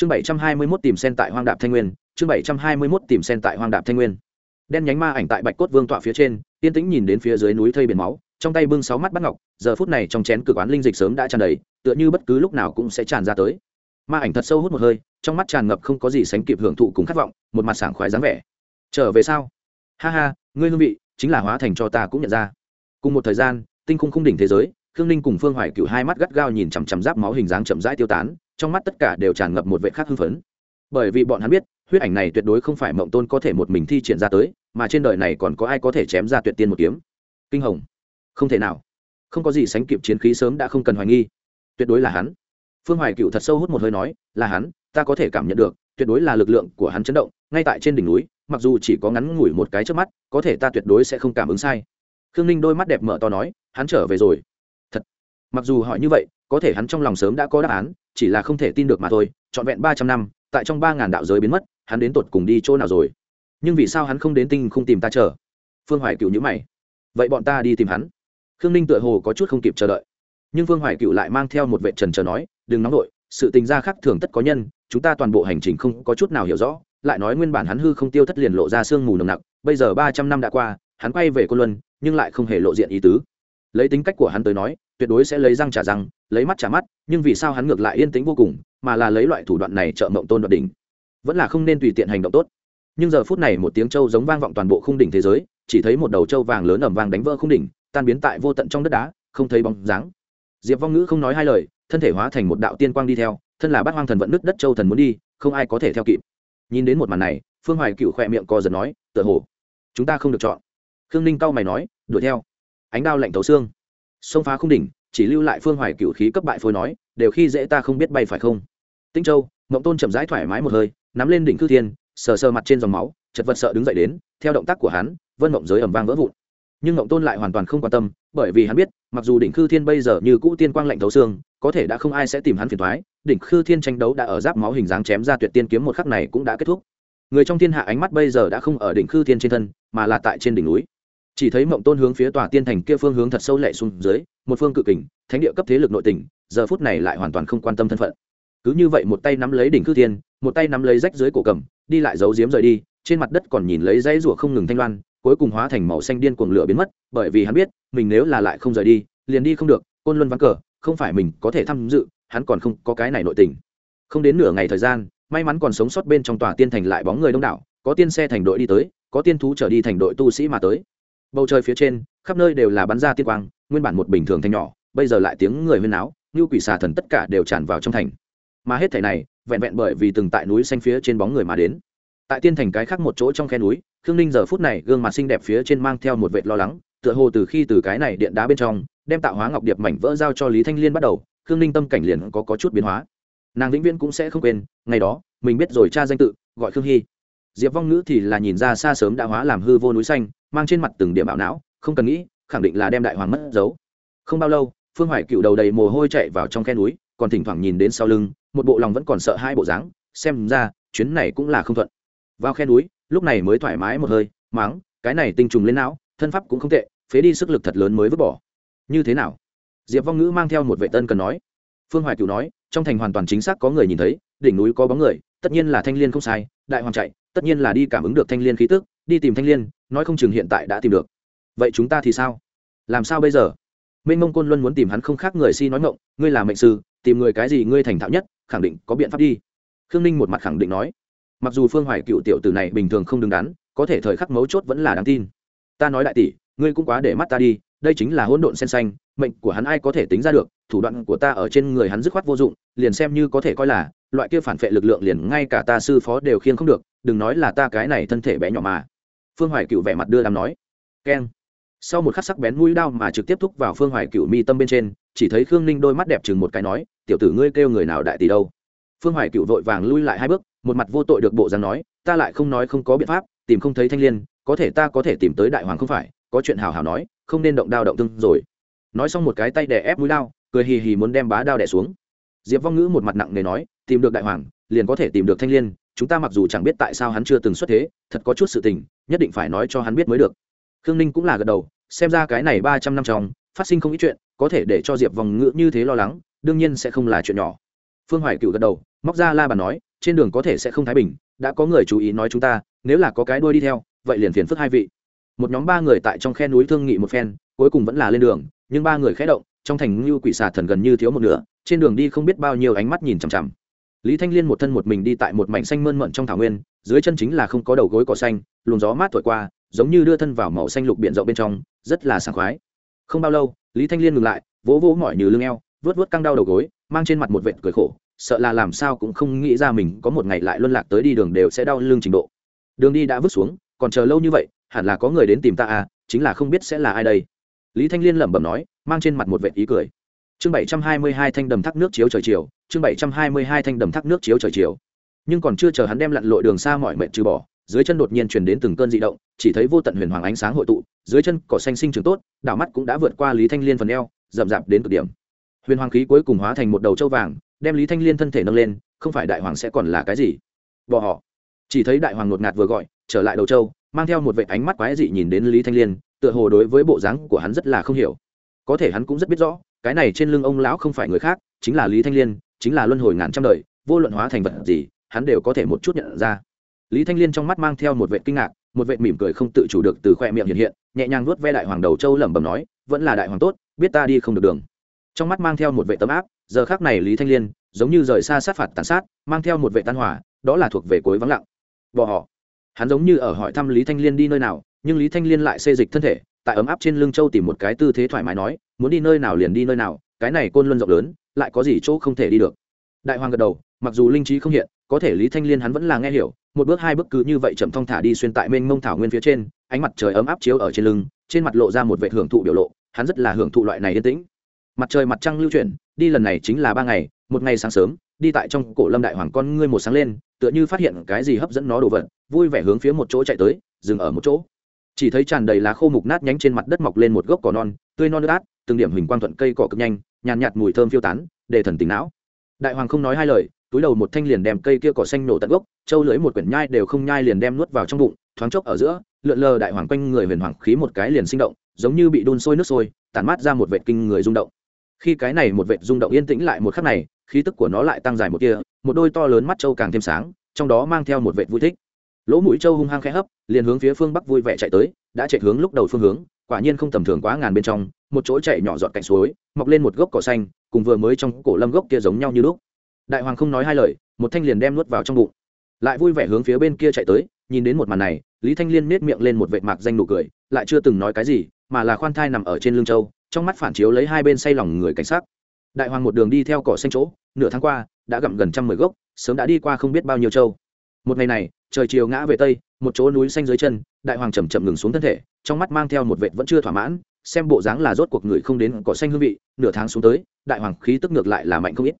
chương bảy trăm hai mươi mốt tìm sen tại hoang đạp thanh nguyên, chương bảy trăm hai mươi mốt tìm sen tại hoang đạp thanh nguyên. Đen nhánh ma ảnh tại bạch cốt vương tọa phía trên, yên tĩnh nhìn đến phía dưới núi thây biển máu, trong tay bưng sáu mắt bắt ngọc, giờ phút này trong chén cực oán linh dịch sớm đã tràn đầy, tựa như bất cứ lúc nào cũng sẽ tràn ra tới. Ma ảnh thật sâu hút một hơi, trong mắt tràn ngập không có gì sánh kịp hưởng thụ cùng khát vọng, một mặt sảng khoái dáng vẻ. Trở về sau ha ha, ngươi hương vị, chính là hóa thành cho ta cũng nhận ra. Cùng một thời gian, tinh khung khung đỉnh thế giới, khương ninh cùng phương hoài cựu hai mắt gắt gao nhìn chằm chằm giáp máu hình dáng chậm rãi tiêu tán trong mắt tất cả đều tràn ngập một vệ khác hưng phấn. Bởi vì bọn hắn biết, huyết ảnh này tuyệt đối không phải mộng tôn có thể một mình thi triển ra tới, mà trên đời này còn có ai có thể chém ra tuyệt tiên một kiếm. Kinh hồng, không thể nào. Không có gì sánh kịp chiến khí sớm đã không cần hoài nghi. Tuyệt đối là hắn. Phương hoài cựu thật sâu hút một hơi nói, là hắn, ta có thể cảm nhận được, tuyệt đối là lực lượng của hắn chấn động, ngay tại trên đỉnh núi, mặc dù chỉ có ngắn ngủi một cái trước mắt, có thể ta tuyệt đối sẽ không cảm ứng sai. Khương ninh đôi mắt đẹp mở to nói, hắn trở về rồi. Thật. Mặc dù hỏi như vậy, có thể hắn trong lòng sớm đã có đáp án chỉ là không thể tin được mà thôi, trọn vẹn ba trăm năm, tại trong ba ngàn đạo giới biến mất, hắn đến tột cùng đi chỗ nào rồi? Nhưng vì sao hắn không đến tinh không tìm ta chờ? Phương hoài cựu nhữ mày. Vậy bọn ta đi tìm hắn. Khương ninh tựa hồ có chút không kịp chờ đợi. Nhưng phương hoài cựu lại mang theo một vệ trần chờ nói, đừng nóng vội, sự tình gia khác thường tất có nhân, chúng ta toàn bộ hành trình không có chút nào hiểu rõ, lại nói nguyên bản hắn hư không tiêu thất liền lộ ra sương mù nồng nặc, bây giờ ba trăm năm đã qua, hắn quay về côn luân, nhưng lại không hề lộ diện ý tứ. Lấy tính cách của hắn tới nói, tuyệt đối sẽ lấy răng trả răng lấy mắt trả mắt, nhưng vì sao hắn ngược lại yên tĩnh vô cùng, mà là lấy loại thủ đoạn này trợ mộng tôn đoạt đỉnh? Vẫn là không nên tùy tiện hành động tốt. Nhưng giờ phút này một tiếng trâu giống vang vọng toàn bộ khung đỉnh thế giới, chỉ thấy một đầu trâu vàng lớn ẩm vàng đánh vỡ khung đỉnh, tan biến tại vô tận trong đất đá, không thấy bóng dáng. Diệp vong ngữ không nói hai lời, thân thể hóa thành một đạo tiên quang đi theo, thân là bát hoang thần vẫn nứt đất châu thần muốn đi, không ai có thể theo kịp. Nhìn đến một màn này, phương hoài cựu khỏe miệng co giật nói, tựa hồ, chúng ta không được chọn. Khương ninh cau mày nói, đuổi theo. Ánh đao lạnh thấu xương. Xông phá khung đỉnh chỉ lưu lại phương hoài cựu khí cấp bại phôi nói, đều khi dễ ta không biết bay phải không? Tinh châu, mộng tôn chậm rãi thoải mái một hơi, nắm lên đỉnh cư thiên, sờ sờ mặt trên dòng máu, chật vật sợ đứng dậy đến, theo động tác của hắn, vân mộng giới ẩm vang vỡ vụn. Nhưng mộng tôn lại hoàn toàn không quan tâm, bởi vì hắn biết, mặc dù đỉnh cư thiên bây giờ như cũ tiên quang lạnh thấu xương, có thể đã không ai sẽ tìm hắn phiền thoái đỉnh khư thiên tranh đấu đã ở giáp máu hình dáng chém ra tuyệt tiên kiếm một khắc này cũng đã kết thúc. Người trong thiên hạ ánh mắt bây giờ đã không ở đỉnh khư thiên trên thân, mà là tại trên đỉnh núi chỉ thấy mộng tôn hướng phía tòa tiên thành kia phương hướng thật sâu lệ xuống dưới, một phương cự kình, thánh địa cấp thế lực nội tỉnh giờ phút này lại hoàn toàn không quan tâm thân phận. Cứ như vậy một tay nắm lấy đỉnh cư thiên, một tay nắm lấy rách dưới cổ cầm, đi lại giấu giếm rời đi, trên mặt đất còn nhìn lấy dãy rủa không ngừng thanh loan, cuối cùng hóa thành màu xanh điên cuồng lửa biến mất, bởi vì hắn biết, mình nếu là lại không rời đi, liền đi không được, côn luân vắng cờ, không phải mình có thể tham dự, hắn còn không có cái này nội tình. Không đến nửa ngày thời gian, may mắn còn sống sót bên trong tòa tiên thành lại bóng người đông đảo, có tiên xe thành đội đi tới, có tiên thú trở đi thành đội tu sĩ mà tới bầu trời phía trên khắp nơi đều là bắn ra tiên quang nguyên bản một bình thường thành nhỏ bây giờ lại tiếng người huyên náo như quỷ xà thần tất cả đều tràn vào trong thành. Mà hết thảy này vẹn vẹn bởi vì từng tại núi xanh phía trên bóng người mà đến. Tại tiên thành cái khác một chỗ trong khe núi khương ninh giờ phút này gương mặt xinh đẹp phía trên mang theo một vệt lo lắng tựa hồ từ khi từ cái này điện đá bên trong đem tạo hóa ngọc điệp mảnh vỡ giao cho lý thanh liên bắt đầu khương ninh tâm cảnh liền có, có chút biến hóa. Nàng vĩnh viễn cũng sẽ không quên ngày đó mình biết rồi cha danh tự gọi khương hy diệp vong ngữ thì là nhìn ra xa sớm đã hóa làm hư vô núi xanh, mang trên mặt từng điểm ảo não, không cần nghĩ, khẳng định là đem đại hoàng mất dấu. Không bao lâu, phương hoài cựu đầu đầy mồ hôi chạy vào trong khe núi, còn thỉnh thoảng nhìn đến sau lưng, một bộ lòng vẫn còn sợ hai bộ dáng, xem ra, chuyến này cũng là không thuận. Vào khe núi, lúc này mới thoải mái một hơi, máng, cái này tinh trùng lên não, thân pháp cũng không tệ, phế đi sức lực thật lớn mới vứt bỏ. Như thế nào? Diệp vong ngữ mang theo một vệ tân cần nói. Phương hoài Cựu nói, trong thành hoàn toàn chính xác có người nhìn thấy, đỉnh núi có bóng người, tất nhiên là thanh l i ê n không sai, đại hoàng chạy tất nhiên là đi cảm ứng được thanh l i ê n khí tức, đi tìm thanh l i ê n nói không chừng hiện tại đã tìm được. Vậy chúng ta thì sao? Làm sao bây giờ? Minh mông côn luân muốn tìm hắn không khác người si nói ngộng ngươi là mệnh sư, tìm người cái gì ngươi thành thạo nhất, khẳng định có biện pháp đi. Khương ninh một mặt khẳng định nói. Mặc dù phương hoài cựu tiểu tử này bình thường không đứng đắn, có thể thời khắc mấu chốt vẫn là đáng tin. Ta nói đại tỷ, ngươi cũng quá để mắt ta đi, đây chính là hỗn độn sen xanh, mệnh của hắn ai có thể tính ra được, thủ đoạn của ta ở trên người hắn dứt khoát vô dụng, liền xem như có thể coi là loại kia phản vệ lực lượng liền ngay cả ta sư phó đều khiêng không được, đừng nói là ta cái này thân thể bé nhỏ mà. Phương hoài cựu vẻ mặt đưa làm nói. Keng. Sau một khắc sắc bén mũi đao mà trực tiếp thúc vào phương hoài cựu mi tâm bên trên, chỉ thấy khương ninh đôi mắt đẹp chừng một cái nói, tiểu tử ngươi kêu người nào đại tỷ đâu? Phương hoài cựu vội vàng lui lại hai bước, một mặt vô tội được bộ dáng nói, ta lại không nói không có biện pháp, tìm không thấy thanh liên, có thể ta có thể tìm tới đại hoàng không phải, có chuyện hào hào nói, không nên động đao động tương rồi. Nói xong một cái tay đè ép mũi đao, cười hì hì muốn đem bá đao đè xuống. Diệp vong ngữ một mặt nặng nề nói tìm được đại hoàng, liền có thể tìm được thanh liên, chúng ta mặc dù chẳng biết tại sao hắn chưa từng xuất thế, thật có chút sự tình, nhất định phải nói cho hắn biết mới được. Khương ninh cũng là gật đầu, xem ra cái này ba trăm năm trong, phát sinh không ít chuyện, có thể để cho diệp vong ngữ như thế lo lắng, đương nhiên sẽ không là chuyện nhỏ. Phương hoài cựu gật đầu, móc ra la bàn nói, trên đường có thể sẽ không thái bình, đã có người chú ý nói chúng ta, nếu là có cái đuôi đi theo, vậy liền phiền phức hai vị. Một nhóm ba người tại trong khe núi thương nghị một phen, cuối cùng vẫn là lên đường, nhưng ba người khẽ động, trong thành ngưu quỷ xà thần gần như thiếu một nửa, trên đường đi không biết bao nhiêu ánh mắt nhìn chằm chằm lý thanh liên một thân một mình đi tại một mảnh xanh mơn mận trong thảo nguyên, dưới chân chính là không có đầu gối cỏ xanh, luồng gió mát thổi qua, giống như đưa thân vào màu xanh lục biển rộng bên trong, rất là sảng khoái. Không bao lâu, lý thanh liên ngừng lại, vỗ vỗ mỏi như lưng eo vớt vớt căng đau đầu gối, mang trên mặt một vệt cười khổ, sợ là làm sao cũng không nghĩ ra mình có một ngày lại luân lạc tới đi đường đều sẽ đau lưng trình độ. Đường đi đã vứt xuống, còn chờ lâu như vậy, hẳn là có người đến tìm ta à chính là không biết sẽ là ai đây. Lý thanh liên lẩm bẩm nói, mang trên mặt một vệt ý cười chương bảy trăm hai mươi hai thanh đầm thác nước chiếu trời chiều chương bảy trăm hai mươi hai thanh đầm thác nước chiếu trời chiều. Nhưng còn chưa chờ hắn đem lặn lội đường xa mọi mệnh trừ bỏ dưới chân đột nhiên truyền đến từng cơn dị động chỉ thấy vô tận huyền hoàng ánh sáng hội tụ dưới chân cỏ xanh sinh trưởng tốt đảo mắt cũng đã vượt qua lý thanh liên phần eo rậm rạp đến cực điểm. Huyền hoàng khí cuối cùng hóa thành một đầu châu vàng đem lý thanh liên thân thể nâng lên không phải đại hoàng sẽ còn là cái gì? Bỏ họ. Chỉ thấy đại hoàng ngột ngạt vừa gọi trở lại đầu châu, mang theo một vệ ánh mắt quái dị nhìn đến lý thanh liên tựa hồ đối với bộ dáng của hắn rất là không hiểu. Có thể hắn cũng rất biết rõ cái này trên lưng ông lão không phải người khác, chính là lý thanh liên, chính là luân hồi ngàn trăm đời, vô luận hóa thành vật gì, hắn đều có thể một chút nhận ra. Lý thanh liên trong mắt mang theo một vệ kinh ngạc, một vệ mỉm cười không tự chủ được từ khoe miệng hiện hiện, nhẹ nhàng nuốt ve đại hoàng đầu châu lẩm bẩm nói, vẫn là đại hoàng tốt, biết ta đi không được đường. Trong mắt mang theo một vệ tấm áp, giờ khác này lý thanh liên, giống như rời xa sát phạt tàn sát, mang theo một vệ tan hỏa đó là thuộc về cuối vắng lặng. Bỏ họ. Hắn giống như ở hỏi thăm lý thanh liên đi nơi nào, nhưng lý thanh liên lại xê dịch thân thể, tại ấm áp trên lưng châu tìm một cái tư thế thoải mái nói muốn đi nơi nào liền đi nơi nào, cái này côn luân rộng lớn, lại có gì chỗ không thể đi được. Đại hoàng gật đầu, mặc dù linh trí không hiện, có thể lý thanh liên hắn vẫn là nghe hiểu, một bước hai bước cứ như vậy chậm thong thả đi xuyên tại mênh mông thảo nguyên phía trên, ánh mặt trời ấm áp chiếu ở trên lưng, trên mặt lộ ra một vệ hưởng thụ biểu lộ, hắn rất là hưởng thụ loại này yên tĩnh. Mặt trời mặt trăng lưu chuyển, đi lần này chính là ba ngày, một ngày sáng sớm, đi tại trong cổ lâm đại hoàng con ngươi một sáng lên, tựa như phát hiện cái gì hấp dẫn nó đồ vật, vui vẻ hướng phía một chỗ chạy tới, dừng ở một chỗ chỉ thấy tràn đầy lá khô mục nát nhánh trên mặt đất mọc lên một gốc cỏ non, tươi non nước át, từng điểm hình quang thuận cây cỏ cực nhanh, nhàn nhạt mùi thơm phiêu tán, để thần tính não. Đại hoàng không nói hai lời, túi đầu một thanh liền đem cây kia cỏ xanh nổ tận gốc châu lưới một quyển nhai đều không nhai liền đem nuốt vào trong bụng, thoáng chốc ở giữa, lượn lờ đại hoàng quanh người huyền hoàng khí một cái liền sinh động, giống như bị đun sôi nước sôi, tản mát ra một vệ kinh người rung động. Khi cái này một vệ rung động yên tĩnh lại một khắc này, khí tức của nó lại tăng dài một kia một đôi to lớn mắt trâu càng thêm sáng, trong đó mang theo một vệ vui thích lỗ mũi trâu hung hăng khẽ hấp, liền hướng phía phương bắc vui vẻ chạy tới, đã chạy hướng lúc đầu phương hướng, quả nhiên không tầm thường quá ngàn bên trong, một chỗ chạy nhỏ dọn cạnh suối, mọc lên một gốc cỏ xanh, cùng vừa mới trong cổ lâm gốc kia giống nhau như lúc. Đại hoàng không nói hai lời, một thanh liền đem nuốt vào trong bụng. Lại vui vẻ hướng phía bên kia chạy tới, nhìn đến một màn này, lý thanh liên nết miệng lên một vệ mạc danh nụ cười, lại chưa từng nói cái gì, mà là khoan thai nằm ở trên lưng châu, trong mắt phản chiếu lấy hai bên say lòng người cảnh sát đại hoàng một đường đi theo cỏ xanh chỗ, nửa tháng qua, đã gặm gần trăm mười gốc, sớm đã đi qua không biết bao nhiêu châu một ngày này, trời chiều ngã về tây, một chỗ núi xanh dưới chân, đại hoàng chầm chậm ngừng xuống thân thể, trong mắt mang theo một vệt vẫn chưa thỏa mãn, xem bộ dáng là rốt cuộc người không đến cỏ xanh hương vị, nửa tháng xuống tới, đại hoàng khí tức ngược lại là mạnh không ít.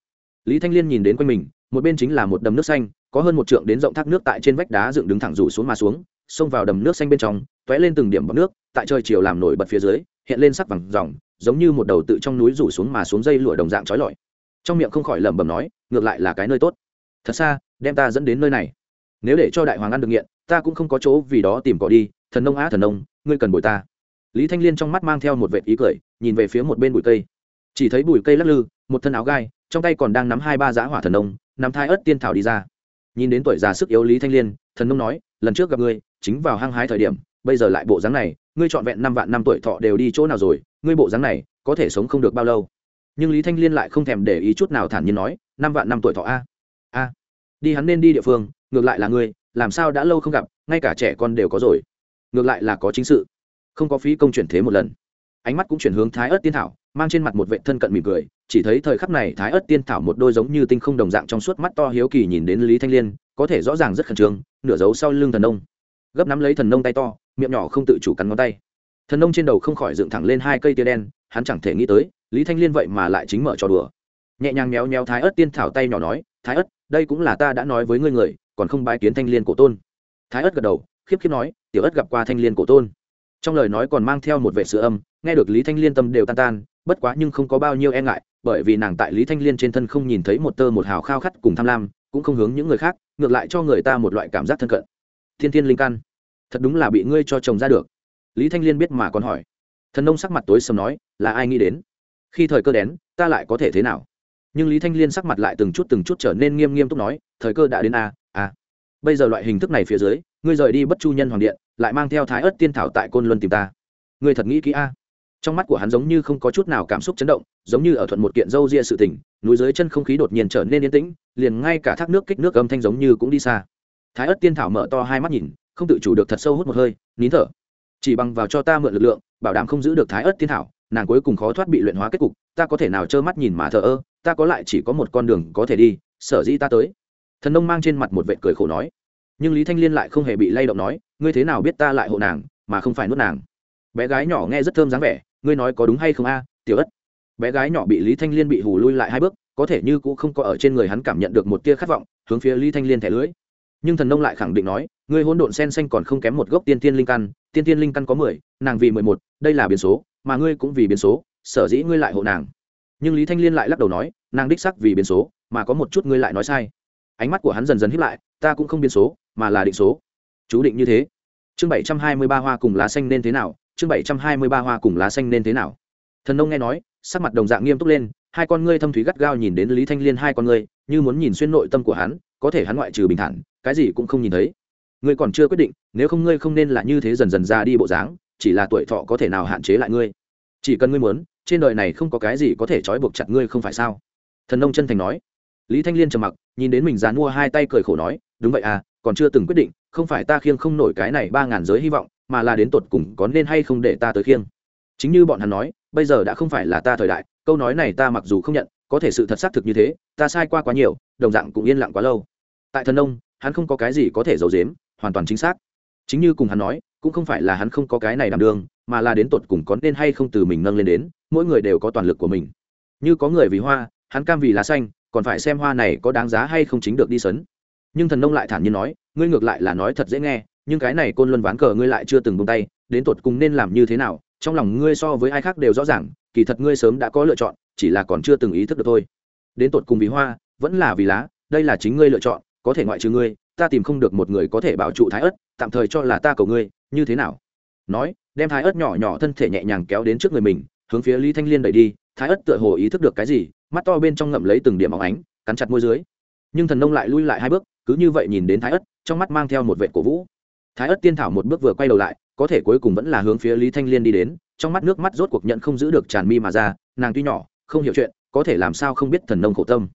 Lý thanh liên nhìn đến quanh mình, một bên chính là một đầm nước xanh, có hơn một trượng đến rộng thác nước tại trên vách đá dựng đứng thẳng rủ xuống mà xuống, xông vào đầm nước xanh bên trong t ó é lên từng điểm bọc nước, tại trời chiều làm nổi bật phía dưới, hiện lên sắc vàng dòng giống như một đầu tự trong núi rủ xuống mà xuống dây lụa đồng dạng trói lọi. Trong miệng không khỏi lẩm bẩm nói, ngược lại là cái nơi tốt. Thật xa, đem ta dẫn đến nơi này nếu để cho đại hoàng ăn được nghiện, ta cũng không có chỗ vì đó tìm cỏ đi, thần nông á thần nông, ngươi cần bồi ta. Lý thanh liên trong mắt mang theo một vệ ý cười, nhìn về phía một bên bụi cây. Chỉ thấy bụi cây lắc lư, một thân áo gai, trong tay còn đang nắm hai ba giá hỏa thần nông, nắm thai ớt tiên thảo đi ra. Nhìn đến tuổi già sức yếu lý thanh liên, thần nông nói, lần trước gặp ngươi, chính vào hăng hái thời điểm, bây giờ lại bộ dáng này, ngươi trọn vẹn năm vạn năm tuổi thọ đều đi chỗ nào rồi, ngươi bộ dáng này, có thể sống không được bao lâu? Nhưng lý thanh liên lại không thèm để ý chút nào thản nhiên nói, năm vạn năm tuổi thọ a a, đi hắn nên đi địa phương ngược lại là ngươi, làm sao đã lâu không gặp, ngay cả trẻ con đều có rồi. Ngược lại là có chính sự. Không có phí công chuyển thế một lần. Ánh mắt cũng chuyển hướng thái ớt tiên thảo, mang trên mặt một vệ thân cận mỉm cười, chỉ thấy thời khắc này thái ớt tiên thảo một đôi giống như tinh không đồng dạng trong suốt mắt to hiếu kỳ nhìn đến lý thanh liên, có thể rõ ràng rất khẩn trương, nửa dấu sau lưng thần nông. Gấp nắm lấy thần nông tay to, miệng nhỏ không tự chủ cắn ngón tay. Thần nông trên đầu không khỏi dựng thẳng lên hai cây tia đen, hắn chẳng thể nghĩ tới, lý thanh liên vậy mà lại chính mở trò đùa. Nhẹ nhàng méo méo thái ớt tiên thảo tay nhỏ nói, thái ớt đây cũng là ta đã nói với ngươi người còn không bái kiến thanh liên cổ tôn. Thái ớt gật đầu, khiếp khiếp nói, tiểu ớt gặp qua thanh liên cổ tôn. Trong lời nói còn mang theo một vệ sự âm, nghe được lý thanh liên tâm đều tan tan, bất quá nhưng không có bao nhiêu e ngại, bởi vì nàng tại lý thanh liên trên thân không nhìn thấy một tơ một hào khao khát cùng tham lam, cũng không hướng những người khác, ngược lại cho người ta một loại cảm giác thân cận. Thiên thiên linh căn, thật đúng là bị ngươi cho chồng ra được. Lý thanh liên biết mà còn hỏi. Thần nông sắc mặt tối sầm nói, là ai nghĩ đến? Khi thời cơ đến, ta lại có thể thế nào? Nhưng lý thanh liên sắc mặt lại từng chút từng chút trở nên nghiêm nghiêm túc nói, thời cơ đã đến a a bây giờ loại hình thức này phía dưới, ngươi rời đi bất chu nhân hoàng điện, lại mang theo thái ớt tiên thảo tại côn luân tìm ta. Ngươi thật nghĩ kỹ a. Trong mắt của hắn giống như không có chút nào cảm xúc chấn động, giống như ở thuận một kiện râu ria sự tình, núi dưới chân không khí đột nhiên trở nên yên tĩnh, liền ngay cả thác nước kích nước âm thanh giống như cũng đi xa. Thái ớt tiên thảo mở to hai mắt nhìn, không tự chủ được thật sâu hút một hơi, nín thở. Chỉ bằng vào cho ta mượn lực lượng, bảo đảm không giữ được thái ớt tiên thảo, nàng cuối cùng khó thoát bị luyện hóa kết cục, ta có thể nào trơ mắt nhìn mà thờ ơ, ta có lại chỉ có một con đường có thể đi, sở dĩ ta tới. Thần nông mang trên mặt một vệ cười khổ nói nhưng lý thanh liên lại không hề bị lay động nói, ngươi thế nào biết ta lại hộ nàng, mà không phải nuốt nàng? Bé gái nhỏ nghe rất thơm dáng vẻ, ngươi nói có đúng hay không a, tiểu ất? Bé gái nhỏ bị lý thanh liên bị hù lui lại hai bước, có thể như cũng không có ở trên người hắn cảm nhận được một tia khát vọng, hướng phía lý thanh liên thẻ lưới. Nhưng thần nông lại khẳng định nói, ngươi hỗn độn sen xanh còn không kém một gốc tiên tiên linh căn, tiên tiên linh căn có mười, nàng vì mười một, đây là biến số, mà ngươi cũng vì biến số, sở dĩ ngươi lại hộ nàng. Nhưng lý thanh liên lại lắc đầu nói, nàng đích sắc vì biến số, mà có một chút ngươi lại nói sai. Ánh mắt của hắn dần dần hiếp lại, ta cũng không biến số mà là định số. Chú định như thế. Chương bảy trăm hai mươi ba hoa cùng lá xanh nên thế nào? Chương bảy trăm hai mươi ba hoa cùng lá xanh nên thế nào? Thần nông nghe nói, sắc mặt đồng dạng nghiêm túc lên, hai con ngươi thâm thúy gắt gao nhìn đến lý thanh liên hai con ngươi, như muốn nhìn xuyên nội tâm của hắn, có thể hắn ngoại trừ bình thản, cái gì cũng không nhìn thấy. Ngươi còn chưa quyết định, nếu không ngươi không nên là như thế dần dần ra đi bộ dáng, chỉ là tuổi thọ có thể nào hạn chế lại ngươi. Chỉ cần ngươi muốn, trên đời này không có cái gì có thể trói buộc chặt ngươi không phải sao? Thần nông chân thành nói. Lý thanh liên trầm mặc, nhìn đến mình dán mua hai tay cười khổ nói, đúng vậy à còn chưa từng quyết định không phải ta khiêng không nổi cái này ba ngàn giới hy vọng mà là đến tột cùng có nên hay không để ta tới khiêng. Chính như bọn hắn nói bây giờ đã không phải là ta thời đại câu nói này ta mặc dù không nhận có thể sự thật xác thực như thế ta sai qua quá nhiều đồng dạng cũng yên lặng quá lâu. Tại thần ông, hắn không có cái gì có thể giấu dếm hoàn toàn chính xác. Chính như cùng hắn nói cũng không phải là hắn không có cái này đảm đương mà là đến tột cùng có nên hay không từ mình nâng lên đến mỗi người đều có toàn lực của mình. Như có người vì hoa hắn cam vì lá xanh còn phải xem hoa này có đáng giá hay không chính được đi sấn nhưng thần nông lại thản nhiên nói, ngươi ngược lại là nói thật dễ nghe, nhưng cái này côn luân ván cờ ngươi lại chưa từng bông tay, đến tột cùng nên làm như thế nào, trong lòng ngươi so với ai khác đều rõ ràng, kỳ thật ngươi sớm đã có lựa chọn, chỉ là còn chưa từng ý thức được thôi. Đến tột cùng vì hoa, vẫn là vì lá, đây là chính ngươi lựa chọn, có thể ngoại trừ ngươi, ta tìm không được một người có thể bảo trụ thái ớt, tạm thời cho là ta cầu ngươi, như thế nào? Nói, đem thái ớt nhỏ nhỏ thân thể nhẹ nhàng kéo đến trước người mình, hướng phía lý thanh liên đẩy đi, thái ớt tựa hồ ý thức được cái gì, mắt to bên trong ngậm lấy từng điểm óng ánh, cắn chặt môi dưới. Nhưng thần nông lại lui lại hai bước cứ như vậy nhìn đến thái ất, trong mắt mang theo một vệ cổ vũ. Thái ất tiên thảo một bước vừa quay đầu lại, có thể cuối cùng vẫn là hướng phía lý thanh liên đi đến, trong mắt nước mắt rốt cuộc nhận không giữ được tràn mi mà ra, nàng tuy nhỏ, không hiểu chuyện, có thể làm sao không biết thần nông khổ tâm.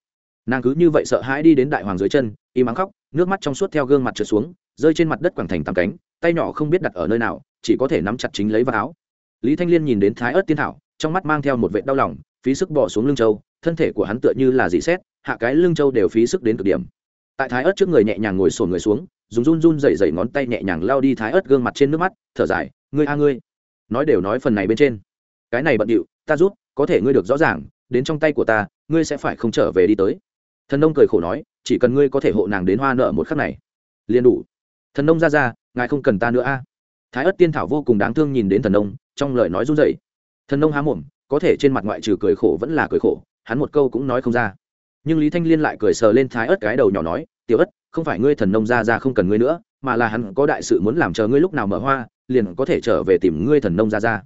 Nàng cứ như vậy sợ hãi đi đến đại hoàng dưới chân, im ắng khóc, nước mắt trong suốt theo gương mặt trượt xuống, rơi trên mặt đất quảng thành tắm cánh, tay nhỏ không biết đặt ở nơi nào, chỉ có thể nắm chặt chính lấy vào áo. Lý thanh liên nhìn đến thái ớt tiên thảo, trong mắt mang theo một vệ đau lòng, phí sức bỏ xuống lưng châu, thân thể của hắn tựa như là dị xét, hạ cái lưng châu đều phí sức đến cực điểm tại thái ớt trước người nhẹ nhàng ngồi sổn người xuống, dùng run run dậy dày ngón tay nhẹ nhàng lao đi thái ớt gương mặt trên nước mắt, thở dài, ngươi a ngươi. Nói đều nói phần này bên trên. Cái này bận điệu, ta rút có thể ngươi được rõ ràng, đến trong tay của ta, ngươi sẽ phải không trở về đi tới. Thần nông cười khổ nói, chỉ cần ngươi có thể hộ nàng đến hoa nợ một khắc này, liền đủ. Thần nông ra ra, ngài không cần ta nữa a. Thái ớt tiên thảo vô cùng đáng thương nhìn đến thần nông, trong lời nói run dậy thần nông há mồm, có thể trên mặt ngoại trừ cười khổ vẫn là cười khổ, hắn một câu cũng nói không ra. Nhưng lý thanh liên lại cười sờ lên thái ớt cái đầu nhỏ nói tiểu ất, không phải ngươi thần nông ra ra không cần ngươi nữa, mà là hắn có đại sự muốn làm chờ ngươi lúc nào mở hoa, liền có thể trở về tìm ngươi thần nông ra ra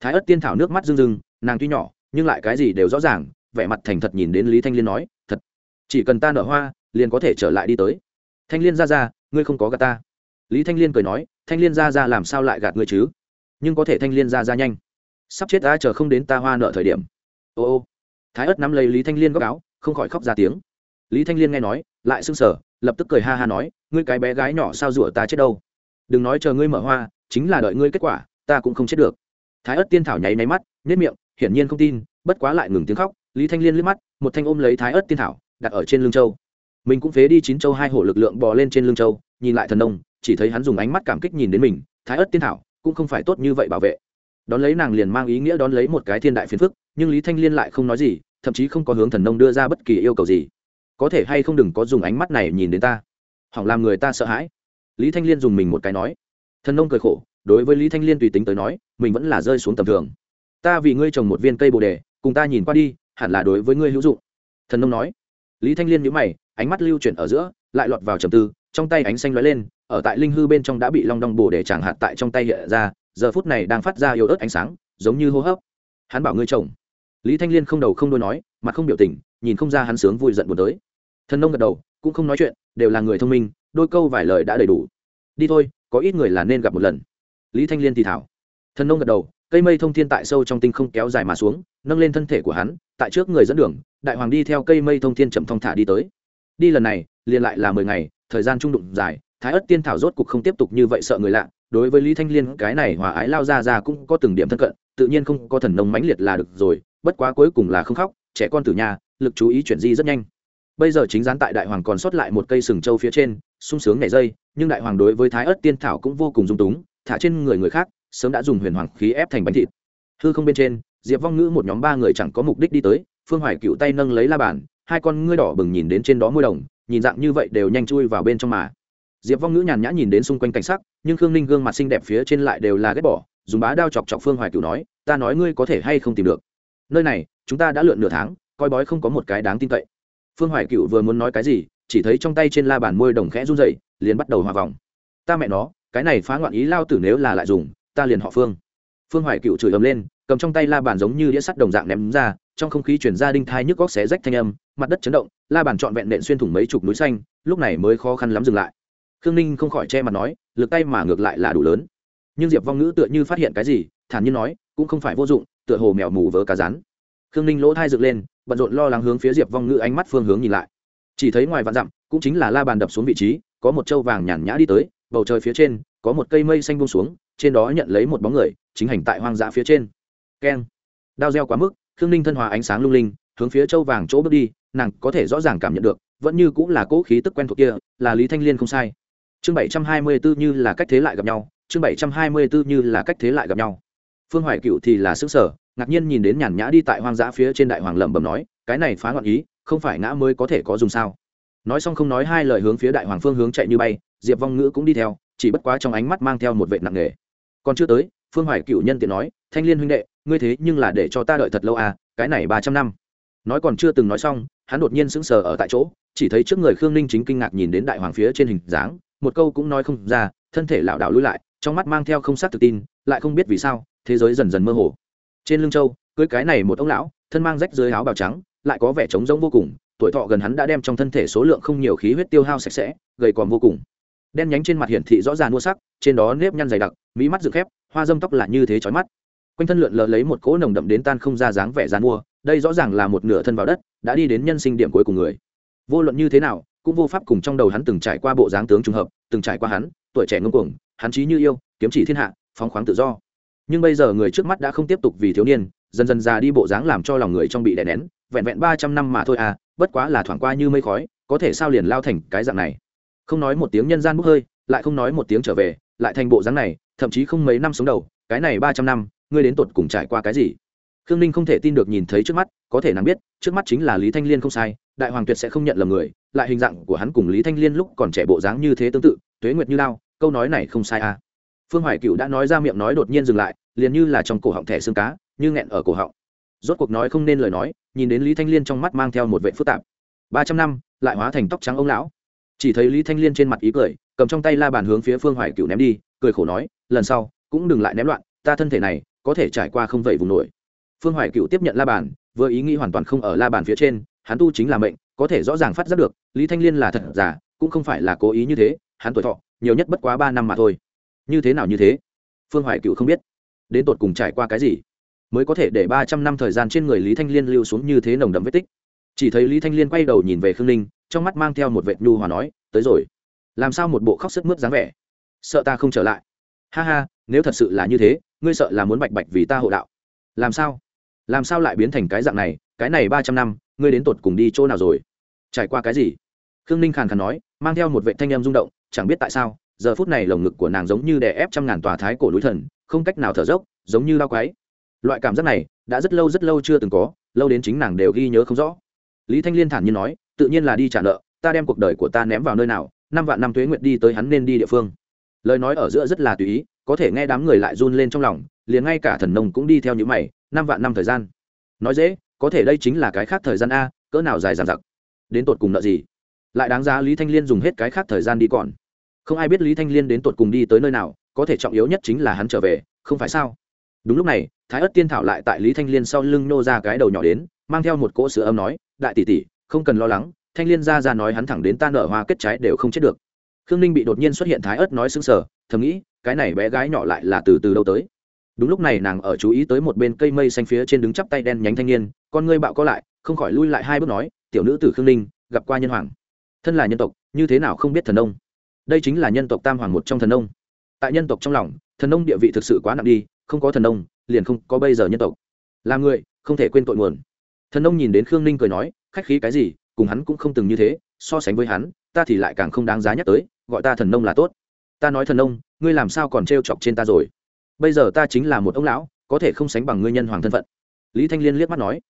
thái ất tiên thảo nước mắt rưng rưng, nàng tuy nhỏ, nhưng lại cái gì đều rõ ràng, vẻ mặt thành thật nhìn đến lý thanh liên nói, thật, chỉ cần ta nở hoa, liền có thể trở lại đi tới. Thanh liên ra ra ngươi không có gạt ta. Lý thanh liên cười nói, thanh liên ra ra làm sao lại gạt ngươi chứ? Nhưng có thể thanh liên ra ra nhanh. Sắp chết ta chờ không đến ta hoa nợ thời điểm. Ô ô. Thái ớt nắm lấy lý thanh liên góc áo, không khỏi khóc ra tiếng. Lý thanh liên nghe nói lại sưng sở lập tức cười ha ha nói, ngươi cái bé gái nhỏ sao rủa ta chết đâu? Đừng nói chờ ngươi mở hoa, chính là đợi ngươi kết quả, ta cũng không chết được. Thái ớt tiên thảo nháy máy mắt nhét miệng, hiển nhiên không tin, bất quá lại ngừng tiếng khóc, lý thanh liên liếc mắt, một thanh ôm lấy thái ớt tiên thảo, đặt ở trên lưng châu. Mình cũng phế đi chín châu hai hổ lực lượng bò lên trên lưng châu, nhìn lại thần nông, chỉ thấy hắn dùng ánh mắt cảm kích nhìn đến mình, thái ớt tiên thảo cũng không phải tốt như vậy bảo vệ. Đón lấy nàng liền mang ý nghĩa đón lấy một cái thiên đại phiền phức, nhưng lý thanh liên lại không nói gì, thậm chí không có hướng thần nông đưa ra bất kỳ yêu cầu gì có thể hay không đừng có dùng ánh mắt này nhìn đến ta. Hỏng làm người ta sợ hãi. Lý thanh liên dùng mình một cái nói. Thần nông cười khổ, đối với lý thanh liên tùy tính tới nói, mình vẫn là rơi xuống tầm thường. Ta vì ngươi trồng một viên cây bồ đề, cùng ta nhìn qua đi, hẳn là đối với ngươi hữu dụng. Thần nông nói. Lý thanh liên nhíu mày, ánh mắt lưu chuyển ở giữa, lại lọt vào trầm tư, trong tay ánh xanh lóe lên, ở tại linh hư bên trong đã bị long đong bồ đề chẳng hạt tại trong tay hiện ra, giờ phút này đang phát ra yếu ớt ánh sáng, giống như hô hấp. Hắn bảo ngươi trồng. Lý thanh liên không đầu không đôi nói, mặt không biểu tình, nhìn không ra hắn sướng vui giận buồn tới thần nông gật đầu, cũng không nói chuyện, đều là người thông minh, đôi câu vài lời đã đầy đủ. Đi thôi, có ít người là nên gặp một lần. Lý thanh liên thì thảo. Thần nông gật đầu, cây mây thông thiên tại sâu trong tinh không kéo dài mà xuống, nâng lên thân thể của hắn, tại trước người dẫn đường, đại hoàng đi theo cây mây thông thiên chậm thong thả đi tới. Đi lần này, liền lại là mười ngày, thời gian trung đụng dài, thái ất tiên thảo rốt cục không tiếp tục như vậy sợ người lạ, đối với lý thanh liên, cái này hòa ái lao ra ra cũng có từng điểm thân cận, tự nhiên không có thần nông mãnh liệt là được rồi, bất quá cuối cùng là không khóc, trẻ con tử nhà, lực chú ý chuyển di rất nhanh bây giờ chính gián tại đại hoàng còn sót lại một cây sừng trâu phía trên, sung sướng nhảy dây, nhưng đại hoàng đối với thái ớt tiên thảo cũng vô cùng dung túng, thả trên người người khác, sớm đã dùng huyền hoàng khí ép thành bánh thịt. Hư không bên trên, diệp vong ngữ một nhóm ba người chẳng có mục đích đi tới, phương hoài cựu tay nâng lấy la bàn, hai con ngươi đỏ bừng nhìn đến trên đó môi đồng, nhìn dạng như vậy đều nhanh chui vào bên trong mà. Diệp vong ngữ nhàn nhã nhìn đến xung quanh cảnh sắc, nhưng khương ninh gương mặt xinh đẹp phía trên lại đều là ghét bỏ, dùng bá đao chọc chọc phương hoài cựu nói, ta nói ngươi có thể hay không tìm được. Nơi này, chúng ta đã lượn nửa tháng, coi bói không có một cái đáng tin cậy phương hoài cựu vừa muốn nói cái gì, chỉ thấy trong tay trên la bàn môi đồng khẽ run dậy liền bắt đầu hòa vòng. Ta mẹ nó, cái này phá ngoạn ý lao tử nếu là lại dùng, ta liền họ phương. Phương hoài cựu chửi ầm lên, cầm trong tay la bàn giống như đĩa sắt đồng dạng ném ra, trong không khí chuyển ra đinh thai nhức góc xé rách thanh âm, mặt đất chấn động, la bàn trọn vẹn nện xuyên thủng mấy chục núi xanh, lúc này mới khó khăn lắm dừng lại. Khương ninh không khỏi che mặt nói, lực tay mà ngược lại là đủ lớn. Nhưng diệp vong ngữ tựa như phát hiện cái gì, thản nhiên nói, cũng không phải vô dụng, tựa hồ mèo mù vớ cá rắn khương ninh lỗ thai dựng lên bận rộn lo lắng hướng phía diệp vong ngữ ánh mắt phương hướng nhìn lại. Chỉ thấy ngoài vạn dặm, cũng chính là la bàn đập xuống vị trí, có một trâu vàng nhàn nhã đi tới, bầu trời phía trên, có một cây mây xanh buông xuống, trên đó nhận lấy một bóng người, chính hành tại hoang dã phía trên. Keng. Đao reo quá mức, khương ninh thân hòa ánh sáng lung linh, hướng phía châu vàng chỗ bước đi, nàng có thể rõ ràng cảm nhận được, vẫn như cũng là cỗ khí tức quen thuộc kia, là lý thanh liên không sai. Chương bảy trăm hai mươi bốn như là cách thế lại gặp nhau, chương bảy trăm hai mươi bốn như là cách thế lại gặp nhau. Phương hoài cựu thì là xứ sở ngạc nhiên nhìn đến nhàn nhã đi tại hoang dã phía trên đại hoàng lẩm bẩm nói, cái này phá ngọn ý, không phải ngã mới có thể có dùng sao? Nói xong không nói hai lời hướng phía đại hoàng phương hướng chạy như bay, diệp vong ngữ cũng đi theo, chỉ bất quá trong ánh mắt mang theo một vệ nặng nề. Còn chưa tới, phương hoài cựu nhân tiện nói, thanh liên huynh đệ, ngươi thế nhưng là để cho ta đợi thật lâu à cái này ba trăm năm. Nói còn chưa từng nói xong, hắn đột nhiên sững sờ ở tại chỗ, chỉ thấy trước người khương ninh chính kinh ngạc nhìn đến đại hoàng phía trên hình dáng, một câu cũng nói không ra, thân thể lảo đảo lui lại, trong mắt mang theo không sát tự tin, lại không biết vì sao, thế giới dần dần mơ hồ trên lưng châu, cưới cái này một ông lão, thân mang rách dưới áo bào trắng, lại có vẻ trống rỗng vô cùng, tuổi thọ gần hắn đã đem trong thân thể số lượng không nhiều khí huyết tiêu hao sạch sẽ, gầy còn vô cùng. Đen nhánh trên mặt hiển thị rõ ràng mua sắc, trên đó nếp nhăn dày đặc mỹ mắt dựng khép, hoa dâm tóc là như thế chói mắt. Quanh thân lượn lờ lấy một cỗ nồng đậm đến tan không ra dáng vẻ dán mua, đây rõ ràng là một nửa thân vào đất, đã đi đến nhân sinh điểm cuối cùng người. Vô luận như thế nào, cũng vô pháp cùng trong đầu hắn từng trải qua bộ dáng tướng trùng hợp, từng trải qua hắn, tuổi trẻ ngông cuồng, hắn trí như yêu, kiếm chỉ thiên hạ, phóng khoáng tự do nhưng bây giờ người trước mắt đã không tiếp tục vì thiếu niên, dần dần già đi bộ dáng làm cho lòng người trong bị đè nén, vẹn vẹn ba trăm năm mà thôi à bất quá là thoảng qua như mây khói, có thể sao liền lao thành cái dạng này. Không nói một tiếng nhân gian bốc hơi, lại không nói một tiếng trở về, lại thành bộ dáng này, thậm chí không mấy năm sống đầu, cái này ba trăm năm, ngươi đến tột cùng trải qua cái gì? Khương ninh không thể tin được nhìn thấy trước mắt, có thể nàng biết, trước mắt chính là lý thanh liên không sai, đại hoàng tuyệt sẽ không nhận lầm người, lại hình dạng của hắn cùng lý thanh liên lúc còn trẻ bộ dáng như thế tương tự, tuế nguyệt như lao, câu nói này không sai à phương hoài cựu đã nói ra miệng nói đột nhiên dừng lại, liền như là trong cổ họng thẻ xương cá, như nghẹn ở cổ họng. Rốt cuộc nói không nên lời nói, nhìn đến lý thanh liên trong mắt mang theo một vệ phức tạp. Ba trăm năm, lại hóa thành tóc trắng ông lão. Chỉ thấy lý thanh liên trên mặt ý cười, cầm trong tay la bàn hướng phía phương hoài cựu ném đi, cười khổ nói, lần sau, cũng đừng lại ném loạn, ta thân thể này, có thể trải qua không vậy vùng nổi. Phương hoài cựu tiếp nhận la bàn, vừa ý nghĩ hoàn toàn không ở la bàn phía trên, hắn tu chính là mệnh, có thể rõ ràng phát giác được, lý thanh liên là thật giả, cũng không phải là cố ý như thế, hắn tuổi thọ, nhiều nhất bất quá ba năm mà thôi như thế nào như thế? Phương hoài cựu không biết. Đến tột cùng trải qua cái gì? Mới có thể để ba trăm năm thời gian trên người lý thanh liên lưu xuống như thế nồng đậm vết tích. Chỉ thấy lý thanh liên quay đầu nhìn về khương ninh, trong mắt mang theo một vệt nhu hòa nói, tới rồi. Làm sao một bộ khóc sức mướt dáng vẻ? Sợ ta không trở lại. Ha ha, nếu thật sự là như thế, ngươi sợ là muốn bạch bạch vì ta hộ đạo. Làm sao? Làm sao lại biến thành cái dạng này? Cái này ba trăm năm, ngươi đến tột cùng đi chỗ nào rồi? Trải qua cái gì? Khương ninh khàn khàn nói, mang theo một vệ thanh em rung động, chẳng biết tại sao giờ phút này lồng ngực của nàng giống như đè ép trăm ngàn tòa thái cổ núi thần, không cách nào thở dốc, giống như lao quái. Loại cảm giác này đã rất lâu rất lâu chưa từng có, lâu đến chính nàng đều ghi nhớ không rõ. Lý thanh liên thản nhiên nói, tự nhiên là đi trả nợ, ta đem cuộc đời của ta ném vào nơi nào, năm vạn năm tuế nguyệt đi tới hắn nên đi địa phương. Lời nói ở giữa rất là tùy ý, có thể nghe đám người lại run lên trong lòng, liền ngay cả thần nông cũng đi theo những mày, năm vạn năm thời gian. Nói dễ, có thể đây chính là cái khác thời gian a, cỡ nào dài dàn giặc đến tột cùng nợ gì? Lại đáng giá lý thanh liên dùng hết cái khác thời gian đi còn không ai biết lý thanh liên đến tột cùng đi tới nơi nào, có thể trọng yếu nhất chính là hắn trở về, không phải sao? Đúng lúc này, thái ất tiên thảo lại tại lý thanh liên sau lưng nô ra cái đầu nhỏ đến, mang theo một cỗ sữa âm nói, đại tỷ tỷ, không cần lo lắng, thanh liên ra ra nói hắn thẳng đến ta nở hoa kết trái đều không chết được. Khương ninh bị đột nhiên xuất hiện thái ớt nói xứng sở thầm nghĩ, cái này bé gái nhỏ lại là từ từ đâu tới? Đúng lúc này nàng ở chú ý tới một bên cây mây xanh phía trên đứng chắp tay đen nhánh thanh niên, con ngươi bạo có lại. Không khỏi lui lại hai bước nói, tiểu nữ tử khương ninh, gặp qua nhân hoàng. Thân là nhân tộc, như thế nào không biết thần nông? Đây chính là nhân tộc tam hoàng một trong thần nông. Tại nhân tộc trong lòng, thần nông địa vị thực sự quá nặng đi, không có thần nông, liền không có bây giờ nhân tộc. Làm người, không thể quên tội nguồn. Thần nông nhìn đến khương ninh cười nói, khách khí cái gì, cùng hắn cũng không từng như thế, so sánh với hắn, ta thì lại càng không đáng giá nhắc tới, gọi ta thần nông là tốt. Ta nói thần nông, ngươi làm sao còn t chọc trên ta rồi? Bây giờ ta chính là một ông lão, có thể không sánh bằng ngươi nhân hoàng thân phận. Lý thanh liên liếc mắt nói.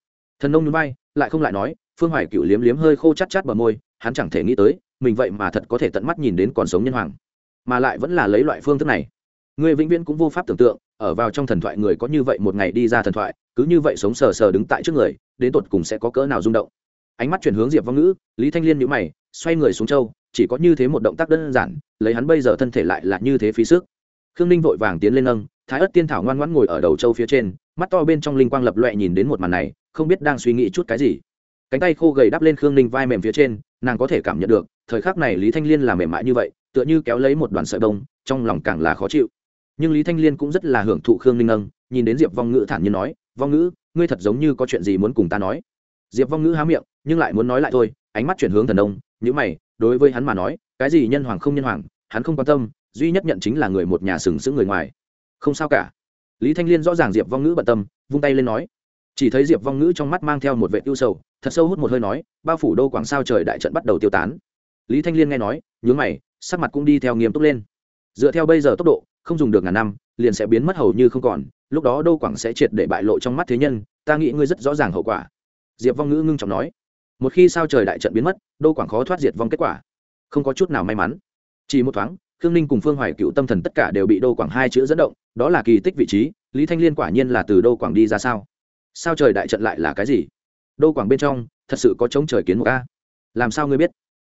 Thần nông núi bay lại không lại nói, phương hoài cựu liếm liếm hơi khô chát chát bờ môi, hắn chẳng thể nghĩ tới mình vậy mà thật có thể tận mắt nhìn đến còn sống nhân hoàng, mà lại vẫn là lấy loại phương thức này. Người vĩnh viễn cũng vô pháp tưởng tượng, ở vào trong thần thoại người có như vậy một ngày đi ra thần thoại, cứ như vậy sống sờ sờ đứng tại trước người, đến tột cùng sẽ có cỡ nào rung động. Ánh mắt chuyển hướng diệp vong ngữ, lý thanh liên nhữ mày, xoay người xuống châu, chỉ có như thế một động tác đơn giản, lấy hắn bây giờ thân thể lại là như thế phí sức. Khương ninh vội vàng tiến lên nâng, thái ất tiên thảo ngoan ngoãn ngồi ở đầu châu phía trên, mắt to bên trong linh quang lập loẹ nhìn đến một màn này, không biết đang suy nghĩ chút cái gì cánh tay khô gầy đắp lên khương ninh vai mềm phía trên, nàng có thể cảm nhận được, thời khắc này lý thanh liên là mềm mại như vậy, tựa như kéo lấy một đoàn sợi bông, trong lòng càng là khó chịu. Nhưng lý thanh liên cũng rất là hưởng thụ khương ninh nâng, nhìn đến diệp vong ngữ thản nhiên nói, vong ngữ, ngươi thật giống như có chuyện gì muốn cùng ta nói. Diệp vong ngữ há miệng, nhưng lại muốn nói lại thôi, ánh mắt chuyển hướng thần đông nhữ mày, đối với hắn mà nói, cái gì nhân hoàng không nhân hoàng, hắn không quan tâm, duy nhất nhận chính là người một nhà sừng sững người ngoài. Không sao cả. Lý thanh liên rõ ràng diệp vong ngữ bận tâm, vung tay lên nói chỉ thấy diệp vong ngữ trong mắt mang theo một vệ ưu sầu, thật sâu hút một hơi nói, bao phủ đô quảng sao trời đại trận bắt đầu tiêu tán. Lý thanh liên nghe nói, nhướng mày, sắc mặt cũng đi theo nghiêm túc lên. Dựa theo bây giờ tốc độ, không dùng được ngàn năm, liền sẽ biến mất hầu như không còn, lúc đó đô quảng sẽ triệt để bại lộ trong mắt thế nhân, ta nghĩ ngươi rất rõ ràng hậu quả. Diệp vong ngữ ngưng trọng nói, một khi sao trời đại trận biến mất, đô quảng khó thoát diệt vong kết quả. Không có chút nào may mắn. Chỉ một thoáng, khương ninh cùng phương hoài cựu tâm thần tất cả đều bị đô quảng hai chữ dẫn động, đó là kỳ tích vị trí, lý thanh liên quả nhiên là từ đô quảng đi ra sao? Sao trời đại trận lại là cái gì? Đô quảng bên trong, thật sự có chống trời kiến một ca làm sao ngươi biết?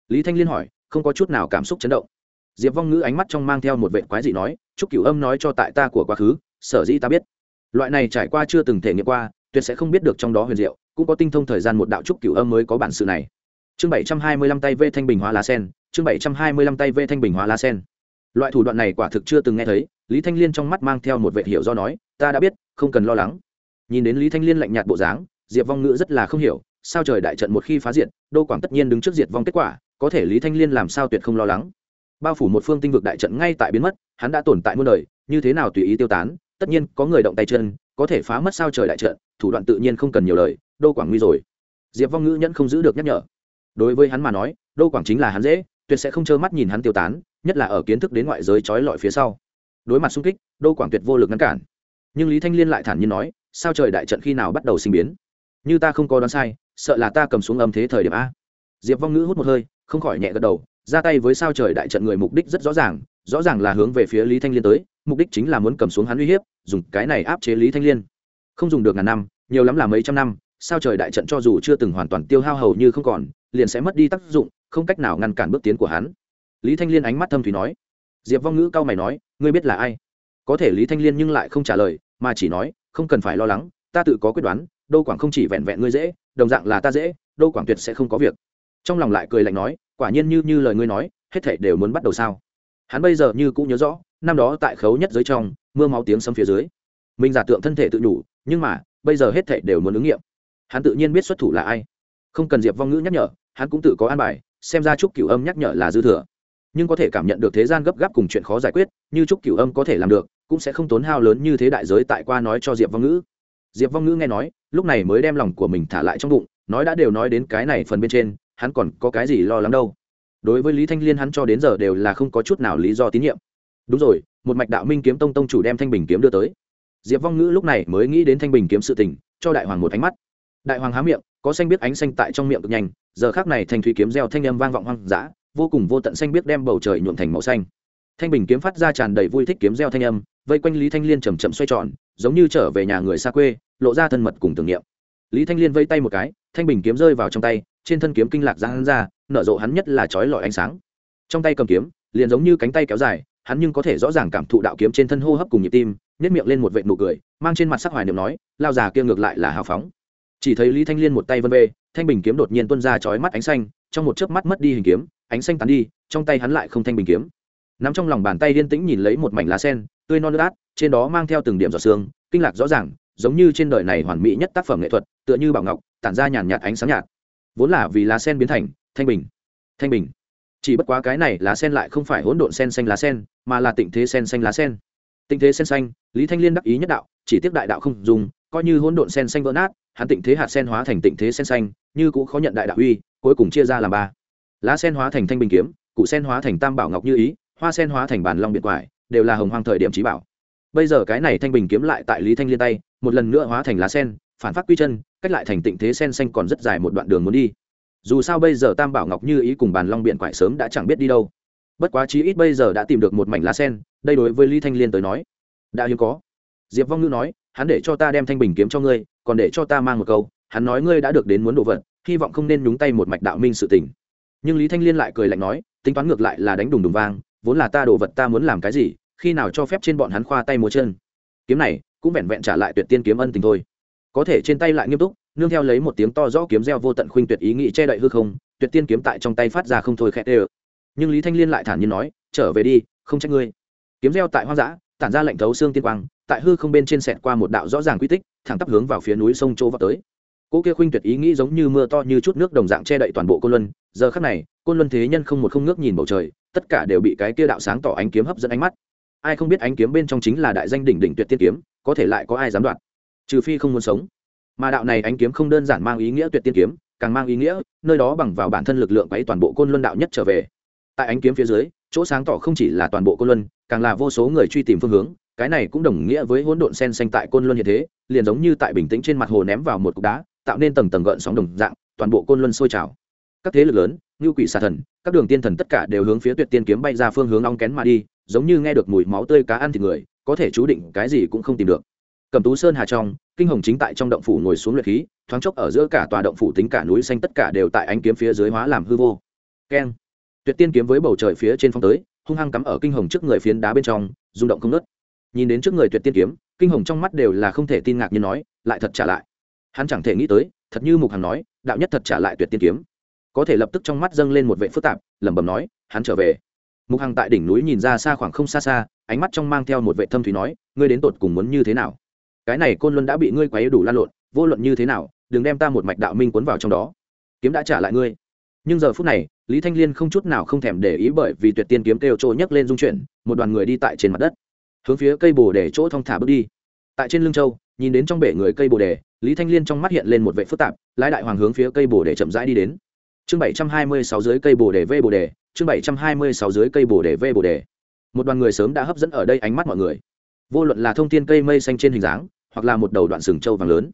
Lý thanh liên hỏi, không có chút nào cảm xúc chấn động. Diệp vong ngữ ánh mắt trong mang theo một vệ quái dị nói chúc cửu âm nói cho tại ta của quá khứ, sở dĩ ta biết. Loại này trải qua chưa từng thể nghiệm qua, tuyệt sẽ không biết được trong đó huyền diệu, cũng có tinh thông thời gian một đạo trúc cửu âm mới có bản sự này. Chương bảy trăm hai mươi lăm tay vê thanh bình hóa lá sen, chương bảy trăm hai mươi lăm tay vê thanh bình hóa lá sen. Loại thủ đoạn này quả thực chưa từng nghe thấy, lý thanh liên trong mắt mang theo một vệ hiểu do nói, ta đã biết, không cần lo lắng nhìn đến lý thanh liên lạnh nhạt bộ dáng diệp vong ngữ rất là không hiểu sao trời đại trận một khi phá diện, đô quảng tất nhiên đứng trước diệt vong kết quả có thể lý thanh liên làm sao tuyệt không lo lắng. Bao phủ một phương tinh vực đại trận ngay tại biến mất hắn đã tồn tại muôn đời như thế nào tùy ý tiêu tán tất nhiên có người động tay chân có thể phá mất sao trời đại trận thủ đoạn tự nhiên không cần nhiều lời đô quảng nguy rồi. Diệp vong ngữ nhẫn không giữ được nhắc nhở. Đối với hắn mà nói đô quảng chính là hắn dễ tuyệt sẽ không trơ mắt nhìn hắn tiêu tán nhất là ở kiến thức đến ngoại giới trói lọi phía sau. Đối mặt xung kích đô quảng tuyệt vô lực ngăn cản. Nhưng lý thanh liên lại thản nhiên nói sao trời đại trận khi nào bắt đầu sinh biến? Như ta không có đoán sai, sợ là ta cầm xuống âm thế thời điểm a. Diệp vong ngữ hút một hơi, không khỏi nhẹ gật đầu, ra tay với sao trời đại trận người mục đích rất rõ ràng rõ ràng là hướng về phía lý thanh liên tới, mục đích chính là muốn cầm xuống hắn uy hiếp, dùng cái này áp chế lý thanh liên. Không dùng được ngàn năm, nhiều lắm là mấy trăm năm, sao trời đại trận cho dù chưa từng hoàn toàn tiêu hao hầu như không còn, liền sẽ mất đi tác dụng, không cách nào ngăn cản bước tiến của hắn. Lý thanh liên ánh mắt thâm thủy nói. Diệp vong ngữ cao mày nói, ngươi biết là ai? Có thể lý thanh liên nhưng lại không trả lời, mà chỉ nói không cần phải lo lắng, ta tự có quyết đoán, đô quảng không chỉ vẹn vẹn ngươi dễ, đồng dạng là ta dễ, đô quảng tuyệt sẽ không có việc. Trong lòng lại cười lạnh nói, quả nhiên như như lời ngươi nói, hết thảy đều muốn bắt đầu sao? Hắn bây giờ như cũng nhớ rõ, năm đó tại khấu nhất dưới trong, mưa máu tiếng sấm phía dưới. Mình giả tượng thân thể tự nhủ nhưng mà, bây giờ hết thảy đều muốn ứng nghiệm. Hắn tự nhiên biết xuất thủ là ai. Không cần diệp vong ngữ nhắc nhở, hắn cũng tự có an bài, xem ra trúc cửu âm nhắc nhở là dư thừa. Nhưng có thể cảm nhận được thế gian gấp gáp cùng chuyện khó giải quyết, như trúc cửu âm có thể làm được cũng sẽ không tốn hao lớn như thế đại giới tại qua nói cho diệp vong ngữ. Diệp vong ngữ nghe nói, lúc này mới đem lòng của mình thả lại trong bụng, nói đã đều nói đến cái này phần bên trên, hắn còn có cái gì lo lắng đâu. Đối với lý thanh liên hắn cho đến giờ đều là không có chút nào lý do tín nhiệm. Đúng rồi, một mạch đạo minh kiếm tông tông chủ đem thanh bình kiếm đưa tới. Diệp vong ngữ lúc này mới nghĩ đến thanh bình kiếm sự tình, cho đại hoàng một ánh mắt. Đại hoàng há miệng, có xanh biết ánh xanh tại trong miệng cực nhanh, giờ khác này thanh thủy kiếm gieo thanh âm vang vọng hoang dã, vô cùng vô tận xanh biết đem bầu trời nhuộm thành màu xanh. Thanh bình kiếm phát ra tràn đầy vui thích kiếm gieo thanh âm vây quanh lý thanh liên chầm chậm xoay tròn, giống như trở về nhà người xa quê, lộ ra thân mật cùng tưởng niệm. Lý thanh liên vây tay một cái, thanh bình kiếm rơi vào trong tay, trên thân kiếm kinh lạc ra hắn ra, nở rộ hắn nhất là chói lọi ánh sáng. Trong tay cầm kiếm, liền giống như cánh tay kéo dài, hắn nhưng có thể rõ ràng cảm thụ đạo kiếm trên thân hô hấp cùng nhịp tim nhét miệng lên một vệ nụ cười, mang trên mặt sắc hoài niệm nói, lao già kia ngược lại là hào phóng. Chỉ thấy lý thanh liên một tay vân bê thanh bình kiếm đột nhiên tuôn ra chói mắt ánh xanh, trong một chớp mắt mất đi hình kiếm, ánh xanh tán đi, trong tay hắn lại không thanh bình kiếm nắm trong lòng bàn tay yên tĩnh nhìn lấy một mảnh lá sen, tươi non lát trên đó mang theo từng điểm giọt xương kinh lạc rõ ràng, giống như trên đời này hoàn mỹ nhất tác phẩm nghệ thuật, tựa như bảo ngọc, tản ra nhàn nhạt ánh sáng nhạt. Vốn là vì lá sen biến thành, thanh bình thanh bình. Chỉ bất quá cái này lá sen lại không phải hỗn độn sen xanh lá sen, mà là tịnh thế sen xanh lá sen. Tịnh thế sen xanh, lý thanh liên đắc ý nhất đạo, chỉ tiếp đại đạo không dùng, coi như hỗn độn sen xanh vỡ nát, hắn tịnh thế hạt sen hóa thành tịnh thế sen xanh, như cũng khó nhận đại đạo uy, cuối cùng chia ra làm ba. Lá sen hóa thành thanh bình kiếm cụ sen hóa thành tam bảo ngọc như ý hoa sen hóa thành bàn long biệt quải, đều là hồng hoang thời điểm trí bảo. Bây giờ cái này thanh bình kiếm lại tại lý thanh liên tay, một lần nữa hóa thành lá sen, phản phát quy chân, cách lại thành tịnh thế sen xanh còn rất dài một đoạn đường muốn đi. Dù sao bây giờ tam bảo ngọc như ý cùng bàn long biện quải sớm đã chẳng biết đi đâu. Bất quá chí ít bây giờ đã tìm được một mảnh lá sen, đây đối với lý thanh liên tới nói, đã hiếm có. Diệp vong ngữ nói, hắn để cho ta đem thanh bình kiếm cho ngươi, còn để cho ta mang một câu, hắn nói ngươi đã được đến muốn đồ vật, hy vọng không nên nhúng tay một mạch đạo minh sự tình. Nhưng lý thanh liên lại cười lạnh nói, tính toán ngược lại là đánh đùng đùng vang vốn là ta đồ vật ta muốn làm cái gì, khi nào cho phép trên bọn hắn khoa tay múa chân. Kiếm này cũng vẹn vẹn trả lại tuyệt tiên kiếm ân tình thôi. Có thể trên tay lại nghiêm túc, nương theo lấy một tiếng to rõ kiếm reo vô tận khuynh tuyệt ý nghĩ che đậy hư không, tuyệt tiên kiếm tại trong tay phát ra không thôi khẽ tê ơ nhưng lý thanh liên lại thản nhiên nói, trở về đi, không trách ngươi. Kiếm reo tại hoang dã, tản ra lệnh thấu xương tiên quang, tại hư không bên trên sẹt qua một đạo rõ ràng quy tích, thẳng tắp hướng vào phía núi sông chỗ vào tới. Cỗ kia khuynh tuyệt ý nghĩ giống như mưa to như chút nước đồng dạng che đậy toàn bộ côn luân. Giờ khắc này, côn luân thế nhân không một không ngước nhìn bầu trời tất cả đều bị cái kia đạo sáng tỏ ánh kiếm hấp dẫn ánh mắt. Ai không biết ánh kiếm bên trong chính là đại danh đỉnh đỉnh tuyệt tiên kiếm, có thể lại có ai dám đoạt? Trừ phi không muốn sống. Mà đạo này ánh kiếm không đơn giản mang ý nghĩa tuyệt tiên kiếm, càng mang ý nghĩa nơi đó bằng vào bản thân lực lượng quấy toàn bộ côn luân đạo nhất trở về. Tại ánh kiếm phía dưới, chỗ sáng tỏ không chỉ là toàn bộ côn luân, càng là vô số người truy tìm phương hướng, cái này cũng đồng nghĩa với hỗn độn sen xanh tại côn luân như thế, liền giống như tại bình tĩnh trên mặt hồ ném vào một cục đá, tạo nên tầng tầng gợn sóng đồng dạng, toàn bộ côn luân sôi trào. Các thế lực lớn, như quỷ xà thần các đường tiên thần tất cả đều hướng phía tuyệt tiên kiếm bay ra phương hướng ong kén mà đi, giống như nghe được mùi máu tươi cá ăn thịt người, có thể chú định cái gì cũng không tìm được. Cầm tú sơn hà trong, kinh hồng chính tại trong động phủ ngồi xuống luyện khí, thoáng chốc ở giữa cả tòa động phủ tính cả núi xanh tất cả đều tại ánh kiếm phía dưới hóa làm hư vô. Keng. Tuyệt tiên kiếm với bầu trời phía trên phong tới, hung hăng cắm ở kinh hồng trước người phiến đá bên trong, rung động không nớt nhìn đến trước người tuyệt tiên kiếm, kinh hồng trong mắt đều là không thể tin ngạc như nói, lại thật trả lại. Hắn chẳng thể nghĩ tới, thật như mục hằng nói, đạo nhất thật trả lại tuyệt tiên kiếm có thể lập tức trong mắt dâng lên một vệ phức tạp, lẩm bẩm nói, hắn trở về. Mục hằng tại đỉnh núi nhìn ra xa khoảng không xa xa, ánh mắt trong mang theo một vệ thâm thủy nói, ngươi đến tột cùng muốn như thế nào? Cái này côn luân đã bị ngươi quấy đủ lan lộn, vô luận như thế nào, đừng đem ta một mạch đạo minh cuốn vào trong đó. Kiếm đã trả lại ngươi. Nhưng giờ phút này, lý thanh liên không chút nào không thèm để ý bởi vì tuyệt tiên kiếm kêu trôi nhấc lên dung chuyển, một đoàn người đi tại trên mặt đất. Hướng phía cây bồ để chỗ thong thả bước đi. Tại trên lưng châu, nhìn đến trong bể người cây bồ đề, lý thanh liên trong mắt hiện lên một vệ phức tạp, lái đại hoàng hướng phía cây bồ đề chậm rãi đi đến chương bảy trăm hai mươi sáu dưới cây bồ đề v bồ đề, chương bảy trăm hai mươi sáu dưới cây bồ đề v bồ đề. Một đoàn người sớm đã hấp dẫn ở đây ánh mắt mọi người. Vô luận là thông tin cây mây xanh trên hình dáng, hoặc là một đầu đoạn sừng trâu vàng lớn.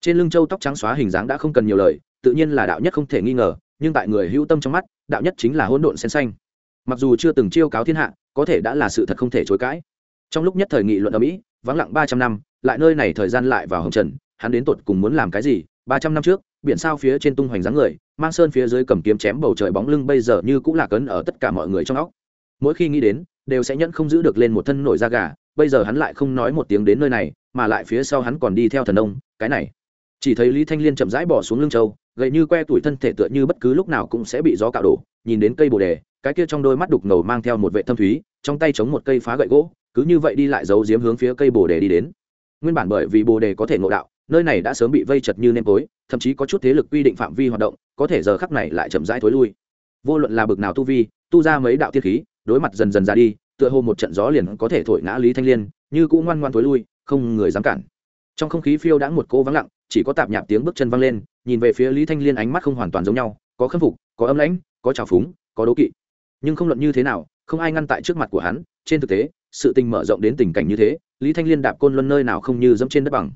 Trên lưng trâu tóc trắng xóa hình dáng đã không cần nhiều lời, tự nhiên là đạo nhất không thể nghi ngờ, nhưng tại người hữu tâm trong mắt, đạo nhất chính là hỗn độn sen xanh. Mặc dù chưa từng chiêu cáo thiên hạ, có thể đã là sự thật không thể chối cãi. Trong lúc nhất thời nghị luận ở mỹ, vắng lặng ba trăm năm, lại nơi này thời gian lại vào hồng trần, hắn đến tột cùng muốn làm cái gì, ba trăm năm trước biển sao phía trên tung hoành dáng người, mang sơn phía dưới cầm kiếm chém bầu trời bóng lưng bây giờ như cũng là cấn ở tất cả mọi người trong óc. Mỗi khi nghĩ đến, đều sẽ nhẫn không giữ được lên một thân nổi da gà, bây giờ hắn lại không nói một tiếng đến nơi này, mà lại phía sau hắn còn đi theo thần ông, cái này. Chỉ thấy lý thanh liên chậm rãi bỏ xuống lưng châu gậy như que tuổi thân thể tựa như bất cứ lúc nào cũng sẽ bị gió cạo đổ, nhìn đến cây bồ đề, cái kia trong đôi mắt đục ngầu mang theo một vệ thâm thúy, trong tay chống một cây phá gậy gỗ, cứ như vậy đi lại giấu giếm hướng phía cây bồ đề đi đến. Nguyên bản bởi vì bồ đề có thể ngộ đạo nơi này đã sớm bị vây chật như nêm tối, thậm chí có chút thế lực quy định phạm vi hoạt động, có thể giờ khắc này lại chậm rãi thối lui. Vô luận là bực nào tu vi, tu ra mấy đạo tiên khí, đối mặt dần dần ra đi, tựa hồ một trận gió liền có thể thổi ngã lý thanh liên, như cũng ngoan ngoan thối lui, không người dám cản. Trong không khí phiêu đã một cô vắng lặng, chỉ có tạp nhạp tiếng bước chân văng lên, nhìn về phía lý thanh liên ánh mắt không hoàn toàn giống nhau, có khâm phục, có âm lãnh, có trào phúng, có đố kỵ. Nhưng không luận như thế nào, không ai ngăn tại trước mặt của hắn, trên thực tế, sự tình mở rộng đến tình cảnh như thế, lý thanh liên đạp côn luân nơi nào không như dẫm trên đất bằng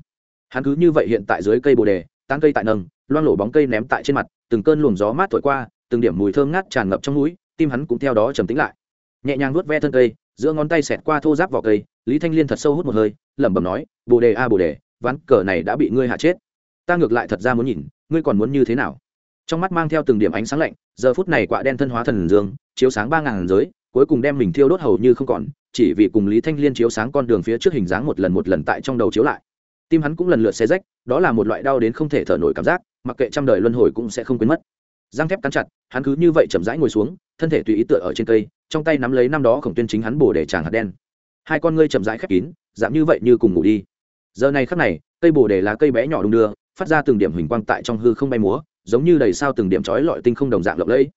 hắn cứ như vậy hiện tại dưới cây bồ đề, tán cây tại nâng, loang lổ bóng cây ném tại trên mặt, từng cơn luồng gió mát thổi qua, từng điểm mùi thơm ngát tràn ngập trong mũi tim hắn cũng theo đó trầm tĩnh lại. Nhẹ nhàng nuốt ve thân cây, giữa ngón tay xẹt qua thô giáp vỏ cây, lý thanh liên thật sâu hút một hơi, lẩm bẩm nói, bồ đề a, bồ đề, ván cờ này đã bị ngươi hạ chết. Ta ngược lại thật ra muốn nhìn, ngươi còn muốn như thế nào? Trong mắt mang theo từng điểm ánh sáng lạnh, giờ phút này quạ đen thân hóa thần dương, chiếu sáng ba ngàn giới, cuối cùng đem mình thiêu đốt hầu như không còn, chỉ vì cùng lý thanh liên chiếu sáng con đường phía trước hình dáng một lần một lần tại trong đầu chiếu lại tim hắn cũng lần lượt xé rách, đó là một loại đau đến không thể thở nổi cảm giác, mặc kệ trăm đời luân hồi cũng sẽ không quên mất. Răng thép cắn chặt, hắn cứ như vậy chậm rãi ngồi xuống, thân thể tùy ý tựa ở trên cây, trong tay nắm lấy năm đó khổng tuyên chính hắn bổ để tràng hạt đen. Hai con ngươi chậm rãi khép kín giảm như vậy như cùng ngủ đi. Giờ này khắc này, cây bồ đề là cây bé nhỏ đung đưa, phát ra từng điểm huỳnh quang tại trong hư không bay múa, giống như đầy sao từng điểm trói lọi tinh không đồng dạng lộng lẫy.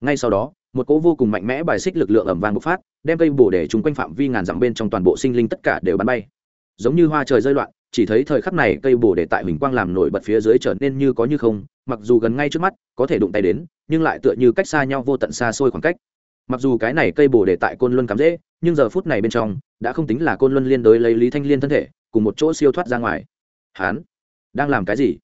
Ngay sau đó, một cỗ vô cùng mạnh mẽ bài xích lực lượng ẩm vang bộc phát, đem cây bồ đề chúng quanh phạm vi ngàn dặm bên trong toàn bộ sinh linh tất cả đều bắn bay. Giống như hoa trời rơi loạn chỉ thấy thời khắc này cây bồ đề tại huỳnh quang làm nổi bật phía dưới trở nên như có như không, mặc dù gần ngay trước mắt, có thể đụng tay đến, nhưng lại tựa như cách xa nhau vô tận xa xôi khoảng cách. Mặc dù cái này cây bồ đề tại côn luân cắm dễ nhưng giờ phút này bên trong, đã không tính là côn luân liên đối lấy lý thanh liên thân thể, cùng một chỗ siêu thoát ra ngoài. Hán, đang làm cái gì?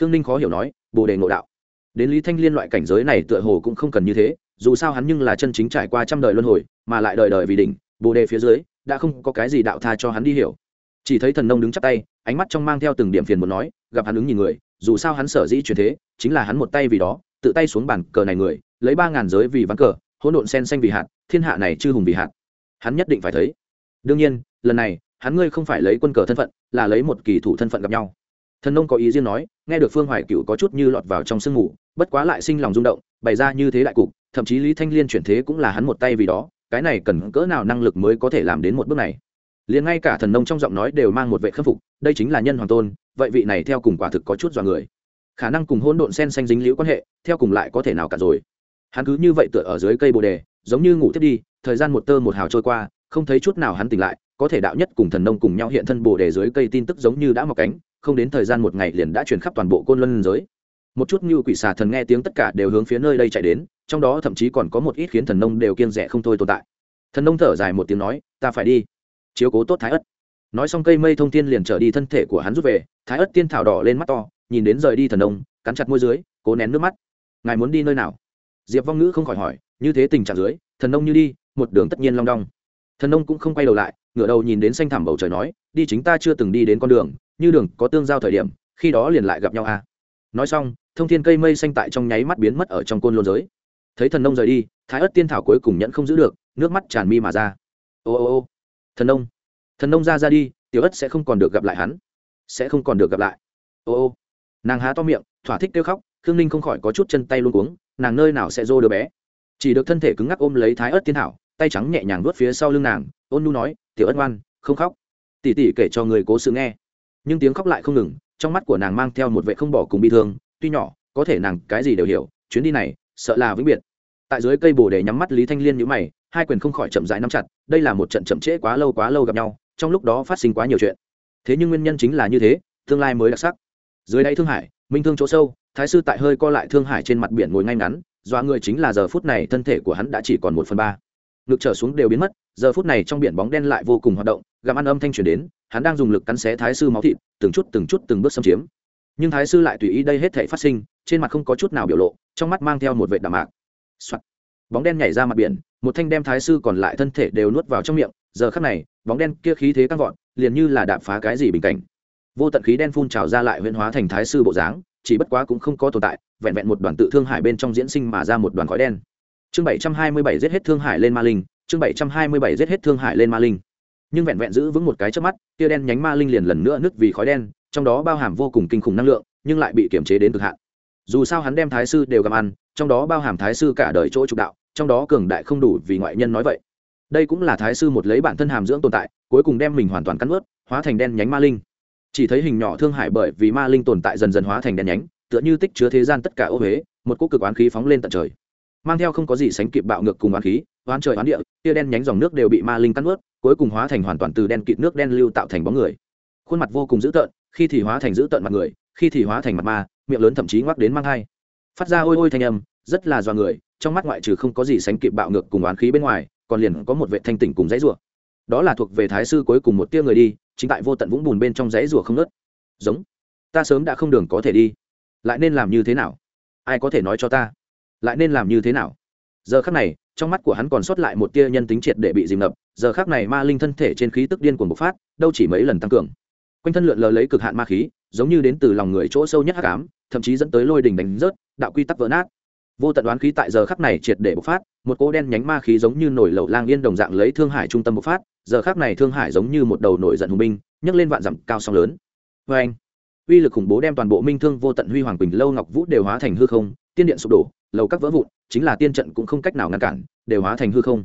Khương ninh khó hiểu nói, bồ đề ngộ đạo. Đến lý thanh liên loại cảnh giới này tựa hồ cũng không cần như thế, dù sao hắn nhưng là chân chính trải qua trăm đời luân hồi, mà lại đời đời vì đỉnh, bồ đề phía dưới, đã không có cái gì đạo tha cho hắn đi hiểu chỉ thấy thần nông đứng chắp tay, ánh mắt trong mang theo từng điểm phiền muốn nói, gặp hắn ứng nhìn người, dù sao hắn sở dĩ chuyển thế, chính là hắn một tay vì đó, tự tay xuống bàn cờ này người, lấy ba ngàn giới vì ván cờ, hỗn độn sen xanh vì hạt, thiên hạ này chư hùng vì hạt. Hắn nhất định phải thấy. Đương nhiên, lần này, hắn ngươi không phải lấy quân cờ thân phận, là lấy một kỳ thủ thân phận gặp nhau. Thần nông có ý riêng nói, nghe được phương hoài cựu có chút như lọt vào trong sương mù, bất quá lại sinh lòng rung động, bày ra như thế đại cục, thậm chí lý thanh liên chuyển thế cũng là hắn một tay vì đó, cái này cần cỡ nào năng lực mới có thể làm đến một bước này? Liền ngay cả thần nông trong giọng nói đều mang một vệ khâm phục, đây chính là nhân hoàng tôn, vậy vị này theo cùng quả thực có chút dọa người. Khả năng cùng hôn độn sen xanh dính liễu quan hệ, theo cùng lại có thể nào cả rồi. Hắn cứ như vậy tựa ở dưới cây bồ đề, giống như ngủ thiết đi, thời gian một tơ một hào trôi qua, không thấy chút nào hắn tỉnh lại, có thể đạo nhất cùng thần nông cùng nhau hiện thân bồ đề dưới cây tin tức giống như đã mọc cánh, không đến thời gian một ngày liền đã truyền khắp toàn bộ côn luân giới. Một chút như quỷ xà thần nghe tiếng tất cả đều hướng phía nơi đây chạy đến, trong đó thậm chí còn có một ít khiến thần nông đều kiên rẻ không thôi tồn tại. Thần nông thở dài một tiếng nói, ta phải đi chiếu cố tốt thái ất. Nói xong cây mây thông tiên liền trở đi thân thể của hắn rút về, thái ất tiên thảo đỏ lên mắt to, nhìn đến rời đi thần nông cắn chặt môi dưới, cố nén nước mắt. Ngài muốn đi nơi nào? Diệp vong ngữ không khỏi hỏi, như thế tình trạng dưới, thần nông như đi, một đường tất nhiên long đong. Thần nông cũng không quay đầu lại, ngửa đầu nhìn đến xanh thẳm bầu trời nói, đi chính ta chưa từng đi đến con đường, như đường có tương giao thời điểm, khi đó liền lại gặp nhau à. nói xong, thông thiên cây mây xanh tại trong nháy mắt biến mất ở trong côn lôn giới. Thấy thần nông rời đi, thái ất tiên thảo cuối cùng nhẫn không giữ được, nước mắt tràn mi mà ra. Ô ô ô thần nông. Thần nông ra ra đi, tiểu ất sẽ không còn được gặp lại hắn. Sẽ không còn được gặp lại. Ô ô. Nàng há to miệng, thỏa thích kêu khóc, khương ninh không khỏi có chút chân tay luôn cuống, nàng nơi nào sẽ dô đứa bé. Chỉ được thân thể cứng ngắc ôm lấy thái ớt tiên thảo, tay trắng nhẹ nhàng vuốt phía sau lưng nàng, ôn nu nói, tiểu ất ngoan, không khóc. Tỉ tỉ kể cho người cố sự nghe. Nhưng tiếng khóc lại không ngừng, trong mắt của nàng mang theo một vệ không bỏ cùng bi thương, tuy nhỏ, có thể nàng cái gì đều hiểu, chuyến đi này, sợ là vĩnh biệt. Tại dưới cây bồ để nhắm mắt lý thanh liên nhữ mày hai quyền không khỏi chậm rãi nắm chặt, đây là một trận chậm trễ quá lâu quá lâu gặp nhau, trong lúc đó phát sinh quá nhiều chuyện. Thế nhưng nguyên nhân chính là như thế, tương lai mới đặc sắc. Dưới đáy thương hải, minh thương chỗ sâu, thái sư tại hơi co lại thương hải trên mặt biển ngồi ngay ngắn dọa người chính là giờ phút này thân thể của hắn đã chỉ còn một phần ba. Ngực trở xuống đều biến mất, giờ phút này trong biển bóng đen lại vô cùng hoạt động, gặm ăn âm thanh truyền đến, hắn đang dùng lực cắn xé thái sư máu thịt, từng chút từng chút từng bước xâm chiếm. Nhưng thái sư lại tùy ý đây hết thể phát sinh, trên mặt không có chút nào biểu lộ, trong mắt mang theo một vệ đạm mạc、Soạn. bóng đen nhảy ra mặt biển một thanh đem thái sư còn lại thân thể đều nuốt vào trong miệng, giờ khắc này, bóng đen kia khí thế căng vọt, liền như là đạp phá cái gì bình cảnh. Vô tận khí đen phun trào ra lại huyễn hóa thành thái sư bộ dáng, chỉ bất quá cũng không có tồn tại, vẹn vẹn một đoàn tự thương hải bên trong diễn sinh mà ra một đoàn khói đen. Chương bảy trăm hai mươi bảy giết hết thương hải lên ma linh, chương bảy trăm hai mươi bảy giết hết thương hải lên ma linh. Nhưng vẹn vẹn giữ vững một cái trước mắt, tia đen nhánh ma linh liền lần nữa nứt vì khói đen, trong đó bao hàm vô cùng kinh khủng năng lượng, nhưng lại bị kiềm chế đến cực hạn. Dù sao hắn đem thái sư đều gặm ăn, trong đó bao hàm thái sư cả đời chỗ trục đạo trong đó cường đại không đủ vì ngoại nhân nói vậy. Đây cũng là thái sư một lấy bản thân hàm dưỡng tồn tại, cuối cùng đem mình hoàn toàn cắn ướt hóa thành đen nhánh ma linh. Chỉ thấy hình nhỏ thương hải bởi vì ma linh tồn tại dần dần hóa thành đen nhánh, tựa như tích chứa thế gian tất cả ô huế, một cỗ cực oán khí phóng lên tận trời. Mang theo không có gì sánh kịp bạo ngược cùng oán khí, oán trời oán địa, tia đen nhánh dòng nước đều bị ma linh cắn ướt cuối cùng hóa thành hoàn toàn từ đen kịt nước đen lưu tạo thành bóng người. Khuôn mặt vô cùng dữ tợn, khi thì hóa thành dữ tợn mặt người, khi thì hóa thành mặt ma, miệng lớn thậm chí ngoắc đến mang hai phát ra ôi ôi thanh âm, rất là do người trong mắt ngoại trừ không có gì sánh kịp bạo ngược cùng oán khí bên ngoài, còn liền có một vệ thanh tỉnh cùng dãy rủa. Đó là thuộc về thái sư cuối cùng một tia người đi, chính tại vô tận vũng bùn bên trong dãy rủa không nớt giống, ta sớm đã không đường có thể đi. Lại nên làm như thế nào? Ai có thể nói cho ta? Lại nên làm như thế nào? Giờ khắc này, trong mắt của hắn còn sót lại một tia nhân tính triệt để bị dìm ngập, giờ khắc này ma linh thân thể trên khí tức điên cuồng bộc phát, đâu chỉ mấy lần tăng cường. Quanh thân lượn lờ lấy cực hạn ma khí, giống như đến từ lòng người chỗ sâu nhất hắc ám, thậm chí dẫn tới lôi đình đánh rớt, đạo quy tắc vỡ nát vô tận đoán khí tại giờ khắc này triệt để bộc phát, một cỗ đen nhánh ma khí giống như nổi lẩu lang yên đồng dạng lấy thương hải trung tâm bộc phát, giờ khắc này thương hải giống như một đầu nổi giận hùng binh, nhấc lên vạn dặm cao song lớn. Vê anh, uy lực khủng bố đem toàn bộ minh thương vô tận huy hoàng quỳnh lâu ngọc vũ đều hóa thành hư không, tiên điện sụp đổ, lầu các vỡ vụn, chính là tiên trận cũng không cách nào ngăn cản, đều hóa thành hư không.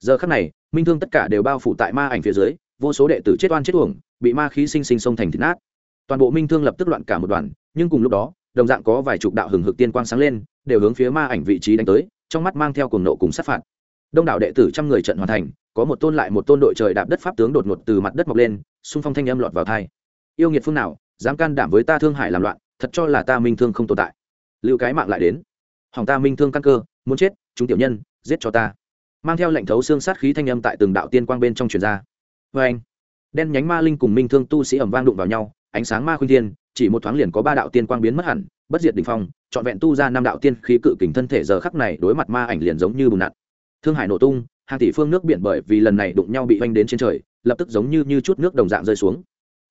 Giờ khắc này, minh thương tất cả đều bao phủ tại ma ảnh phía dưới, vô số đệ tử chết oan chết uổng, bị ma khí sinh sinh sông thành thịt nát. Toàn bộ minh thương lập tức loạn cả một đoàn, nhưng cùng lúc đó đồng dạng có vài chục đạo hừng hực tiên quang sáng lên, đều hướng phía ma ảnh vị trí đánh tới, trong mắt mang theo cuồng nộ cùng sát phạt. Đông đảo đệ tử trăm người trận hoàn thành, có một tôn lại một tôn đội trời đạp đất pháp tướng đột ngột từ mặt đất mọc lên, xung phong thanh âm lọt vào thai yêu nghiệt phương nào, dám can đảm với ta thương hải làm loạn, thật cho là ta minh thương không tồn tại. Lưu cái mạng lại đến. Hỏng ta minh thương căn cơ, muốn chết, chúng tiểu nhân, giết cho ta. Mang theo lệnh thấu xương sát khí thanh âm tại từng đạo tiên quang bên trong truyền ra. Vê anh đen nhánh ma linh cùng minh thương tu sĩ ẩm vang đụng vào nhau, ánh sáng ma khuyên thiên chỉ một thoáng liền có ba đạo tiên quang biến mất hẳn, bất diệt đỉnh phong, trọn vẹn tu ra năm đạo tiên khí cự kình thân thể giờ khắc này đối mặt ma ảnh liền giống như bùn nặn. Thương hải nổ tung, hàng tỷ phương nước biển bởi vì lần này đụng nhau bị oanh đến trên trời, lập tức giống như như chút nước đồng dạng rơi xuống.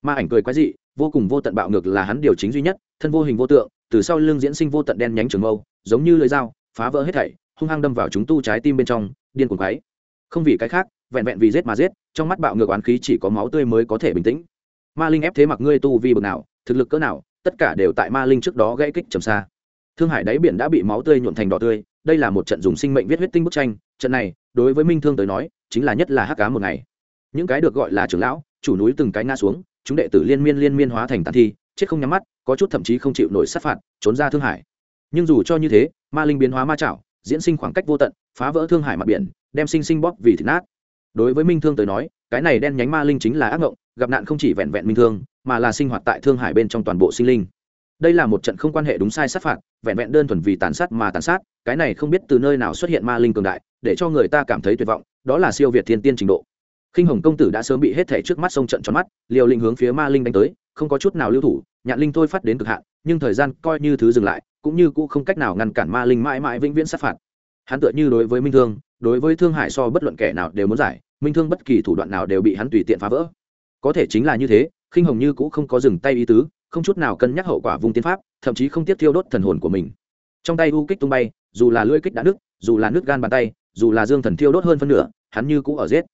Ma ảnh cười quái dị, vô cùng vô tận bạo ngược là hắn điều chính duy nhất, thân vô hình vô tượng, từ sau lưng diễn sinh vô tận đen nhánh trường mâu, giống như lưỡi dao, phá vỡ hết thảy, hung hăng đâm vào chúng tu trái tim bên trong, điên cuồng quái. Không vì cái khác, vẹn vẹn vì giết mà giết, trong mắt bạo ngược oán khí chỉ có máu tươi mới có thể bình tĩnh. Ma linh ép thế mặc ngươi tu vi bực nào thực lực cỡ nào, tất cả đều tại ma linh trước đó gãy kích trầm xa. Thương hải đáy biển đã bị máu tươi nhuộn thành đỏ tươi, đây là một trận dùng sinh mệnh viết huyết tinh bức tranh, trận này, đối với minh thương tới nói, chính là nhất là hắc cá một ngày. Những cái được gọi là trưởng lão, chủ núi từng cái ngã xuống, chúng đệ tử liên miên liên miên hóa thành tàn thi, chết không nhắm mắt, có chút thậm chí không chịu nổi sát phạt, trốn ra thương hải. Nhưng dù cho như thế, ma linh biến hóa ma chảo, diễn sinh khoảng cách vô tận, phá vỡ thương hải mặt biển, đem sinh sinh bóp vì thịt nát. Đối với minh thương tới nói, cái này đen nhánh ma linh chính là ác ngộng, gặp nạn không chỉ vẹn vẹn minh thương mà là sinh hoạt tại thương hải bên trong toàn bộ sinh linh. Đây là một trận không quan hệ đúng sai sát phạt, vẹn vẹn đơn thuần vì tàn sát mà tàn sát, cái này không biết từ nơi nào xuất hiện ma linh cường đại, để cho người ta cảm thấy tuyệt vọng, đó là siêu việt thiên tiên trình độ. Khinh hồng công tử đã sớm bị hết thể trước mắt sông trận tròn mắt, liều linh hướng phía ma linh đánh tới, không có chút nào lưu thủ, nhạn linh thôi phát đến cực hạn, nhưng thời gian coi như thứ dừng lại, cũng như cũng không cách nào ngăn cản ma linh mãi mãi vĩnh viễn sát phạt. Hắn tựa như đối với minh thương, đối với thương hải so bất luận kẻ nào đều muốn giải, minh thương bất kỳ thủ đoạn nào đều bị hắn tùy tiện phá vỡ. Có thể chính là như thế khinh hồng như cũng không có dừng tay ý tứ, không chút nào cân nhắc hậu quả vùng tiến pháp, thậm chí không tiếp thiêu đốt thần hồn của mình. Trong tay u kích tung bay, dù là lưỡi kích đã nứt, dù là nước gan bàn tay, dù là dương thần thiêu đốt hơn phân nửa, hắn như cũng ở giết.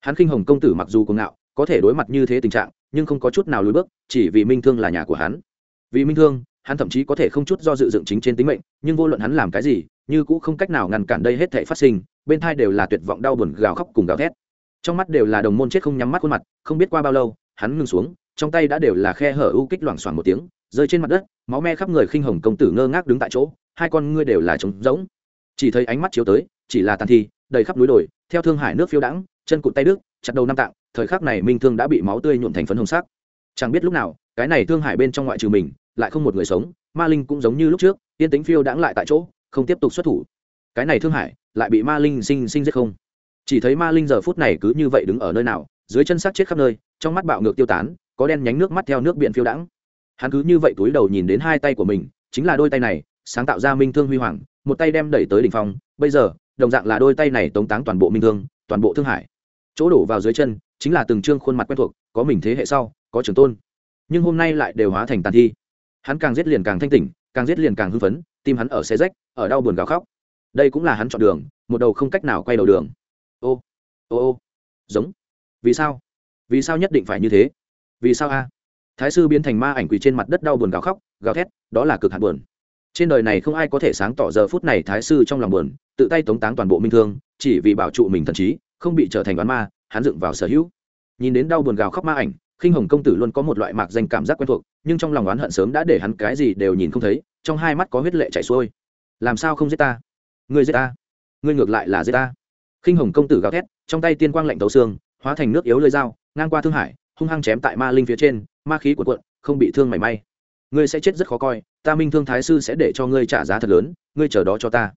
Hắn khinh hồng công tử mặc dù cuồng ngạo, có thể đối mặt như thế tình trạng, nhưng không có chút nào lùi bước, chỉ vì minh thương là nhà của hắn. Vì minh thương, hắn thậm chí có thể không chút do dự dựng chính trên tính mệnh, nhưng vô luận hắn làm cái gì, như cũng không cách nào ngăn cản đây hết thể phát sinh, bên thai đều là tuyệt vọng, đau buồn, gào khóc cùng gào thét. Trong mắt đều là đồng môn chết không nhắm mắt khuôn mặt, không biết qua bao lâu, hắn ngừng xuống trong tay đã đều là khe hở u kích loảng xoảng một tiếng, rơi trên mặt đất, máu me khắp người khinh hồng công tử ngơ ngác đứng tại chỗ, hai con ngươi đều là trống rỗng. Chỉ thấy ánh mắt chiếu tới, chỉ là tàn thi, đầy khắp núi đồi, theo thương hải nước phiêu đãng, chân cụt tay đức chặt đầu năm tạng, thời khắc này minh thương đã bị máu tươi nhuộn thành phấn hồng sắc. Chẳng biết lúc nào, cái này thương hải bên trong ngoại trừ mình, lại không một người sống, ma linh cũng giống như lúc trước, yên tính phiêu đãng lại tại chỗ, không tiếp tục xuất thủ. Cái này thương hải, lại bị ma linh sinh sinh giết không? Chỉ thấy ma linh giờ phút này cứ như vậy đứng ở nơi nào, dưới chân xác chết khắp nơi, trong mắt bạo ngược tiêu tán có đen nhánh nước mắt theo nước biển phiêu đãng. Hắn cứ như vậy túi đầu nhìn đến hai tay của mình, chính là đôi tay này, sáng tạo ra minh thương huy hoàng, một tay đem đẩy tới đỉnh phong, bây giờ, đồng dạng là đôi tay này tống táng toàn bộ minh thương, toàn bộ thương hải. Chỗ đổ vào dưới chân, chính là từng trương khuôn mặt quen thuộc, có mình thế hệ sau, có trường tôn. Nhưng hôm nay lại đều hóa thành tàn thi. Hắn càng giết liền càng thanh tỉnh, càng giết liền càng hưng phấn, tim hắn ở xe rách, ở đau buồn gào khóc. Đây cũng là hắn chọn đường, một đầu không cách nào quay đầu đường. Ô ô ô. Giống. Vì sao? Vì sao nhất định phải như thế? Vì sao a? Thái sư biến thành ma ảnh quỳ trên mặt đất đau buồn gào khóc, gào thét, đó là cực hạn buồn. Trên đời này không ai có thể sáng tỏ giờ phút này thái sư trong lòng buồn, tự tay tống táng toàn bộ minh thương, chỉ vì bảo trụ mình thần trí, không bị trở thành đoán ma, hắn dựng vào sở hữu. Nhìn đến đau buồn gào khóc ma ảnh, khinh hồng công tử luôn có một loại mạc danh cảm giác quen thuộc, nhưng trong lòng oán hận sớm đã để hắn cái gì đều nhìn không thấy, trong hai mắt có huyết lệ chảy xuôi. Làm sao không giết ta? Ngươi giết ta? Ngươi ngược lại là giết ta? Khinh hồng công tử gào thét, trong tay tiên quang lạnh tấu xương, hóa thành nước yếu lơi dao, ngang qua thương hải hung hăng chém tại ma linh phía trên, ma khí của quận không bị thương mảy may. Ngươi sẽ chết rất khó coi, ta minh thương thái sư sẽ để cho ngươi trả giá thật lớn, ngươi chờ đó cho ta.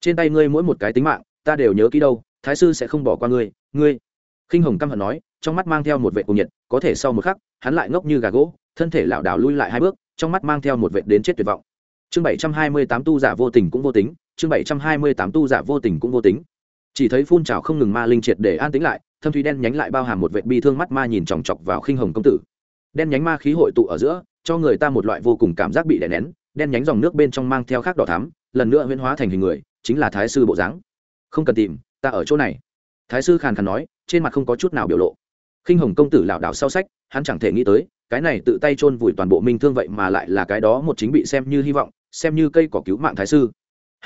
Trên tay ngươi mỗi một cái tính mạng, ta đều nhớ kỹ đâu, thái sư sẽ không bỏ qua ngươi ngươi. Khinh hồng căm hận nói, trong mắt mang theo một vệ cuồng nhiệt, có thể sau một khắc, hắn lại ngốc như gà gỗ, thân thể lảo đảo lui lại hai bước, trong mắt mang theo một vệ đến chết tuyệt vọng. Chương bảy trăm hai mươi tám tu giả vô tình cũng vô tính, chương bảy trăm hai mươi tám tu giả vô tình cũng vô tính. Chỉ thấy phun trào không ngừng ma linh triệt để an tĩnh lại thâm thúy đen nhánh lại bao hàm một vệ bi thương mắt ma nhìn chòng chọc vào khinh hồng công tử. Đen nhánh ma khí hội tụ ở giữa, cho người ta một loại vô cùng cảm giác bị đè nén, đen nhánh dòng nước bên trong mang theo khác đỏ thắm, lần nữa huyễn hóa thành hình người, chính là thái sư bộ dáng. Không cần tìm, ta ở chỗ này. Thái sư khàn khàn nói, trên mặt không có chút nào biểu lộ. Khinh hồng công tử lảo đảo sau sách, hắn chẳng thể nghĩ tới, cái này tự tay chôn vùi toàn bộ minh thương vậy mà lại là cái đó một chính bị xem như hy vọng, xem như cây cỏ cứu mạng thái sư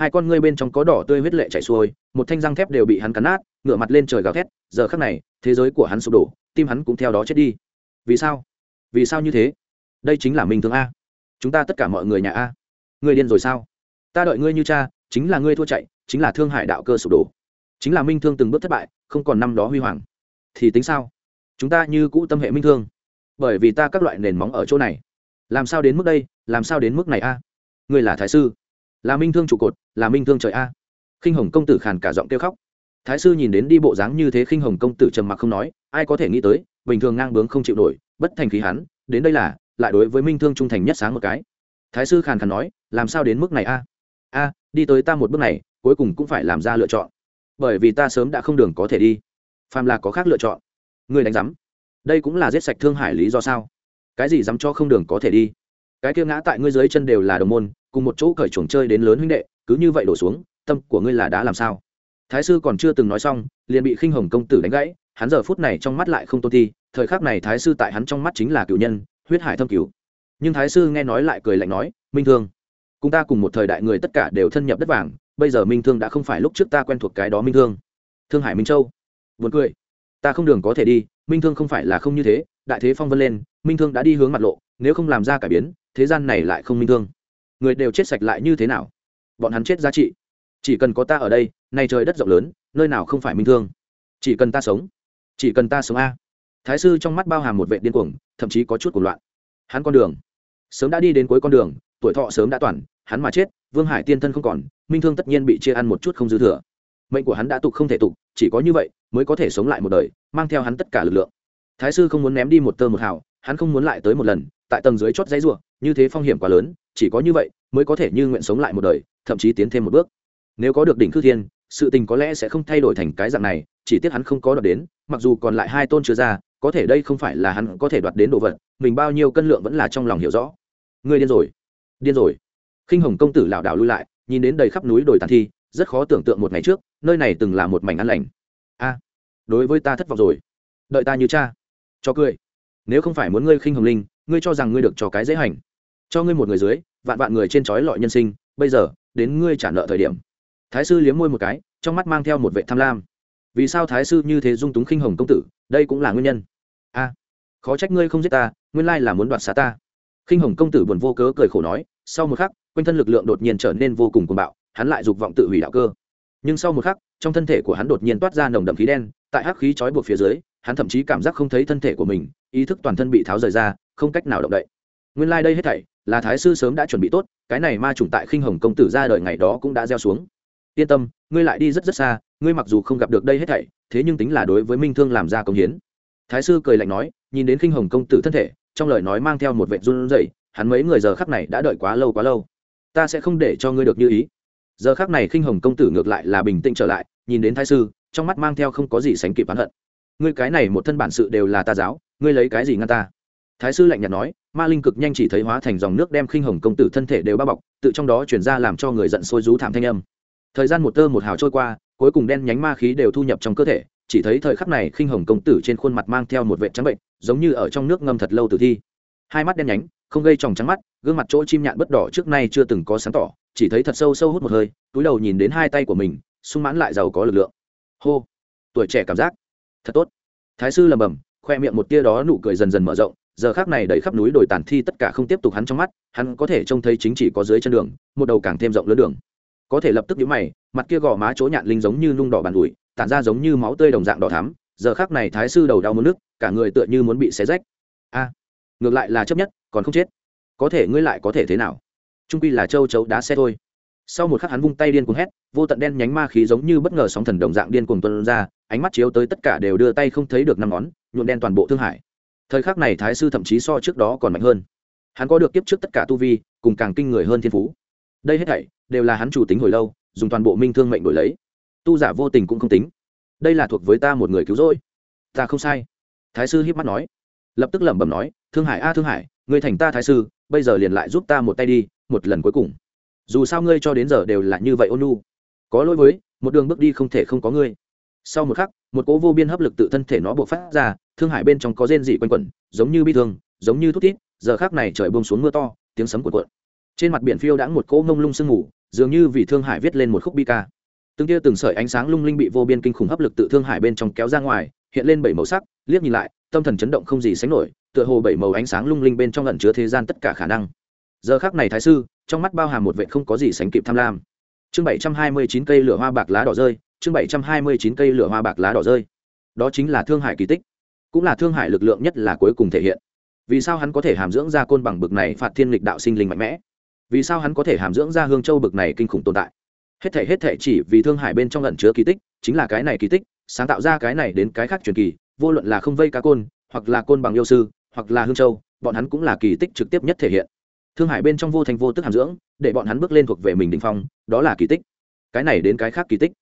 hai con ngươi bên trong có đỏ tươi huyết lệ chảy xuôi, một thanh răng thép đều bị hắn cắn nát, ngửa mặt lên trời gào thét, giờ khắc này, thế giới của hắn sụp đổ, tim hắn cũng theo đó chết đi. Vì sao? Vì sao như thế? Đây chính là minh thương a. Chúng ta tất cả mọi người nhà a. Người điên rồi sao? Ta đợi ngươi như cha, chính là ngươi thua chạy, chính là thương hại đạo cơ sụp đổ. Chính là minh thương từng bước thất bại, không còn năm đó huy hoàng. Thì tính sao? Chúng ta như cũ tâm hệ minh thương. Bởi vì ta các loại nền móng ở chỗ này. Làm sao đến mức đây, làm sao đến mức này a? Ngươi là thái sư là minh thương trụ cột, là minh thương trời a. Khinh hồng công tử khàn cả giọng kêu khóc. Thái sư nhìn đến đi bộ dáng như thế khinh hồng công tử trầm mặc không nói, ai có thể nghĩ tới, bình thường ngang bướng không chịu nổi, bất thành khí hắn, đến đây là, lại đối với minh thương trung thành nhất sáng một cái. Thái sư khàn khàn nói, làm sao đến mức này a? A, đi tới ta một bước này, cuối cùng cũng phải làm ra lựa chọn. Bởi vì ta sớm đã không đường có thể đi. Phàm là có khác lựa chọn. Người đánh giám. Đây cũng là giết sạch thương hải lý do sao? Cái gì dám cho không đường có thể đi? Cái kia ngã tại ngươi dưới chân đều là đồng môn, cùng một chỗ cởi chuồng chơi đến lớn huynh đệ, cứ như vậy đổ xuống, tâm của ngươi là đã làm sao? Thái sư còn chưa từng nói xong, liền bị khinh hồng công tử đánh gãy, hắn giờ phút này trong mắt lại không tôn thi, thời khắc này thái sư tại hắn trong mắt chính là cựu nhân, huyết hải thâm cửu. Nhưng thái sư nghe nói lại cười lạnh nói, minh thương, cùng ta cùng một thời đại người tất cả đều thân nhập đất vàng, bây giờ minh thương đã không phải lúc trước ta quen thuộc cái đó minh thương. Thương hải minh châu, buồn cười. Ta không đường có thể đi, minh thương không phải là không như thế. Đại thế phong vân lên, minh thương đã đi hướng mặt lộ, nếu không làm ra cải biến thế gian này lại không minh thương. Người đều chết sạch lại như thế nào? Bọn hắn chết giá trị. Chỉ cần có ta ở đây, nay trời đất rộng lớn, nơi nào không phải minh thương? Chỉ cần ta sống. Chỉ cần ta sống a. Thái sư trong mắt bao hàm một vệ điên cuồng, thậm chí có chút cuồng loạn. Hắn con đường. Sớm đã đi đến cuối con đường, tuổi thọ sớm đã toàn, hắn mà chết, vương hải tiên thân không còn, minh thương tất nhiên bị chia ăn một chút không dư thừa. Mệnh của hắn đã tục không thể tục, chỉ có như vậy, mới có thể sống lại một đời, mang theo hắn tất cả lực lượng. Thái sư không muốn ném đi một tơ một hào hắn không muốn lại tới một lần, tại tầng dưới chót dãy ruộng như thế phong hiểm quá lớn, chỉ có như vậy mới có thể như nguyện sống lại một đời, thậm chí tiến thêm một bước. Nếu có được đỉnh khư thiên, sự tình có lẽ sẽ không thay đổi thành cái dạng này, chỉ tiếc hắn không có đoạt đến, mặc dù còn lại hai tôn chưa ra, có thể đây không phải là hắn có thể đoạt đến đồ vật, mình bao nhiêu cân lượng vẫn là trong lòng hiểu rõ. Ngươi điên rồi điên rồi. Khinh hồng công tử lảo đảo lui lại, nhìn đến đầy khắp núi đồi tàn thi, rất khó tưởng tượng một ngày trước, nơi này từng là một mảnh ăn lành. A, đối với ta thất vọng rồi. Đợi ta như cha. Cho cười nếu không phải muốn ngươi khinh hồng linh, ngươi cho rằng ngươi được cho cái dễ hành. Cho ngươi một người dưới, vạn vạn người trên trói lọi nhân sinh, bây giờ, đến ngươi trả nợ thời điểm. Thái sư liếm môi một cái, trong mắt mang theo một vệ tham lam. Vì sao thái sư như thế dung túng khinh hồng công tử, đây cũng là nguyên nhân. A, khó trách ngươi không giết ta, nguyên lai là muốn đoạt xá ta. Khinh hồng công tử buồn vô cớ cười khổ nói, sau một khắc, quanh thân lực lượng đột nhiên trở nên vô cùng cuồng bạo, hắn lại dục vọng tự hủy đạo cơ. Nhưng sau một khắc, trong thân thể của hắn đột nhiên toát ra nồng đậm khí đen, tại hắc khí trói buộc phía dưới hắn thậm chí cảm giác không thấy thân thể của mình, ý thức toàn thân bị tháo rời ra, không cách nào động đậy. Nguyên lai、like、đây hết thảy là thái sư sớm đã chuẩn bị tốt, cái này ma trùng tại khinh hồng công tử ra đời ngày đó cũng đã gieo xuống. Yên tâm, ngươi lại đi rất rất xa, ngươi mặc dù không gặp được đây hết thảy, thế nhưng tính là đối với minh thương làm ra công hiến. Thái sư cười lạnh nói, nhìn đến khinh hồng công tử thân thể, trong lời nói mang theo một vệ run rẩy, hắn mấy người giờ khắc này đã đợi quá lâu quá lâu. Ta sẽ không để cho ngươi được như ý. Giờ khắc này khinh hồng công tử ngược lại là bình tĩnh trở lại, nhìn đến thái sư, trong mắt mang theo không có gì sánh kịp oán hận ngươi cái này một thân bản sự đều là ta giáo, ngươi lấy cái gì ngăn ta? Thái sư lạnh nhạt nói, ma linh cực nhanh chỉ thấy hóa thành dòng nước đem khinh hồng công tử thân thể đều bao bọc, tự trong đó chuyển ra làm cho người giận sôi rú thảm thanh âm. Thời gian một tơ một hào trôi qua, cuối cùng đen nhánh ma khí đều thu nhập trong cơ thể, chỉ thấy thời khắc này khinh hồng công tử trên khuôn mặt mang theo một vệ trắng bệnh, giống như ở trong nước ngâm thật lâu tử thi. Hai mắt đen nhánh, không gây tròng trắng mắt, gương mặt chỗ chim nhạn bất đỏ trước nay chưa từng có sáng tỏ, chỉ thấy thật sâu sâu hút một hơi, túi đầu nhìn đến hai tay của mình, sung mãn lại giàu có lực lượng. Hô! Tuổi trẻ cảm giác thật tốt. Thái sư lầm bầm khoe miệng một tia đó nụ cười dần dần mở rộng, giờ khác này đầy khắp núi đồi tàn thi tất cả không tiếp tục hắn trong mắt, hắn có thể trông thấy chính chỉ có dưới chân đường, một đầu càng thêm rộng lớn đường. Có thể lập tức nhíu mày, mặt kia gò má chỗ nhạn linh giống như nung đỏ bàn ủi, tản ra giống như máu tươi đồng dạng đỏ thắm, giờ khác này thái sư đầu đau muốn nước, cả người tựa như muốn bị xé rách. A, ngược lại là chấp nhất, còn không chết. Có thể ngươi lại có thể thế nào? Trung quy là châu chấu đá xe thôi sau một khắc hắn vung tay điên cuồng hét, vô tận đen nhánh ma khí giống như bất ngờ sóng thần đồng dạng điên cuồng tuân ra, ánh mắt chiếu tới tất cả đều đưa tay không thấy được năm ngón nhuộn đen toàn bộ thương hải. Thời khắc này thái sư thậm chí so trước đó còn mạnh hơn. Hắn có được kiếp trước tất cả tu vi, cùng càng kinh người hơn thiên phú. Đây hết thảy đều là hắn chủ tính hồi lâu, dùng toàn bộ minh thương mệnh đổi lấy. Tu giả vô tình cũng không tính. Đây là thuộc với ta một người cứu rỗi. Ta không sai. Thái sư hiếp mắt nói. Lập tức lẩm bẩm nói, thương hải a, thương hải, ngươi thành ta thái sư, bây giờ liền lại giúp ta một tay đi, một lần cuối cùng dù sao ngươi cho đến giờ đều là như vậy ôn nu có lỗi với, một đường bước đi không thể không có ngươi. Sau một khắc, một cỗ vô biên hấp lực tự thân thể nó buộc phát ra, thương hải bên trong có rên dị quanh quẩn, giống như bi thương, giống như thút thít, giờ khác này trời bông xuống mưa to, tiếng sấm cuộn cuộn. Trên mặt biển phiêu đã một cỗ ngông lung sương mù, dường như vì thương hải viết lên một khúc bi ca. Từng tia từng sợi ánh sáng lung linh bị vô biên kinh khủng hấp lực tự thương hải bên trong kéo ra ngoài, hiện lên bảy màu sắc, liếc nhìn lại, tâm thần chấn động không gì sánh nổi, tựa hồ bảy màu ánh sáng lung linh bên trong lẩn chứa thế gian tất cả khả năng giờ khác này thái sư, trong mắt bao hàm một vệ không có gì sánh kịp tham lam. Chương bảy trăm hai mươi chín cây lửa hoa bạc lá đỏ rơi, chương bảy trăm hai mươi chín cây lửa hoa bạc lá đỏ rơi. Đó chính là thương hải kỳ tích, cũng là thương hải lực lượng nhất là cuối cùng thể hiện. Vì sao hắn có thể hàm dưỡng ra côn bằng bực này phạt thiên lịch đạo sinh linh mạnh mẽ? Vì sao hắn có thể hàm dưỡng ra hương châu bực này kinh khủng tồn tại? Hết thể hết thể chỉ vì thương hải bên trong lẩn chứa kỳ tích, chính là cái này kỳ tích, sáng tạo ra cái này đến cái khác truyền kỳ, vô luận là không vây cá côn, hoặc là côn bằng yêu sư, hoặc là hương châu, bọn hắn cũng là kỳ tích trực tiếp nhất thể hiện thương hải bên trong vô thành vô tức hàm dưỡng, để bọn hắn bước lên thuộc về mình đình phong, đó là kỳ tích. Cái này đến cái khác kỳ tích.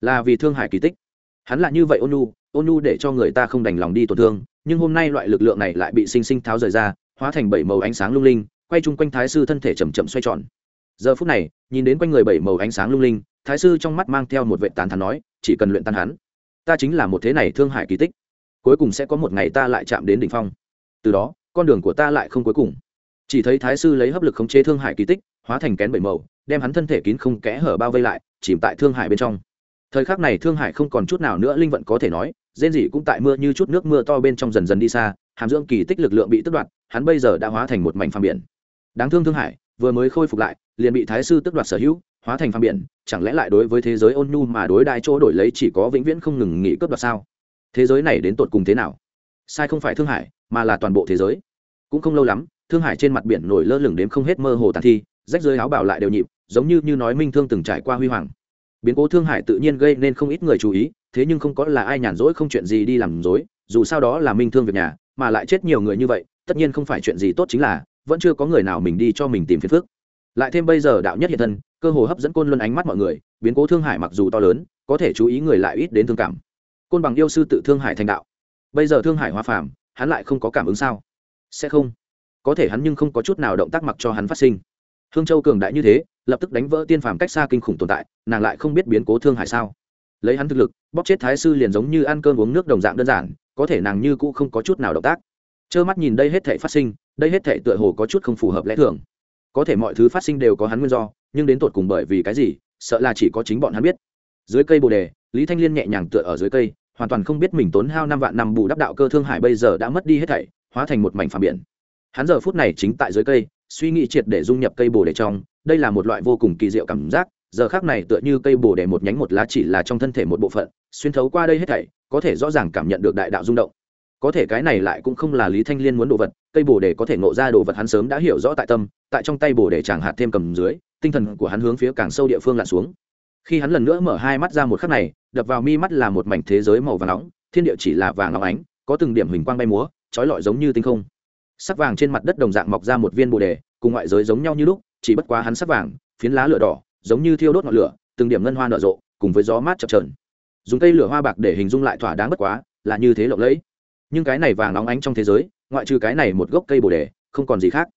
Là vì thương hải kỳ tích. Hắn là như vậy ôn nu ôn nu để cho người ta không đành lòng đi tổn thương, nhưng hôm nay loại lực lượng này lại bị sinh sinh tháo rời ra, hóa thành bảy màu ánh sáng lung linh, quay chung quanh thái sư thân thể chầm chậm xoay tròn. Giờ phút này, nhìn đến quanh người bảy màu ánh sáng lung linh, thái sư trong mắt mang theo một vệ tàn thắn nói, chỉ cần luyện tan hắn, ta chính là một thế này thương hải kỳ tích. Cuối cùng sẽ có một ngày ta lại chạm đến đỉnh phong. Từ đó, con đường của ta lại không cuối cùng chỉ thấy thái sư lấy hấp lực khống chế thương hải kỳ tích, hóa thành kén bảy màu, đem hắn thân thể kín không kẽ hở bao vây lại, chìm tại thương hải bên trong. Thời khắc này thương hải không còn chút nào nữa linh vận có thể nói, rên dị cũng tại mưa như chút nước mưa to bên trong dần dần đi xa, hàm dưỡng kỳ tích lực lượng bị tức đoạt, hắn bây giờ đã hóa thành một mảnh phàm biển. Đáng thương thương hải, vừa mới khôi phục lại, liền bị thái sư tức đoạt sở hữu, hóa thành phàm biển, chẳng lẽ lại đối với thế giới ôn nhu mà đối đại chỗ đổi lấy chỉ có vĩnh viễn không ngừng nghỉ cướp đoạt sao? Thế giới này đến tột cùng thế nào? Sai không phải thương hải, mà là toàn bộ thế giới. Cũng không lâu lắm thương hải trên mặt biển nổi lơ lửng đến không hết mơ hồ tàn thi, rách rơi áo bảo lại đều nhịp, giống như như nói minh thương từng trải qua huy hoàng. Biến cố thương hải tự nhiên gây nên không ít người chú ý, thế nhưng không có là ai nhàn rỗi không chuyện gì đi làm rối. dù sao đó là minh thương việc nhà, mà lại chết nhiều người như vậy, tất nhiên không phải chuyện gì tốt chính là, vẫn chưa có người nào mình đi cho mình tìm phiền phức. Lại thêm bây giờ đạo nhất hiện thân, cơ hồ hấp dẫn côn luân ánh mắt mọi người, biến cố thương hải mặc dù to lớn, có thể chú ý người lại ít đến thương cảm. Côn bằng yêu sư tự thương hải thành đạo. Bây giờ thương hải hoa phàm, hắn lại không có cảm ứng sao? Sẽ không có thể hắn nhưng không có chút nào động tác mặc cho hắn phát sinh. Hương châu cường đại như thế, lập tức đánh vỡ tiên phàm cách xa kinh khủng tồn tại, nàng lại không biết biến cố thương hải sao. Lấy hắn thực lực, bóp chết thái sư liền giống như ăn cơm uống nước đồng dạng đơn giản, có thể nàng như cũ không có chút nào động tác. Trơ mắt nhìn đây hết thể phát sinh, đây hết thể tựa hồ có chút không phù hợp lẽ thường. Có thể mọi thứ phát sinh đều có hắn nguyên do, nhưng đến tột cùng bởi vì cái gì, sợ là chỉ có chính bọn hắn biết. Dưới cây bồ đề, lý thanh liên nhẹ nhàng tựa ở dưới cây, hoàn toàn không biết mình tốn hao năm vạn năm bù đắp đạo cơ thương hải bây giờ đã mất đi hết thảy, hóa thành một mảnh phàm biển hắn giờ phút này chính tại dưới cây, suy nghĩ triệt để dung nhập cây bồ đề trong, đây là một loại vô cùng kỳ diệu cảm giác, giờ khác này tựa như cây bồ đề một nhánh một lá chỉ là trong thân thể một bộ phận, xuyên thấu qua đây hết thảy, có thể rõ ràng cảm nhận được đại đạo rung động. Có thể cái này lại cũng không là lý thanh liên muốn đồ vật, cây bồ đề có thể ngộ ra đồ vật hắn sớm đã hiểu rõ tại tâm, tại trong tay bồ đề chàng hạt thêm cầm dưới, tinh thần của hắn hướng phía càng sâu địa phương lặn xuống. Khi hắn lần nữa mở hai mắt ra một khắc này, đập vào mi mắt là một mảnh thế giới màu vàng nóng, thiên địa chỉ là vàng óng ánh, có từng điểm hình quang bay múa, trói lọi giống như tinh không sắc vàng trên mặt đất đồng dạng mọc ra một viên bồ đề, cùng ngoại giới giống nhau như lúc, chỉ bất quá hắn sắc vàng, phiến lá lửa đỏ, giống như thiêu đốt ngọn lửa, từng điểm ngân hoa nở rộ, cùng với gió mát chập trờn dùng cây lửa hoa bạc để hình dung lại thỏa đáng bất quá, là như thế lộng lẫy. Nhưng cái này vàng nóng ánh trong thế giới, ngoại trừ cái này một gốc cây bồ đề, không còn gì khác.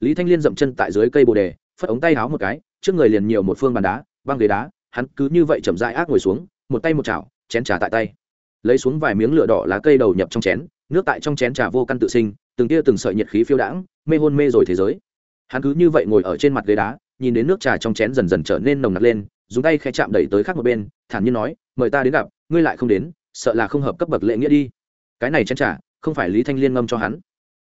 Lý thanh liên dậm chân tại dưới cây bồ đề, phất ống tay háo một cái, trước người liền nhiều một phương bàn đá, băng ghế đá, hắn cứ như vậy chậm rãi ác ngồi xuống, một tay một chảo, chén trà tại tay. Lấy xuống vài miếng lửa đỏ lá cây đầu nhập trong chén, nước tại trong chén trà vô căn tự sinh từng tia từng sợi nhiệt khí phiêu đãng, mê hôn mê rồi thế giới. Hắn cứ như vậy ngồi ở trên mặt ghế đá, nhìn đến nước trà trong chén dần dần trở nên nồng nặc lên, dùng tay khe chạm đẩy tới khác một bên, thản nhiên nói, mời ta đến gặp, ngươi lại không đến, sợ là không hợp cấp bậc lệ nghĩa đi. Cái này chén trà, không phải lý thanh liên ngâm cho hắn.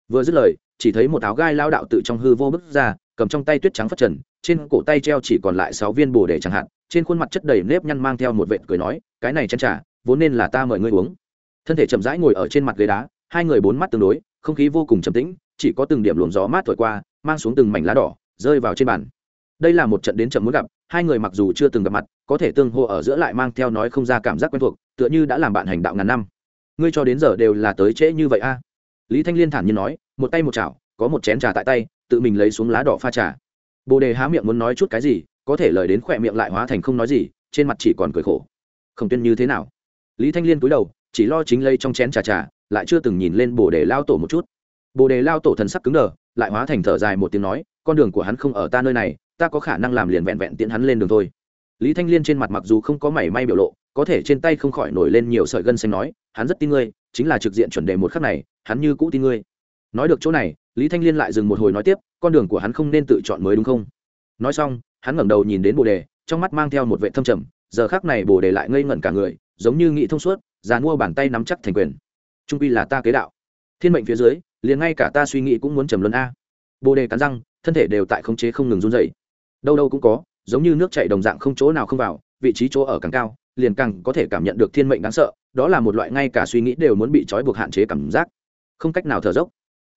Vừa dứt lời, chỉ thấy một áo gai lao đạo tự trong hư vô bức ra, cầm trong tay tuyết trắng phất trần, trên cổ tay treo chỉ còn lại sáu viên bồ đề chẳng hạn, trên khuôn mặt chất đầy nếp nhăn mang theo một vệt cười nói, cái này chén trà, vốn nên là ta mời ngươi uống. Thân thể chậm rãi ngồi ở trên mặt ghế đá, hai người bốn mắt tương đối không khí vô cùng trầm tĩnh, chỉ có từng điểm luồng gió mát thổi qua, mang xuống từng mảnh lá đỏ, rơi vào trên bàn. Đây là một trận đến chậm muốn gặp, hai người mặc dù chưa từng gặp mặt, có thể tương hô ở giữa lại mang theo nói không ra cảm giác quen thuộc, tựa như đã làm bạn hành đạo ngàn năm. Ngươi cho đến giờ đều là tới trễ như vậy a? Lý thanh liên thản nhiên nói, một tay một chảo, có một chén trà tại tay, tự mình lấy xuống lá đỏ pha trà. Bồ đề há miệng muốn nói chút cái gì, có thể lời đến khỏe miệng lại hóa thành không nói gì, trên mặt chỉ còn cười khổ. Không tuyên như thế nào? Lý thanh liên cúi đầu, chỉ lo chính lây trong chén trà trà lại chưa từng nhìn lên bồ đề lao tổ một chút. Bồ đề lao tổ thần sắc cứng đờ, lại hóa thành thở dài một tiếng nói, con đường của hắn không ở ta nơi này, ta có khả năng làm liền vẹn vẹn tiễn hắn lên đường thôi. Lý thanh liên trên mặt mặc dù không có mảy may biểu lộ, có thể trên tay không khỏi nổi lên nhiều sợi gân xanh nói, hắn rất tin ngươi, chính là trực diện chuẩn đề một khắc này, hắn như cũ tin ngươi. Nói được chỗ này, lý thanh liên lại dừng một hồi nói tiếp, con đường của hắn không nên tự chọn mới đúng không? Nói xong, hắn ngẩng đầu nhìn đến bồ đề, trong mắt mang theo một vệ thâm trầm, giờ khác này bồ đề lại ngây ngẩn cả người, giống như nghĩ thông suốt, già mua bàn tay nắm chắc thành quyền trung quy là ta kế đạo. Thiên mệnh phía dưới, liền ngay cả ta suy nghĩ cũng muốn trầm luân a. Bồ đề cắn răng, thân thể đều tại khống chế không ngừng run dậy đâu đâu cũng có, giống như nước chảy đồng dạng không chỗ nào không vào, vị trí chỗ ở càng cao, liền càng có thể cảm nhận được thiên mệnh đáng sợ, đó là một loại ngay cả suy nghĩ đều muốn bị trói buộc hạn chế cảm giác. Không cách nào thở dốc.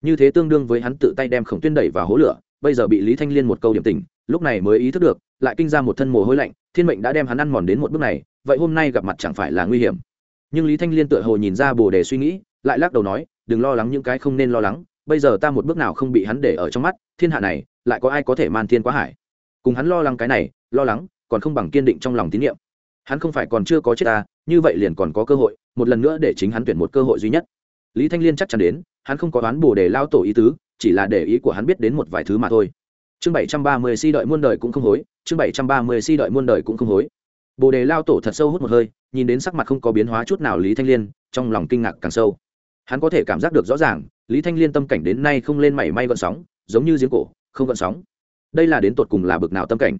Như thế tương đương với hắn tự tay đem khổng tuyên đẩy vào hố lửa, bây giờ bị lý thanh liên một câu điểm tình lúc này mới ý thức được, lại kinh ra một thân mồ hôi lạnh, thiên mệnh đã đem hắn ăn mòn đến một bước này, vậy hôm nay gặp mặt chẳng phải là nguy hiểm nhưng lý thanh liên tựa hồ nhìn ra bồ đề suy nghĩ, lại lắc đầu nói, đừng lo lắng những cái không nên lo lắng, bây giờ ta một bước nào không bị hắn để ở trong mắt, thiên hạ này, lại có ai có thể man thiên quá hải? Cùng hắn lo lắng cái này, lo lắng, còn không bằng kiên định trong lòng tín nhiệm. Hắn không phải còn chưa có chết ta, như vậy liền còn có cơ hội, một lần nữa để chính hắn tuyển một cơ hội duy nhất. Lý thanh liên chắc chắn đến, hắn không có đoán bồ để lao tổ ý tứ, chỉ là để ý của hắn biết đến một vài thứ mà thôi. Chương bảy trăm ba mươi si đợi muôn đời cũng không hối, chương bảy trăm ba mươi si đợi muôn đời cũng không hối. Bồ đề lao tổ thật sâu hút một hơi nhìn đến sắc mặt không có biến hóa chút nào lý thanh liên, trong lòng kinh ngạc càng sâu. Hắn có thể cảm giác được rõ ràng, lý thanh liên tâm cảnh đến nay không lên mảy may gợn sóng, giống như giếng cổ, không gợn sóng. Đây là đến tột cùng là bực nào tâm cảnh?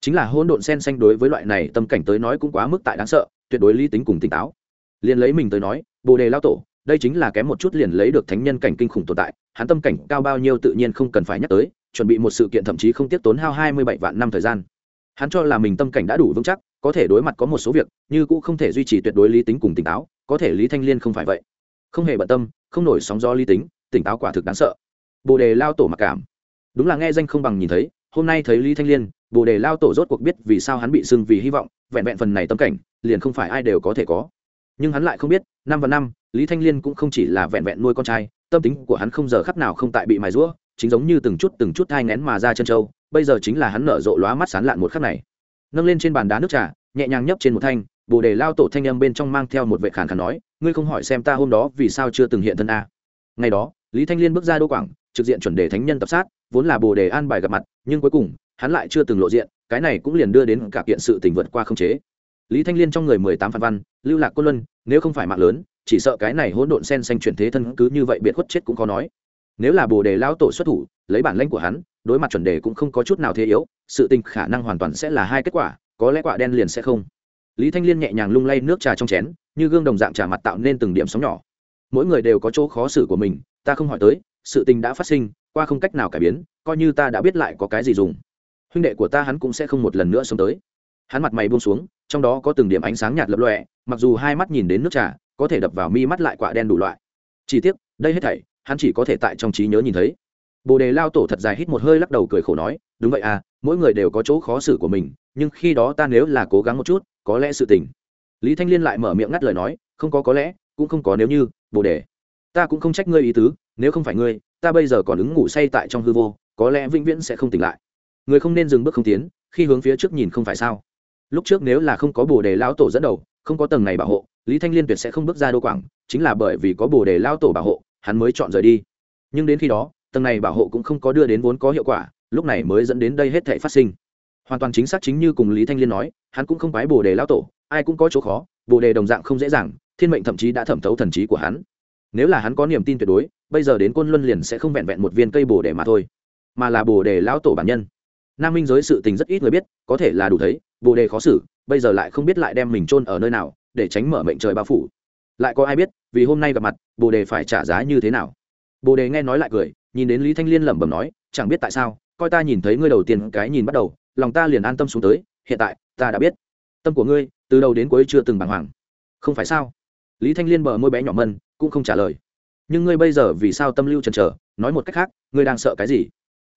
Chính là hôn độn sen xanh đối với loại này tâm cảnh tới nói cũng quá mức tại đáng sợ, tuyệt đối lý tính cùng tỉnh táo. Liền lấy mình tới nói, bồ đề lao tổ, đây chính là kém một chút liền lấy được thánh nhân cảnh kinh khủng tồn tại, hắn tâm cảnh cao bao nhiêu tự nhiên không cần phải nhắc tới, chuẩn bị một sự kiện thậm chí không tiếp tốn hao hai mươi bảy vạn năm thời gian. Hắn cho là mình tâm cảnh đã đủ vững chắc có thể đối mặt có một số việc, như cũng không thể duy trì tuyệt đối lý tính cùng tỉnh táo, có thể lý thanh liên không phải vậy. Không hề bận tâm, không nổi sóng do lý tính, tỉnh táo quả thực đáng sợ. Bồ đề lao tổ mặc cảm. Đúng là nghe danh không bằng nhìn thấy, hôm nay thấy lý thanh liên, bồ đề lao tổ rốt cuộc biết vì sao hắn bị sưng vì hy vọng, vẹn vẹn phần này tâm cảnh, liền không phải ai đều có thể có. Nhưng hắn lại không biết, năm và năm, lý thanh liên cũng không chỉ là vẹn vẹn nuôi con trai, tâm tính của hắn không giờ khắc nào không tại bị mài rũa, chính giống như từng chút từng chút thai ngén mà ra chân trâu, bây giờ chính là hắn nở rộ lóa mắt sán lạn một khắc này nâng lên trên bàn đá nước trà, nhẹ nhàng nhấp trên một thanh, bồ đề lao tổ thanh âm bên trong mang theo một vệ khản khản nói, ngươi không hỏi xem ta hôm đó vì sao chưa từng hiện thân a? Ngày đó, lý thanh liên bước ra đô quảng, trực diện chuẩn đề thánh nhân tập sát, vốn là bồ đề an bài gặp mặt, nhưng cuối cùng, hắn lại chưa từng lộ diện, cái này cũng liền đưa đến cả kiện sự tình vượt qua không chế. Lý thanh liên trong người mười tám phản văn, lưu lạc côn luân, nếu không phải mạng lớn, chỉ sợ cái này hỗn độn sen xanh chuyển thế thân cứ như vậy biệt khuất chết cũng khó nói. Nếu là bồ đề lao tổ xuất thủ, lấy bản lãnh của hắn đối mặt chuẩn đề cũng không có chút nào thế yếu, sự tình khả năng hoàn toàn sẽ là hai kết quả, có lẽ quả đen liền sẽ không. Lý thanh liên nhẹ nhàng lung lay nước trà trong chén, như gương đồng dạng trà mặt tạo nên từng điểm sóng nhỏ. Mỗi người đều có chỗ khó xử của mình, ta không hỏi tới, sự tình đã phát sinh, qua không cách nào cải biến, coi như ta đã biết lại có cái gì dùng. Huynh đệ của ta hắn cũng sẽ không một lần nữa sống tới. Hắn mặt mày buông xuống, trong đó có từng điểm ánh sáng nhạt lập lọe mặc dù hai mắt nhìn đến nước trà, có thể đập vào mi mắt lại quả đen đủ loại. Chỉ tiếc, đây hết thảy, hắn chỉ có thể tại trong trí nhớ nhìn thấy bồ đề lao tổ thật dài hít một hơi lắc đầu cười khổ nói, đúng vậy à mỗi người đều có chỗ khó xử của mình, nhưng khi đó ta nếu là cố gắng một chút, có lẽ sự tình. Lý thanh liên lại mở miệng ngắt lời nói, không có có lẽ, cũng không có nếu như, bồ đề. Ta cũng không trách ngươi ý tứ, nếu không phải ngươi, ta bây giờ còn ứng ngủ say tại trong hư vô, có lẽ vĩnh viễn sẽ không tỉnh lại. Người không nên dừng bước không tiến, khi hướng phía trước nhìn không phải sao. Lúc trước nếu là không có bồ đề Lão tổ dẫn đầu, không có tầng này bảo hộ, lý thanh liên tuyệt sẽ không bước ra đô quảng, chính là bởi vì có bồ đề Lão tổ bảo hộ, hắn mới chọn rời đi. Nhưng đến khi đó tầng này bảo hộ cũng không có đưa đến vốn có hiệu quả, lúc này mới dẫn đến đây hết thể phát sinh. Hoàn toàn chính xác chính như cùng lý thanh liên nói, hắn cũng không quái bồ đề lao tổ, ai cũng có chỗ khó, bồ đề đồng dạng không dễ dàng, thiên mệnh thậm chí đã thẩm thấu thần trí của hắn. Nếu là hắn có niềm tin tuyệt đối, bây giờ đến quân luân liền sẽ không vẹn vẹn một viên cây bồ đề mà thôi, mà là bồ đề lão tổ bản nhân. Nam minh giới sự tình rất ít người biết, có thể là đủ thấy, bồ đề khó xử, bây giờ lại không biết lại đem mình chôn ở nơi nào, để tránh mở mệnh trời bao phủ. Lại có ai biết, vì hôm nay gặp mặt, bồ đề phải trả giá như thế nào? Bồ đề nghe nói lại cười nhìn đến lý thanh liên lẩm bẩm nói, chẳng biết tại sao, coi ta nhìn thấy ngươi đầu tiên cái nhìn bắt đầu, lòng ta liền an tâm xuống tới, hiện tại, ta đã biết. Tâm của ngươi, từ đầu đến cuối chưa từng bàng hoàng. Không phải sao? Lý thanh liên bờ môi bé nhỏ mân, cũng không trả lời. Nhưng ngươi bây giờ vì sao tâm lưu chần chờ? Nói một cách khác, ngươi đang sợ cái gì?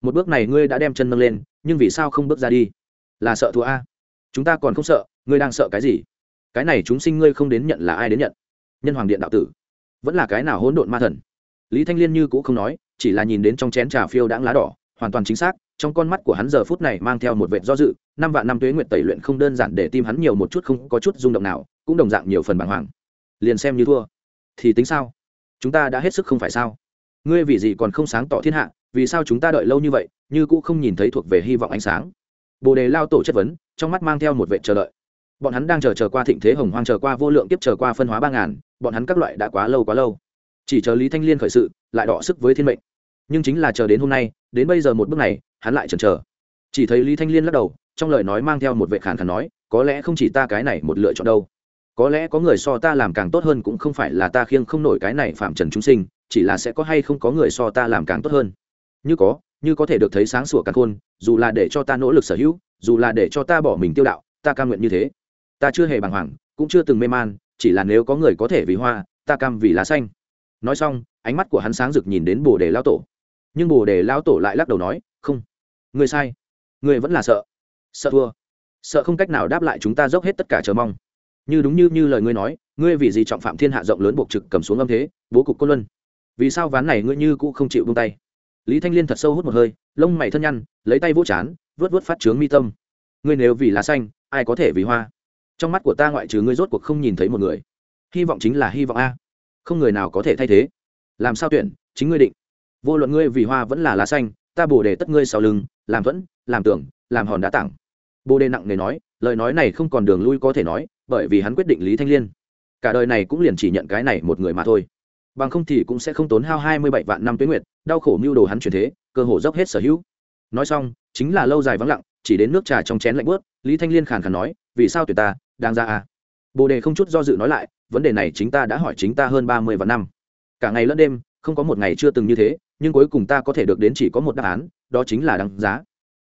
Một bước này ngươi đã đem chân nâng lên, nhưng vì sao không bước ra đi? Là sợ thua a. Chúng ta còn không sợ, ngươi đang sợ cái gì? Cái này chúng sinh ngươi không đến nhận là ai đến nhận? Nhân hoàng điện đạo tử. Vẫn là cái nào hỗn độn ma thần? Lý thanh liên như cũng không nói chỉ là nhìn đến trong chén trà phiêu đãng lá đỏ, hoàn toàn chính xác, trong con mắt của hắn giờ phút này mang theo một vệ do dự, năm vạn năm tuế nguyện tẩy luyện không đơn giản để tim hắn nhiều một chút không có chút rung động nào, cũng đồng dạng nhiều phần bàng hoàng. Liền xem như thua. Thì tính sao? Chúng ta đã hết sức không phải sao? Ngươi vì gì còn không sáng tỏ thiên hạ, vì sao chúng ta đợi lâu như vậy, như cũ không nhìn thấy thuộc về hy vọng ánh sáng? Bồ đề lao tổ chất vấn, trong mắt mang theo một vệ chờ đợi. Bọn hắn đang chờ chờ qua thịnh thế hồng hoang, chờ qua vô lượng tiếp chờ qua phân hóa ba ngàn, bọn hắn các loại đã quá lâu quá lâu chỉ chờ lý thanh liên khởi sự, lại đọ sức với thiên mệnh. Nhưng chính là chờ đến hôm nay, đến bây giờ một bước này, hắn lại chần chờ. Chỉ thấy lý thanh liên lắc đầu, trong lời nói mang theo một vệ khàn khàn nói, có lẽ không chỉ ta cái này một lựa chọn đâu. Có lẽ có người so ta làm càng tốt hơn cũng không phải là ta khiêng không nổi cái này phạm trần chúng sinh, chỉ là sẽ có hay không có người so ta làm càng tốt hơn. Như có như có thể được thấy sáng sủa càng khôn, dù là để cho ta nỗ lực sở hữu, dù là để cho ta bỏ mình tiêu đạo, ta cam nguyện như thế. Ta chưa hề bàng hoàng, cũng chưa từng mê man, chỉ là nếu có người có thể vì hoa, ta cam vì lá xanh nói xong, ánh mắt của hắn sáng rực nhìn đến bồ đề lao tổ. Nhưng bồ đề lao tổ lại lắc đầu nói, không người sai. Người vẫn là sợ. Sợ thua. Sợ không cách nào đáp lại chúng ta dốc hết tất cả chờ mong. Như đúng như như lời ngươi nói, ngươi vì gì trọng phạm thiên hạ rộng lớn buộc trực cầm xuống âm thế, bố cục côn luân? Vì sao ván này ngươi như cũ không chịu buông tay? Lý thanh liên thật sâu hút một hơi, lông mày thân nhăn, lấy tay vỗ chán, vớt vớt phát trướng mi tâm. Ngươi nếu vì lá xanh, ai có thể vì hoa? Trong mắt của ta ngoại trừ ngươi rốt cuộc không nhìn thấy một người. Hy vọng chính là hy vọng a không người nào có thể thay thế. Làm sao tuyển? Chính ngươi định. Vô luận ngươi vì hoa vẫn là lá xanh, ta bồ đề tất ngươi sau lưng, làm vẫn làm tưởng, làm hòn đá tặng bồ đề nặng nề nói, lời nói này không còn đường lui có thể nói, bởi vì hắn quyết định lý thanh liên. Cả đời này cũng liền chỉ nhận cái này một người mà thôi. Bằng không thì cũng sẽ không tốn hao hai mươi bảy vạn năm tuyến nguyệt, đau khổ mưu đồ hắn chuyển thế, cơ hồ dốc hết sở hữu. Nói xong, chính là lâu dài vắng lặng, chỉ đến nước trà trong chén lạnh bớt lý thanh liên khàn khàn nói, vì sao tuyệt ta? Đang ra à? Bồ đề không chút do dự nói lại vấn đề này chính ta đã hỏi chính ta hơn ba mươi vạn năm. Cả ngày lẫn đêm, không có một ngày chưa từng như thế, nhưng cuối cùng ta có thể được đến chỉ có một đáp án, đó chính là đáng giá.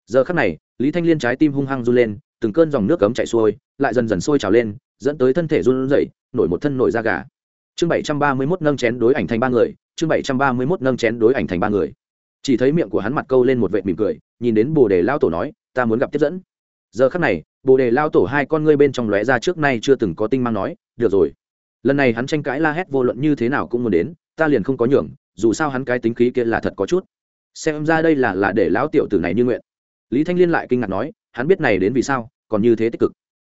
Giờ khắc này, lý thanh liên trái tim hung hăng run lên, từng cơn dòng nước cấm chạy xuôi, lại dần dần sôi trào lên, dẫn tới thân thể run rẩy, nổi một thân nổi da gà. Chương bảy trăm ba mươi mốt nâng chén đối ảnh thành ba người, chương bảy trăm ba mươi mốt nâng chén đối ảnh thành ba người. Chỉ thấy miệng của hắn mặt câu lên một vệ mỉm cười, nhìn đến bồ đề lao tổ nói, ta muốn gặp tiếp dẫn. Giờ khắc này, bồ đề lao tổ hai con ngươi bên trong lóe ra trước nay chưa từng có tinh mang nói, được rồi lần này hắn tranh cãi la hét vô luận như thế nào cũng muốn đến, ta liền không có nhường, dù sao hắn cái tính khí kia là thật có chút. Xem ra đây là là để lão tiểu tử này như nguyện. Lý thanh liên lại kinh ngạc nói, hắn biết này đến vì sao, còn như thế tích cực.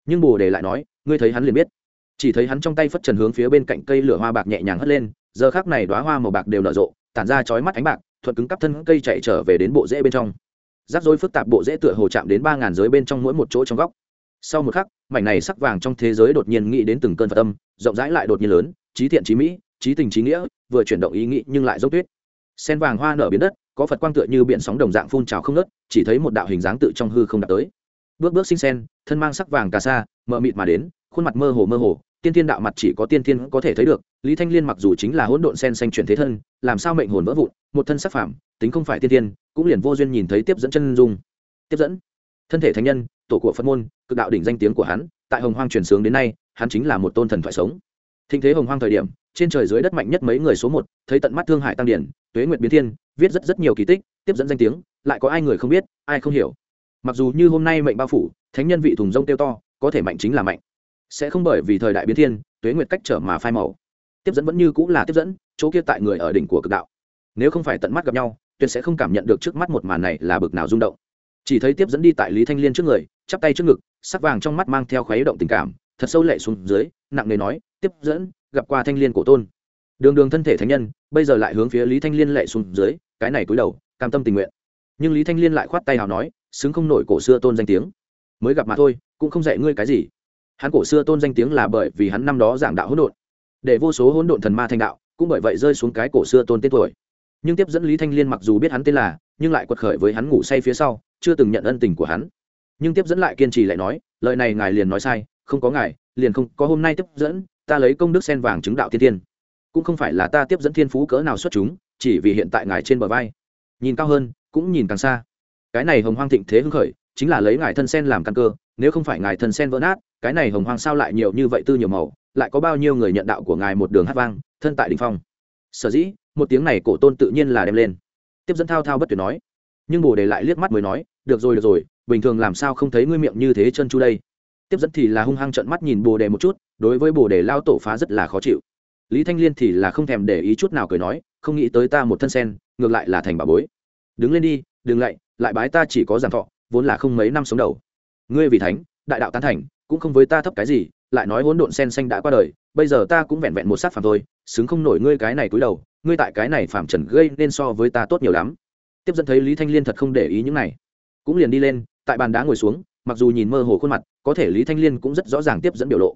Nhưng bồ đề lại nói, ngươi thấy hắn liền biết. Chỉ thấy hắn trong tay phất trần hướng phía bên cạnh cây lửa hoa bạc nhẹ nhàng hất lên, giờ khác này đoá hoa màu bạc đều nở rộ, tản ra chói mắt ánh bạc, thuận cứng cắp thân cây chạy trở về đến bộ rễ bên trong. Rắc rối phức tạp bộ rễ tựa hồ chạm đến ba ngàn giới bên trong mỗi một chỗ trong góc sau một khắc, mảnh này sắc vàng trong thế giới đột nhiên nghĩ đến từng cơn phật tâm rộng rãi lại đột nhiên lớn, trí thiện trí mỹ, trí tình trí nghĩa, vừa chuyển động ý nghĩ nhưng lại dốc tuyết. Sen vàng hoa nở biến đất, có phật quang tựa như biển sóng đồng dạng phun trào không ngớt, chỉ thấy một đạo hình dáng tự trong hư không đạt tới. Bước bước sinh sen, thân mang sắc vàng cà sa, mờ mịt mà đến, khuôn mặt mơ hồ mơ hồ, tiên thiên đạo mặt chỉ có tiên thiên có thể thấy được, lý thanh liên mặc dù chính là hỗn độn sen xanh chuyển thế thân, làm sao mệnh hồn vỡ vụn, một thân sắc phạm tính không phải tiên thiên, cũng liền vô duyên nhìn thấy tiếp dẫn chân dung. Tiếp dẫn thân thể thánh nhân, tổ của phật môn, cực đạo đỉnh danh tiếng của hắn, tại hồng hoang truyền sướng đến nay, hắn chính là một tôn thần thoại sống. Thịnh thế hồng hoang thời điểm, trên trời dưới đất mạnh nhất mấy người số một, thấy tận mắt thương hải tăng điển, tuế nguyệt biến thiên, viết rất rất nhiều kỳ tích, tiếp dẫn danh tiếng, lại có ai người không biết, ai không hiểu. Mặc dù như hôm nay mệnh bao phủ, thánh nhân vị thùng rông tiêu to, có thể mạnh chính là mạnh. Sẽ không bởi vì thời đại biến thiên, tuế nguyệt cách trở mà phai màu. Tiếp dẫn vẫn như cũng là tiếp dẫn, chỗ kia tại người ở đỉnh của cực đạo. Nếu không phải tận mắt gặp nhau, tuyệt sẽ không cảm nhận được trước mắt một màn này là bực nào rung động chỉ thấy tiếp dẫn đi tại lý thanh liên trước người, chắp tay trước ngực, sắc vàng trong mắt mang theo khuấy động tình cảm, thật sâu lệ xuống dưới, nặng nề nói, tiếp dẫn, gặp qua thanh liên cổ tôn. Đường đường thân thể thánh nhân, bây giờ lại hướng phía lý thanh liên lệ xuống dưới, cái này cúi đầu, cam tâm tình nguyện. Nhưng lý thanh liên lại khoát tay hào nói, xứng không nổi cổ xưa tôn danh tiếng. Mới gặp mà thôi, cũng không dạy ngươi cái gì. Hắn cổ xưa tôn danh tiếng là bởi vì hắn năm đó giảng đạo hỗn độn. Để vô số hỗn độn thần ma thành đạo, cũng bởi vậy rơi xuống cái cổ xưa tôn tên tuổi nhưng tiếp dẫn lý thanh liên mặc dù biết hắn tên là, nhưng lại quật khởi với hắn ngủ say phía sau, chưa từng nhận ân tình của hắn. Nhưng tiếp dẫn lại kiên trì lại nói, lời này ngài liền nói sai, không có ngài, liền không có hôm nay tiếp dẫn, ta lấy công đức sen vàng chứng đạo thiên tiên cũng không phải là ta tiếp dẫn thiên phú cỡ nào xuất chúng, chỉ vì hiện tại ngài trên bờ vai. Nhìn cao hơn, cũng nhìn càng xa. Cái này hồng hoang thịnh thế hưng khởi, chính là lấy ngài thân sen làm căn cơ, nếu không phải ngài thân sen vỡ nát, cái này hồng hoang sao lại nhiều như vậy tư nhiều màu, lại có bao nhiêu người nhận đạo của ngài một đường hát vang, thân tại đình phong. Sở dĩ một tiếng này cổ tôn tự nhiên là đem lên. Tiếp dẫn thao thao bất tuyệt nói. Nhưng bồ đề lại liếc mắt mới nói, được rồi được rồi, bình thường làm sao không thấy ngươi miệng như thế chân chu đây? Tiếp dẫn thì là hung hăng trận mắt nhìn bồ đề một chút, đối với bồ đề lao tổ phá rất là khó chịu. Lý thanh liên thì là không thèm để ý chút nào cười nói, không nghĩ tới ta một thân sen, ngược lại là thành bà bối. Đứng lên đi, đừng lạy, lại bái ta chỉ có giảm thọ, vốn là không mấy năm sống đầu. Ngươi vì thánh, đại đạo tán thành, cũng không với ta thấp cái gì, lại nói hỗn độn sen xanh đã qua đời, bây giờ ta cũng vẹn vẹn một sát phàm thôi, xứng không nổi ngươi cái này cúi đầu ngươi tại cái này phạm trần gây nên so với ta tốt nhiều lắm. Tiếp dẫn thấy lý thanh liên thật không để ý những này. Cũng liền đi lên, tại bàn đá ngồi xuống, mặc dù nhìn mơ hồ khuôn mặt, có thể lý thanh liên cũng rất rõ ràng tiếp dẫn biểu lộ.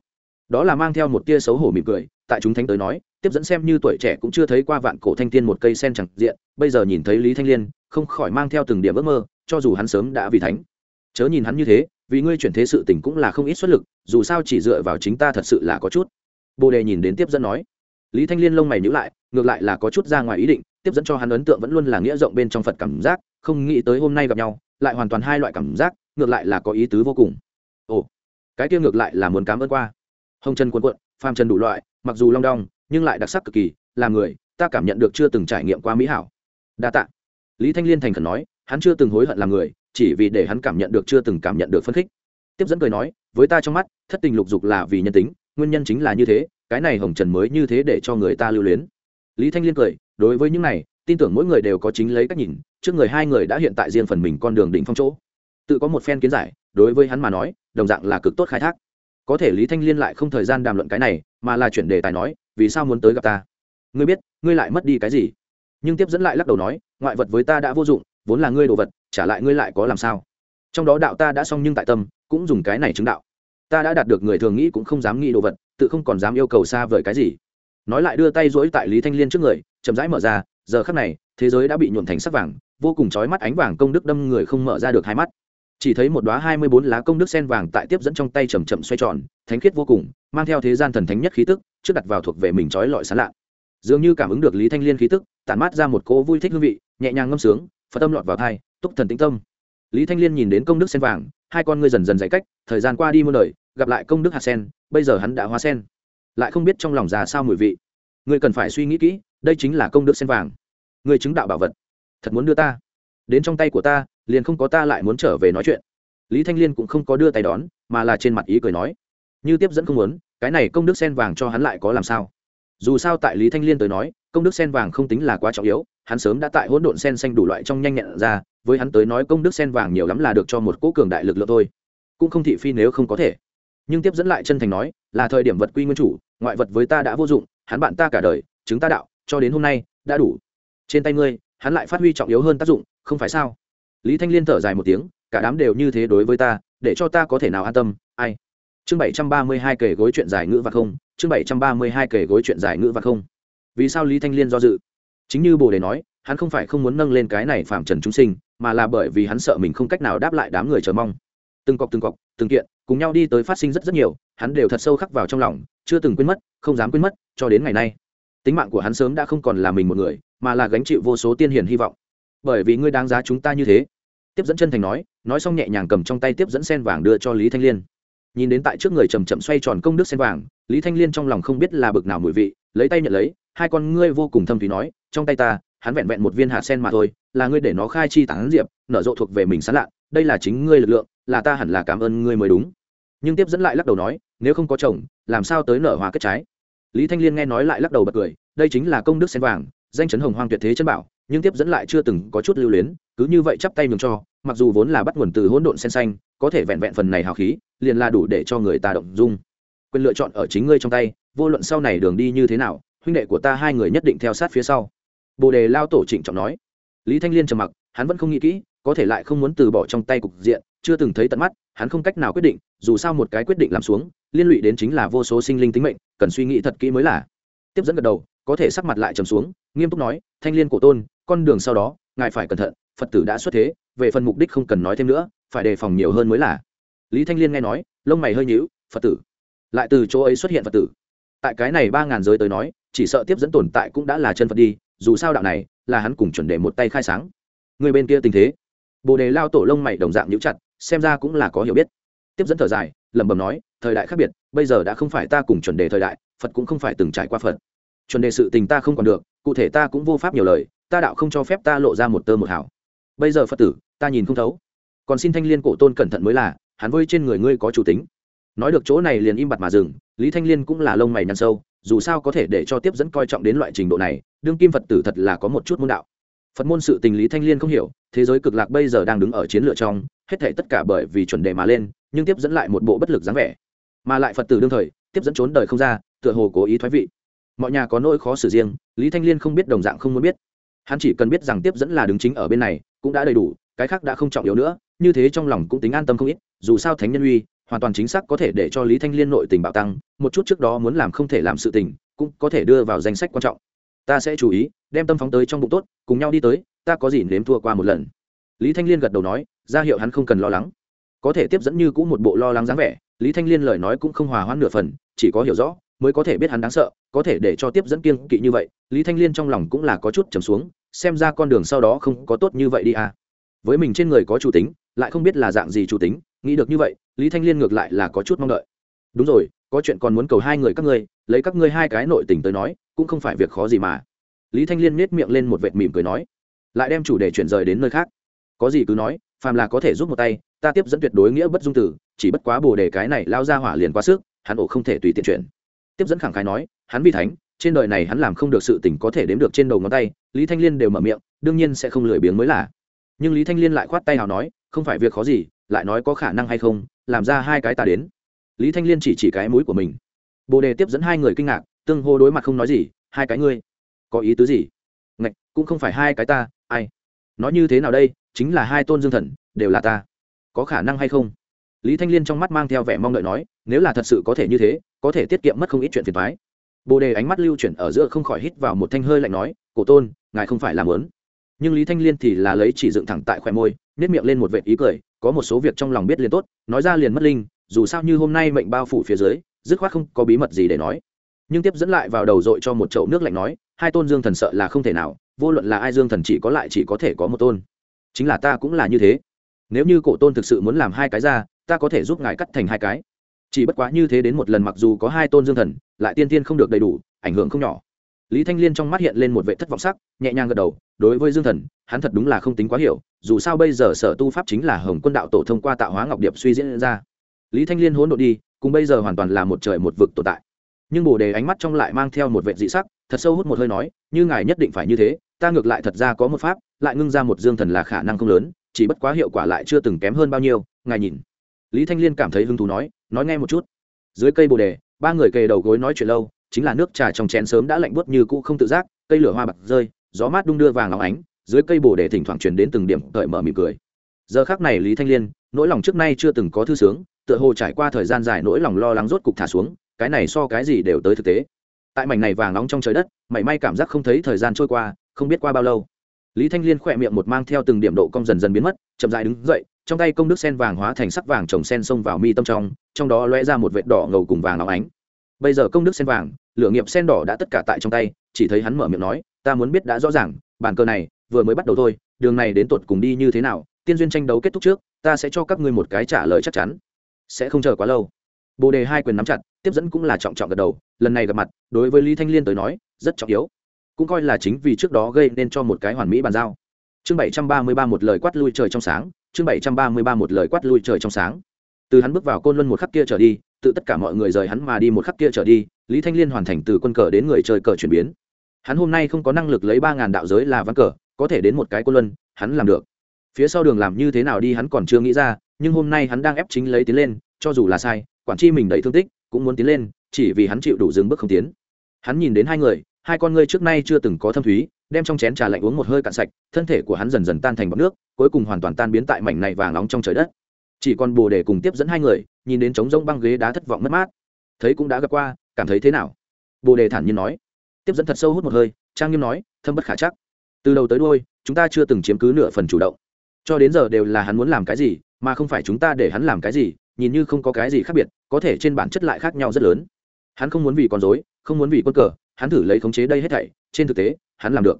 Đó là mang theo một tia xấu hổ mỉm cười, tại chúng thánh tới nói, tiếp dẫn xem như tuổi trẻ cũng chưa thấy qua vạn cổ thanh tiên một cây sen chẳng diện, bây giờ nhìn thấy lý thanh liên, không khỏi mang theo từng điểm ước mơ, cho dù hắn sớm đã vì thánh. Chớ nhìn hắn như thế, vì ngươi chuyển thế sự tình cũng là không ít xuất lực, dù sao chỉ dựa vào chính ta thật sự là có chút. Bồ đề nhìn đến tiếp dẫn nói lý thanh liên lông mày nhữ lại, ngược lại là có chút ra ngoài ý định, tiếp dẫn cho hắn ấn tượng vẫn luôn là nghĩa rộng bên trong phật cảm giác, không nghĩ tới hôm nay gặp nhau, lại hoàn toàn hai loại cảm giác, ngược lại là có ý tứ vô cùng. Ồ, cái kia ngược lại là muốn cám ơn qua. Hồng chân cuộn cuộn, phàm chân đủ loại, mặc dù long đong, nhưng lại đặc sắc cực kỳ, là người, ta cảm nhận được chưa từng trải nghiệm qua mỹ hảo. Đa tạ. Lý thanh liên thành khẩn nói, hắn chưa từng hối hận làm người, chỉ vì để hắn cảm nhận được chưa từng cảm nhận được phân khích. Tiếp dẫn cười nói, với ta trong mắt, thất tình lục dục là vì nhân tính, nguyên nhân chính là như thế cái này hồng trần mới như thế để cho người ta lưu luyến. Lý thanh liên cười, đối với những này, tin tưởng mỗi người đều có chính lấy cách nhìn, trước người hai người đã hiện tại riêng phần mình con đường đỉnh phong chỗ. Tự có một phen kiến giải, đối với hắn mà nói, đồng dạng là cực tốt khai thác. Có thể lý thanh liên lại không thời gian đàm luận cái này, mà là chuyển đề tài nói, vì sao muốn tới gặp ta? Ngươi biết, ngươi lại mất đi cái gì? Nhưng tiếp dẫn lại lắc đầu nói, ngoại vật với ta đã vô dụng, vốn là ngươi đồ vật, trả lại ngươi lại có làm sao? Trong đó đạo ta đã xong nhưng tại tâm, cũng dùng cái này chứng đạo. Ta đã đạt được người thường nghĩ cũng không dám nghĩ đồ vật tự không còn dám yêu cầu xa vời cái gì. Nói lại đưa tay rỗi tại lý thanh liên trước người, chậm rãi mở ra, giờ khắc này, thế giới đã bị nhuộn thành sắc vàng, vô cùng chói mắt ánh vàng công đức đâm người không mở ra được hai mắt. Chỉ thấy một đoá hai mươi bốn lá công đức sen vàng tại tiếp dẫn trong tay chầm chậm xoay tròn, thánh khiết vô cùng, mang theo thế gian thần thánh nhất khí tức, trước đặt vào thuộc về mình trói lọi sán lạ. Dường như cảm ứng được lý thanh liên khí tức, tản mát ra một cỗ vui thích hương vị, nhẹ nhàng ngâm sướng, phật tâm lọt vào thai, túc thần tĩnh tâm. Lý thanh liên nhìn đến công đức sen vàng, hai con ngươi dần dần dày cách, thời gian qua đi muôn đời gặp lại công đức hạt sen, bây giờ hắn đã hóa sen. Lại không biết trong lòng già sao mùi vị. Ngươi cần phải suy nghĩ kỹ, đây chính là công đức sen vàng. Người chứng đạo bảo vật. Thật muốn đưa ta? Đến trong tay của ta, liền không có ta lại muốn trở về nói chuyện. Lý thanh liên cũng không có đưa tay đón, mà là trên mặt ý cười nói. Như tiếp dẫn không muốn, cái này công đức sen vàng cho hắn lại có làm sao? Dù sao tại lý thanh liên tới nói, công đức sen vàng không tính là quá trọng yếu, hắn sớm đã tại hỗn độn sen xanh đủ loại trong nhanh nhẹn ra, với hắn tới nói công đức sen vàng nhiều lắm là được cho một cỗ cường đại lực lượng thôi. Cũng không thị phi nếu không có thể nhưng tiếp dẫn lại chân thành nói, là thời điểm vật quy nguyên chủ, ngoại vật với ta đã vô dụng, hắn bạn ta cả đời, chứng ta đạo, cho đến hôm nay, đã đủ. Trên tay ngươi, hắn lại phát huy trọng yếu hơn tác dụng, không phải sao? Lý thanh liên thở dài một tiếng, cả đám đều như thế đối với ta, để cho ta có thể nào an tâm, ai? Chương bảy trăm ba mươi hai kể gối chuyện giải ngữ và không, chương bảy trăm ba mươi hai kể gối chuyện giải ngữ và không. Vì sao lý thanh liên do dự? Chính như bồ đề nói, hắn không phải không muốn nâng lên cái này phạm trần chúng sinh, mà là bởi vì hắn sợ mình không cách nào đáp lại đám người chờ mong. Từng cọc từng cọc, từng kiện cùng nhau đi tới phát sinh rất rất nhiều, hắn đều thật sâu khắc vào trong lòng, chưa từng quên mất, không dám quên mất, cho đến ngày nay. Tính mạng của hắn sớm đã không còn là mình một người, mà là gánh chịu vô số tiên hiền hy vọng. Bởi vì ngươi đáng giá chúng ta như thế. Tiếp dẫn chân thành nói nói xong nhẹ nhàng cầm trong tay tiếp dẫn sen vàng đưa cho lý thanh liên. Nhìn đến tại trước người chầm chậm xoay tròn công đức sen vàng, lý thanh liên trong lòng không biết là bực nào mùi vị, lấy tay nhận lấy, hai con ngươi vô cùng thâm thúy nói, trong tay ta, hắn vẹn vẹn một viên hạt sen mà thôi, là ngươi để nó khai chi tán diệp, nở rộ thuộc về mình sán lạ, đây là chính ngươi lực lượng là ta hẳn là cảm ơn ngươi mới đúng. Nhưng tiếp dẫn lại lắc đầu nói, nếu không có chồng, làm sao tới nở hoa kết trái? Lý thanh liên nghe nói lại lắc đầu bật cười, đây chính là công đức sen vàng, danh chấn hồng hoang tuyệt thế chân bảo, nhưng tiếp dẫn lại chưa từng có chút lưu luyến, cứ như vậy chắp tay nhường cho, mặc dù vốn là bắt nguồn từ hỗn độn sen xanh, có thể vẹn vẹn phần này hào khí, liền là đủ để cho người ta động dung. Quyền lựa chọn ở chính ngươi trong tay, vô luận sau này đường đi như thế nào, huynh đệ của ta hai người nhất định theo sát phía sau. Bồ đề lao tổ trịnh trọng nói. Lý thanh liên trầm mặc, hắn vẫn không nghĩ kỹ, có thể lại không muốn từ bỏ trong tay cục diện chưa từng thấy tận mắt, hắn không cách nào quyết định, dù sao một cái quyết định làm xuống, liên lụy đến chính là vô số sinh linh tính mệnh, cần suy nghĩ thật kỹ mới là. Tiếp dẫn gật đầu, có thể sắc mặt lại trầm xuống, nghiêm túc nói, thanh liên cổ tôn, con đường sau đó, ngài phải cẩn thận, phật tử đã xuất thế, về phần mục đích không cần nói thêm nữa, phải đề phòng nhiều hơn mới là. Lý thanh liên nghe nói, lông mày hơi nhíu, phật tử. Lại từ chỗ ấy xuất hiện phật tử. Tại cái này ba ngàn giới tới nói, chỉ sợ tiếp dẫn tồn tại cũng đã là chân phật đi, dù sao đạo này, là hắn cùng chuẩn đề một tay khai sáng. Người bên kia tình thế. Bồ đề lao tổ lông mày đồng dạng nhíu chặt xem ra cũng là có hiểu biết. Tiếp dẫn thở dài, lẩm bẩm nói, thời đại khác biệt, bây giờ đã không phải ta cùng chuẩn đề thời đại, phật cũng không phải từng trải qua phật. Chuẩn đề sự tình ta không còn được, cụ thể ta cũng vô pháp nhiều lời, ta đạo không cho phép ta lộ ra một tơ một hảo bây giờ phật tử, ta nhìn không thấu. Còn xin thanh liên cổ tôn cẩn thận mới là, hắn vơi trên người ngươi có chủ tính. Nói được chỗ này liền im bặt mà dừng, lý thanh liên cũng là lông mày nhăn sâu, dù sao có thể để cho tiếp dẫn coi trọng đến loại trình độ này, đương kim phật tử thật là có một chút môn đạo. Phật môn sự tình lý thanh liên không hiểu, thế giới cực lạc bây giờ đang đứng ở chiến lược trong hết thể tất cả bởi vì chuẩn đề mà lên, nhưng tiếp dẫn lại một bộ bất lực dáng vẻ. Mà lại phật tử đương thời, tiếp dẫn trốn đời không ra, tựa hồ cố ý thoái vị. Mọi nhà có nỗi khó xử riêng, lý thanh liên không biết đồng dạng không muốn biết. Hắn chỉ cần biết rằng tiếp dẫn là đứng chính ở bên này, cũng đã đầy đủ, cái khác đã không trọng yếu nữa, như thế trong lòng cũng tính an tâm không ít, dù sao thánh nhân uy, hoàn toàn chính xác có thể để cho lý thanh liên nội tình bạo tăng, một chút trước đó muốn làm không thể làm sự tình, cũng có thể đưa vào danh sách quan trọng. Ta sẽ chú ý, đem tâm phóng tới trong bụng tốt, cùng nhau đi tới, ta có gì nếm thua qua một lần. Lý thanh liên gật đầu nói ra hiệu hắn không cần lo lắng. Có thể tiếp dẫn như cũng một bộ lo lắng dáng vẻ, lý thanh liên lời nói cũng không hòa hoãn nửa phần, chỉ có hiểu rõ, mới có thể biết hắn đáng sợ, có thể để cho tiếp dẫn kiên kỵ như vậy, lý thanh liên trong lòng cũng là có chút trầm xuống, xem ra con đường sau đó không có tốt như vậy đi à. Với mình trên người có chủ tính, lại không biết là dạng gì chủ tính, nghĩ được như vậy, lý thanh liên ngược lại là có chút mong đợi. Đúng rồi, có chuyện còn muốn cầu hai người các ngươi, lấy các ngươi hai cái nội tình tới nói, cũng không phải việc khó gì mà. Lý thanh liên nết miệng lên một vệt mỉm cười nói, lại đem chủ đề chuyển rời đến nơi khác. Có gì cứ nói phàm là có thể giúp một tay, ta tiếp dẫn tuyệt đối nghĩa bất dung tử, chỉ bất quá bồ đề cái này lao ra hỏa liền quá sức, hắn ổ không thể tùy tiện chuyển. Tiếp dẫn khẳng khái nói, hắn vi thánh, trên đời này hắn làm không được sự tình có thể đếm được trên đầu ngón tay, lý thanh liên đều mở miệng, đương nhiên sẽ không lười biếng mới là. Nhưng lý thanh liên lại khoát tay nào nói, không phải việc khó gì, lại nói có khả năng hay không, làm ra hai cái ta đến. Lý thanh liên chỉ chỉ cái mũi của mình. Bồ đề tiếp dẫn hai người kinh ngạc, tương hô đối mặt không nói gì, hai cái ngươi, có ý tứ gì? Ngạch, cũng không phải hai cái ta, ai? Nói như thế nào đây? Chính là hai tôn dương thần, đều là ta. Có khả năng hay không? Lý thanh liên trong mắt mang theo vẻ mong đợi nói, nếu là thật sự có thể như thế, có thể tiết kiệm mất không ít chuyện phiền thoái bồ đề ánh mắt lưu chuyển ở giữa không khỏi hít vào một thanh hơi lạnh nói, cổ tôn, ngài không phải làm lớn nhưng lý thanh liên thì là lấy chỉ dựng thẳng tại khoe môi nếp miệng lên một vệ ý cười, có một số việc trong lòng biết liền tốt, nói ra liền mất linh, dù sao như hôm nay mệnh bao phủ phía dưới, dứt khoát không có bí mật gì để nói. Nhưng tiếp dẫn lại vào đầu dội cho một chậu nước lạnh nói, hai tôn dương thần sợ là không thể nào, vô luận là ai dương thần chỉ có lại chỉ có thể có một tôn chính là ta cũng là như thế. Nếu như cổ tôn thực sự muốn làm hai cái ra, ta có thể giúp ngài cắt thành hai cái. Chỉ bất quá như thế đến một lần mặc dù có hai tôn dương thần, lại tiên tiên không được đầy đủ, ảnh hưởng không nhỏ. Lý thanh liên trong mắt hiện lên một vệ thất vọng sắc, nhẹ nhàng gật đầu, đối với dương thần, hắn thật đúng là không tính quá hiểu, dù sao bây giờ sở tu pháp chính là hồng quân đạo tổ thông qua tạo hóa ngọc điệp suy diễn ra. Lý thanh liên hỗn độ đi, cùng bây giờ hoàn toàn là một trời một vực tồn tại. Nhưng bồ đề ánh mắt trong lại mang theo một vệ dị sắc, thật sâu hút một hơi nói, như ngài nhất định phải như thế, ta ngược lại thật ra có một pháp lại ngưng ra một dương thần là khả năng không lớn, chỉ bất quá hiệu quả lại chưa từng kém hơn bao nhiêu, ngài nhìn. Lý thanh liên cảm thấy hứng thú nói nói nghe một chút. Dưới cây bồ đề, ba người kề đầu gối nói chuyện lâu, chính là nước trà trong chén sớm đã lạnh buốt như cũ không tự giác, cây lửa hoa bạc rơi, gió mát đung đưa vàng óng ánh, dưới cây bồ đề thỉnh thoảng truyền đến từng điểm cởi mở mỉm cười. Giờ khác này lý thanh liên, nỗi lòng trước nay chưa từng có thư sướng, tựa hồ trải qua thời gian dài nỗi lòng lo lắng rốt cục thả xuống, cái này so cái gì đều tới thực tế. Tại mảnh này vàng nóng trong trời đất, mảy may cảm giác không thấy thời gian trôi qua, không biết qua bao lâu lý thanh liên khỏe miệng một mang theo từng điểm độ cong dần dần biến mất, chậm rãi đứng dậy, trong tay công đức sen vàng hóa thành sắc vàng trồng sen xông vào mi tâm trong trong đó lóe ra một vệt đỏ ngầu cùng vàng óng ánh. Bây giờ công đức sen vàng, lửa nghiệp sen đỏ đã tất cả tại trong tay, chỉ thấy hắn mở miệng nói, ta muốn biết đã rõ ràng, bàn cờ này vừa mới bắt đầu thôi, đường này đến tột cùng đi như thế nào, tiên duyên tranh đấu kết thúc trước, ta sẽ cho các ngươi một cái trả lời chắc chắn. Sẽ không chờ quá lâu. Bồ đề hai quyền nắm chặt, tiếp dẫn cũng là trọng trọng gật đầu, lần này gặp mặt, đối với lý thanh liên tới nói, rất trọng yếu cũng coi là chính vì trước đó gây nên cho một cái hoàn mỹ bàn giao. Chương bảy trăm ba mươi ba một lời quát lui trời trong sáng, chương bảy trăm ba mươi ba một lời quát lui trời trong sáng. Từ hắn bước vào côn luân một khắc kia trở đi, tự tất cả mọi người rời hắn mà đi một khắc kia trở đi, lý thanh liên hoàn thành từ quân cờ đến người chơi cờ chuyển biến. Hắn hôm nay không có năng lực lấy ba ngàn đạo giới là ván cờ, có thể đến một cái côn luân, hắn làm được. Phía sau đường làm như thế nào đi hắn còn chưa nghĩ ra, nhưng hôm nay hắn đang ép chính lấy tiến lên, cho dù là sai, quản chi mình đầy thương tích, cũng muốn tiến lên, chỉ vì hắn chịu đủ dừng bước không tiến. Hắn nhìn đến hai người hai con ngươi trước nay chưa từng có thâm thúy, đem trong chén trà lạnh uống một hơi cạn sạch, thân thể của hắn dần dần tan thành bọc nước, cuối cùng hoàn toàn tan biến tại mảnh này vàng nóng trong trời đất. Chỉ còn bồ để cùng tiếp dẫn hai người, nhìn đến trống rông băng ghế đá thất vọng mất mát. Thấy cũng đã gặp qua, cảm thấy thế nào? Bồ đề thản nhiên nói. Tiếp dẫn thật sâu hút một hơi, trang nghiêm nói, thâm bất khả chắc. Từ đầu tới đôi chúng ta chưa từng chiếm cứ nửa phần chủ động. Cho đến giờ đều là hắn muốn làm cái gì, mà không phải chúng ta để hắn làm cái gì, nhìn như không có cái gì khác biệt, có thể trên bản chất lại khác nhau rất lớn. Hắn không muốn vì con dối không muốn vì quân cờ hắn thử lấy khống chế đây hết thảy, trên thực tế, hắn làm được.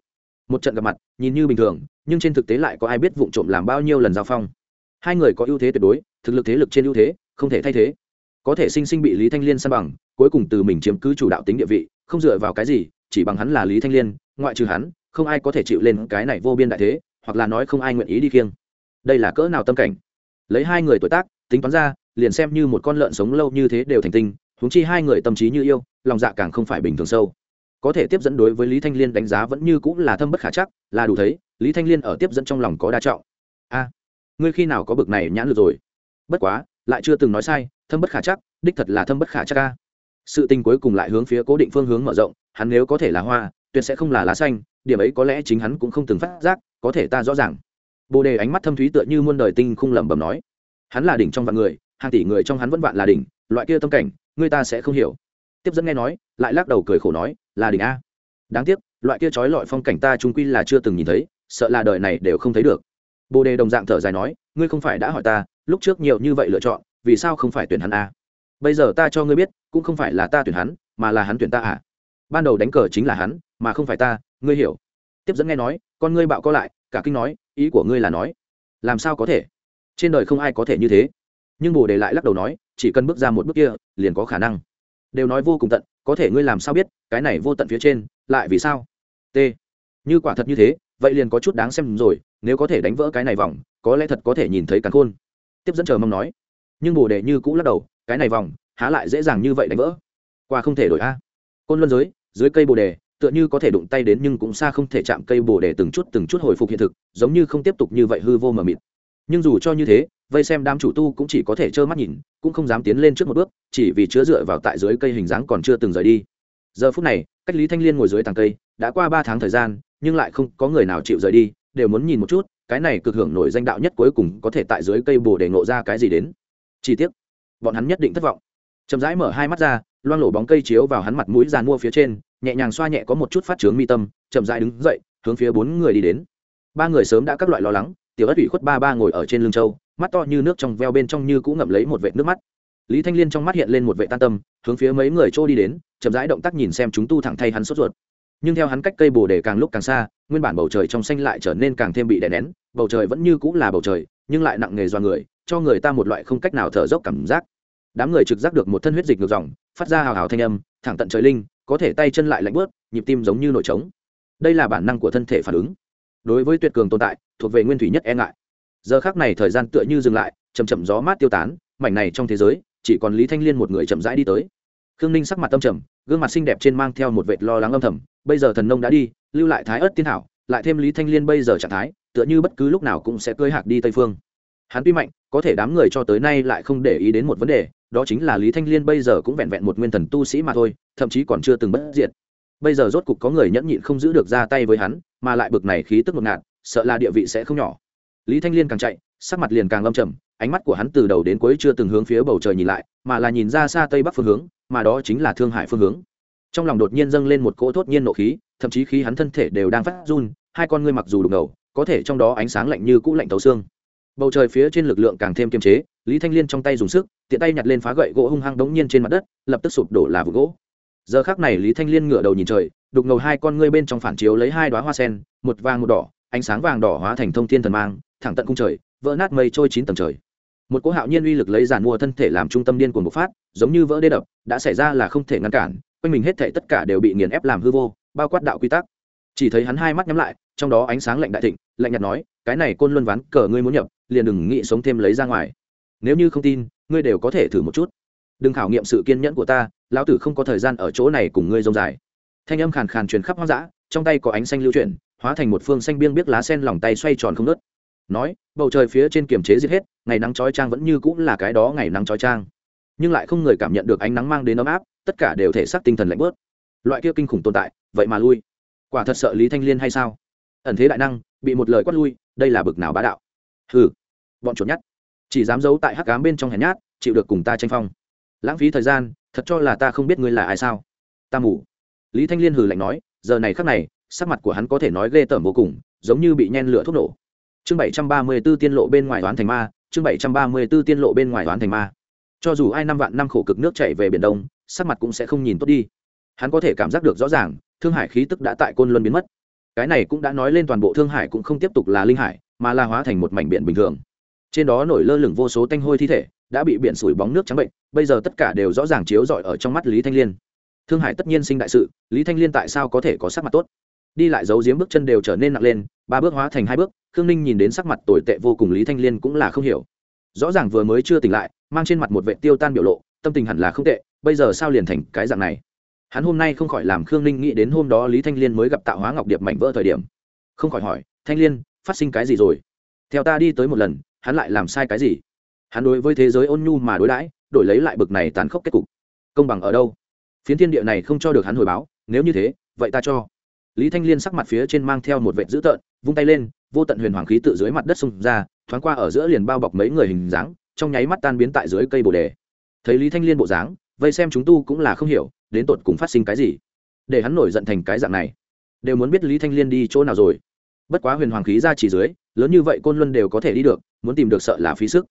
Một trận gặp mặt, nhìn như bình thường, nhưng trên thực tế lại có ai biết vụ trộm làm bao nhiêu lần giao phong. Hai người có ưu thế tuyệt đối, thực lực thế lực trên ưu thế, không thể thay thế. Có thể sinh sinh bị lý thanh liên săn bằng, cuối cùng từ mình chiếm cứ chủ đạo tính địa vị, không dựa vào cái gì, chỉ bằng hắn là lý thanh liên, ngoại trừ hắn, không ai có thể chịu lên cái này vô biên đại thế, hoặc là nói không ai nguyện ý đi kiêng đây là cỡ nào tâm cảnh? Lấy hai người tuổi tác, tính toán ra, liền xem như một con lợn sống lâu như thế đều thành tinh, huống chi hai người tâm trí như yêu, lòng dạ càng không phải bình thường sâu có thể tiếp dẫn đối với lý thanh liên đánh giá vẫn như cũng là thâm bất khả chắc, là đủ thấy, lý thanh liên ở tiếp dẫn trong lòng có đa trọng. A ngươi khi nào có bực này nhãn lực rồi? Bất quá, lại chưa từng nói sai, thâm bất khả chắc, đích thật là thâm bất khả chắc a. sự tình cuối cùng lại hướng phía cố định phương hướng mở rộng, hắn nếu có thể là hoa, tuyệt sẽ không là lá xanh, điểm ấy có lẽ chính hắn cũng không từng phát giác, có thể ta rõ ràng. Bồ đề ánh mắt thâm thúy tựa như muôn đời tinh không lẩm bẩm nói. Hắn là đỉnh trong vạn người, hàng tỷ người trong hắn vẫn vạn là đỉnh, loại kia tâm cảnh, người ta sẽ không hiểu. Tiếp dẫn nghe nói, lại lắc đầu cười khổ nói là đỉnh a. Đáng tiếc, loại kia trói lọi phong cảnh ta trung quy là chưa từng nhìn thấy, sợ là đời này đều không thấy được. Bồ đề đồng dạng thở dài nói, ngươi không phải đã hỏi ta, lúc trước nhiều như vậy lựa chọn, vì sao không phải tuyển hắn a? Bây giờ ta cho ngươi biết, cũng không phải là ta tuyển hắn, mà là hắn tuyển ta à? Ban đầu đánh cờ chính là hắn, mà không phải ta, ngươi hiểu. Tiếp dẫn nghe nói, con ngươi bạo co lại, cả kinh nói, ý của ngươi là nói, làm sao có thể? Trên đời không ai có thể như thế. Nhưng bồ đề lại lắc đầu nói, chỉ cần bước ra một bước kia, liền có khả năng đều nói vô cùng tận, có thể ngươi làm sao biết, cái này vô tận phía trên, lại vì sao? T. Như quả thật như thế, vậy liền có chút đáng xem rồi, nếu có thể đánh vỡ cái này vòng, có lẽ thật có thể nhìn thấy cắn khôn. Tiếp dẫn chờ mong nói. Nhưng bồ đề như cũng lắc đầu, cái này vòng, há lại dễ dàng như vậy đánh vỡ? Qua không thể đổi a. Côn luân giới, dưới cây bồ đề, tựa như có thể đụng tay đến nhưng cũng xa không thể chạm cây bồ đề từng chút từng chút hồi phục hiện thực, giống như không tiếp tục như vậy hư vô mờ mịt. Nhưng dù cho như thế vây xem đám chủ tu cũng chỉ có thể trơ mắt nhìn, cũng không dám tiến lên trước một bước, chỉ vì chứa dựa vào tại dưới cây hình dáng còn chưa từng rời đi. Giờ phút này, cách lý thanh liên ngồi dưới tàng cây, đã qua ba tháng thời gian, nhưng lại không có người nào chịu rời đi, đều muốn nhìn một chút, cái này cực hưởng nổi danh đạo nhất cuối cùng có thể tại dưới cây bồ để ngộ ra cái gì đến. Chi tiết bọn hắn nhất định thất vọng. Chậm rãi mở hai mắt ra, loang lổ bóng cây chiếu vào hắn mặt mũi dàn mua phía trên, nhẹ nhàng xoa nhẹ có một chút phát trướng mi tâm, chậm rãi đứng dậy, hướng phía bốn người đi đến. Ba người sớm đã các loại lo lắng tiểu ất ủy khuất ba ba ngồi ở trên lưng châu, mắt to như nước trong veo bên trong như cũng ngậm lấy một vệt nước mắt. Lý thanh liên trong mắt hiện lên một vệ tan tâm, hướng phía mấy người trôi đi đến, chậm rãi động tác nhìn xem chúng tu thẳng thay hắn sốt ruột. Nhưng theo hắn cách cây bồ đề càng lúc càng xa, nguyên bản bầu trời trong xanh lại trở nên càng thêm bị đè nén, bầu trời vẫn như cũng là bầu trời, nhưng lại nặng nề do người, cho người ta một loại không cách nào thở dốc cảm giác. Đám người trực giác được một thân huyết dịch ngược dòng, phát ra hào hào thanh âm, thẳng tận trời linh, có thể tay chân lại lạnh bớt nhịp tim giống như nổi trống. Đây là bản năng của thân thể phản ứng. Đối với tuyệt cường tồn tại thuộc về nguyên thủy nhất e ngại. Giờ khác này thời gian tựa như dừng lại chầm chậm gió mát tiêu tán, mảnh này trong thế giới, chỉ còn lý thanh liên một người chậm rãi đi tới. Khương ninh sắc mặt tâm trầm, gương mặt xinh đẹp trên mang theo một vệt lo lắng âm thầm, bây giờ thần nông đã đi, lưu lại thái ớt tiên hảo, lại thêm lý thanh liên bây giờ trạng thái, tựa như bất cứ lúc nào cũng sẽ cưới hạc đi tây phương. Hắn tuy mạnh, có thể đám người cho tới nay lại không để ý đến một vấn đề, đó chính là lý thanh liên bây giờ cũng vẹn vẹn một nguyên thần tu sĩ mà thôi, thậm chí còn chưa từng bất diệt. Bây giờ rốt cục có người nhẫn nhịn không giữ được ra tay với hắn, mà lại bực này khí tức ngột ngạt sợ là địa vị sẽ không nhỏ. Lý thanh liên càng chạy, sắc mặt liền càng lâm trầm, ánh mắt của hắn từ đầu đến cuối chưa từng hướng phía bầu trời nhìn lại, mà là nhìn ra xa tây bắc phương hướng, mà đó chính là thương hải phương hướng. Trong lòng đột nhiên dâng lên một cỗ thốt nhiên nộ khí, thậm chí khí hắn thân thể đều đang phát run, hai con ngươi mặc dù đục ngầu, có thể trong đó ánh sáng lạnh như cũ lạnh tấu xương. Bầu trời phía trên lực lượng càng thêm kiềm chế, lý thanh liên trong tay dùng sức, tiện tay nhặt lên phá gậy gỗ hung hăng đống nhiên trên mặt đất, lập tức sụp đổ là vụ gỗ. Giờ khác này lý thanh liên ngửa đầu nhìn trời, đục ngầu hai con ngươi bên trong phản chiếu lấy hai đoá hoa sen, một vàng một đỏ ánh sáng vàng đỏ hóa thành thông thiên thần mang, thẳng tận cung trời, vỡ nát mây trôi chín tầng trời. Một cỗ hạo nhiên uy lực lấy giàn mua thân thể làm trung tâm điên cuồng bộc phát, giống như vỡ đê đập, đã xảy ra là không thể ngăn cản, quanh mình hết thể tất cả đều bị nghiền ép làm hư vô, bao quát đạo quy tắc. Chỉ thấy hắn hai mắt nhắm lại, trong đó ánh sáng lạnh đại thịnh, lạnh nhạt nói, cái này côn luân ván, cờ ngươi muốn nhập, liền đừng nghĩ sống thêm lấy ra ngoài. Nếu như không tin, ngươi đều có thể thử một chút. Đừng khảo nghiệm sự kiên nhẫn của ta, lão tử không có thời gian ở chỗ này cùng ngươi rông dài. Thanh âm khàn khàn truyền khắp hoang dã, trong tay có ánh xanh lưu chuyển hóa thành một phương xanh biêng biết lá sen lòng tay xoay tròn không nớt nói, bầu trời phía trên kiềm chế giết hết, ngày nắng trói trang vẫn như cũng là cái đó ngày nắng trói trang nhưng lại không người cảm nhận được ánh nắng mang đến ấm áp, tất cả đều thể xác tinh thần lạnh bớt. Loại kia kinh khủng tồn tại, vậy mà lui. Quả thật sợ lý thanh liên hay sao? Ẩn thế đại năng, bị một lời quát lui, đây là bực nào bá đạo? Hừ, bọn chuột nhát. Chỉ dám giấu tại hắc cám bên trong hèn nhát, chịu được cùng ta tranh phong. Lãng phí thời gian, thật cho là ta không biết ngươi là ai sao? Ta mù. Lý thanh liên hừ lạnh nói, giờ này khắc này sắc mặt của hắn có thể nói ghê tởm vô cùng, giống như bị nhen lửa thuốc nổ. Chương bảy trăm ba mươi b ố tiên lộ bên ngoài toán thành ma, chương bảy trăm ba mươi b ố tiên lộ bên ngoài toán thành ma. Cho dù ai năm vạn năm khổ cực nước chảy về biển đông, sắc mặt cũng sẽ không nhìn tốt đi. Hắn có thể cảm giác được rõ ràng, thương hải khí tức đã tại côn luân biến mất. Cái này cũng đã nói lên toàn bộ thương hải cũng không tiếp tục là linh hải, mà là hóa thành một mảnh biển bình thường. Trên đó nổi lơ lửng vô số tanh hôi thi thể, đã bị biển sủi bóng nước trắng bệnh, bây giờ tất cả đều rõ ràng chiếu rọi ở trong mắt lý thanh liên. Thương hải tất nhiên sinh đại sự, lý thanh liên tại sao có thể có sắc mặt tốt? Đi lại giấu giếm bước chân đều trở nên nặng lên, ba bước hóa thành hai bước, khương ninh nhìn đến sắc mặt tồi tệ vô cùng lý thanh liên cũng là không hiểu. Rõ ràng vừa mới chưa tỉnh lại, mang trên mặt một vệ tiêu tan biểu lộ, tâm tình hẳn là không tệ, bây giờ sao liền thành cái dạng này? Hắn hôm nay không khỏi làm khương ninh nghĩ đến hôm đó lý thanh liên mới gặp tạo hóa ngọc điệp mảnh vỡ thời điểm. Không khỏi hỏi, thanh liên, phát sinh cái gì rồi? Theo ta đi tới một lần, hắn lại làm sai cái gì? Hắn đối với thế giới ôn nhu mà đối đãi, đổi lấy lại bực này tàn khốc kết cục. Công bằng ở đâu? Phiến thiên địa này không cho được hắn hồi báo, nếu như thế, vậy ta cho lý thanh liên sắc mặt phía trên mang theo một vệt dữ tợn, vung tay lên, vô tận huyền hoàng khí tự dưới mặt đất xông ra, thoáng qua ở giữa liền bao bọc mấy người hình dáng, trong nháy mắt tan biến tại dưới cây bồ đề. Thấy lý thanh liên bộ dáng, vây xem chúng tu cũng là không hiểu, đến tột cùng phát sinh cái gì. Để hắn nổi giận thành cái dạng này, đều muốn biết lý thanh liên đi chỗ nào rồi. Bất quá huyền hoàng khí ra chỉ dưới, lớn như vậy côn luân đều có thể đi được, muốn tìm được sợ là phí sức.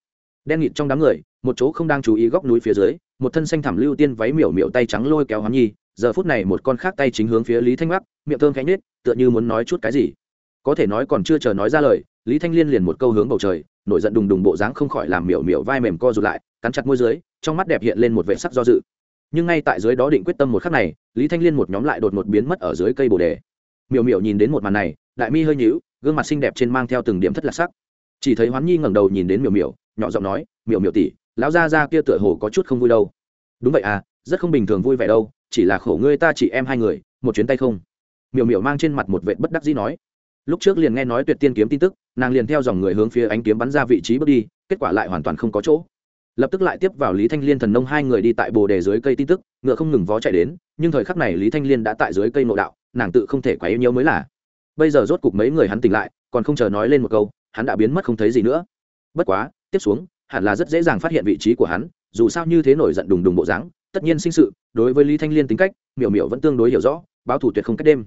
Đen nghịt trong đám người, một chỗ không đang chú ý góc núi phía dưới, một thân xanh thảm lưu tiên váy miểu miểu tay trắng lôi kéo hắn nhi giờ phút này một con khác tay chính hướng phía lý thanh bắc, miệng thơm khẽ nết tựa như muốn nói chút cái gì. Có thể nói còn chưa chờ nói ra lời, lý thanh liên liền một câu hướng bầu trời, nổi giận đùng đùng bộ dáng không khỏi làm miểu miểu vai mềm co rụt lại, cắn chặt môi dưới, trong mắt đẹp hiện lên một vệ sắc do dự. Nhưng ngay tại dưới đó định quyết tâm một khắc này, lý thanh liên một nhóm lại đột một biến mất ở dưới cây bồ đề. Miểu miểu nhìn đến một màn này, đại mi hơi nhíu, gương mặt xinh đẹp trên mang theo từng điểm thất lạc sắc. Chỉ thấy hoán nhi ngẩng đầu nhìn đến miểu miểu, nhỏ giọng nói, miểu miểu tỷ, lão gia gia kia tựa hồ có chút không vui đâu. Đúng vậy à rất không bình thường vui vẻ đâu, chỉ là khổ ngươi ta chỉ em hai người, một chuyến tay không. Miểu miểu mang trên mặt một vệ bất đắc dĩ nói. Lúc trước liền nghe nói tuyệt tiên kiếm tin tức, nàng liền theo dòng người hướng phía ánh kiếm bắn ra vị trí bước đi, kết quả lại hoàn toàn không có chỗ. Lập tức lại tiếp vào lý thanh liên thần nông hai người đi tại bồ đề dưới cây tin tức, ngựa không ngừng vó chạy đến, nhưng thời khắc này lý thanh liên đã tại dưới cây nội đạo, nàng tự không thể quá yêu nhớ mới là. Bây giờ rốt cục mấy người hắn tỉnh lại, còn không chờ nói lên một câu, hắn đã biến mất không thấy gì nữa. Bất quá, tiếp xuống, hẳn là rất dễ dàng phát hiện vị trí của hắn, dù sao như thế nổi giận đùng đùng bộ dáng tất nhiên sinh sự, đối với lý thanh liên tính cách, miểu miểu vẫn tương đối hiểu rõ, báo thủ tuyệt không cách đêm.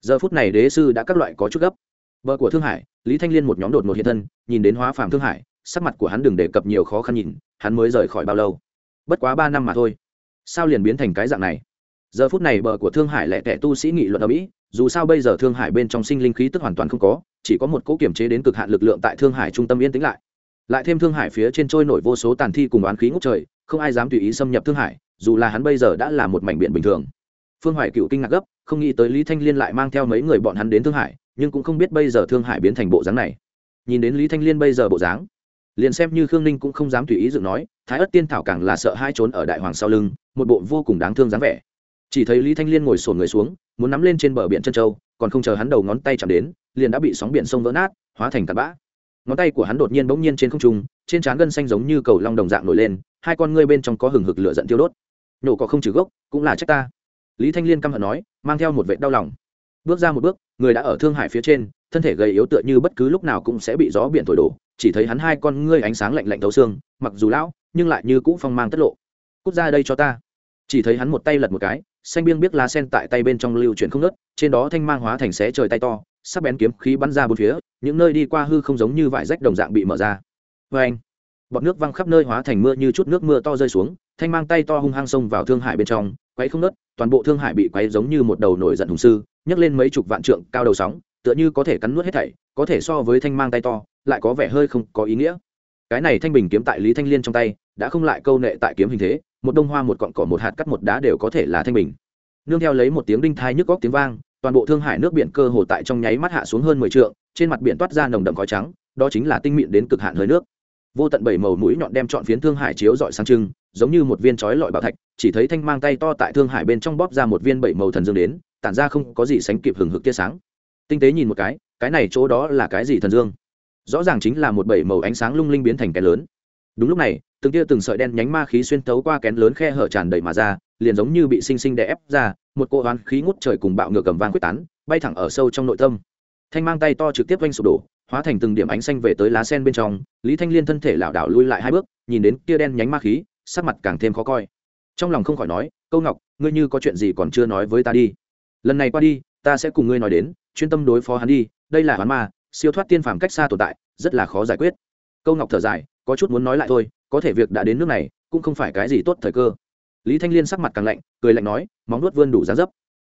Giờ phút này đế sư đã các loại có chút gấp. Bờ của thương hải, lý thanh liên một nhóm đột một hiện thân, nhìn đến hóa phàm thương hải, sắc mặt của hắn đừng đề cập nhiều khó khăn nhìn, hắn mới rời khỏi bao lâu. Bất quá ba năm mà thôi. Sao liền biến thành cái dạng này? Giờ phút này bờ của thương hải lẹ tẻ tu sĩ nghị luận ở mỹ, dù sao bây giờ thương hải bên trong sinh linh khí tức hoàn toàn không có, chỉ có một cỗ kiểm chế đến cực hạn lực lượng tại thương hải trung tâm yên tĩnh lại. Lại thêm thương hải phía trên trôi nổi vô số tàn thi cùng oán khí ngốc trời, không ai dám tùy ý xâm nhập thương hải dù là hắn bây giờ đã là một mảnh biển bình thường. Phương hoài cựu kinh ngạc gấp, không nghĩ tới lý thanh liên lại mang theo mấy người bọn hắn đến thương hải, nhưng cũng không biết bây giờ thương hải biến thành bộ dáng này. Nhìn đến lý thanh liên bây giờ bộ dáng, liền xem như khương ninh cũng không dám tùy ý dựng nói, thái ất tiên thảo càng là sợ hai trốn ở đại hoàng sau lưng, một bộ vô cùng đáng thương dáng vẻ. Chỉ thấy lý thanh liên ngồi sổn người xuống, muốn nắm lên trên bờ biển chân châu, còn không chờ hắn đầu ngón tay chạm đến, liền đã bị sóng biển sông vỡ nát, hóa thành tạt bã. Ngón tay của hắn đột nhiên bỗng nhiên trên không trung, trên trán gân xanh giống như cầu long đồng dạng nổi lên, hai con ngươi bên trong có hừng hực lửa giận tiêu đốt nổ có không trừ gốc, cũng là trách ta. Lý thanh liên căm hận nói, mang theo một vệ đau lòng. Bước ra một bước, người đã ở thương hải phía trên, thân thể gầy yếu tựa như bất cứ lúc nào cũng sẽ bị gió biển thổi đổ, chỉ thấy hắn hai con ngươi ánh sáng lạnh lạnh thấu xương, mặc dù lão, nhưng lại như cũ phong mang tất lộ. Cút ra đây cho ta. Chỉ thấy hắn một tay lật một cái, xanh biêng biết lá sen tại tay bên trong lưu chuyển không nớt trên đó thanh mang hóa thành xé trời tay to, sắc bén kiếm khí bắn ra bốn phía, những nơi đi qua hư không giống như vải rách đồng dạng bị mở ra. Vê anh bọt nước văng khắp nơi hóa thành mưa như chút nước mưa to rơi xuống thanh mang tay to hung hăng xông vào thương hải bên trong, quấy không nớt, toàn bộ thương hải bị quấy giống như một đầu nổi giận hùng sư, nhấc lên mấy chục vạn trượng cao đầu sóng, tựa như có thể cắn nuốt hết thảy, có thể so với thanh mang tay to, lại có vẻ hơi không có ý nghĩa. Cái này thanh bình kiếm tại lý thanh liên trong tay, đã không lại câu nệ tại kiếm hình thế, một đông hoa một cọn cỏ một hạt cắt một đá đều có thể là thanh bình. Nương theo lấy một tiếng đinh thai nhức góc tiếng vang, toàn bộ thương hải nước biển cơ hồ tại trong nháy mắt hạ xuống hơn mười trượng, trên mặt biển toát ra nồng đậm khói trắng, đó chính là tinh mịn đến cực hạn hơi nước. Vô tận bảy màu mũi nhọn đem trọn phiến thương hải chiếu rọi sang trưng giống như một viên chói lọi bảo thạch, chỉ thấy thanh mang tay to tại thương hải bên trong bóp ra một viên bảy màu thần dương đến, tản ra không có gì sánh kịp hừng hực tia sáng. Tinh tế nhìn một cái cái này chỗ đó là cái gì thần dương? Rõ ràng chính là một bảy màu ánh sáng lung linh biến thành cái lớn. Đúng lúc này, từng tia từng sợi đen nhánh ma khí xuyên tấu qua kén lớn khe hở tràn đầy mà ra, liền giống như bị sinh sinh đè ép ra, một cỗ hoán khí ngút trời cùng bạo ngược cầm vang quyết tán, bay thẳng ở sâu trong nội tâm. Thanh mang tay to trực tiếp quanh sụp đổ, hóa thành từng điểm ánh xanh về tới lá sen bên trong, lý thanh liên thân thể lảo đảo lui lại hai bước, nhìn đến kia đen nhánh ma khí sắc mặt càng thêm khó coi. Trong lòng không khỏi nói, câu ngọc, ngươi như có chuyện gì còn chưa nói với ta đi. Lần này qua đi, ta sẽ cùng ngươi nói đến, chuyên tâm đối phó hắn đi, đây là hắn ma, siêu thoát tiên phàm cách xa tồn tại, rất là khó giải quyết. Câu ngọc thở dài, có chút muốn nói lại thôi, có thể việc đã đến nước này, cũng không phải cái gì tốt thời cơ. Lý thanh liên sắc mặt càng lạnh, cười lạnh nói, móng nuốt vươn đủ giá dấp.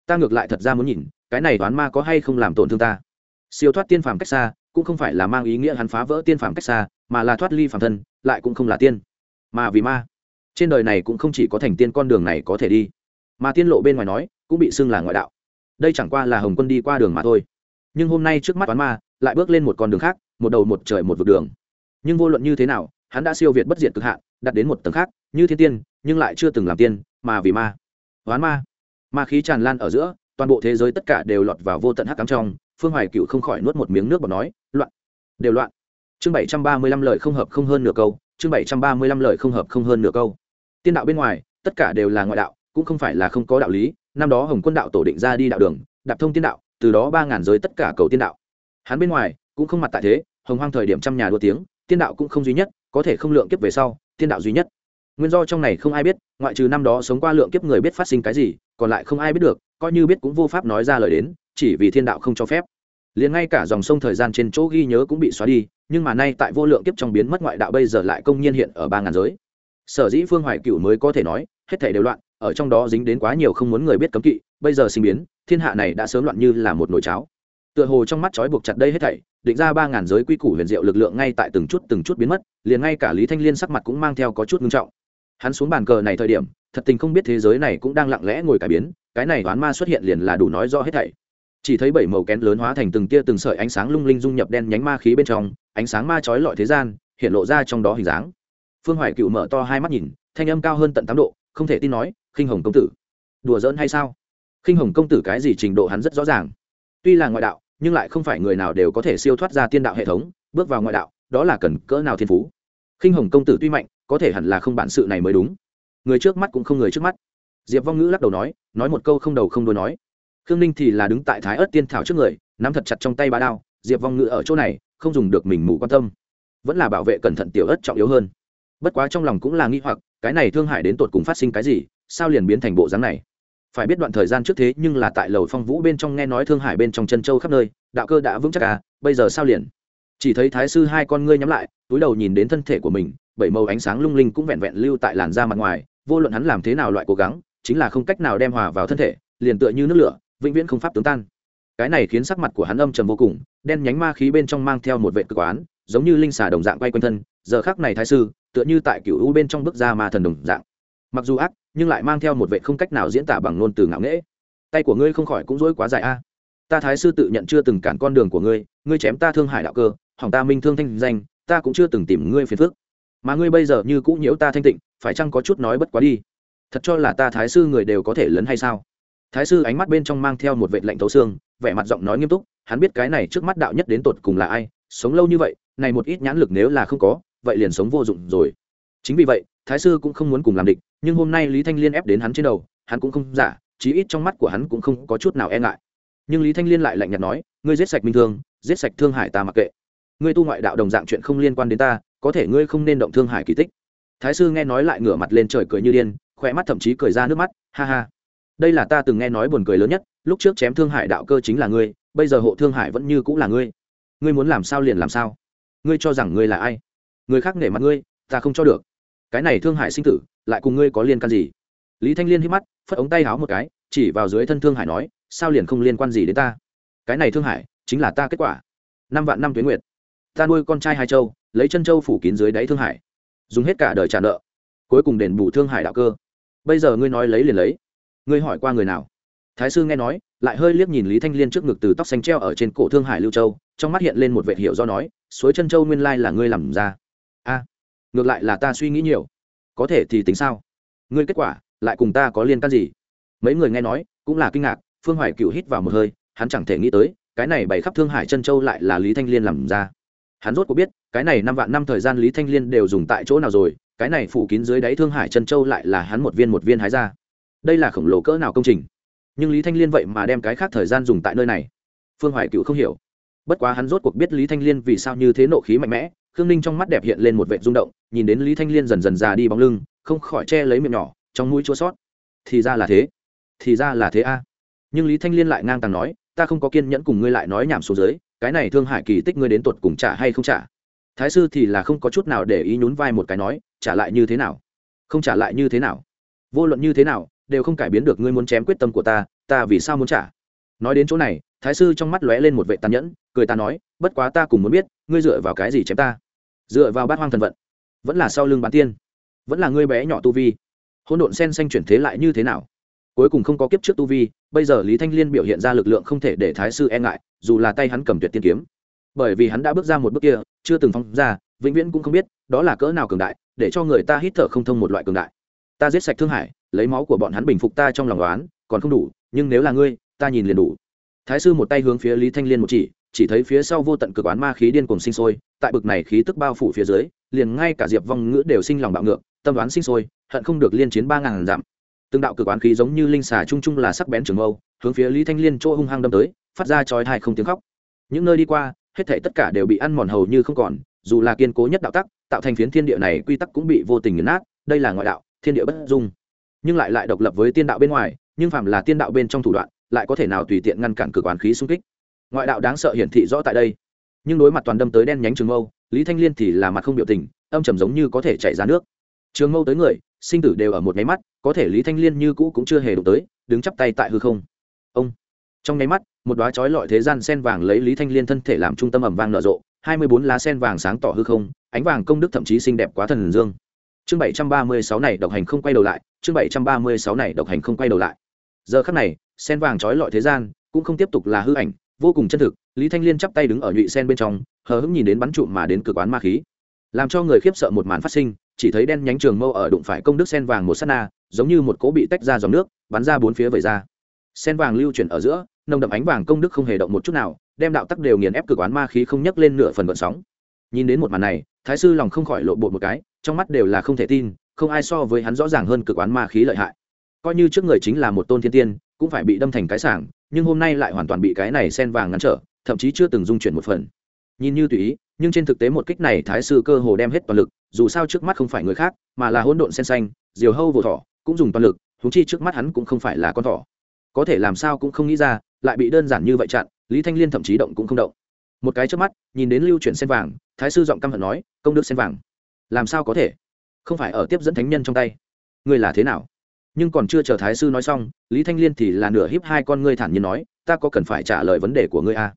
Ta ngược lại thật ra muốn nhìn, cái này toán ma có hay không làm tổn thương ta. Siêu thoát tiên phàm cách xa, cũng không phải là mang ý nghĩa hắn phá vỡ tiên phàm cách xa, mà là thoát ly phàm thân, lại cũng không là tiên, mà vì ma trên đời này cũng không chỉ có thành tiên con đường này có thể đi, mà tiên lộ bên ngoài nói, cũng bị xưng là ngoại đạo. Đây chẳng qua là hồng quân đi qua đường mà thôi. Nhưng hôm nay trước mắt toán ma, lại bước lên một con đường khác, một đầu một trời một vực đường. Nhưng vô luận như thế nào, hắn đã siêu việt bất diệt cực hạn đặt đến một tầng khác, như thiên tiên, nhưng lại chưa từng làm tiên, mà vì ma. Oán ma. Ma khí tràn lan ở giữa, toàn bộ thế giới tất cả đều lọt vào vô tận hắc cám trong, phương hoài cựu không khỏi nuốt một miếng nước và nói, loạn. Đều loạn. Chương bảy trăm ba mươi lăm lời không hợp không hơn nửa câu, chương bảy trăm ba mươi lăm lời không hợp không hơn nửa câu tiên đạo bên ngoài, tất cả đều là ngoại đạo, cũng không phải là không có đạo lý. Năm đó hồng quân đạo tổ định ra đi đạo đường, đạp thông tiên đạo, từ đó ba ngàn giới tất cả cầu tiên đạo. Hắn bên ngoài, cũng không mặt tại thế, hồng hoang thời điểm trăm nhà đua tiếng, tiên đạo cũng không duy nhất, có thể không lượng kiếp về sau, tiên đạo duy nhất. Nguyên do trong này không ai biết, ngoại trừ năm đó sống qua lượng kiếp người biết phát sinh cái gì, còn lại không ai biết được, coi như biết cũng vô pháp nói ra lời đến, chỉ vì thiên đạo không cho phép. Liền ngay cả dòng sông thời gian trên chỗ ghi nhớ cũng bị xóa đi, nhưng mà nay tại vô lượng kiếp trong biến mất ngoại đạo bây giờ lại công nhiên hiện ở ba ngàn giới sở dĩ phương hoài cựu mới có thể nói, hết thể đều loạn, ở trong đó dính đến quá nhiều không muốn người biết cấm kỵ, bây giờ sinh biến, thiên hạ này đã sớm loạn như là một nồi cháo. Tựa hồ trong mắt trói buộc chặt đây hết thảy, định ra ba ngàn giới quy củ huyền diệu lực lượng ngay tại từng chút từng chút biến mất, liền ngay cả lý thanh liên sắc mặt cũng mang theo có chút ngưng trọng. Hắn xuống bàn cờ này thời điểm, thật tình không biết thế giới này cũng đang lặng lẽ ngồi cải biến, cái này đoán ma xuất hiện liền là đủ nói rõ hết thảy. Chỉ thấy bảy màu kén lớn hóa thành từng tia từng sợi ánh sáng lung linh dung nhập đen nhánh ma khí bên trong, ánh sáng ma chói lọi thế gian, hiện lộ ra trong đó hình dáng phương hoài cựu mở to hai mắt nhìn, thanh âm cao hơn tận tám độ, không thể tin nói, khinh hồng công tử, đùa giỡn hay sao? Khinh hồng công tử cái gì trình độ hắn rất rõ ràng. Tuy là ngoại đạo, nhưng lại không phải người nào đều có thể siêu thoát ra tiên đạo hệ thống, bước vào ngoại đạo, đó là cần cỡ nào thiên phú. Khinh hồng công tử tuy mạnh, có thể hẳn là không bản sự này mới đúng. Người trước mắt cũng không người trước mắt. Diệp vong ngữ lắc đầu nói nói một câu không đầu không đuôi nói. Khương ninh thì là đứng tại thái ớt tiên thảo trước người, nắm thật chặt trong tay Bá đao, diệp vong ngữ ở chỗ này, không dùng được mình mù quan tâm. Vẫn là bảo vệ cẩn thận tiểu ớt trọng yếu hơn bất quá trong lòng cũng là nghi hoặc cái này thương hại đến tột cùng phát sinh cái gì sao liền biến thành bộ dáng này? Phải biết đoạn thời gian trước thế nhưng là tại lầu phong vũ bên trong nghe nói thương hải bên trong chân châu khắp nơi đạo cơ đã vững chắc à bây giờ sao liền? Chỉ thấy thái sư hai con ngươi nhắm lại túi đầu nhìn đến thân thể của mình bảy màu ánh sáng lung linh cũng vẹn vẹn lưu tại làn da mặt ngoài vô luận hắn làm thế nào loại cố gắng chính là không cách nào đem hòa vào thân thể liền tựa như nước lửa vĩnh viễn không pháp tướng tan. Cái này khiến sắc mặt của hắn âm trầm vô cùng đen nhánh ma khí bên trong mang theo một vệ cực oán, giống như linh xà đồng dạng quay quanh thân giờ khác này thái sư, tựa như tại cựu u bên trong bước ra ma thần đồng dạng. Mặc dù ác, nhưng lại mang theo một vệ không cách nào diễn tả bằng ngôn từ ngạo nghễ. Tay của ngươi không khỏi cũng dối quá dài a. Ta thái sư tự nhận chưa từng cản con đường của ngươi ngươi chém ta thương hải đạo cơ, hỏng ta minh thương thanh danh, ta cũng chưa từng tìm ngươi phiền phức. Mà ngươi bây giờ như cũng nhiễu ta thanh tịnh, phải chăng có chút nói bất quá đi? Thật cho là ta thái sư người đều có thể lấn hay sao? Thái sư ánh mắt bên trong mang theo một vệ lạnh thấu xương, vẻ mặt giọng nói nghiêm túc, hắn biết cái này trước mắt đạo nhất đến tột cùng là ai, sống lâu như vậy, này một ít nhãn lực nếu là không có vậy liền sống vô dụng rồi. Chính vì vậy, thái sư cũng không muốn cùng làm địch, nhưng hôm nay lý thanh liên ép đến hắn trên đầu, hắn cũng không giả, chí ít trong mắt của hắn cũng không có chút nào e ngại. Nhưng lý thanh liên lại lạnh nhạt nói, ngươi giết sạch minh thương, giết sạch thương hải ta mặc kệ. Ngươi tu ngoại đạo đồng dạng chuyện không liên quan đến ta, có thể ngươi không nên động thương hải kỳ tích. Thái sư nghe nói lại ngửa mặt lên trời cười như điên, khỏe mắt thậm chí cười ra nước mắt, ha ha. Đây là ta từng nghe nói buồn cười lớn nhất, lúc trước chém thương hải đạo cơ chính là ngươi, bây giờ hộ thương hải vẫn như cũng là ngươi. Ngươi muốn làm sao liền làm sao. Ngươi cho rằng ngươi là ai? Người khác nể mặt ngươi, ta không cho được. Cái này thương hải sinh tử, lại cùng ngươi có liên can gì? Lý thanh liên hít mắt, phất ống tay háo một cái, chỉ vào dưới thân thương hải nói, sao liền không liên quan gì đến ta? Cái này thương hải, chính là ta kết quả. Năm vạn năm tuyến nguyệt. Ta nuôi con trai hai châu, lấy chân châu phủ kín dưới đáy thương hải. Dùng hết cả đời trả nợ. Cuối cùng đền bù thương hải đạo cơ. Bây giờ ngươi nói lấy liền lấy. Ngươi hỏi qua người nào? Thái sư nghe nói, lại hơi liếc nhìn lý thanh liên trước ngực từ tóc xanh treo ở trên cổ thương hải lưu châu, trong mắt hiện lên một vệ hiệu do nói, suối chân châu nguyên lai là ngươi làm ra a, ngược lại là ta suy nghĩ nhiều. Có thể thì tính sao? Ngươi kết quả lại cùng ta có liên can gì? Mấy người nghe nói cũng là kinh ngạc, phương hoài cựu hít vào một hơi, hắn chẳng thể nghĩ tới, cái này bày khắp thương hải chân châu lại là lý thanh liên làm ra. Hắn rốt có biết, cái này năm vạn năm thời gian lý thanh liên đều dùng tại chỗ nào rồi, cái này phủ kín dưới đáy thương hải chân châu lại là hắn một viên một viên hái ra. Đây là khổng lồ cỡ nào công trình? Nhưng lý thanh liên vậy mà đem cái khác thời gian dùng tại nơi này? Phương hoài cựu không hiểu. Bất quá hắn rốt cuộc biết lý thanh liên vì sao như thế nộ khí mạnh mẽ khương ninh trong mắt đẹp hiện lên một vệ rung động, nhìn đến lý thanh liên dần dần già đi bóng lưng, không khỏi che lấy miệng nhỏ, trong mũi chua sót. Thì ra là thế, thì ra là thế a. Nhưng lý thanh liên lại ngang tàng nói, ta không có kiên nhẫn cùng ngươi lại nói nhảm xuống dưới, cái này thương hại kỳ tích ngươi đến tuột cùng trả hay không trả? Thái sư thì là không có chút nào để ý nhún vai một cái nói, trả lại như thế nào? Không trả lại như thế nào? Vô luận như thế nào, đều không cải biến được ngươi muốn chém quyết tâm của ta ta vì sao muốn trả? Nói đến chỗ này, thái sư trong mắt lóe lên một vệ tàn nhẫn, cười ta nói, bất quá ta cùng muốn biết, ngươi dựa vào cái gì chém ta? Dựa vào bát hoang thần vận, vẫn là sau lưng bán tiên, vẫn là ngươi bé nhỏ tu vi. Hỗn độn sen xanh chuyển thế lại như thế nào? Cuối cùng không có kiếp trước tu vi, bây giờ lý thanh liên biểu hiện ra lực lượng không thể để thái sư e ngại, dù là tay hắn cầm tuyệt tiên kiếm. Bởi vì hắn đã bước ra một bước kia, chưa từng phong ra, vĩnh viễn cũng không biết, đó là cỡ nào cường đại, để cho người ta hít thở không thông một loại cường đại. Ta giết sạch thương hải, lấy máu của bọn hắn bình phục ta trong lòng đoán còn không đủ, nhưng nếu là ngươi, ta nhìn liền đủ. Thái sư một tay hướng phía lý thanh liên một chỉ chỉ thấy phía sau vô tận cực oán ma khí điên cuồng sinh sôi, tại bực này khí tức bao phủ phía dưới, liền ngay cả diệp vong ngữ đều sinh lòng bạo ngược, tâm đoán sinh sôi, hận không được liên chiến ba ngàn dặm. Từng đạo cực oán khí giống như linh xà chung chung là sắc bén trường mâu, hướng phía lý thanh liên chỗ hung hăng đâm tới, phát ra chói tai không tiếng khóc. Những nơi đi qua, hết thảy tất cả đều bị ăn mòn hầu như không còn, dù là kiên cố nhất đạo tắc, tạo thành phiến thiên địa này quy tắc cũng bị vô tình nghiền nát, đây là ngoại đạo, thiên địa bất dung. Nhưng lại lại độc lập với tiên đạo bên ngoài, nhưng phạm là tiên đạo bên trong thủ đoạn, lại có thể nào tùy tiện ngăn cản cực oán khí xung kích? Ngoại đạo đáng sợ hiển thị rõ tại đây. Nhưng đối mặt toàn đâm tới đen nhánh trường mâu, lý thanh liên thì là mặt không biểu tình, âm trầm giống như có thể chảy ra nước. Trường mâu tới người, sinh tử đều ở một máy mắt, có thể lý thanh liên như cũ cũng chưa hề đụng tới, đứng chắp tay tại hư không. Ông! Trong nháy mắt, một đoá chói lọi thế gian sen vàng lấy lý thanh liên thân thể làm trung tâm ẩm vàng nở rộ, hai mươi bốn lá sen vàng sáng tỏ hư không, ánh vàng công đức thậm chí xinh đẹp quá thần dương. Chương bảy trăm ba mươi sáu này độc hành không quay đầu lại, chương bảy trăm ba mươi sáu này độc hành không quay đầu lại. Giờ khắc này, sen vàng trói lọi thế gian, cũng không tiếp tục là hư ảnh vô cùng chân thực, lý thanh liên chắp tay đứng ở nhụy sen bên trong, hờ hững nhìn đến bắn trụm mà đến cực oán ma khí. Làm cho người khiếp sợ một màn phát sinh, chỉ thấy đen nhánh trường mâu ở đụng phải công đức sen vàng một s á t na, giống như một cỗ bị tách ra dòng nước, bắn ra bốn phía vầy ra. Sen vàng lưu chuyển ở giữa, nồng đậm ánh vàng công đức không hề động một chút nào, đem đạo tắc đều nghiền ép cực oán ma khí không nhấc lên nửa phần vận sóng. Nhìn đến một màn này, thái sư lòng không khỏi lộ bột một cái, trong mắt đều là không thể tin, không ai so với hắn rõ ràng hơn cực oán ma khí lợi hại. Coi như trước người chính là một tôn thiên tiên, cũng phải bị đâm thành cái sảng nhưng hôm nay lại hoàn toàn bị cái này sen vàng ngăn trở, thậm chí chưa từng dung chuyển một phần. Nhìn như tùy ý, nhưng trên thực tế một kích này thái sư cơ hồ đem hết toàn lực, dù sao trước mắt không phải người khác, mà là hỗn độn sen xanh, diều hâu vỗ thỏ, cũng dùng toàn lực thúng chi trước mắt hắn cũng không phải là con thỏ. Có thể làm sao cũng không nghĩ ra, lại bị đơn giản như vậy chặn, lý thanh liên thậm chí động cũng không động. Một cái trước mắt, nhìn đến lưu chuyển sen vàng, thái sư giọng căm hận nói, công đức sen vàng, làm sao có thể? Không phải ở tiếp dẫn thánh nhân trong tay. Ngươi là thế nào? Nhưng còn chưa chờ thái sư nói xong, lý thanh liên thì là nửa híp hai con ngươi thản nhiên nói, ta có cần phải trả lời vấn đề của ngươi à?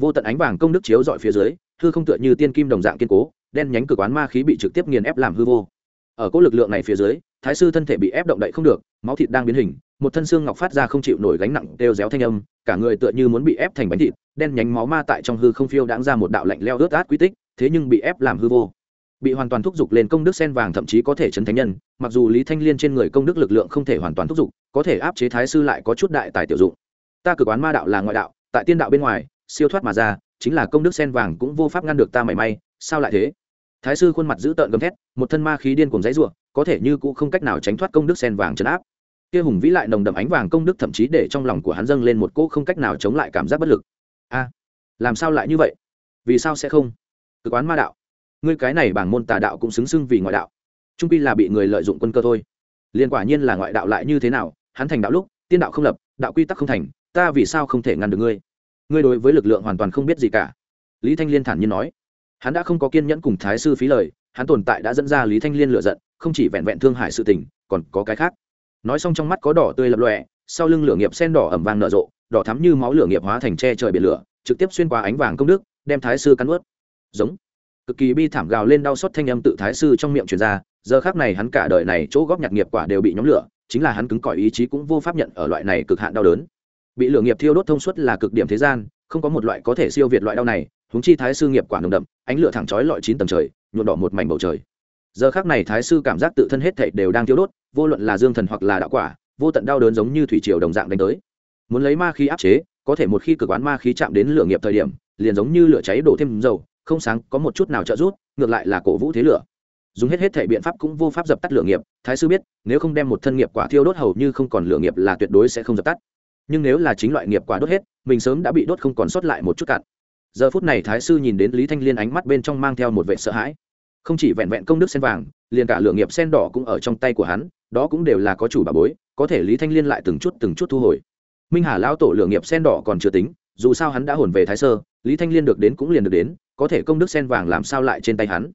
vô tận ánh vàng công đức chiếu dọi phía dưới, hư không tựa như tiên kim đồng dạng kiên cố, đen nhánh cực oán ma khí bị trực tiếp nghiền ép làm hư vô ở cỗ lực lượng này phía dưới, thái sư thân thể bị ép động đậy không được, máu thịt đang biến hình, một thân xương ngọc phát ra không chịu nổi gánh nặng đều réo thanh âm, cả người tựa như muốn bị ép thành bánh thịt, đen nhánh máu ma tại trong hư không phiêu đãng ra một đạo lạnh leo ướt át quy tích, thế nhưng bị ép làm hư vô bị hoàn toàn thúc giục lên công đức sen vàng thậm chí có thể chấn thánh nhân, mặc dù lý thanh liên trên người công đức lực lượng không thể hoàn toàn thúc giục, có thể áp chế thái sư lại có chút đại tài tiểu dụng. Ta cử quán ma đạo là ngoại đạo, tại tiên đạo bên ngoài, siêu thoát mà ra, chính là công đức sen vàng cũng vô pháp ngăn được ta mảy may, sao lại thế? Thái sư khuôn mặt dữ tợn gầm thét, một thân ma khí điên cùng dãy ruộng có thể như cũng không cách nào tránh thoát công đức sen vàng chấn áp. Kia hùng vĩ lại nồng đậm ánh vàng công đức thậm chí để trong lòng của hắn dâng lên một cỗ không cách nào chống lại cảm giác bất lực. A, làm sao lại như vậy? Vì sao sẽ không? Cực oán ma đạo ngươi cái này bảng môn tà đạo cũng xứng xưng vì ngoại đạo. Trung pi là bị người lợi dụng quân cơ thôi. Liên quả nhiên là ngoại đạo lại như thế nào, hắn thành đạo lúc, tiên đạo không lập, đạo quy tắc không thành, ta vì sao không thể ngăn được ngươi? Ngươi đối với lực lượng hoàn toàn không biết gì cả. Lý thanh liên thản nhiên nói. Hắn đã không có kiên nhẫn cùng thái sư phí lời, hắn tồn tại đã dẫn ra lý thanh liên lựa giận, không chỉ vẹn vẹn thương hại sự tình, còn có cái khác. Nói xong trong mắt có đỏ tươi lập lòe, sau lưng lửa nghiệp sen đỏ ẩm vàng nở rộ, đỏ thắm như máu lửa nghiệp hóa thành tre trời biển lửa, trực tiếp xuyên qua ánh vàng công đức, đem thái sư cắn ướt giống cực kỳ bi thảm gào lên đau xót thanh âm tự thái sư trong miệng truyền ra, giờ khác này hắn cả đời này chỗ góp nhặt nghiệp quả đều bị nhóm lửa, chính là hắn cứng cỏi ý chí cũng vô pháp nhận ở loại này cực hạn đau đớn. Bị lửa nghiệp thiêu đốt thông suốt là cực điểm thế gian, không có một loại có thể siêu việt loại đau này, huống chi thái sư nghiệp quả nồng đậm, ánh lửa thẳng chói lọi chín tầng trời nhuộn đỏ một mảnh bầu trời. Giờ khác này thái sư cảm giác tự thân hết thảy đều đang thiêu đốt, vô luận là dương thần hoặc là đạo quả, vô tận đau đớn giống như thủy triều đồng dạng đánh tới. Muốn lấy ma khí áp chế, có thể một khi cực oán ma khí chạm đến lửa nghiệp thời điểm, liền giống như lửa cháy đổ thêm dầu không sáng, có một chút nào trợ giúp, ngược lại là cổ vũ thế lửa. Dùng hết hết thể biện pháp cũng vô pháp dập tắt lửa nghiệp, thái sư biết, nếu không đem một thân nghiệp quả thiêu đốt hầu như không còn lửa nghiệp là tuyệt đối sẽ không dập tắt. Nhưng nếu là chính loại nghiệp quả đốt hết, mình sớm đã bị đốt không còn sót lại một chút cạn. Giờ phút này thái sư nhìn đến lý thanh liên ánh mắt bên trong mang theo một vệ sợ hãi. Không chỉ vẹn vẹn công đức sen vàng, liền cả lửa nghiệp sen đỏ cũng ở trong tay của hắn, đó cũng đều là có chủ bà bối, có thể lý thanh liên lại từng chút từng chút thu hồi. Minh hà lão tổ lửa nghiệp sen đỏ còn chưa tính, dù sao hắn đã hồn về thái sơ, lý thanh liên được đến cũng liền được đến có thể công đức sen vàng làm sao lại trên tay hắn?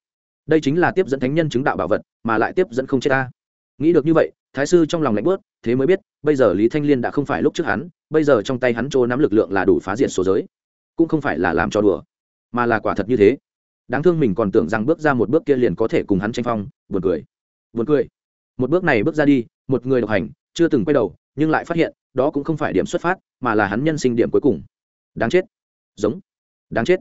Đây chính là tiếp dẫn thánh nhân chứng đạo bảo vật, mà lại tiếp dẫn không chết ta. Nghĩ được như vậy, thái sư trong lòng lạnh bớt thế mới biết, bây giờ lý thanh liên đã không phải lúc trước hắn, bây giờ trong tay hắn trô nắm lực lượng là đủ phá diện số giới. Cũng không phải là làm cho đùa, mà là quả thật như thế. Đáng thương mình còn tưởng rằng bước ra một bước kia liền có thể cùng hắn tranh phong, buồn cười. Buồn cười. Một bước này bước ra đi, một người độc hành, chưa từng quay đầu, nhưng lại phát hiện, đó cũng không phải điểm xuất phát, mà là hắn nhân sinh điểm cuối cùng. Đáng chết. Giống. Đáng chết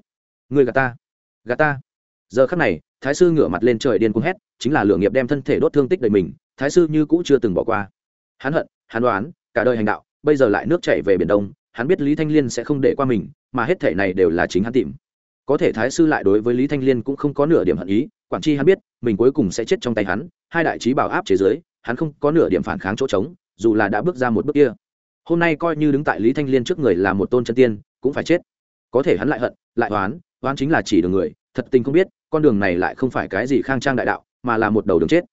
người gà ta. Gà ta. Giờ khắc này, thái sư ngửa mặt lên trời điên cuồng hét, chính là lửa nghiệp đem thân thể đốt thương tích đầy mình, thái sư như cũ chưa từng bỏ qua. Hắn hận, hắn đoán cả đời hành đạo, bây giờ lại nước chảy về biển đông, hắn biết lý thanh liên sẽ không để qua mình, mà hết thể này đều là chính hắn tìm. Có thể thái sư lại đối với lý thanh liên cũng không có nửa điểm hận ý, quản chi hắn biết, mình cuối cùng sẽ chết trong tay hắn, hai đại trí bảo áp chế giới hắn không có nửa điểm phản kháng chỗ trống, dù là đã bước ra một bước kia. Hôm nay coi như đứng tại lý thanh liên trước người là một tôn chân tiên, cũng phải chết. Có thể hắn lại hận, lại oán oan chính là chỉ đường người, thật tình không biết, con đường này lại không phải cái gì khang trang đại đạo, mà là một đầu đường chết.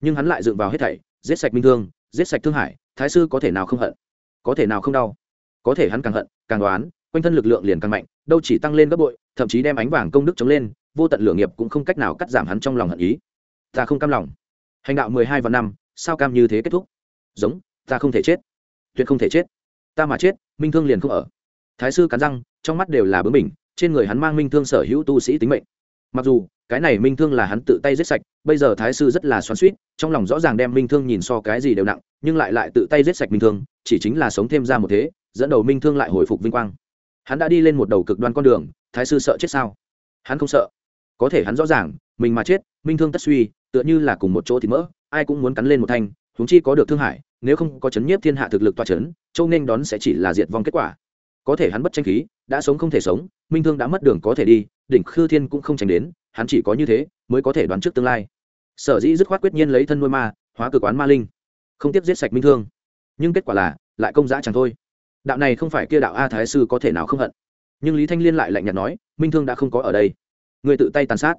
Nhưng hắn lại dựng vào hết thảy, giết sạch minh thương, giết sạch thương hải, thái sư có thể nào không hận? Có thể nào không đau? Có thể hắn càng hận, càng đoán quanh thân lực lượng liền càng mạnh, đâu chỉ tăng lên gấp bội, thậm chí đem ánh vàng công đức chống lên, vô tận lửa nghiệp cũng không cách nào cắt giảm hắn trong lòng hận ý. Ta không cam lòng. Hành đạo mười hai và năm, sao cam như thế kết thúc? Giống, ta không thể chết. Tuyệt không thể chết. Ta mà chết, minh thương liền không ở. Thái sư cắn răng, trong mắt đều là bướng mình trên người hắn mang minh thương sở hữu tu sĩ tính mệnh. Mặc dù, cái này minh thương là hắn tự tay giết sạch, bây giờ thái sư rất là xoắn suýt trong lòng rõ ràng đem minh thương nhìn so cái gì đều nặng, nhưng lại lại tự tay giết sạch minh thương, chỉ chính là sống thêm ra một thế, dẫn đầu minh thương lại hồi phục vinh quang. Hắn đã đi lên một đầu cực đoan con đường, thái sư sợ chết sao? Hắn không sợ. Có thể hắn rõ ràng, mình mà chết, minh thương tất suy, tựa như là cùng một chỗ thì mỡ, ai cũng muốn cắn lên một thanh, huống chi có được thương hại, nếu không có chấn nhiếp thiên hạ thực lực toa chấn, châu nên đón sẽ chỉ là diệt vong kết quả có thể hắn bất tranh khí, đã sống không thể sống, minh thương đã mất đường có thể đi, đỉnh khư thiên cũng không tránh đến, hắn chỉ có như thế mới có thể đoán trước tương lai. Sở dĩ dứt khoát quyết nhiên lấy thân nuôi ma, hóa cực oán ma linh, không tiếp giết sạch minh thương. Nhưng kết quả là, lại công giã chẳng thôi. Đạo này không phải kia đạo a thái sư có thể nào không hận. Nhưng lý thanh liên lại lạnh nhạt nói, minh thương đã không có ở đây. Người tự tay tàn sát.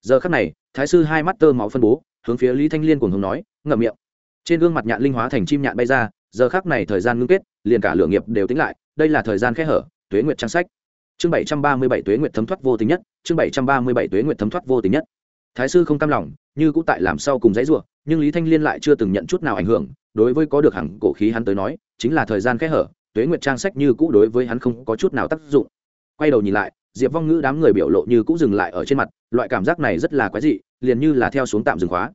Giờ khắc này, thái sư hai mắt tơ máu phân bố, hướng phía lý thanh liên cùng hùng nói, ngậm miệng. Trên gương mặt nhạn linh hóa thành chim nhạn bay ra giờ khắc này thời gian ngưng kết, liền cả lửa nghiệp đều tính lại, đây là thời gian khẽ hở, tuế nguyệt trang sách. Chương bảy trăm ba mươi bảy tuế nguyệt thấm thoát vô tính nhất, chương bảy trăm ba mươi bảy tuế nguyệt thấm thoát vô tính nhất. Thái sư không cam lòng, như cũng tại làm sau cùng dãy ruộng nhưng lý thanh liên lại chưa từng nhận chút nào ảnh hưởng, đối với có được hẳn cổ khí hắn tới nói, chính là thời gian khẽ hở, tuế nguyệt trang sách như cũ đối với hắn không có chút nào tác dụng. Quay đầu nhìn lại, diệp vong ngữ đám người biểu lộ như cũ dừng lại ở trên mặt, loại cảm giác này rất là quái dị, liền như là theo xuống tạm dừng khóa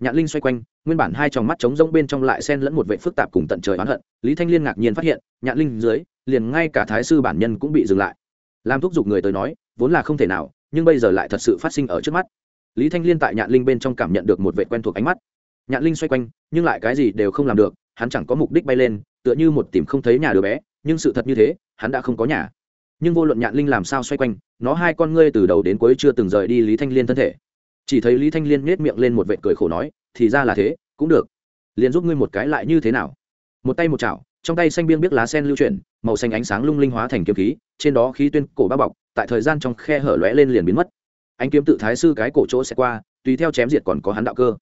nhạn linh xoay quanh, nguyên bản hai tròng mắt trống rỗng bên trong lại xen lẫn một vệ phức tạp cùng tận trời oán hận, lý thanh liên ngạc nhiên phát hiện, nhạn linh dưới, liền ngay cả thái sư bản nhân cũng bị dừng lại. Làm thúc giục người tới nói, vốn là không thể nào, nhưng bây giờ lại thật sự phát sinh ở trước mắt. Lý thanh liên tại nhạn linh bên trong cảm nhận được một vệ quen thuộc ánh mắt. Nhạn linh xoay quanh, nhưng lại cái gì đều không làm được, hắn chẳng có mục đích bay lên, tựa như một tìm không thấy nhà đứa bé, nhưng sự thật như thế, hắn đã không có nhà. Nhưng vô luận nhạn linh làm sao xoay quanh, nó hai con ngươi từ đầu đến cuối chưa từng rời đi lý thanh liên thân thể chỉ thấy lý thanh liên nết miệng lên một vệ cười khổ nói, thì ra là thế, cũng được. Liền giúp ngươi một cái lại như thế nào? Một tay một chảo, trong tay xanh biên biết lá sen lưu chuyển, màu xanh ánh sáng lung linh hóa thành kiếm khí, trên đó khí tuyên cổ bao bọc, tại thời gian trong khe hở lóe lên liền biến mất. Anh kiếm tự thái sư cái cổ chỗ sẽ qua, tùy theo chém diệt còn có hắn đạo cơ.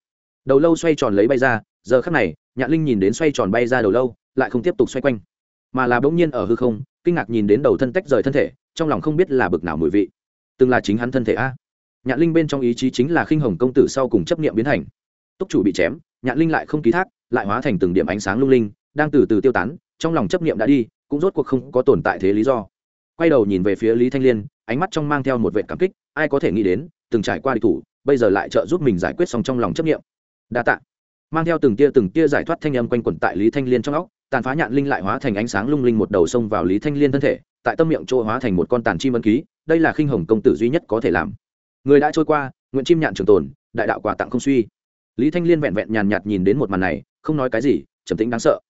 Đầu lâu xoay tròn lấy bay ra, giờ khắc này, nhạn linh nhìn đến xoay tròn bay ra đầu lâu, lại không tiếp tục xoay quanh. Mà là bỗng nhiên ở hư không, kinh ngạc nhìn đến đầu thân tách rời thân thể, trong lòng không biết là bực nào mùi vị. Từng là chính hắn thân thể a nhạn linh bên trong ý chí chính là khinh hồng công tử sau cùng chấp niệm biến thành. Túc chủ bị chém, nhạn linh lại không ký thác, lại hóa thành từng điểm ánh sáng lung linh, đang từ từ tiêu tán, trong lòng chấp niệm đã đi, cũng rốt cuộc không có tồn tại thế lý do. Quay đầu nhìn về phía lý thanh liên, ánh mắt trong mang theo một vệ cảm kích, ai có thể nghĩ đến, từng trải qua địch thủ, bây giờ lại trợ giúp mình giải quyết xong trong lòng chấp niệm. Đa tạ. Mang theo từng tia từng tia giải thoát thanh âm quanh quẩn tại lý thanh liên trong óc, tàn phá nhạn linh lại hóa thành ánh sáng lung linh một đầu sông vào lý thanh liên thân thể, tại tâm miệng chỗ hóa thành một con tàn chim ân ký, đây là khinh hồng công tử duy nhất có thể làm người đã trôi qua, nguyện chim nhạn trường tồn, đại đạo quà tặng không suy. Lý thanh liên vẹn vẹn nhàn nhạt nhìn đến một màn này, không nói cái gì, trầm tĩnh đáng sợ.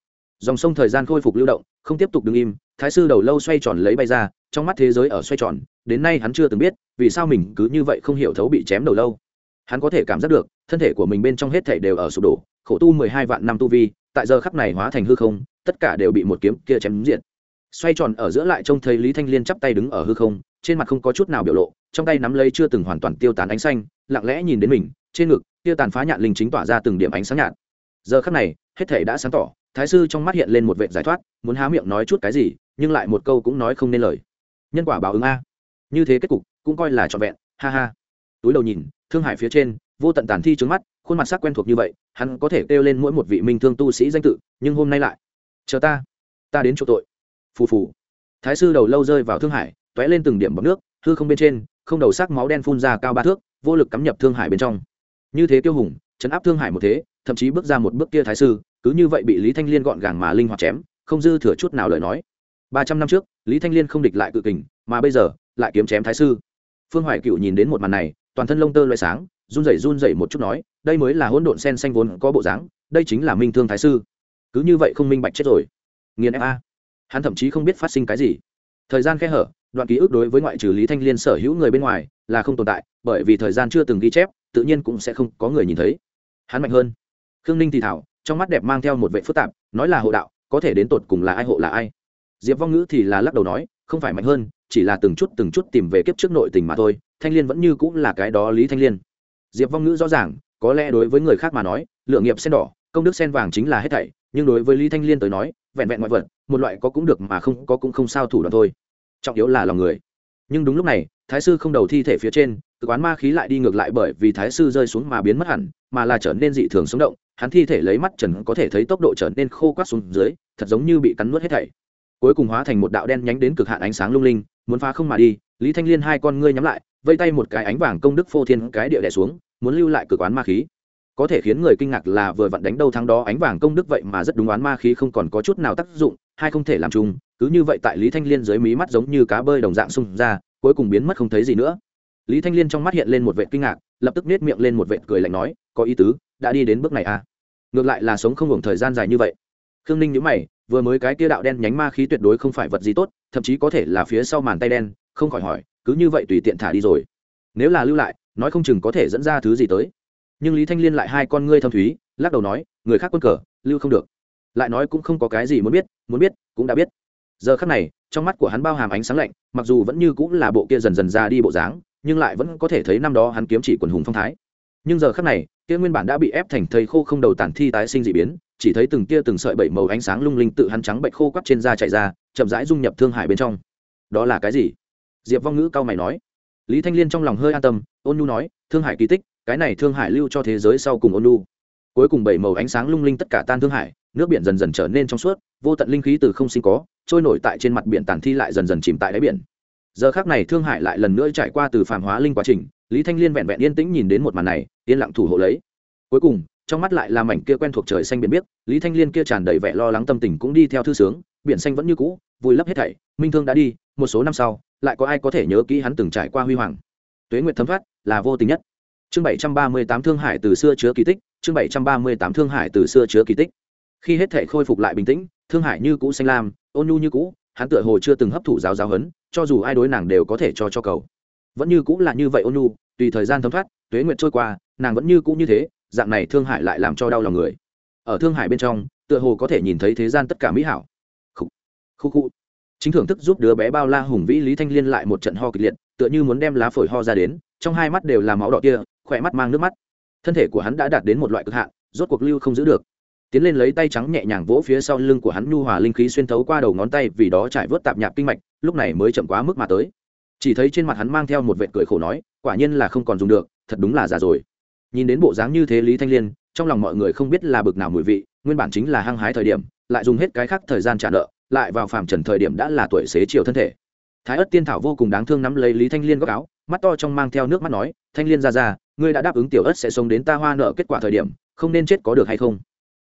Dòng sông thời gian khôi phục lưu động, không tiếp tục đứng im, thái sư đầu lâu xoay tròn lấy bay ra, trong mắt thế giới ở xoay tròn, đến nay hắn chưa từng biết, vì sao mình cứ như vậy không hiểu thấu bị chém đầu lâu. Hắn có thể cảm giác được, thân thể của mình bên trong hết thể đều ở sụp đổ, khổ tu mười hai vạn năm tu vi, tại giờ khắc này hóa thành hư không, tất cả đều bị một kiếm kia chém diện xoay tròn ở giữa lại trông thấy lý thanh liên chắp tay đứng ở hư không, trên mặt không có chút nào biểu lộ trong tay nắm lấy chưa từng hoàn toàn tiêu tán ánh xanh, lặng lẽ nhìn đến mình, trên ngực kia tàn phá nhạn linh chính tỏa ra từng điểm ánh sáng nhạt. Giờ khắc này, hết thể đã sáng tỏ, thái sư trong mắt hiện lên một vệ giải thoát, muốn há miệng nói chút cái gì, nhưng lại một câu cũng nói không nên lời. Nhân quả báo ứng a. Như thế kết cục, cũng coi là trọn vẹn, ha ha. Túi đầu nhìn, thương hải phía trên, vô tận tàn thi trướng mắt, khuôn mặt sắc quen thuộc như vậy, hắn có thể kêu lên mỗi một vị minh thương tu sĩ danh tự, nhưng hôm nay lại. Chờ ta. Ta đến chỗ tội. Phù phù. Thái sư đầu lâu rơi vào thương hải t ó é lên từng điểm bọc nước, hư không bên trên không đầu sắc máu đen phun ra cao ba thước, vô lực cắm nhập thương hải bên trong. Như thế tiêu hùng chấn áp thương hải một thế, thậm chí bước ra một bước kia thái sư, cứ như vậy bị lý thanh liên gọn gàng mà linh hoạt chém, không dư thừa chút nào lời nói. Ba trăm năm trước, lý thanh liên không địch lại cự kình, mà bây giờ, lại kiếm chém thái sư. Phương hoài cựu nhìn đến một màn này, toàn thân lông tơ loại sáng, run rẩy run rẩy một chút nói, đây mới là hỗn độn sen xanh vốn có bộ dáng, đây chính là minh thương thái sư. Cứ như vậy không minh bạch chết rồi. Nghiền ép a. Hắn thậm chí không biết phát sinh cái gì. Thời gian khe hở đoạn ký ức đối với ngoại trừ lý thanh liên sở hữu người bên ngoài là không tồn tại, bởi vì thời gian chưa từng ghi chép, tự nhiên cũng sẽ không có người nhìn thấy. Hắn mạnh hơn. Khương ninh thì thảo, trong mắt đẹp mang theo một vệ phức tạp, nói là hộ đạo, có thể đến tột cùng là ai hộ là ai. Diệp vong ngữ thì là lắc đầu nói, không phải mạnh hơn, chỉ là từng chút từng chút tìm về kiếp trước nội tình mà thôi, thanh liên vẫn như cũng là cái đó lý thanh liên. Diệp vong ngữ rõ ràng, có lẽ đối với người khác mà nói, lượng nghiệp sen đỏ, công đức sen vàng chính là hết thảy, nhưng đối với lý thanh liên tới nói, vẹn vẹn ngoại vật, một loại có cũng được mà không có cũng không sao thủ đoạn thôi trọng yếu là lòng người. Nhưng đúng lúc này, thái sư không đầu thi thể phía trên, cực quán ma khí lại đi ngược lại bởi vì thái sư rơi xuống mà biến mất hẳn, mà là trở nên dị thường sống động, hắn thi thể lấy mắt trần có thể thấy tốc độ trở nên khô quát xuống dưới, thật giống như bị cắn nuốt hết thảy. Cuối cùng hóa thành một đạo đen nhánh đến cực hạn ánh sáng lung linh, muốn phá không mà đi, lý thanh liên hai con ngươi nhắm lại, vây tay một cái ánh vàng công đức phô thiên cái địa đẻ xuống, muốn lưu lại cực quán ma khí có thể khiến người kinh ngạc là vừa vặn đánh đâu thắng đó ánh vàng công đức vậy mà rất đúng oán ma khí không còn có chút nào tác dụng hay không thể làm chung, cứ như vậy tại lý thanh liên dưới mí mắt giống như cá bơi đồng dạng xung ra, cuối cùng biến mất không thấy gì nữa. Lý thanh liên trong mắt hiện lên một vệ kinh ngạc, lập tức nết miệng lên một vệ cười lạnh nói, có ý tứ, đã đi đến bước này à? Ngược lại là sống không hưởng thời gian dài như vậy. Khương ninh nhữ mày, vừa mới cái kia đạo đen nhánh ma khí tuyệt đối không phải vật gì tốt, thậm chí có thể là phía sau màn tay đen, không khỏi hỏi, cứ như vậy tùy tiện thả đi rồi. Nếu là lưu lại, nói không chừng có thể dẫn ra thứ gì tới nhưng lý thanh liên lại hai con ngươi thâm thúy, lắc đầu nói, người khác quân cờ, lưu không được. Lại nói cũng không có cái gì muốn biết muốn biết, cũng đã biết. Giờ khắc này, trong mắt của hắn bao hàm ánh sáng lạnh, mặc dù vẫn như cũng là bộ kia dần dần ra đi bộ dáng, nhưng lại vẫn có thể thấy năm đó hắn kiếm chỉ quần hùng phong thái. Nhưng giờ khắc này, kia nguyên bản đã bị ép thành thây khô không đầu tản thi tái sinh dị biến, chỉ thấy từng tia từng sợi bảy màu ánh sáng lung linh tự hắn trắng bệnh khô quắp trên da chạy ra, chậm rãi dung nhập thương hải bên trong. Đó là cái gì? Diệp vong ngữ cao mày nói. Lý thanh liên trong lòng hơi an tâm, ôn nhu nói, thương hải kỳ tích cái này thương hải lưu cho thế giới sau cùng ôn lu cuối cùng bảy màu ánh sáng lung linh tất cả tan thương hải, nước biển dần dần trở nên trong suốt, vô tận linh khí từ không sinh có, trôi nổi tại trên mặt biển tàn thi lại dần dần chìm tại đáy biển. Giờ khác này thương hải lại lần nữa trải qua từ phàm hóa linh quá trình, lý thanh liên vẹn vẹn yên tĩnh nhìn đến một màn này, yên lặng thủ hộ lấy. Cuối cùng, trong mắt lại là mảnh kia quen thuộc trời xanh biển biếc, lý thanh liên kia tràn đầy vẻ lo lắng tâm tình cũng đi theo thư sướng, biển xanh vẫn như cũ, vùi lấp hết thảy, minh thương đã đi, một số năm sau, lại có ai có thể nhớ kỹ hắn từng trải qua huy hoàng. Tuế nguyệt thấm thoát, là vô tình nhất chương bảy trăm ba mươi tám thương hải từ xưa chứa kỳ tích, chương bảy trăm ba mươi tám thương hải từ xưa chứa kỳ tích. Khi hết thể khôi phục lại bình tĩnh, thương hải như cũ xanh lam, ôn nhu như cũ, hắn tựa hồ chưa từng hấp thụ giáo giáo hấn cho dù ai đối nàng đều có thể cho cho cầu. Vẫn như cũ là như vậy ôn nhu, tùy thời gian thấm thoát, tuế nguyệt trôi qua, nàng vẫn như cũ như thế, dạng này thương hải lại làm cho đau lòng người. Ở thương hải bên trong, tựa hồ có thể nhìn thấy thế gian tất cả mỹ hảo. Khu khu khu chính thưởng thức giúp đứa bé bao la hùng vĩ lý thanh liên lại một trận ho kịch liệt, tựa như muốn đem lá phổi ho ra đến, trong hai mắt đều là máu đỏ kia khỏe mắt mang nước mắt. Thân thể của hắn đã đạt đến một loại cực hạn, rốt cuộc lưu không giữ được. Tiến lên lấy tay trắng nhẹ nhàng vỗ phía sau lưng của hắn nhu hòa linh khí xuyên thấu qua đầu ngón tay vì đó trải vớt tạp nhạp kinh mạch, lúc này mới chậm quá mức mà tới. Chỉ thấy trên mặt hắn mang theo một vệ cười khổ nói, quả nhiên là không còn dùng được, thật đúng là già rồi. Nhìn đến bộ dáng như thế lý thanh liên, trong lòng mọi người không biết là bực nào mùi vị, nguyên bản chính là hăng hái thời điểm, lại dùng hết cái khác thời gian trả nợ, lại vào phàm trần thời điểm đã là tuổi xế chiều thân thể. Thái ất tiên thảo vô cùng đáng thương nắm lấy lý thanh liên góc áo, mắt to trong mang theo nước mắt nói, thanh liên ra ra ngươi đã đáp ứng tiểu ất sẽ sống đến ta hoa nợ kết quả thời điểm, không nên chết có được hay không?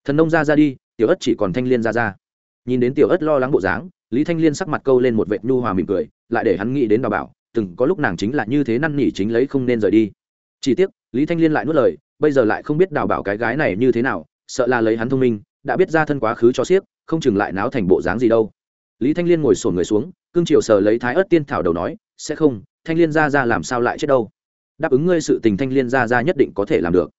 Thần nông ra ra đi, tiểu ất chỉ còn thanh liên ra ra. Nhìn đến tiểu ất lo lắng bộ dáng, lý thanh liên sắc mặt câu lên một vệ nhu hòa mỉm cười, lại để hắn nghĩ đến đào bảo, từng có lúc nàng chính là như thế năn nỉ chính lấy không nên rời đi. Chỉ tiếc, lý thanh liên lại nuốt lời, bây giờ lại không biết đào bảo cái gái này như thế nào, sợ là lấy hắn thông minh, đã biết ra thân quá khứ cho xiếc không chừng lại náo thành bộ dáng gì đâu. Lý thanh liên ngồi sổn người xuống, cương triều sờ lấy thái ớt tiên thảo đầu nói, sẽ không, thanh liên ra ra làm sao lại chết đâu? Đáp ứng ngươi sự tình thanh liên gia gia nhất định có thể làm được.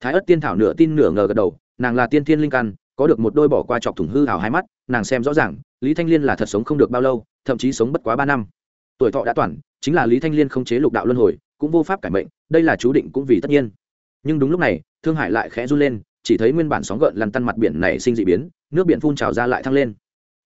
Thái ất tiên thảo nửa tin nửa ngờ gật đầu, nàng là tiên thiên linh căn, có được một đôi bỏ qua chọc thủng hư hào hai mắt, nàng xem rõ ràng, lý thanh liên là thật sống không được bao lâu, thậm chí sống bất quá ba năm. Tuổi thọ đã toàn, chính là lý thanh liên không chế lục đạo luân hồi, cũng vô pháp cải mệnh, đây là chú định cũng vì tất nhiên. Nhưng đúng lúc này, thương hải lại khẽ run lên, chỉ thấy nguyên bản sóng gợn lăn tăn mặt biển này sinh dị biến, nước biển phun trào ra lại thăng lên.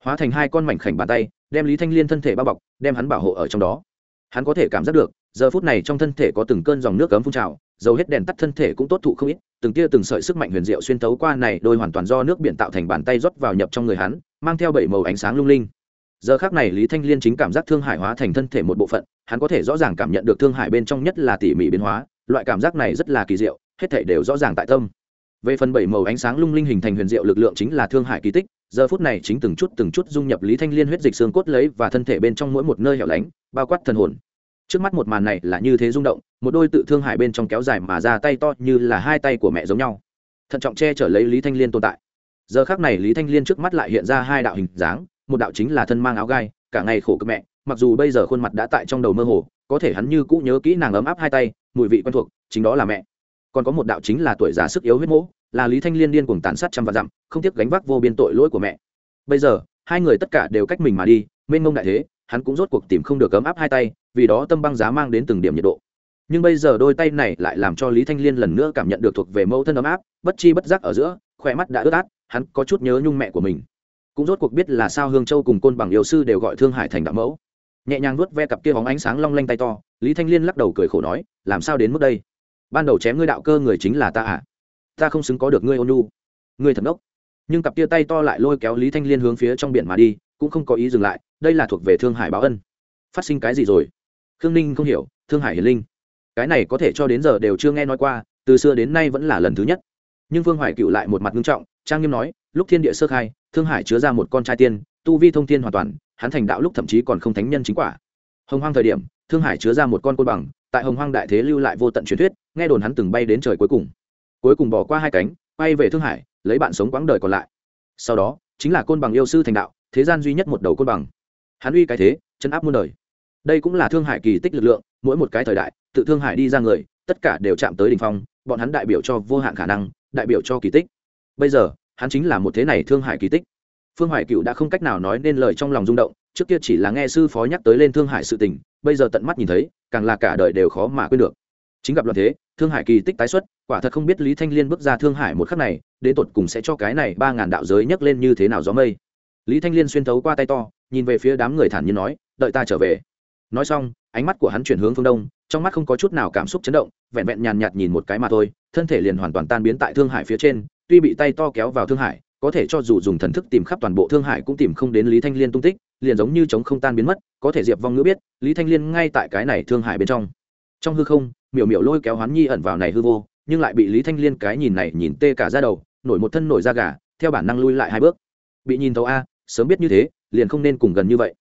Hóa thành hai con mảnh khảnh bàn tay, đem lý thanh liên thân thể bao bọc, đem hắn bảo hộ ở trong đó. Hắn có thể cảm giác được giờ phút này trong thân thể có từng cơn dòng nước cấm phun trào, dầu hết đèn tắt thân thể cũng tốt thụ không ít, từng tia từng sợi sức mạnh huyền diệu xuyên tấu qua này đôi hoàn toàn do nước biển tạo thành bàn tay rót vào nhập trong người hắn, mang theo bảy màu ánh sáng lung linh. Giờ khác này lý thanh liên chính cảm giác thương hải hóa thành thân thể một bộ phận, hắn có thể rõ ràng cảm nhận được thương hải bên trong nhất là tỉ mỉ biến hóa, loại cảm giác này rất là kỳ diệu, hết thể đều rõ ràng tại tâm. Về phần bảy màu ánh sáng lung linh hình thành huyền diệu lực lượng chính là thương hải kỳ tích, giờ phút này chính từng chút từng chút dung nhập lý thanh liên huyết dịch xương cốt lấy và thân thể bên trong mỗi một nơi hẻo lánh, bao quát thần hồn trước mắt một màn này là như thế rung động, một đôi tự thương hại bên trong kéo dài mà ra tay to như là hai tay của mẹ giống nhau. Thận trọng che chở lấy lý thanh liên tồn tại. Giờ khác này lý thanh liên trước mắt lại hiện ra hai đạo hình dáng, một đạo chính là thân mang áo gai, cả ngày khổ cực mẹ, mặc dù bây giờ khuôn mặt đã tại trong đầu mơ hồ, có thể hắn như cũ nhớ kỹ nàng ấm áp hai tay, mùi vị quen thuộc, chính đó là mẹ. Còn có một đạo chính là tuổi già sức yếu huyết mỗ, là lý thanh liên điên cùng tàn sát trăm vạn dặm, không tiếc gánh vác vô biên tội lỗi của mẹ. Bây giờ, hai người tất cả đều cách mình mà đi, mênh mông đại thế, hắn cũng rốt cuộc tìm không được ấm áp hai tay vì đó tâm băng giá mang đến từng điểm nhiệt độ. Nhưng bây giờ đôi tay này lại làm cho lý thanh liên lần nữa cảm nhận được thuộc về mẫu thân ấm áp, bất chi bất giác ở giữa, khỏe mắt đã ướt át, hắn có chút nhớ nhung mẹ của mình. Cũng rốt cuộc biết là sao hương châu cùng côn bằng yêu sư đều gọi thương hải thành đạo mẫu. Nhẹ nhàng nuốt ve cặp kia bóng ánh sáng long lanh tay to, lý thanh liên lắc đầu cười khổ nói, làm sao đến mức đây? Ban đầu chém ngươi đạo cơ người chính là ta à? Ta không xứng có được ngươi ôn nhu. Ngươi thật đốc nhưng cặp kia tay to lại lôi kéo lý thanh liên hướng phía trong biển mà đi, cũng không có ý dừng lại, đây là thuộc về thương hải báo ân. Phát sinh cái gì rồi? Khương ninh không hiểu, thương hải hiền linh. Cái này có thể cho đến giờ đều chưa nghe nói qua, từ xưa đến nay vẫn là lần thứ nhất. Nhưng vương hoài cựu lại một mặt nghiêm trọng, trang nghiêm nói, lúc thiên địa sơ khai, thương hải chứa ra một con trai tiên, tu vi thông thiên hoàn toàn, hắn thành đạo lúc thậm chí còn không thánh nhân chính quả. Hồng hoang thời điểm, thương hải chứa ra một con côn bằng, tại hồng hoang đại thế lưu lại vô tận truyền thuyết, nghe đồn hắn từng bay đến trời cuối cùng. Cuối cùng bỏ qua hai cánh bay về thương hải, lấy bạn sống quãng đời còn lại. Sau đó, chính là côn bằng yêu sư thành đạo, thế gian duy nhất một đầu côn bằng. Hắn uy cái thế, chân áp muôn đời đây cũng là thương hải kỳ tích lực lượng, mỗi một cái thời đại, tự thương hải đi ra người, tất cả đều chạm tới đ ỉ n h phong, bọn hắn đại biểu cho vô hạn khả năng, đại biểu cho kỳ tích. Bây giờ, hắn chính là một thế này thương hải kỳ tích. Phương hoài cựu đã không cách nào nói nên lời trong lòng rung động, trước kia chỉ là nghe sư phó nhắc tới lên thương hải sự tình, bây giờ tận mắt nhìn thấy, càng là cả đời đều khó mà quên được. Chính gặp loạn thế, thương hải kỳ tích tái xuất, quả thật không biết lý thanh liên bước ra thương hải một khắc này, đến tột cùng sẽ cho cái này ba ngàn đạo giới nhấc lên như thế nào gió mây. Lý thanh liên xuyên thấu qua tay to, nhìn về phía đám người thản nhiên nói, đợi ta trở về nói xong, ánh mắt của hắn chuyển hướng phương đông, trong mắt không có chút nào cảm xúc chấn động, vẹn vẹn nhàn nhạt nhìn một cái mà thôi, thân thể liền hoàn toàn tan biến tại thương hải phía trên, tuy bị tay to kéo vào thương hải, có thể cho dù dùng thần thức tìm khắp toàn bộ thương hải cũng tìm không đến lý thanh liên tung tích, liền giống như chống không tan biến mất, có thể diệp vong ngữ biết, lý thanh liên ngay tại cái này thương hải bên trong. Trong hư không, miểu miểu lôi kéo hoán nhi ẩn vào này hư vô, nhưng lại bị lý thanh liên cái nhìn này nhìn tê cả ra đầu, nổi một thân nổi da gà, theo bản năng lui lại hai bước. Bị nhìn thấu a, sớm biết như thế, liền không nên cùng gần như vậy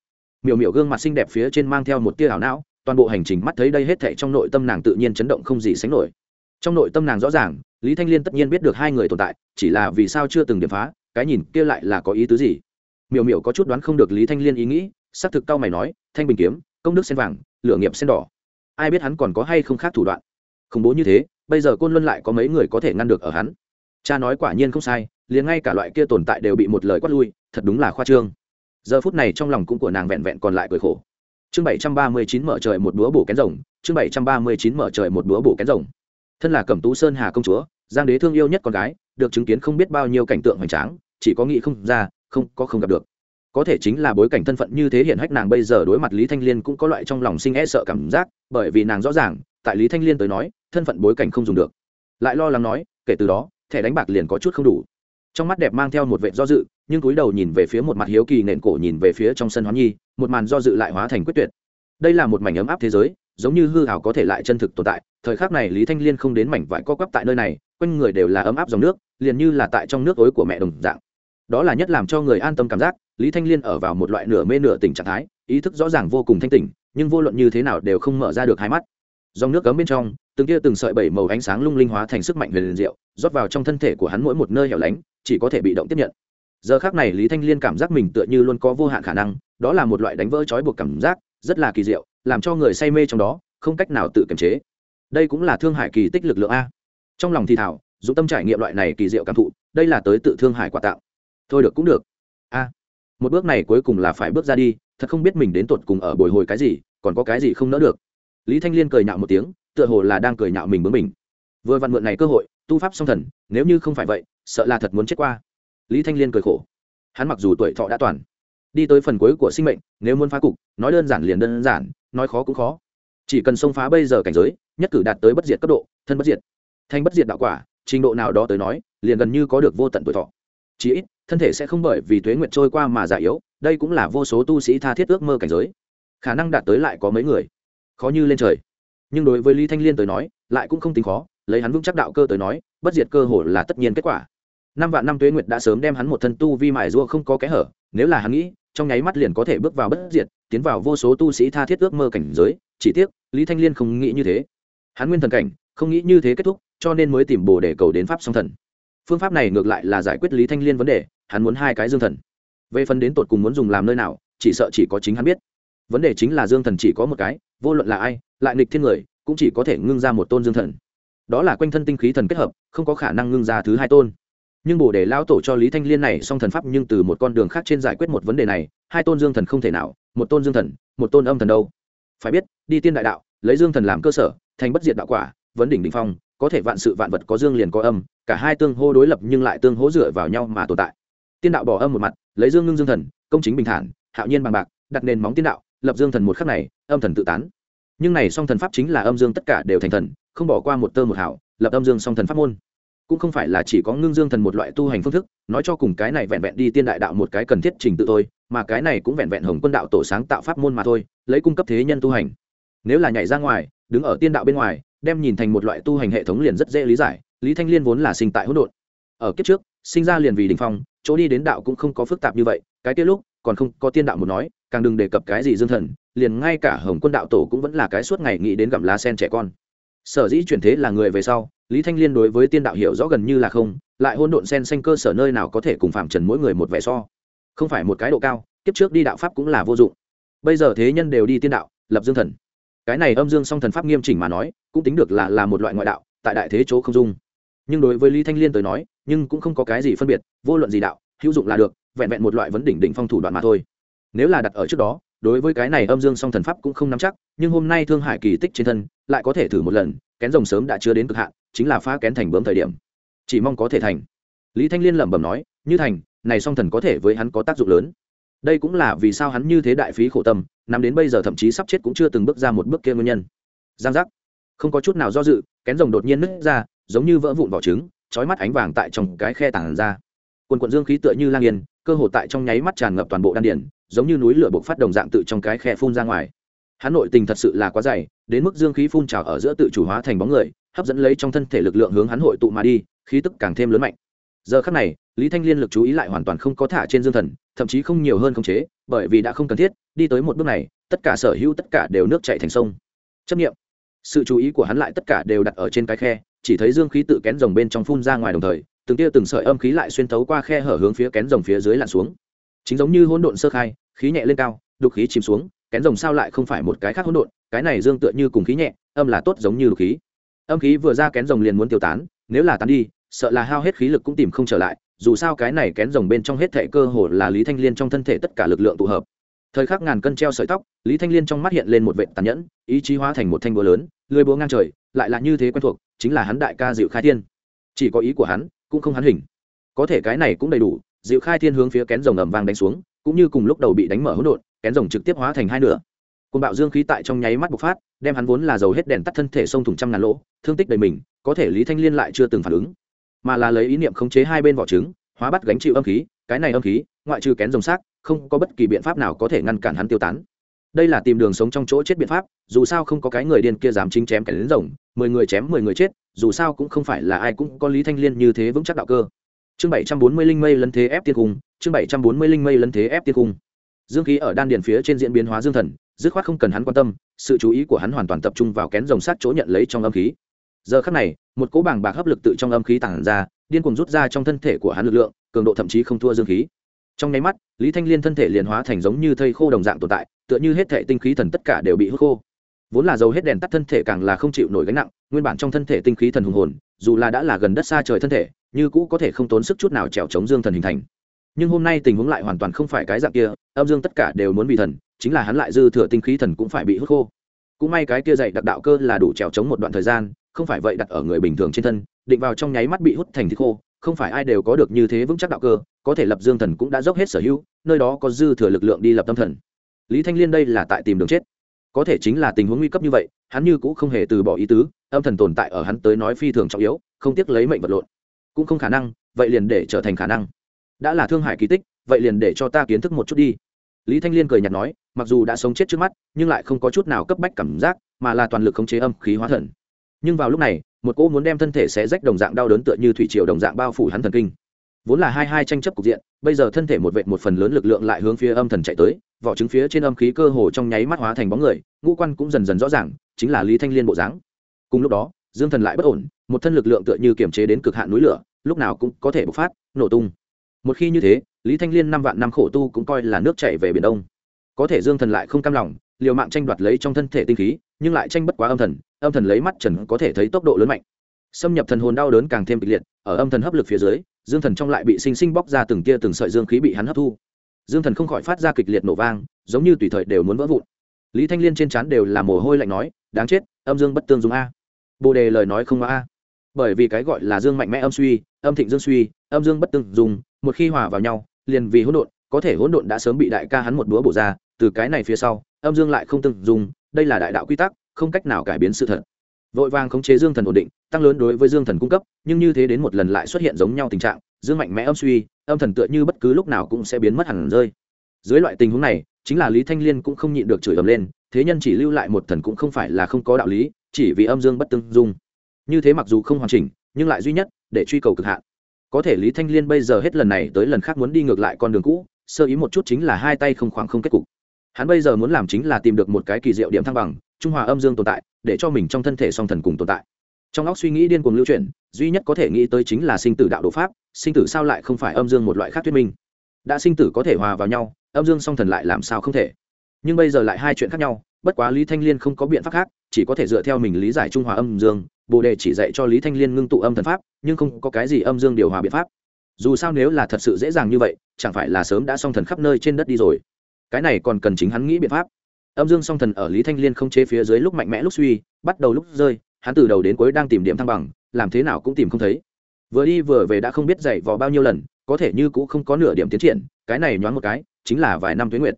miểu miểu gương mặt xinh đẹp phía trên mang theo một tia ảo não, toàn bộ hành trình mắt thấy đây hết thảy trong nội tâm nàng tự nhiên chấn động không gì sánh nổi. Trong nội tâm nàng rõ ràng, lý thanh liên tất nhiên biết được hai người tồn tại, chỉ là vì sao chưa từng điểm phá, cái nhìn kia lại là có ý tứ gì? Miểu miểu có chút đoán không được lý thanh liên ý nghĩ xác thực cao mày nói, thanh bình kiếm, công đức sen vàng, lửa nghiệp sen đỏ. Ai biết hắn còn có hay không khác thủ đoạn? Khủng bố như thế, bây giờ côn luân lại có mấy người có thể ngăn được ở hắn? Cha nói quả nhiên không sai, liền ngay cả loại kia tồn tại đều bị một lời quát lui, thật đúng là khoa trương giờ phút này trong lòng cũng của nàng vẹn vẹn còn lại cười khổ. Chương bảy trăm ba mươi chín mở trời một búa bổ kén rồng, chương bảy trăm ba mươi chín mở trời một búa bổ kén rồng. Thân là cẩm tú sơn hà công chúa, giang đế thương yêu nhất con gái, được chứng kiến không biết bao nhiêu cảnh tượng hoành tráng, chỉ có nghĩ không ra, không, có không gặp được. Có thể chính là bối cảnh thân phận như thế hiện hách nàng bây giờ đối mặt lý thanh liên cũng có loại trong lòng sinh e sợ cảm giác, bởi vì nàng rõ ràng, tại lý thanh liên tới nói, thân phận bối cảnh không dùng được. Lại lo lắng nói, kể từ đó, thẻ đánh bạc liền có chút không đủ. Trong mắt đẹp mang theo một vệ do dự nhưng cúi đầu nhìn về phía một mặt hiếu kỳ nền cổ nhìn về phía trong sân hoán nhi, một màn do dự lại hóa thành quyết tuyệt. Đây là một mảnh ấm áp thế giới, giống như hư hảo có thể lại chân thực tồn tại, thời khắc này lý thanh liên không đến mảnh vải co quắp tại nơi này, quanh người đều là ấm áp dòng nước, liền như là tại trong nước ối của mẹ đồng dạng. Đó là nhất làm cho người an tâm cảm giác, lý thanh liên ở vào một loại nửa mê nửa tỉnh trạng thái, ý thức rõ ràng vô cùng thanh tỉnh, nhưng vô luận như thế nào đều không mở ra được hai mắt. Dòng nước cấm bên trong, từng kia từng sợi bảy màu ánh sáng lung linh hóa thành sức mạnh huyền liền diệu, rót vào trong thân thể của hắn mỗi một nơi hẻo lánh, chỉ có thể bị động tiếp nhận giờ khác này lý thanh liên cảm giác mình tựa như luôn có vô hạn khả năng, đó là một loại đánh vỡ trói buộc cảm giác, rất là kỳ diệu, làm cho người say mê trong đó, không cách nào tự kiềm chế. Đây cũng là thương hải kỳ tích lực lượng a. Trong lòng thì thảo dù tâm trải nghiệm loại này kỳ diệu cảm thụ, đây là tới tự thương hải quả tạo. Thôi được cũng được. A. Một bước này cuối cùng là phải bước ra đi, thật không biết mình đến tột cùng ở bồi hồi cái gì, còn có cái gì không nỡ được. Lý thanh liên cười nhạo một tiếng, tựa hồ là đang cười nhạo mình bướng mình vừa vặn mượn này cơ hội, tu pháp song thần, nếu như không phải vậy, sợ là thật muốn chết qua lý thanh liên cười khổ. Hắn mặc dù tuổi thọ đã toàn, đi tới phần cuối của sinh mệnh, nếu muốn phá cục, nói đơn giản liền đơn giản, nói khó cũng khó. Chỉ cần xông phá bây giờ cảnh giới, nhất cử đạt tới bất diệt cấp độ, thân bất diệt. Thanh bất diệt đạo quả, trình độ nào đó tới nói, liền gần như có được vô tận tuổi thọ. Chí ít, thân thể sẽ không bởi vì tuế nguyện trôi qua mà già yếu, đây cũng là vô số tu sĩ tha thiết ước mơ cảnh giới. Khả năng đạt tới lại có mấy người. Khó như lên trời. Nhưng đối với lý thanh liên tới nói, lại cũng không tính khó, lấy hắn vững chắc đạo cơ tới nói, bất diệt cơ hội là tất nhiên kết quả năm vạn năm tuế nguyệt đã sớm đem hắn một thân tu vi mài rua không có kẽ hở, nếu là hắn nghĩ, trong nháy mắt liền có thể bước vào bất diệt, tiến vào vô số tu sĩ tha thiết ước mơ cảnh giới, chỉ tiếc, lý thanh liên không nghĩ như thế. Hắn nguyên thần cảnh, không nghĩ như thế kết thúc, cho nên mới tìm bồ để cầu đến pháp song thần. Phương pháp này ngược lại là giải quyết lý thanh liên vấn đề, hắn muốn hai cái dương thần. Về phần đến tột cùng muốn dùng làm nơi nào, chỉ sợ chỉ có chính hắn biết. Vấn đề chính là dương thần chỉ có một cái, vô luận là ai, lại nghịch thiên người, cũng chỉ có thể ngưng ra một tôn dương thần. Đó là quanh thân tinh khí thần kết hợp, không có khả năng ngưng ra thứ hai tôn nhưng bồ đề lao tổ cho lý thanh liên này song thần pháp nhưng từ một con đường khác trên giải quyết một vấn đề này, hai tôn dương thần không thể nào, một tôn dương thần, một tôn âm thần đâu. Phải biết, đi tiên đại đạo, lấy dương thần làm cơ sở, thành bất diệt đạo quả, vấn đỉnh đ ỉ n h phong, có thể vạn sự vạn vật có dương liền có âm, cả hai tương hô đối lập nhưng lại tương hỗ dựa vào nhau mà tồn tại. Tiên đạo bỏ âm một mặt, lấy dương ngưng dương thần, công chính bình thản, hạo nhiên bằng bạc, đặt nền móng tiên đạo, lập dương thần một khắc này, âm thần tự tán. Nhưng này song thần pháp chính là âm dương tất cả đều thành thần, không bỏ qua một tơ một hảo lập âm dương song thần pháp môn cũng không phải là chỉ có ngưng dương thần một loại tu hành phương thức, nói cho cùng cái này vẹn vẹn đi tiên đại đạo một cái cần thiết trình tự thôi, mà cái này cũng vẹn vẹn hồng quân đạo tổ sáng tạo pháp môn mà thôi, lấy cung cấp thế nhân tu hành. Nếu là nhảy ra ngoài, đứng ở tiên đạo bên ngoài, đem nhìn thành một loại tu hành hệ thống liền rất dễ lý giải, lý thanh liên vốn là sinh tại hỗn độn. Ở kiếp trước, sinh ra liền vì đình phong, chỗ đi đến đạo cũng không có phức tạp như vậy, cái kia lúc, còn không có tiên đạo một nói, càng đừng đề cập cái gì dương thần, liền ngay cả hồng quân đạo tổ cũng vẫn là cái suốt ngày nghĩ đến gặm lá sen trẻ con. Sở dĩ chuyển thế là người về sau lý thanh liên đối với tiên đạo hiểu rõ gần như là không, lại hôn độn sen xanh cơ sở nơi nào có thể cùng phạm trần mỗi người một vẻ so. Không phải một cái độ cao, kiếp trước đi đạo pháp cũng là vô dụng. Bây giờ thế nhân đều đi tiên đạo, lập dương thần. Cái này âm dương song thần pháp nghiêm chỉnh mà nói, cũng tính được là là một loại ngoại đạo, tại đại thế chỗ không dung. Nhưng đối với lý thanh liên tới nói, nhưng cũng không có cái gì phân biệt, vô luận gì đạo, hữu dụng là được, vẹn vẹn một loại vấn đỉnh đỉnh phong thủ đoạn mà thôi. Nếu là đặt ở trước đó, đối với cái này âm dương song thần pháp cũng không nắm chắc, nhưng hôm nay thương hải kỳ tích trên thân, lại có thể thử một lần kén rồng sớm đã chưa đến cực hạn, chính là phá kén thành bướm thời điểm. Chỉ mong có thể thành. Lý thanh liên lẩm bẩm nói, như thành, này song thần có thể với hắn có tác dụng lớn. Đây cũng là vì sao hắn như thế đại phí khổ tâm nằm đến bây giờ thậm chí sắp chết cũng chưa từng bước ra một bước kia nguyên nhân. Giang giác. Không có chút nào do dự, kén rồng đột nhiên nứt ra, giống như vỡ vụn vỏ trứng trói mắt ánh vàng tại trong cái khe tảng ra. Quần quận dương khí tựa như lang yên, cơ hồ tại trong nháy mắt tràn ngập toàn bộ đan điển giống như núi lửa bộc phát đồng dạng tự trong cái khe phun ra ngoài hắn nội tình thật sự là quá dày, đến mức dương khí phun trào ở giữa tự chủ hóa thành bóng người, hấp dẫn lấy trong thân thể lực lượng hướng hắn hội tụ mà đi, khí tức càng thêm lớn mạnh. Giờ khắc này, lý thanh liên lực chú ý lại hoàn toàn không có thả trên dương thần, thậm chí không nhiều hơn khống chế, bởi vì đã không cần thiết, đi tới một bước này, tất cả sở hữu tất cả đều nước chạy thành sông. Chấp nghiệm sự chú ý của hắn lại tất cả đều đặt ở trên cái khe, chỉ thấy dương khí tự kén rồng bên trong phun ra ngoài đồng thời, từng tia từng sợi âm khí lại xuyên thấu qua khe hở hướng phía kén rồng phía dưới lặn xuống. Chính giống như hỗn độn sơ khai, khí nhẹ lên cao đục khí chìm xuống kén rồng sao lại không phải một cái khác hỗn độn, cái này dương tựa như cùng khí nhẹ, âm là tốt giống như lục khí. Âm khí vừa ra kén rồng liền muốn tiêu tán, nếu là tán đi, sợ là hao hết khí lực cũng tìm không trở lại, dù sao cái này kén rồng bên trong hết thể cơ hồ là lý thanh liên trong thân thể tất cả lực lượng tụ hợp. Thời khắc ngàn cân treo sợi tóc, lý thanh liên trong mắt hiện lên một vệ tàn nhẫn, ý chí hóa thành một thanh búa lớn lưới búa ngang trời, lại là như thế quen thuộc, chính là hắn đại ca dịu khai thiên. Chỉ có ý của hắn, cũng không hắn hình. Có thể cái này cũng đầy đủ dịu khai thiên hướng phía kén rồng ầm vang đánh xuống, cũng như cùng lúc đầu bị đánh mở hỗn độn kén rồng trực tiếp hóa thành hai nửa. Côn bạo dương khí tại trong nháy mắt bộc phát, đem hắn vốn là dầu hết đèn tắt thân thể sông thủng trăm ngàn lỗ, thương tích đầy mình, có thể lý thanh liên lại chưa từng phản ứng. Mà là lấy ý niệm khống chế hai bên vỏ trứng, hóa bắt gánh chịu âm khí, cái này âm khí, ngoại trừ kén rồng xác, không có bất kỳ biện pháp nào có thể ngăn cản hắn tiêu tán. Đây là tìm đường sống trong chỗ chết biện pháp, dù sao không có cái người điên kia dám chính chém kẻ đến rồng, mười người chém mười người chết, dù sao cũng không phải là ai cũng có lý thanh liên như thế vững chắc đạo cơ. Chương bảy trăm bốn mươi linh mây lân thế ép tiên cung, chương bảy trăm bốn mươi linh mây lân thế ép tiên cung dương khí ở đan điền phía trên diễn biến hóa dương thần, dứt khoát không cần hắn quan tâm, sự chú ý của hắn hoàn toàn tập trung vào kén rồng sát chỗ nhận lấy trong âm khí. Giờ khắc này, một cỗ bảng bạc hấp lực tự trong âm khí tản ra, điên cuồng rút ra trong thân thể của hắn lực lượng, cường độ thậm chí không thua dương khí. Trong nháy mắt, lý thanh liên thân thể liền hóa thành giống như thây khô đồng dạng tồn tại, tựa như hết thể tinh khí thần tất cả đều bị hút khô. Vốn là dầu hết đèn tắt thân thể càng là không chịu nổi gánh nặng, nguyên bản trong thân thể tinh khí thần hùng hồn, dù là đã là gần đất xa trời thân thể, như cũ có thể không tốn sức chút nào trèo chống dương thần hình thành nhưng hôm nay tình huống lại hoàn toàn không phải cái dạng kia, âm dương tất cả đều muốn bị thần, chính là hắn lại dư thừa tinh khí thần cũng phải bị hút khô. Cũng may cái kia dạy đặc đạo cơ là đủ trèo chống một đoạn thời gian, không phải vậy đặt ở người bình thường trên thân, định vào trong nháy mắt bị hút thành thịt khô, không phải ai đều có được như thế vững chắc đạo cơ, có thể lập dương thần cũng đã dốc hết sở hữu, nơi đó có dư thừa lực lượng đi lập tâm thần. Lý thanh liên đây là tại tìm đường chết. Có thể chính là tình huống nguy cấp như vậy, hắn như cũng không hề từ bỏ ý tứ, âm thần tồn tại ở hắn tới nói phi thường trọng yếu, không tiếc lấy mệnh vật lộn. Cũng không khả năng, vậy liền để trở thành khả năng đã là thương hải kỳ tích, vậy liền để cho ta kiến thức một chút đi. Lý thanh liên cười nhạt nói, mặc dù đã sống chết trước mắt, nhưng lại không có chút nào cấp bách cảm giác, mà là toàn lực khống chế âm khí hóa thần. Nhưng vào lúc này, một cô muốn đem thân thể sẽ rách đồng dạng đau đớn tựa như thủy triều đồng dạng bao phủ hắn thần kinh. Vốn là hai hai tranh chấp cục diện, bây giờ thân thể một vệ một phần lớn lực lượng lại hướng phía âm thần chạy tới, vỏ trứng phía trên âm khí cơ hồ trong nháy mắt hóa thành bóng người, ngũ quan cũng dần dần rõ ràng, chính là lý thanh liên bộ dáng. Cùng lúc đó, dương thần lại bất ổn, một thân lực lượng tựa như kiềm chế đến cực hạn núi lửa, lúc nào cũng có thể bộc phát, nổ tung một khi như thế, lý thanh liên năm vạn năm khổ tu cũng coi là nước chảy về biển đông. Có thể dương thần lại không cam lòng, liều mạng tranh đoạt lấy trong thân thể tinh khí, nhưng lại tranh bất quá âm thần âm thần lấy mắt trần có thể thấy tốc độ lớn mạnh. Xâm nhập thần hồn đau đớn càng thêm kịch liệt, ở âm thần hấp lực phía dưới, dương thần trong lại bị sinh sinh bóc ra từng tia từng sợi dương khí bị hắn hấp thu. Dương thần không khỏi phát ra kịch liệt nổ vang, giống như tùy thời đều muốn vỡ vụn. Lý thanh liên trên trán đều là mồ hôi lạnh nói, đáng chết, âm dương bất tương dùng a. Bồ đề lời nói không a. Bởi vì cái gọi là dương mạnh mẽ âm suy, âm thịnh dương suy, âm dương bất tương dùng một khi hòa vào nhau, liền vì hỗn độn, có thể hỗn độn đã sớm bị đại ca hắn một búa bổ ra, từ cái này phía sau, âm dương lại không từng dùng đây là đại đạo quy tắc, không cách nào cải biến sự thật. Vội vàng khống chế dương thần ổn định, tăng lớn đối với dương thần cung cấp, nhưng như thế đến một lần lại xuất hiện giống nhau tình trạng, dương mạnh mẽ âm suy, âm thần tựa như bất cứ lúc nào cũng sẽ biến mất hẳn rơi. Dưới loại tình huống này, chính là lý thanh liên cũng không nhịn được chửi ầm lên, thế nhân chỉ lưu lại một thần cũng không phải là không có đạo lý, chỉ vì âm dương bất tương dung. Như thế mặc dù không hoàn chỉnh, nhưng lại duy nhất để truy cầu cực hạn có thể lý thanh liên bây giờ hết lần này tới lần khác muốn đi ngược lại con đường cũ, sơ ý một chút chính là hai tay không khoảng không kết cục. Hắn bây giờ muốn làm chính là tìm được một cái kỳ diệu điểm thăng bằng, trung hòa âm dương tồn tại, để cho mình trong thân thể song thần cùng tồn tại. Trong óc suy nghĩ điên cuồng lưu chuyển, duy nhất có thể nghĩ tới chính là sinh tử đạo độ pháp, sinh tử sao lại không phải âm dương một loại khác thuyết minh? Đã sinh tử có thể hòa vào nhau, âm dương song thần lại làm sao không thể? Nhưng bây giờ lại hai chuyện khác nhau, bất quá lý thanh liên không có biện pháp khác chỉ có thể dựa theo mình lý giải trung hòa âm dương, bồ đề chỉ dạy cho lý thanh liên ngưng tụ âm thần pháp, nhưng không có cái gì âm dương điều hòa biện pháp. Dù sao nếu là thật sự dễ dàng như vậy, chẳng phải là sớm đã song thần khắp nơi trên đất đi rồi. Cái này còn cần chính hắn nghĩ biện pháp. Âm dương song thần ở lý thanh liên không chế phía dưới lúc mạnh mẽ lúc suy, bắt đầu lúc rơi, hắn từ đầu đến cuối đang tìm điểm thăng bằng, làm thế nào cũng tìm không thấy. Vừa đi vừa về đã không biết dạy vò bao nhiêu lần, có thể như cũng không có nửa điểm tiến triển, cái này nhoáng một cái, chính là vài năm tuyến nguyệt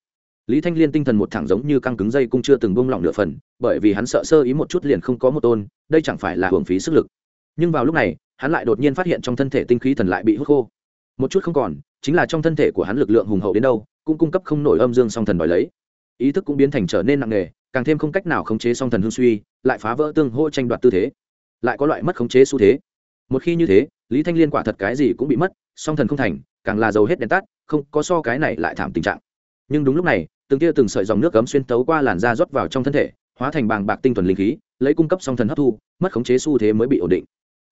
lý thanh liên tinh thần một thẳng giống như căng cứng dây cũng chưa từng bông lỏng nửa phần, bởi vì hắn sợ sơ ý một chút liền không có một tôn, đây chẳng phải là hưởng phí sức lực. Nhưng vào lúc này, hắn lại đột nhiên phát hiện trong thân thể tinh khí thần lại bị hút khô. Một chút không còn, chính là trong thân thể của hắn lực lượng hùng hậu đến đâu, cũng cung cấp không nổi âm dương song thần đòi lấy. Ý thức cũng biến thành trở nên nặng nề, càng thêm không cách nào khống chế song thần hương suy, lại phá vỡ tương hô tranh đoạt tư thế. Lại có loại mất khống chế xu thế. Một khi như thế, lý thanh liên quả thật cái gì cũng bị mất, song thần không thành, càng là dầu hết đèn tắt, không, có so cái này lại thảm tình trạng. Nhưng đúng lúc này từng tia từng sợi dòng nước cấm xuyên tấu qua làn da rót vào trong thân thể, hóa thành bàng bạc tinh thuần linh khí, lấy cung cấp song thần hấp thu, mất khống chế xu thế mới bị ổn định.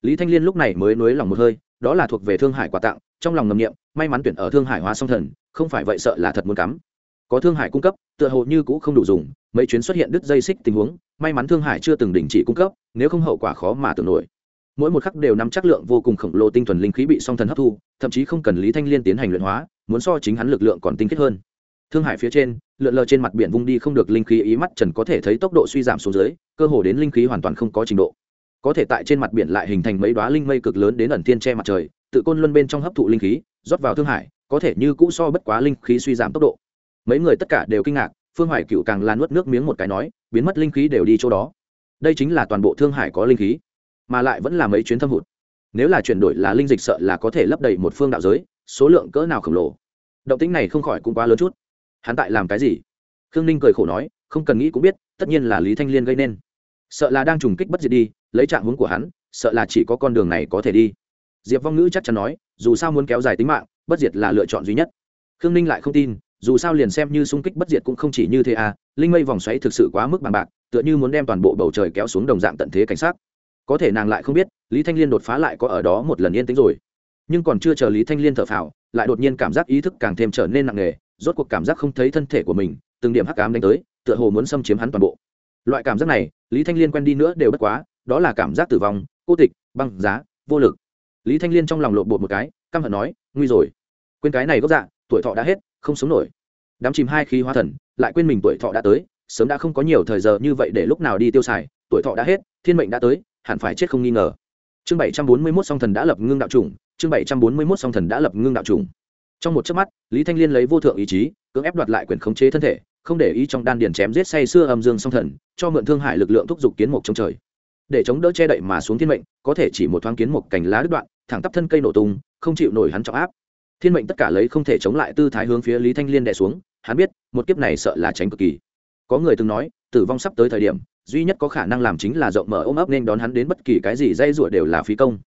Lý thanh liên lúc này mới nối lòng một hơi, đó là thuộc về thương hải quà tặng, trong lòng ngầm niệm, may mắn tuyển ở thương hải hóa song thần, không phải vậy sợ là thật muốn cắm. Có thương hải cung cấp, tựa hồ như cũng không đủ dùng, mấy chuyến xuất hiện đứt dây xích tình huống, may mắn thương hải chưa từng đình chỉ cung cấp, nếu không hậu quả khó mà tưởng nổi. Mỗi một khắc đều nắm chắc lượng vô cùng khổng lồ tinh thuần linh khí bị song thần hấp thu, thậm chí không cần lý thanh liên tiến hành luyện hóa, muốn so chính hắn lực lượng còn tinh kết hơn thương hải phía trên, lượn lờ trên mặt biển vung đi không được linh khí, ý mắt trần có thể thấy tốc độ suy giảm xuống dưới, cơ hồ đến linh khí hoàn toàn không có trình độ. Có thể tại trên mặt biển lại hình thành mấy đoá linh mây cực lớn đến ẩn thiên che mặt trời, tự côn luân bên trong hấp thụ linh khí, rót vào thương hải, có thể như cũ so bất quá linh khí suy giảm tốc độ. Mấy người tất cả đều kinh ngạc, phương hoài cựu càng lan nuốt nước miếng một cái nói, biến mất linh khí đều đi chỗ đó. Đây chính là toàn bộ thương hải có linh khí, mà lại vẫn là mấy chuyến thâm hụt. Nếu là chuyển đổi là linh dịch sợ là có thể lấp đầy một phương đạo giới, số lượng cỡ nào khổng lồ. Động tính này không khỏi cũng quá lớn chút hắn tại làm cái gì? Khương ninh cười khổ nói, không cần nghĩ cũng biết, tất nhiên là lý thanh liên gây nên. Sợ là đang trùng kích bất diệt đi, lấy trạng hướng của hắn, sợ là chỉ có con đường này có thể đi. Diệp vong ngữ chắc chắn nói, dù sao muốn kéo dài tính mạng, bất diệt là lựa chọn duy nhất. Khương ninh lại không tin, dù sao liền xem như xung kích bất diệt cũng không chỉ như thế à linh mây vòng xoáy thực sự quá mức bằng bạc, tựa như muốn đem toàn bộ bầu trời kéo xuống đồng dạng tận thế cảnh sát. Có thể nàng lại không biết, lý thanh liên đột phá lại có ở đó một lần yên tĩnh rồi. Nhưng còn chưa chờ lý thanh liên thở phào, lại đột nhiên cảm giác ý thức càng thêm trở nên nặng nề rốt cuộc cảm giác không thấy thân thể của mình, từng điểm hắc ám đánh tới, tựa hồ muốn xâm chiếm hắn toàn bộ. Loại cảm giác này, lý thanh liên quen đi nữa đều bất quá, đó là cảm giác tử vong, cô tịch, băng giá, vô lực. Lý thanh liên trong lòng lộn bột một cái, căm hận nói, nguy rồi. Quên cái này gốc dạ tuổi thọ đã hết, không sống nổi. Đám chìm hai khí hóa thần, lại quên mình tuổi thọ đã tới, sớm đã không có nhiều thời giờ như vậy để lúc nào đi tiêu xài, tuổi thọ đã hết, thiên mệnh đã tới, hẳn phải chết không nghi ngờ. Chương bảy trăm bốn mươi mốt song thần đã lập ngưng đạo chủng, chương bảy trăm bốn mươi mốt song thần đã lập ngưng đạo chủng trong một chớp mắt, lý thanh liên lấy vô thượng ý chí, cưỡng ép đoạt lại quyền khống chế thân thể, không để ý trong đan điền chém giết say xưa âm dương song thần, cho mượn thương hải lực lượng thúc giục kiến mục trong trời. Để chống đỡ che đậy mà xuống thiên mệnh, có thể chỉ một thoáng kiến một cành lá đứt đoạn, thẳng tắp thân cây nổ tung, không chịu nổi hắn trọng áp. Thiên mệnh tất cả lấy không thể chống lại tư thái hướng phía lý thanh liên đè xuống, hắn biết, một kiếp này sợ là tránh cực kỳ. Có người từng nói, tử vong sắp tới thời điểm, duy nhất có khả năng làm chính là rộng mở ôm ấp nên đón hắn đến bất kỳ cái gì dây rủa đều là phí công.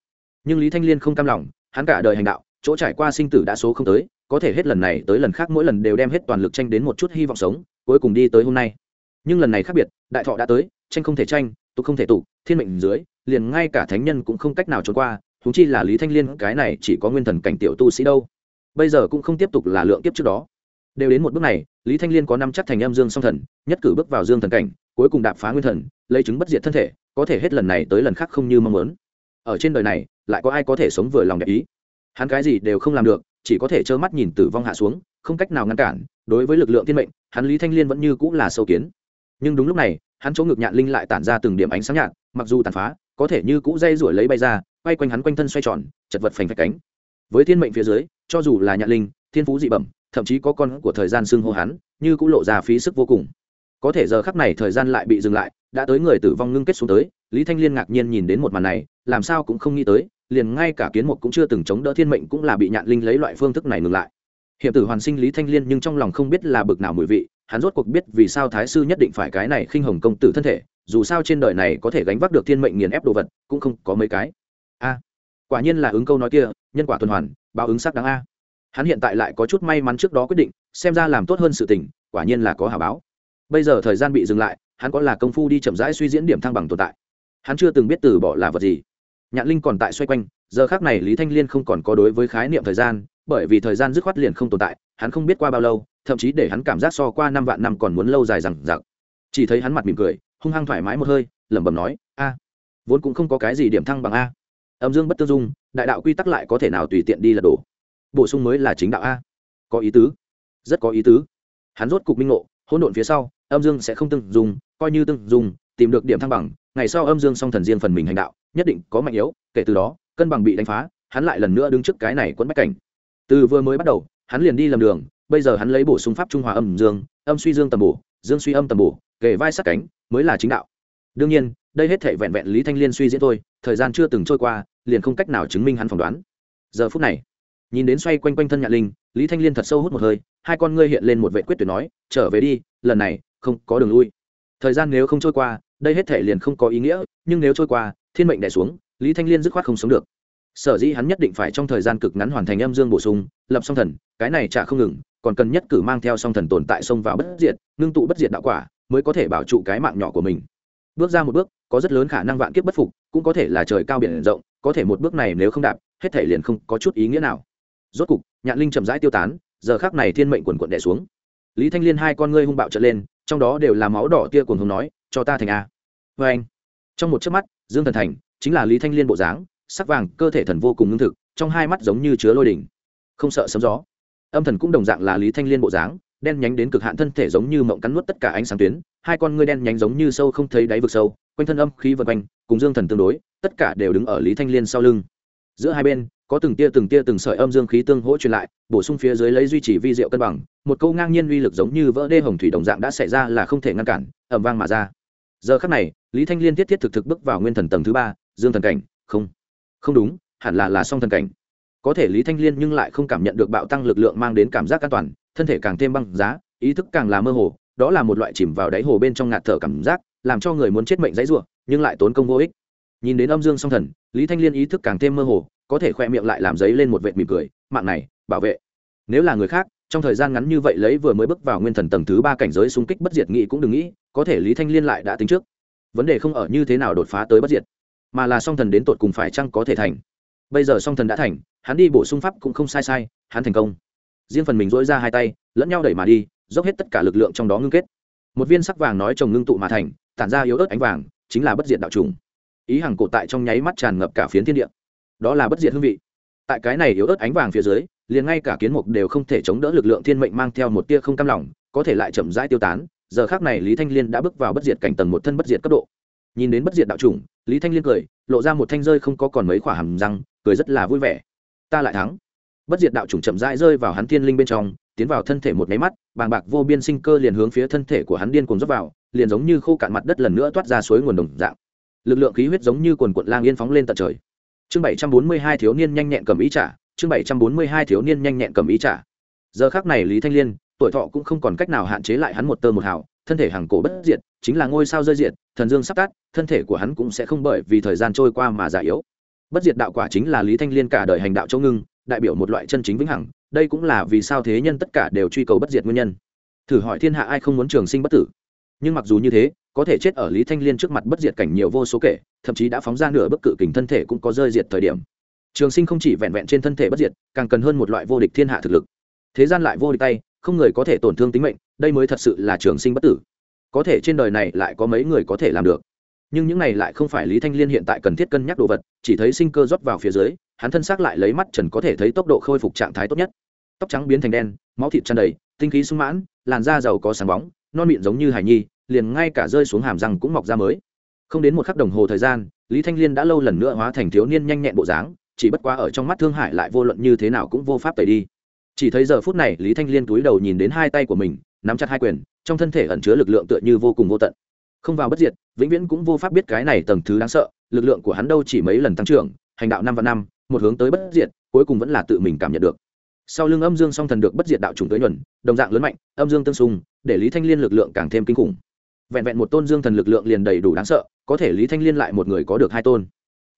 Nhưng lý thanh liên không cam lòng, hắn cả đời hành đạo chỗ trải qua sinh tử đã số không tới, có thể hết lần này tới lần khác mỗi lần đều đem hết toàn lực tranh đến một chút hy vọng sống, cuối cùng đi tới hôm nay. Nhưng lần này khác biệt, đại thọ đã tới, tranh không thể tranh, tục không thể tục, thiên mệnh dưới, liền ngay cả thánh nhân cũng không cách nào trốn qua thúng chi là lý thanh liên, cái này chỉ có nguyên thần cảnh tiểu tu sĩ đâu. Bây giờ cũng không tiếp tục là lượng kiếp trước đó. Đều đến một bước này, lý thanh liên có năm chắc thành âm dương song thần, nhất cử bước vào dương thần cảnh, cuối cùng đạp phá nguyên thần, lấy chứng bất diệt thân thể, có thể hết lần này tới lần khác không như mong muốn. Ở trên đời này, lại có ai có thể sống vừa lòng đẹp ý? Hắn cái gì đều không làm được, chỉ có thể trơ mắt nhìn tử vong hạ xuống, không cách nào ngăn cản. Đối với lực lượng thiên mệnh, hắn lý thanh liên vẫn như cũng là sâu kiến. Nhưng đúng lúc này, hắn chỗ ngực nhạn linh lại tản ra từng điểm ánh sáng nhạt, mặc dù tàn phá, có thể như cũ dây ruổi lấy bay ra, quay quanh hắn quanh thân xoay tròn, chật vật phành phạch cánh. Với thiên mệnh phía dưới, cho dù là nhạn linh, thiên phú dị bẩm, thậm chí có con của thời gian xưng hô hắn, như cũng lộ ra phí sức vô cùng. Có thể giờ khắc này thời gian lại bị dừng lại, đã tới người tử vong ngưng kết xuống tới, lý thanh liên ngạc nhiên nhìn đến một màn này, làm sao cũng không nghĩ tới liền ngay cả kiến mục cũng chưa từng chống đỡ, thiên mệnh cũng là bị nhạn linh lấy loại phương thức này ngừng lại. Hiệp tử hoàn sinh lý thanh liên nhưng trong lòng không biết là bực nào mùi vị, hắn rốt cuộc biết vì sao thái sư nhất định phải cái này khinh hồng công tử thân thể, dù sao trên đời này có thể gánh vác được thiên mệnh nghiền ép đồ vật, cũng không có mấy cái. A, quả nhiên là ứng câu nói kia, nhân quả tuần hoàn, báo ứng sắc đáng a. Hắn hiện tại lại có chút may mắn trước đó quyết định, xem ra làm tốt hơn sự tình, quả nhiên là có hà báo. Bây giờ thời gian bị dừng lại, hắn có là công phu đi chậm rãi suy diễn điểm thăng bằng tồn tại. Hắn chưa từng biết từ bỏ là vật gì nhạn linh còn tại xoay quanh, giờ khác này lý thanh liên không còn có đối với khái niệm thời gian, bởi vì thời gian dứt khoát liền không tồn tại, hắn không biết qua bao lâu, thậm chí để hắn cảm giác so qua năm vạn năm còn muốn lâu dài rằng rằng. chỉ thấy hắn mặt mỉm cười, hung hăng thoải mái một hơi, lẩm bẩm nói, a, vốn cũng không có cái gì điểm thăng bằng a. Âm dương bất tương dung, đại đạo quy tắc lại có thể nào tùy tiện đi là đổ bổ sung mới là chính đạo a. Có ý tứ. Rất có ý tứ. Hắn rốt cục minh ngộ, hỗn độn phía sau, âm dương sẽ không tương dùng coi như tương dùng tìm được điểm thăng bằng, ngày sau âm dương song thần riêng phần mình hành đạo nhất định có mạnh yếu, kể từ đó, cân bằng bị đánh phá, hắn lại lần nữa đứng trước cái này quẫn bách cảnh. Từ vừa mới bắt đầu, hắn liền đi lầm đường, bây giờ hắn lấy bổ sung pháp trung hòa âm dương, âm suy dương tầm bổ, dương suy âm tầm bổ, kể vai sát cánh, mới là chính đạo. Đương nhiên, đây hết thể vẹn vẹn lý thanh liên suy diễn thôi, thời gian chưa từng trôi qua, liền không cách nào chứng minh hắn phỏng đoán. Giờ phút này, nhìn đến xoay quanh quanh thân nhạn linh, lý thanh liên thật sâu hút một hơi, hai con ngươi hiện lên một vệ quyết tuyệt nói, trở về đi, lần này không có đường lui. Thời gian nếu không trôi qua, đây hết thể liền không có ý nghĩa, nhưng nếu trôi qua thiên mệnh đè xuống, lý thanh liên dứt khoát không sống được. Sở dĩ hắn nhất định phải trong thời gian cực ngắn hoàn thành âm dương bổ sung, lập song thần, cái này chả không ngừng, còn cần nhất cử mang theo song thần tồn tại sông vào bất diệt, ngưng tụ bất diệt đạo quả, mới có thể bảo trụ cái mạng nhỏ của mình. Bước ra một bước, có rất lớn khả năng vạn kiếp bất phục, cũng có thể là trời cao biển rộng, có thể một bước này nếu không đạp, hết thể liền không có chút ý nghĩa nào. Rốt cục, nhạn linh chậm rãi tiêu tán, giờ khác này thiên mệnh quần quận đẻ xuống. Lý thanh liên hai con ngươi hung bạo trở lên, trong đó đều là máu đỏ tia cuồng hùng nói, cho ta thành a. Vê anh trong một chớp mắt, dương thần thành chính là lý thanh liên bộ dáng, sắc vàng, cơ thể thần vô cùng ngưng thực, trong hai mắt giống như chứa lôi đỉnh. Không sợ sấm gió. Âm thần cũng đồng dạng là lý thanh liên bộ dáng, đen nhánh đến cực hạn thân thể giống như mộng cắn nuốt tất cả ánh sáng tuyến, hai con ngươi đen nhánh giống như sâu không thấy đáy vực sâu, quanh thân âm khí vân quanh, cùng dương thần tương đối, tất cả đều đứng ở lý thanh liên sau lưng. Giữa hai bên, có từng tia từng tia từng sợi âm dương khí tương hỗ truyền lại, bổ sung phía dưới lấy duy trì vi diệu cân bằng, một câu ngang nhiên uy lực giống như vỡ đê hồng thủy đồng dạng đã xảy ra là không thể ngăn cản ẩm vang mà ra giờ khắc này, lý thanh liên thiết thiết thực thực bước vào nguyên thần tầng thứ ba, dương thần cảnh, không. Không đúng, hẳn là là song thần cảnh. Có thể lý thanh liên nhưng lại không cảm nhận được bạo tăng lực lượng mang đến cảm giác an toàn, thân thể càng thêm băng giá, ý thức càng là mơ hồ, đó là một loại chìm vào đáy hồ bên trong ngạt thở cảm giác, làm cho người muốn chết mệnh dãy ruộng nhưng lại tốn công vô ích. Nhìn đến âm dương song thần, lý thanh liên ý thức càng thêm mơ hồ, có thể khoe miệng lại làm giấy lên một vệt mỉm cười, mạng này, bảo vệ. Nếu là người khác, trong thời gian ngắn như vậy lấy vừa mới bước vào nguyên thần tầng thứ ba cảnh giới xung kích bất diệt nghị cũng đừng nghĩ có thể lý thanh liên lại đã tính trước. Vấn đề không ở như thế nào đột phá tới bất diệt, mà là song thần đến tột cùng phải chăng có thể thành. Bây giờ song thần đã thành, hắn đi bổ sung pháp cũng không sai sai, hắn thành công. Riêng phần mình dỗi ra hai tay, lẫn nhau đẩy mà đi, dốc hết tất cả lực lượng trong đó ngưng kết. Một viên sắc vàng nói chồng ngưng tụ mà thành, tản ra yếu ớt ánh vàng, chính là bất diệt đạo trùng. Ý hàng cổ tại trong nháy mắt tràn ngập cả phiến thiên địa. Đó là bất diệt hương vị. Tại cái này yếu ớt ánh vàng phía dưới, liền ngay cả kiến mục đều không thể chống đỡ lực lượng thiên mệnh mang theo một tia không cam lòng, có thể lại chậm rãi tiêu tán giờ khác này lý thanh liên đã bước vào bất diệt cảnh tầng một thân bất diệt cấp độ. Nhìn đến bất diệt đạo chủng, lý thanh liên cười, lộ ra một thanh rơi không có còn mấy khỏa hàm răng, cười rất là vui vẻ. Ta lại thắng. Bất diệt đạo chủng chậm rãi rơi vào hắn thiên linh bên trong, tiến vào thân thể một máy mắt, bàng bạc vô biên sinh cơ liền hướng phía thân thể của hắn điên cuồng dốc vào, liền giống như khô cạn mặt đất lần nữa toát ra suối nguồn đồng dạng. Lực lượng khí huyết giống như quần quận lang yên phóng lên tận trời. Chương bảy trăm bốn mươi hai thiếu niên nhanh nhẹn cầm ý trả, chương bảy trăm bốn mươi hai thiếu niên nhanh nhẹn cầm ý trả. Giờ khác này lý thanh liên tuổi thọ cũng không còn cách nào hạn chế lại hắn một tơ một hào, thân thể hàng cổ bất diệt, chính là ngôi sao rơi diệt, thần dương sắp tát thân thể của hắn cũng sẽ không bởi vì thời gian trôi qua mà già yếu. Bất diệt đạo quả chính là lý thanh liên cả đời hành đạo châu ngưng, đại biểu một loại chân chính vĩnh hằng, đây cũng là vì sao thế nhân tất cả đều truy cầu bất diệt nguyên nhân. Thử hỏi thiên hạ ai không muốn trường sinh bất tử? Nhưng mặc dù như thế, có thể chết ở lý thanh liên trước mặt bất diệt cảnh nhiều vô số kể, thậm chí đã phóng ra nửa bức cự kình thân thể cũng có rơi diệt thời điểm. Trường sinh không chỉ vẹn vẹn trên thân thể bất diệt, càng cần hơn một loại vô địch thiên hạ thực lực. Thế gian lại vô địch tay không người có thể tổn thương tính mệnh, đây mới thật sự là trường sinh bất tử. Có thể trên đời này lại có mấy người có thể làm được. Nhưng những này lại không phải lý thanh liên hiện tại cần thiết cân nhắc đồ vật, chỉ thấy sinh cơ rót vào phía dưới, hắn thân xác lại lấy mắt trần có thể thấy tốc độ khôi phục trạng thái tốt nhất. Tóc trắng biến thành đen, máu thịt tràn đầy, tinh khí sung mãn, làn da giàu có sáng bóng, non mịn giống như hải nhi, liền ngay cả rơi xuống hàm răng cũng mọc ra mới. Không đến một khắc đồng hồ thời gian, lý thanh liên đã lâu lần nữa hóa thành thiếu niên nhanh nhẹn bộ dáng, chỉ bất quá ở trong mắt thương hải lại vô luận như thế nào cũng vô pháp tẩy đi chỉ thấy giờ phút này, lý thanh liên túi đầu nhìn đến hai tay của mình, nắm chặt hai quyền, trong thân thể ẩn chứa lực lượng tựa như vô cùng vô tận. Không vào bất diệt, vĩnh viễn cũng vô pháp biết cái này tầng thứ đáng sợ, lực lượng của hắn đâu chỉ mấy lần tăng trưởng, hành đạo năm và năm, một hướng tới bất diệt, cuối cùng vẫn là tự mình cảm nhận được. Sau lưng âm dương song thần được bất diệt đạo trùng tới nhuần, đồng dạng lớn mạnh, âm dương tương xung, để lý thanh liên lực lượng càng thêm kinh khủng. Vẹn vẹn một tôn dương thần lực lượng liền đầy đủ đáng sợ, có thể lý thanh liên lại một người có được hai tôn.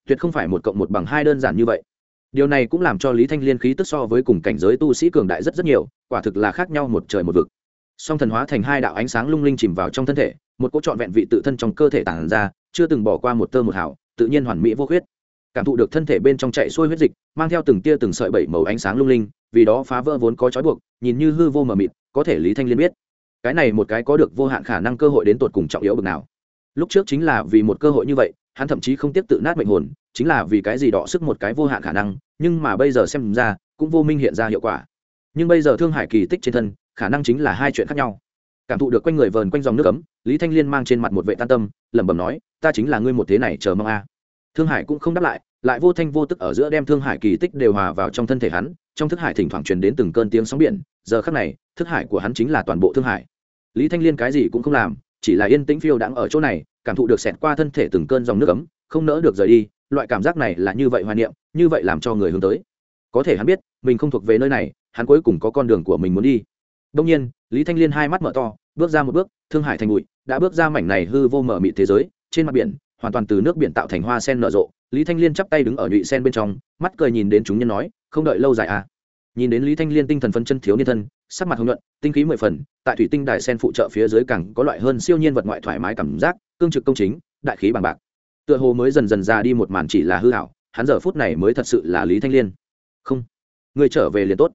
Tuyệt không phải một cộng một bằng hai đơn giản như vậy điều này cũng làm cho lý thanh liên khí tức so với cùng cảnh giới tu sĩ cường đại rất rất nhiều, quả thực là khác nhau một trời một vực. Song thần hóa thành hai đạo ánh sáng lung linh chìm vào trong thân thể, một cỗ trọn vẹn vị tự thân trong cơ thể tản ra, chưa từng bỏ qua một tơ một hảo tự nhiên hoàn mỹ vô khuyết. Cảm thụ được thân thể bên trong chạy xuôi huyết dịch, mang theo từng tia từng sợi bảy màu ánh sáng lung linh, vì đó phá vỡ vốn có trói buộc, nhìn như hư vô mờ mịt, có thể lý thanh liên biết. Cái này một cái có được vô hạn khả năng cơ hội đến tột cùng trọng yếu bực nào lúc trước chính là vì một cơ hội như vậy, hắn thậm chí không tiếp tự nát mệnh hồn, chính là vì cái gì đọ sức một cái vô hạn khả năng, nhưng mà bây giờ xem ra, cũng vô minh hiện ra hiệu quả. Nhưng bây giờ thương hải kỳ tích trên thân, khả năng chính là hai chuyện khác nhau. Cảm thụ được quanh người vờn quanh dòng nước ấm, lý thanh liên mang trên mặt một vệ tan tâm, lẩm bẩm nói, ta chính là ngươi một thế này chờ mong a. Thương hải cũng không đáp lại lại vô thanh vô tức ở giữa đem thương hải kỳ tích đều hòa vào trong thân thể hắn, trong thức hải thỉnh thoảng truyền đến từng cơn tiếng sóng biển, giờ khắc này, thức hải của hắn chính là toàn bộ thương hải. Lý thanh liên cái gì cũng không làm chỉ là yên tĩnh phiêu đãng ở chỗ này, cảm thụ được xẹt qua thân thể từng cơn dòng nước ấm, không nỡ được rời đi, loại cảm giác này là như vậy hoài niệm, như vậy làm cho người hướng tới. Có thể hắn biết, mình không thuộc về nơi này, hắn cuối cùng có con đường của mình muốn đi. Đông nhiên, lý thanh liên hai mắt mở to, bước ra một bước, thương hải thành bụi, đã bước ra mảnh này hư vô mở mịt thế giới, trên mặt biển, hoàn toàn từ nước biển tạo thành hoa sen nở rộ, lý thanh liên chắp tay đứng ở nhụy sen bên trong, mắt cười nhìn đến chúng nhân nói, không đợi lâu dài à. Nhìn đến lý thanh liên tinh thần phân chân thiếu niên thân sắc mặt hồng nhuận, tinh khí mười phần, tại thủy tinh đài sen phụ trợ phía dưới càng có loại hơn siêu nhiên vật ngoại thoải mái cảm giác, cương trực công chính, đại khí bằng bạc. Tựa hồ mới dần dần ra đi một màn chỉ là hư hảo hắn giờ phút này mới thật sự là lý thanh liên. Không, người trở về liền tốt.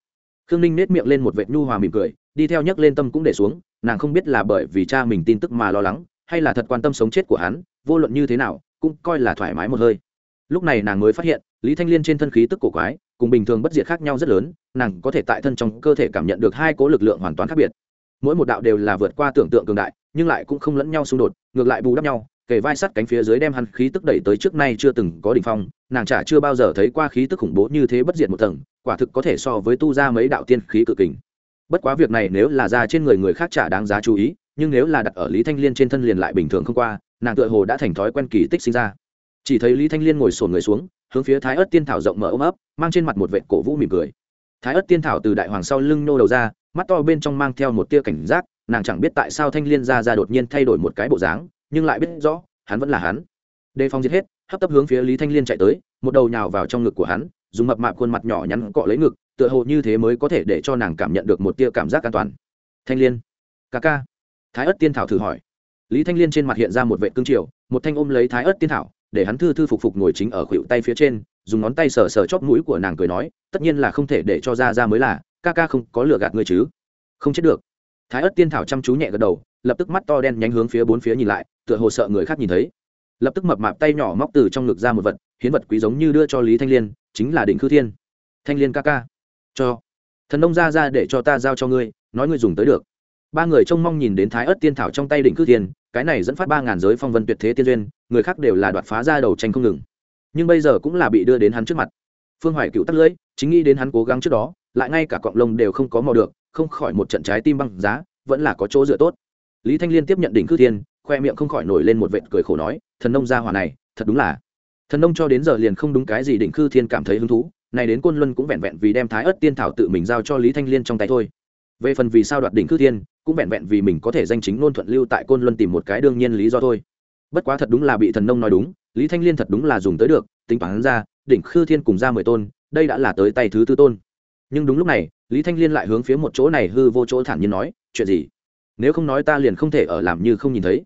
Khương ninh nết miệng lên một vệt nhu hòa mỉm cười, đi theo nhấc lên tâm cũng để xuống, nàng không biết là bởi vì cha mình tin tức mà lo lắng, hay là thật quan tâm sống chết của hắn, vô luận như thế nào, cũng coi là thoải mái một hơi. Lúc này nàng mới phát hiện lý thanh liên trên thân khí tức cổ quái, cùng bình thường bất diệt khác nhau rất lớn, nàng có thể tại thân trong cơ thể cảm nhận được hai cố lực lượng hoàn toàn khác biệt. Mỗi một đạo đều là vượt qua tưởng tượng cường đại, nhưng lại cũng không lẫn nhau xung đột, ngược lại bù đắp nhau, kề vai sắt cánh phía dưới đem hắn khí tức đẩy tới trước nay chưa từng có đỉnh phong, nàng chả chưa bao giờ thấy qua khí tức khủng bố như thế bất diệt một tầng, quả thực có thể so với tu ra mấy đạo tiên khí cự kình. Bất quá việc này nếu là ra trên người người khác chả đáng giá chú ý, nhưng nếu là đặt ở lý thanh liên trên thân liền lại bình thường không qua, nàng tựa hồ đã thành thói quen kỳ tích sinh ra. Chỉ thấy lý thanh liên ngồi sổn người xuống hướng phía thái ớt tiên thảo rộng mở ôm ấp, mang trên mặt một vệ cổ vũ mỉm cười. Thái ớt tiên thảo từ đại hoàng sau lưng nô đầu ra, mắt to bên trong mang theo một tia cảnh giác, nàng chẳng biết tại sao thanh liên ra ra đột nhiên thay đổi một cái bộ dáng, nhưng lại biết rõ, hắn vẫn là hắn. Đề phòng giết hết, hấp tấp hướng phía lý thanh liên chạy tới, một đầu nhào vào trong ngực của hắn, dùng mập mạp khuôn mặt nhỏ nhắn cọ lấy ngực, tựa hồ như thế mới có thể để cho nàng cảm nhận được một tia cảm giác an toàn. Thanh liên, ca ca. Thái ớt tiên thảo thử hỏi. Lý thanh liên trên mặt hiện ra một vệ cương triều, một thanh ôm lấy thái ớt tiên thảo để hắn thư thư phục phục ngồi chính ở khuỷu tay phía trên, dùng ngón tay sờ sờ chóp mũi của nàng cười nói, tất nhiên là không thể để cho ra ra mới là, ca ca không có lừa gạt ngươi chứ. Không chết được. Thái ớt tiên thảo chăm chú nhẹ gật đầu, lập tức mắt to đen nhánh hướng phía bốn phía nhìn lại, tựa hồ sợ người khác nhìn thấy. Lập tức mập mạp tay nhỏ móc từ trong ngực ra một vật, hiến vật quý giống như đưa cho lý thanh liên, chính là đỉnh khư thiên. Thanh liên ca ca, cho, thần nông ra ra để cho ta giao cho ngươi, nói ngươi dùng tới được. Ba người trông mong nhìn đến thái ớt tiên thảo trong tay đỉnh khư thiên cái này dẫn phát ba ngàn giới phong vân tuyệt thế tiên duyên, người khác đều là đoạt phá ra đầu tranh không ngừng. Nhưng bây giờ cũng là bị đưa đến hắn trước mặt. Phương hoài cựu tắt lưỡi, chính nghĩ đến hắn cố gắng trước đó, lại ngay cả cọng lông đều không có mò được, không khỏi một trận trái tim băng giá, vẫn là có chỗ dựa tốt. Lý thanh liên tiếp nhận đỉnh cư thiên, khoe miệng không khỏi nổi lên một vệt cười khổ nói, thần nông gia hỏa này, thật đúng là. Thần nông cho đến giờ liền không đúng cái gì đỉnh cư thiên cảm thấy hứng thú này đến côn luân cũng vẹn vẹn vì đem thái ớt tiên thảo tự mình giao cho lý thanh liên trong tay thôi về phần vì sao đoạt đỉnh cư thiên, cũng vẹn vẹn vì mình có thể danh chính ngôn thuận lưu tại côn luân tìm một cái đương nhiên lý do thôi. Bất quá thật đúng là bị thần nông nói đúng, lý thanh liên thật đúng là dùng tới được, tính toán ra, đỉnh khư thiên cùng ra mười tôn, đây đã là tới tay thứ tư tôn. Nhưng đúng lúc này, lý thanh liên lại hướng phía một chỗ này hư vô chỗ thản nhiên nói, chuyện gì? Nếu không nói ta liền không thể ở làm như không nhìn thấy.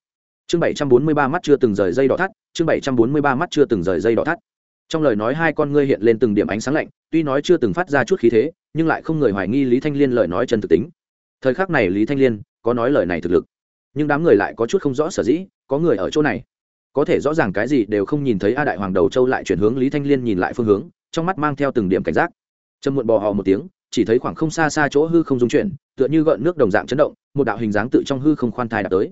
Chương bảy trăm bốn mươi ba mắt chưa từng rời dây đỏ thắt, chương bảy trăm bốn mươi ba mắt chưa từng rời dây đỏ thắt trong lời nói hai con ngươi hiện lên từng điểm ánh sáng lạnh, tuy nói chưa từng phát ra chút khí thế, nhưng lại không người hoài nghi lý thanh liên lời nói chân thực tính. Thời khắc này lý thanh liên có nói lời này thực lực, nhưng đám người lại có chút không rõ sở dĩ, có người ở chỗ này. Có thể rõ ràng cái gì đều không nhìn thấy a đại hoàng đầu châu lại chuyển hướng lý thanh liên nhìn lại phương hướng, trong mắt mang theo từng điểm cảnh giác. Trầm muộn bò hò một tiếng, chỉ thấy khoảng không xa xa chỗ hư không dung chuyển, tựa như gợn nước đồng dạng chấn động, một đạo hình dáng tự trong hư không khoan thai đã tới.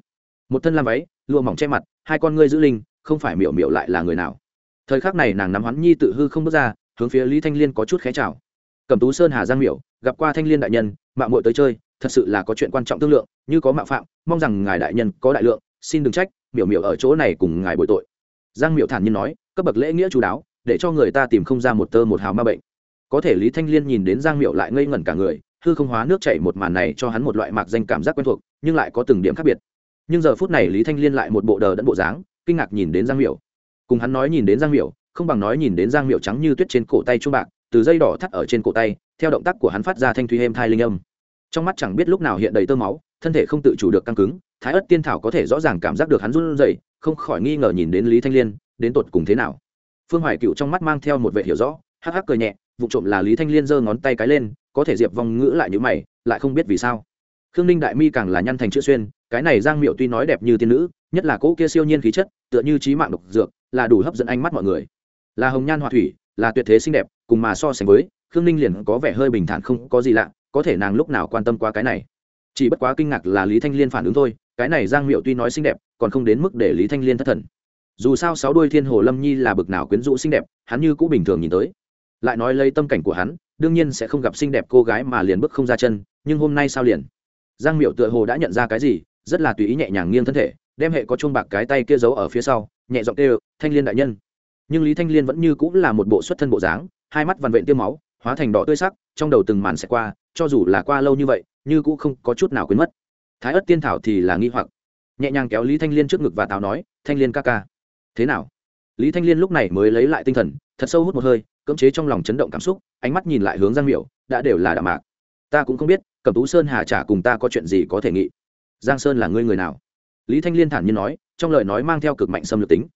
Một thân lam váy, lụa mỏng che mặt, hai con ngươi giữ linh, không phải miểu miểu lại là người nào thời khắc này nàng nắm hắn nhi tự hư không bước ra, hướng phía lý thanh liên có chút khé chào. Cẩm tú sơn hà giang miểu, gặp qua thanh liên đại nhân, mạng muội tới chơi, thật sự là có chuyện quan trọng thương lượng, như có mạo phạm, mong rằng ngài đại nhân có đại lượng, xin đừng trách, miểu miểu ở chỗ này cùng ngài bồi tội. Giang miểu thản nhiên nói, cấp bậc lễ nghĩa chú đáo, để cho người ta tìm không ra một tơ một hào ma bệnh. Có thể lý thanh liên nhìn đến giang miểu lại ngây ngẩn cả người, hư không hóa nước chảy một màn này cho hắn một loại mạc danh cảm giác quen thuộc, nhưng lại có từng điểm khác biệt. Nhưng giờ phút này lý thanh liên lại một bộ đờ đẫn bộ dáng, kinh ngạc nhìn đến giang miểu cùng hắn nói nhìn đến giang miểu, không bằng nói nhìn đến giang miểu trắng như tuyết trên cổ tay trung bạc, từ dây đỏ thắt ở trên cổ tay, theo động tác của hắn phát ra thanh thuy êm thai linh âm. Trong mắt chẳng biết lúc nào hiện đầy tơ máu, thân thể không tự chủ được căng cứng, thái ất tiên thảo có thể rõ ràng cảm giác được hắn run rẩy, không khỏi nghi ngờ nhìn đến lý thanh liên, đến tột cùng thế nào. Phương hoài cựu trong mắt mang theo một vệ hiểu rõ, hắc hắc cười nhẹ vụ trộm là lý thanh liên giơ ngón tay cái lên, có thể diệp vong ngữ lại như mày, lại không biết vì sao. Khương ninh đại mi càng là nhăn thành chữ xuyên, cái này giang miệu tuy nói đẹp như tiên nữ, nhất là cỗ kia siêu nhiên khí chất, tựa như trí mạng độc dược là đủ hấp dẫn ánh mắt mọi người. Là hồng nhan họa thủy, là tuyệt thế xinh đẹp, cùng mà so sánh với, khương ninh liền có vẻ hơi bình thản không có gì lạ, có thể nàng lúc nào quan tâm qua cái này. Chỉ bất quá kinh ngạc là lý thanh liên phản ứng thôi, cái này giang miệu tuy nói xinh đẹp, còn không đến mức để lý thanh liên thất thần. Dù sao sáu đôi thiên hồ lâm nhi là bực nào quyến rũ xinh đẹp, hắn như cũ bình thường nhìn tới. Lại nói lấy tâm cảnh của hắn, đương nhiên sẽ không gặp xinh đẹp cô gái mà liền bước không ra chân, nhưng hôm nay sao liền? Giang miệu tựa hồ đã nhận ra cái gì, rất là tùy ý nhẹ nhàng nghiêng thân thể đem hệ có chuông bạc cái tay kia giấu ở phía sau, nhẹ giọng kêu, thanh liên đại nhân. Nhưng lý thanh liên vẫn như cũng là một bộ xuất thân bộ dáng, hai mắt vằn vện tiêu máu, hóa thành đỏ tươi sắc, trong đầu từng màn sẽ qua, cho dù là qua lâu như vậy, như cũng không có chút nào quên mất. Thái ất tiên thảo thì là nghi hoặc. Nhẹ nhàng kéo lý thanh liên trước ngực và táo nói, thanh liên ca ca. Thế nào? Lý thanh liên lúc này mới lấy lại tinh thần, thật sâu hút một hơi, cưỡng chế trong lòng chấn động cảm xúc, ánh mắt nhìn lại hướng giang miểu, đã đều là đạm mạc. Ta cũng không biết, cẩm tú sơn hà trả cùng ta có chuyện gì có thể nghị? Giang sơn là ngươi người nào? Lý thanh liên thản nhiên nói, trong lời nói mang theo cực mạnh xâm lược tính.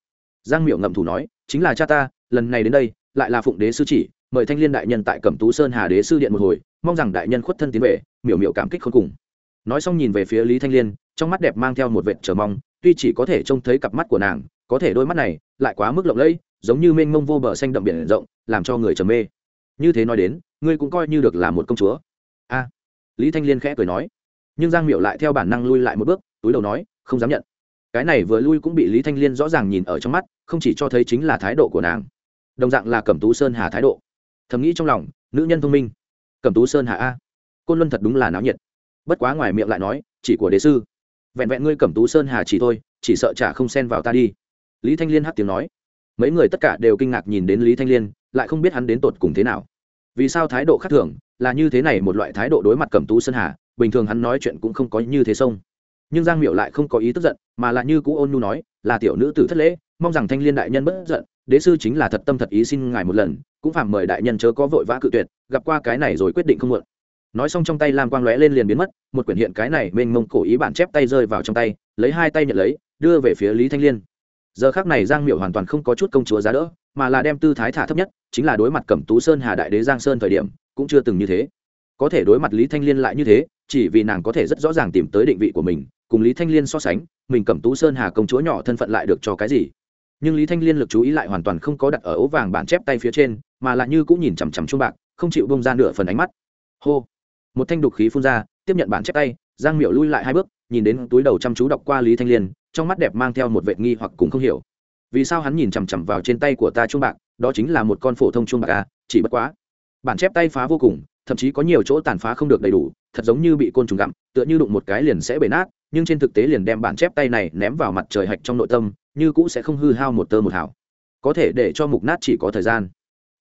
Giang miệu ngậm thủ nói, chính là cha ta, lần này đến đây, lại là phụng đế sư chỉ, mời thanh liên đại nhân tại cẩm tú sơn hà đế sư điện một hồi, mong rằng đại nhân khuất thân tiến về, miểu miểu cảm kích khôn cùng. Nói xong nhìn về phía lý thanh liên, trong mắt đẹp mang theo một vệt chờ mong, tuy chỉ có thể trông thấy cặp mắt của nàng, có thể đôi mắt này lại quá mức lộng lẫy, giống như mênh mông vô bờ xanh đậm biển rộng, làm cho người trầm mê. Như thế nói đến, ngươi cũng coi như được là một công chúa. A. Lý thanh liên khẽ cười nói. Nhưng giang miệu lại theo bản năng lui lại một bước, túi đầu nói không dám nhận. Cái này vừa lui cũng bị lý thanh liên rõ ràng nhìn ở trong mắt, không chỉ cho thấy chính là thái độ của nàng, đồng dạng là cẩm tú sơn hà thái độ. Thầm nghĩ trong lòng, nữ nhân thông minh. Cẩm tú sơn hà a, côn luân thật đúng là náo nhiệt. Bất quá ngoài miệng lại nói, chỉ của đế sư. Vẹn vẹn ngươi cẩm tú sơn hà chỉ thôi, chỉ sợ chả không xen vào ta đi. Lý thanh liên hát tiếng nói. Mấy người tất cả đều kinh ngạc nhìn đến lý thanh liên, lại không biết hắn đến tột cùng thế nào. Vì sao thái độ khác thường, là như thế này một loại thái độ đối mặt cẩm tú sơn hà, bình thường hắn nói chuyện cũng không có như thế sông nhưng giang miệu lại không có ý tức giận, mà là như cũ ôn nhu nói, là tiểu nữ tử thất lễ, mong rằng thanh liên đại nhân bất giận, đế sư chính là thật tâm thật ý xin ngài một lần, cũng phạm mời đại nhân chớ có vội vã cự tuyệt, gặp qua cái này rồi quyết định không muộn. Nói xong trong tay lam quang lóe lên liền biến mất, một quyển hiện cái này mênh mông cổ ý bản chép tay rơi vào trong tay, lấy hai tay nhận lấy, đưa về phía lý thanh liên. Giờ khác này giang miệu hoàn toàn không có chút công chúa giá đỡ, mà là đem tư thái thả thấp nhất, chính là đối mặt cẩm tú sơn hà đại đế giang sơn thời điểm, cũng chưa từng như thế. Có thể đối mặt lý thanh liên lại như thế, chỉ vì nàng có thể rất rõ ràng tìm tới định vị của mình cùng lý thanh liên so sánh, mình cẩm tú sơn hà công chúa nhỏ thân phận lại được cho cái gì? Nhưng lý thanh liên lực chú ý lại hoàn toàn không có đặt ở ố vàng bản chép tay phía trên, mà lại như cũng nhìn chằm chằm chuông bạc, không chịu bông ra nửa phần ánh mắt. Hô! Một thanh đục khí phun ra, tiếp nhận bản chép tay, giang miệu lui lại hai bước, nhìn đến túi đầu chăm chú đọc qua lý thanh liên, trong mắt đẹp mang theo một vệ nghi hoặc cũng không hiểu. Vì sao hắn nhìn chằm chằm vào trên tay của ta chuông bạc, đó chính là một con phổ thông chuông bạc à chỉ bất quá. Bản chép tay phá vô cùng thậm chí có nhiều chỗ tàn phá không được đầy đủ, thật giống như bị côn trùng gặm, tựa như đụng một cái liền sẽ bể nát, nhưng trên thực tế liền đem bản chép tay này ném vào mặt trời hạch trong nội tâm, như cũ sẽ không hư hao một tơ một hảo có thể để cho mục nát chỉ có thời gian.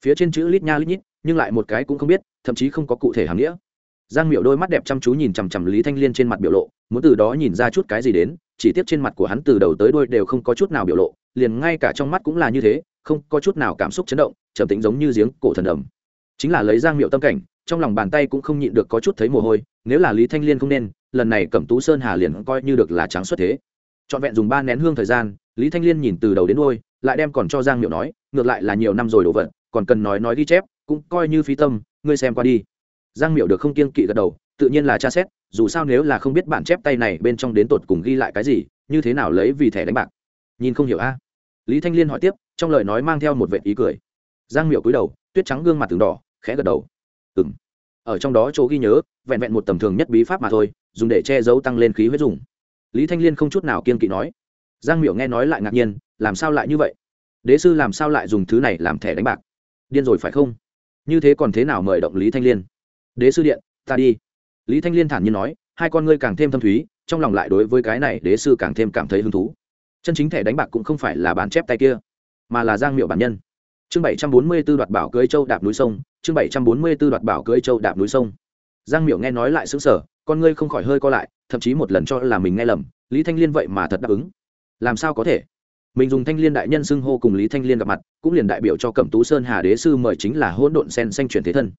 Phía trên chữ lít nha lít nhít, nhưng lại một cái cũng không biết, thậm chí không có cụ thể hàm nghĩa. Giang miệu đôi mắt đẹp chăm chú nhìn chằm chằm lý thanh liên trên mặt biểu lộ, muốn từ đó nhìn ra chút cái gì đến, chỉ tiếp trên mặt của hắn từ đầu tới đôi đều không có chút nào biểu lộ, liền ngay cả trong mắt cũng là như thế, không có chút nào cảm xúc chấn động, trầm tĩnh giống như giếng cổ thần đầm chính là lấy giang miệu tâm cảnh trong lòng bàn tay cũng không nhịn được có chút thấy mồ hôi, nếu là lý thanh liên không nên, lần này cẩm tú sơn hà liền coi như được là trắng xuất thế. Trọn vẹn dùng ba nén hương thời gian, lý thanh liên nhìn từ đầu đến đôi lại đem còn cho giang miệu nói, ngược lại là nhiều năm rồi đổ vật, còn cần nói nói ghi chép, cũng coi như phí tâm, ngươi xem qua đi. Giang miệu được không kiên kỵ gật đầu, tự nhiên là tra xét, dù sao nếu là không biết bản chép tay này bên trong đến tột cùng ghi lại cái gì, như thế nào lấy vì thẻ đánh bạc. Nhìn không hiểu a. Lý thanh liên hỏi tiếp, trong lời nói mang theo một vệ ý cười. Giang miệu cúi đầu, tuyết trắng gương mặt từng đỏ, khẽ gật đầu ừ m ở trong đó chỗ ghi nhớ, vẹn vẹn một tầm thường nhất bí pháp mà thôi, dùng để che giấu tăng lên khí huyết dùng. Lý thanh liên không chút nào kiên kỵ nói. Giang miểu nghe nói lại ngạc nhiên, làm sao lại như vậy? Đế sư làm sao lại dùng thứ này làm thẻ đánh bạc? Điên rồi phải không? Như thế còn thế nào mời động lý thanh liên? Đế sư điện, ta đi. Lý thanh liên thản nhiên nói, hai con ngươi càng thêm thâm thúy, trong lòng lại đối với cái này đế sư càng thêm cảm thấy hứng thú. Chân chính thẻ đánh bạc cũng không phải là bán chép tay kia, mà là giang miệu bản nhân chương bảy trăm bốn mươi b ố đoạt bảo cưới châu đạp núi sông, chương bảy trăm bốn mươi b ố đoạt bảo cưới châu đạp núi sông. Giang Miểu nghe nói lại xứng sở con ngươi không khỏi hơi co lại, thậm chí một lần cho là mình nghe lầm, lý thanh liên vậy mà thật đáp ứng. Làm sao có thể? Mình dùng thanh liên đại nhân xưng hô cùng lý thanh liên gặp mặt, cũng liền đại biểu cho cẩm tú sơn hà đế sư mời chính là hỗn độn sen xanh chuyển thế thân.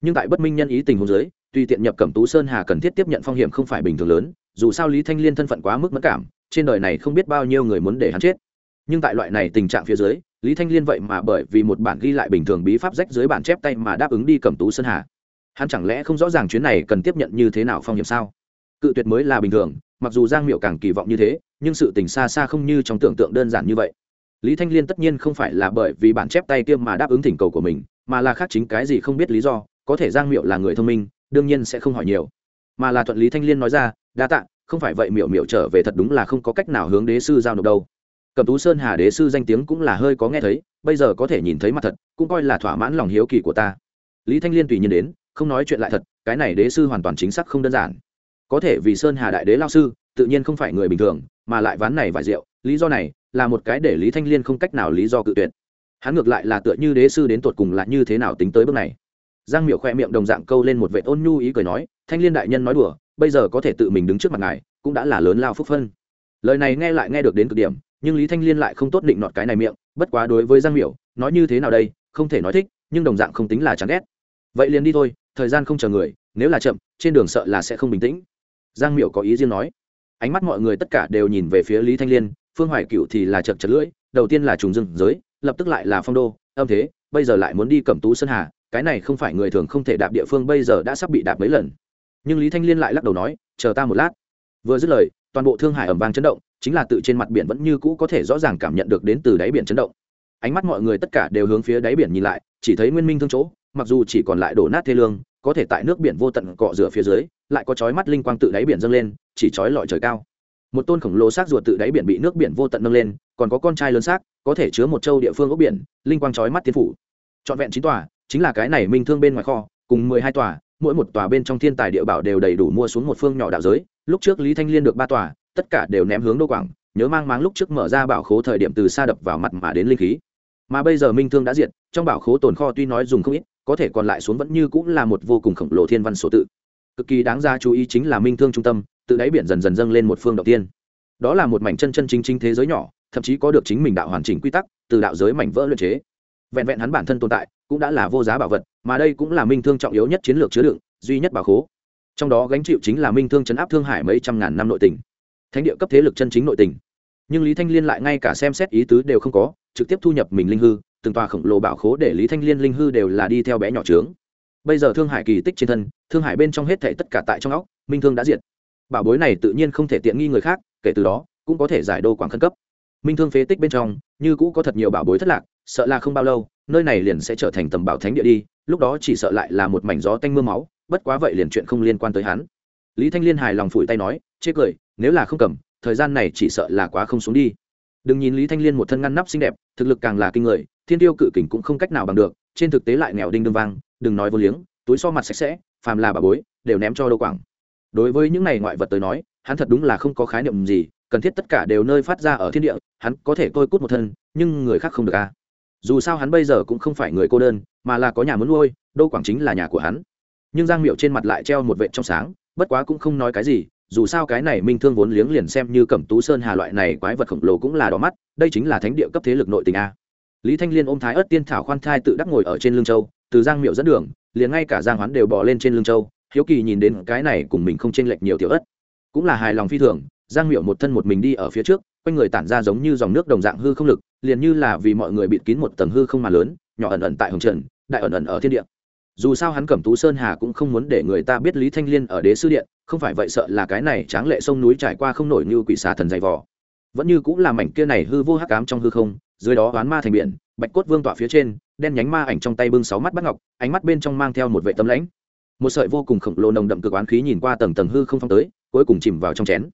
Nhưng tại bất minh nhân ý tình huống giới tuy tiện nhập cẩm tú sơn hà cần thiết tiếp nhận phong hiểm không phải bình thường lớn, dù sao lý thanh liên thân phận quá mức mất cảm, trên đời này không biết bao nhiêu người muốn để hắn chết nhưng tại loại này tình trạng phía dưới, lý thanh liên vậy mà bởi vì một bản ghi lại bình thường bí pháp rách dưới bản chép tay mà đáp ứng đi cẩm tú sơn hà. Hắn chẳng lẽ không rõ ràng chuyến này cần tiếp nhận như thế nào phong hiểm sao? Cự tuyệt mới là bình thường, mặc dù giang miệu càng kỳ vọng như thế, nhưng sự tình xa xa không như trong tưởng tượng đơn giản như vậy. Lý thanh liên tất nhiên không phải là bởi vì bản chép tay kia mà đáp ứng thỉnh cầu của mình, mà là khác chính cái gì không biết lý do, có thể giang miệu là người thông minh, đương nhiên sẽ không hỏi nhiều. Mà là thuận lý thanh liên nói ra, đa tạ, không phải vậy miệu miệu trở về thật đúng là không có cách nào hướng đế sư giao nộp đâu cầm tú sơn hà đế sư danh tiếng cũng là hơi có nghe thấy, bây giờ có thể nhìn thấy mặt thật, cũng coi là thỏa mãn lòng hiếu kỳ của ta. Lý thanh liên tùy nhiên đến, không nói chuyện lại thật, cái này đế sư hoàn toàn chính xác không đơn giản. Có thể vì sơn hà đại đế lao sư, tự nhiên không phải người bình thường, mà lại ván này vải rượu, lý do này là một cái để lý thanh liên không cách nào lý do cự tuyệt. Hắn ngược lại là tựa như đế sư đến tột cùng là như thế nào tính tới bước này. Giang miệu khoe miệng đồng dạng câu lên một vệ ôn nhu ý cười nói, thanh liên đại nhân nói đùa, bây giờ có thể tự mình đứng trước mặt ngài, cũng đã là lớn lao phúc phân. Lời này nghe lại nghe được đến cực điểm nhưng lý thanh liên lại không tốt định nọt cái này miệng bất quá đối với giang Miểu, nói như thế nào đây không thể nói thích nhưng đồng dạng không tính là chán ghét. Vậy liền đi thôi thời gian không chờ người nếu là chậm trên đường sợ là sẽ không bình tĩnh. Giang Miểu có ý riêng nói. Ánh mắt mọi người tất cả đều nhìn về phía lý thanh liên phương hoài cựu thì là chật chật lưỡi đầu tiên là trùng rừng giới lập tức lại là phong đô âm thế bây giờ lại muốn đi cẩm tú sơn hà cái này không phải người thường không thể đạp địa phương bây giờ đã sắp bị đạp mấy lần. Nhưng lý thanh liên lại lắc đầu nói chờ ta một lát. Vừa dứt lời toàn bộ thương hải ẩm vang chấn động chính là tự trên mặt biển vẫn như cũ có thể rõ ràng cảm nhận được đến từ đáy biển chấn động. Ánh mắt mọi người tất cả đều hướng phía đáy biển nhìn lại, chỉ thấy nguyên minh thương chỗ, mặc dù chỉ còn lại đổ nát thê lương, có thể tại nước biển vô tận cọ rửa phía dưới, lại có chói mắt linh quang tự đáy biển dâng lên, chỉ chói lọi trời cao. Một tôn khổng lồ xác ruột tự đáy biển bị nước biển vô tận nâng lên, còn có con trai lớn xác, có thể chứa một châu địa phương ốc biển, linh quang chói mắt tiên phủ. Trọn vẹn chín tòa, chính là cái này minh thương bên ngoài kho, cùng mười hai tòa, mỗi một tòa bên trong thiên tài địa bảo đều đầy đủ mua xuống một phương nhỏ đạo giới, lúc trước lý thanh liên được ba tòa tất cả đều ném hướng đô quảng, nhớ mang máng lúc trước mở ra bảo khố thời điểm từ xa đập vào mặt mà đến linh khí. Mà bây giờ minh thương đã diệt, trong bảo khố tồn kho tuy nói dùng không ít, có thể còn lại xuống vẫn như cũng là một vô cùng khổng lồ thiên văn số tự. Cực kỳ đáng ra chú ý chính là minh thương trung tâm, tự đáy biển dần dần dâng lên một phương đầu tiên. Đó là một mảnh chân chân chính chính thế giới nhỏ, thậm chí có được chính mình đạo hoàn chỉnh quy tắc, từ đạo giới mảnh vỡ luyện chế. Vẹn vẹn hắn bản thân tồn tại, cũng đã là vô giá bảo vật, mà đây cũng là minh thương trọng yếu nhất chiến lược chứa đựng, duy nhất bảo khố. Trong đó gánh chịu chính là minh thương chấn áp thương hải mấy trăm ngàn năm nội tình thánh địa cấp thế lực chân chính nội tình. Nhưng lý thanh liên lại ngay cả xem xét ý tứ đều không có, trực tiếp thu nhập mình linh hư, từng tòa khổng lồ bảo khố để lý thanh liên linh hư đều là đi theo bé nhỏ trướng. Bây giờ thương hải kỳ tích trên thân, thương hải bên trong hết thể tất cả tại trong óc, minh thương đã diệt. Bảo bối này tự nhiên không thể tiện nghi người khác, kể từ đó, cũng có thể giải đô quảng khẩn cấp. Minh thương phế tích bên trong, như cũ có thật nhiều bảo bối thất lạc, sợ là không bao lâu, nơi này liền sẽ trở thành tầm bảo thánh địa đi, lúc đó chỉ sợ lại là một mảnh gió tanh m ư a máu, bất quá vậy liền chuyện không liên quan tới hắn. Lý thanh liên hài lòng phủi tay nói, chê cười nếu là không cầm, thời gian này chỉ sợ là quá không xuống đi. Đừng nhìn lý thanh liên một thân ngăn nắp xinh đẹp, thực lực càng là kinh người, thiên tiêu cự kình cũng không cách nào bằng được, trên thực tế lại nghèo đinh đương vang, đừng nói vô liếng, túi so mặt sạch sẽ, phàm là bà bối, đều ném cho đô quảng. Đối với những này ngoại vật tới nói, hắn thật đúng là không có khái niệm gì, cần thiết tất cả đều nơi phát ra ở thiên địa, hắn có thể tôi cút một thân, nhưng người khác không được a à. dù sao hắn bây giờ cũng không phải người cô đơn, mà là có nhà muốn nuôi đô quảng chính là nhà của hắn. Nhưng giang miệu trên mặt lại treo một vệ trong sáng, bất quá cũng không nói cái gì dù sao cái này minh thương vốn liếng liền xem như cẩm tú sơn hà loại này quái vật khổng lồ cũng là đỏ mắt, đây chính là thánh địa cấp thế lực nội tình a. Lý thanh liên ôm thái ớt tiên thảo khoan thai tự đắc ngồi ở trên lương châu, từ giang miệu dẫn đường, liền ngay cả giang hoán đều bỏ lên trên lương châu, hiếu kỳ nhìn đến cái này cùng mình không chênh lệch nhiều tiểu ớt cũng là hài lòng phi thường, giang miệu một thân một mình đi ở phía trước, quanh người tản ra giống như dòng nước đồng dạng hư không lực, liền như là vì mọi người bịt kín một tầng hư không mà lớn, nhỏ ẩn ẩn tại hồng trần, đại ẩn ẩn ở thiên địa dù sao hắn cẩm tú sơn hà cũng không muốn để người ta biết lý thanh liên ở đế sư điện, không phải vậy sợ là cái này tráng lệ sông núi trải qua không nổi như quỷ xà thần dày vò. Vẫn như cũng là mảnh kia này hư vô hắc ám trong hư không, dưới đó oán ma thành biển, bạch cốt vương tọa phía trên, đen nhánh ma ảnh trong tay bưng sáu mắt bắt ngọc, ánh mắt bên trong mang theo một vệ tâm lãnh. Một sợi vô cùng khổng lồ nồng đậm cực oán khí nhìn qua tầng tầng hư không phong tới, cuối cùng chìm vào trong chén.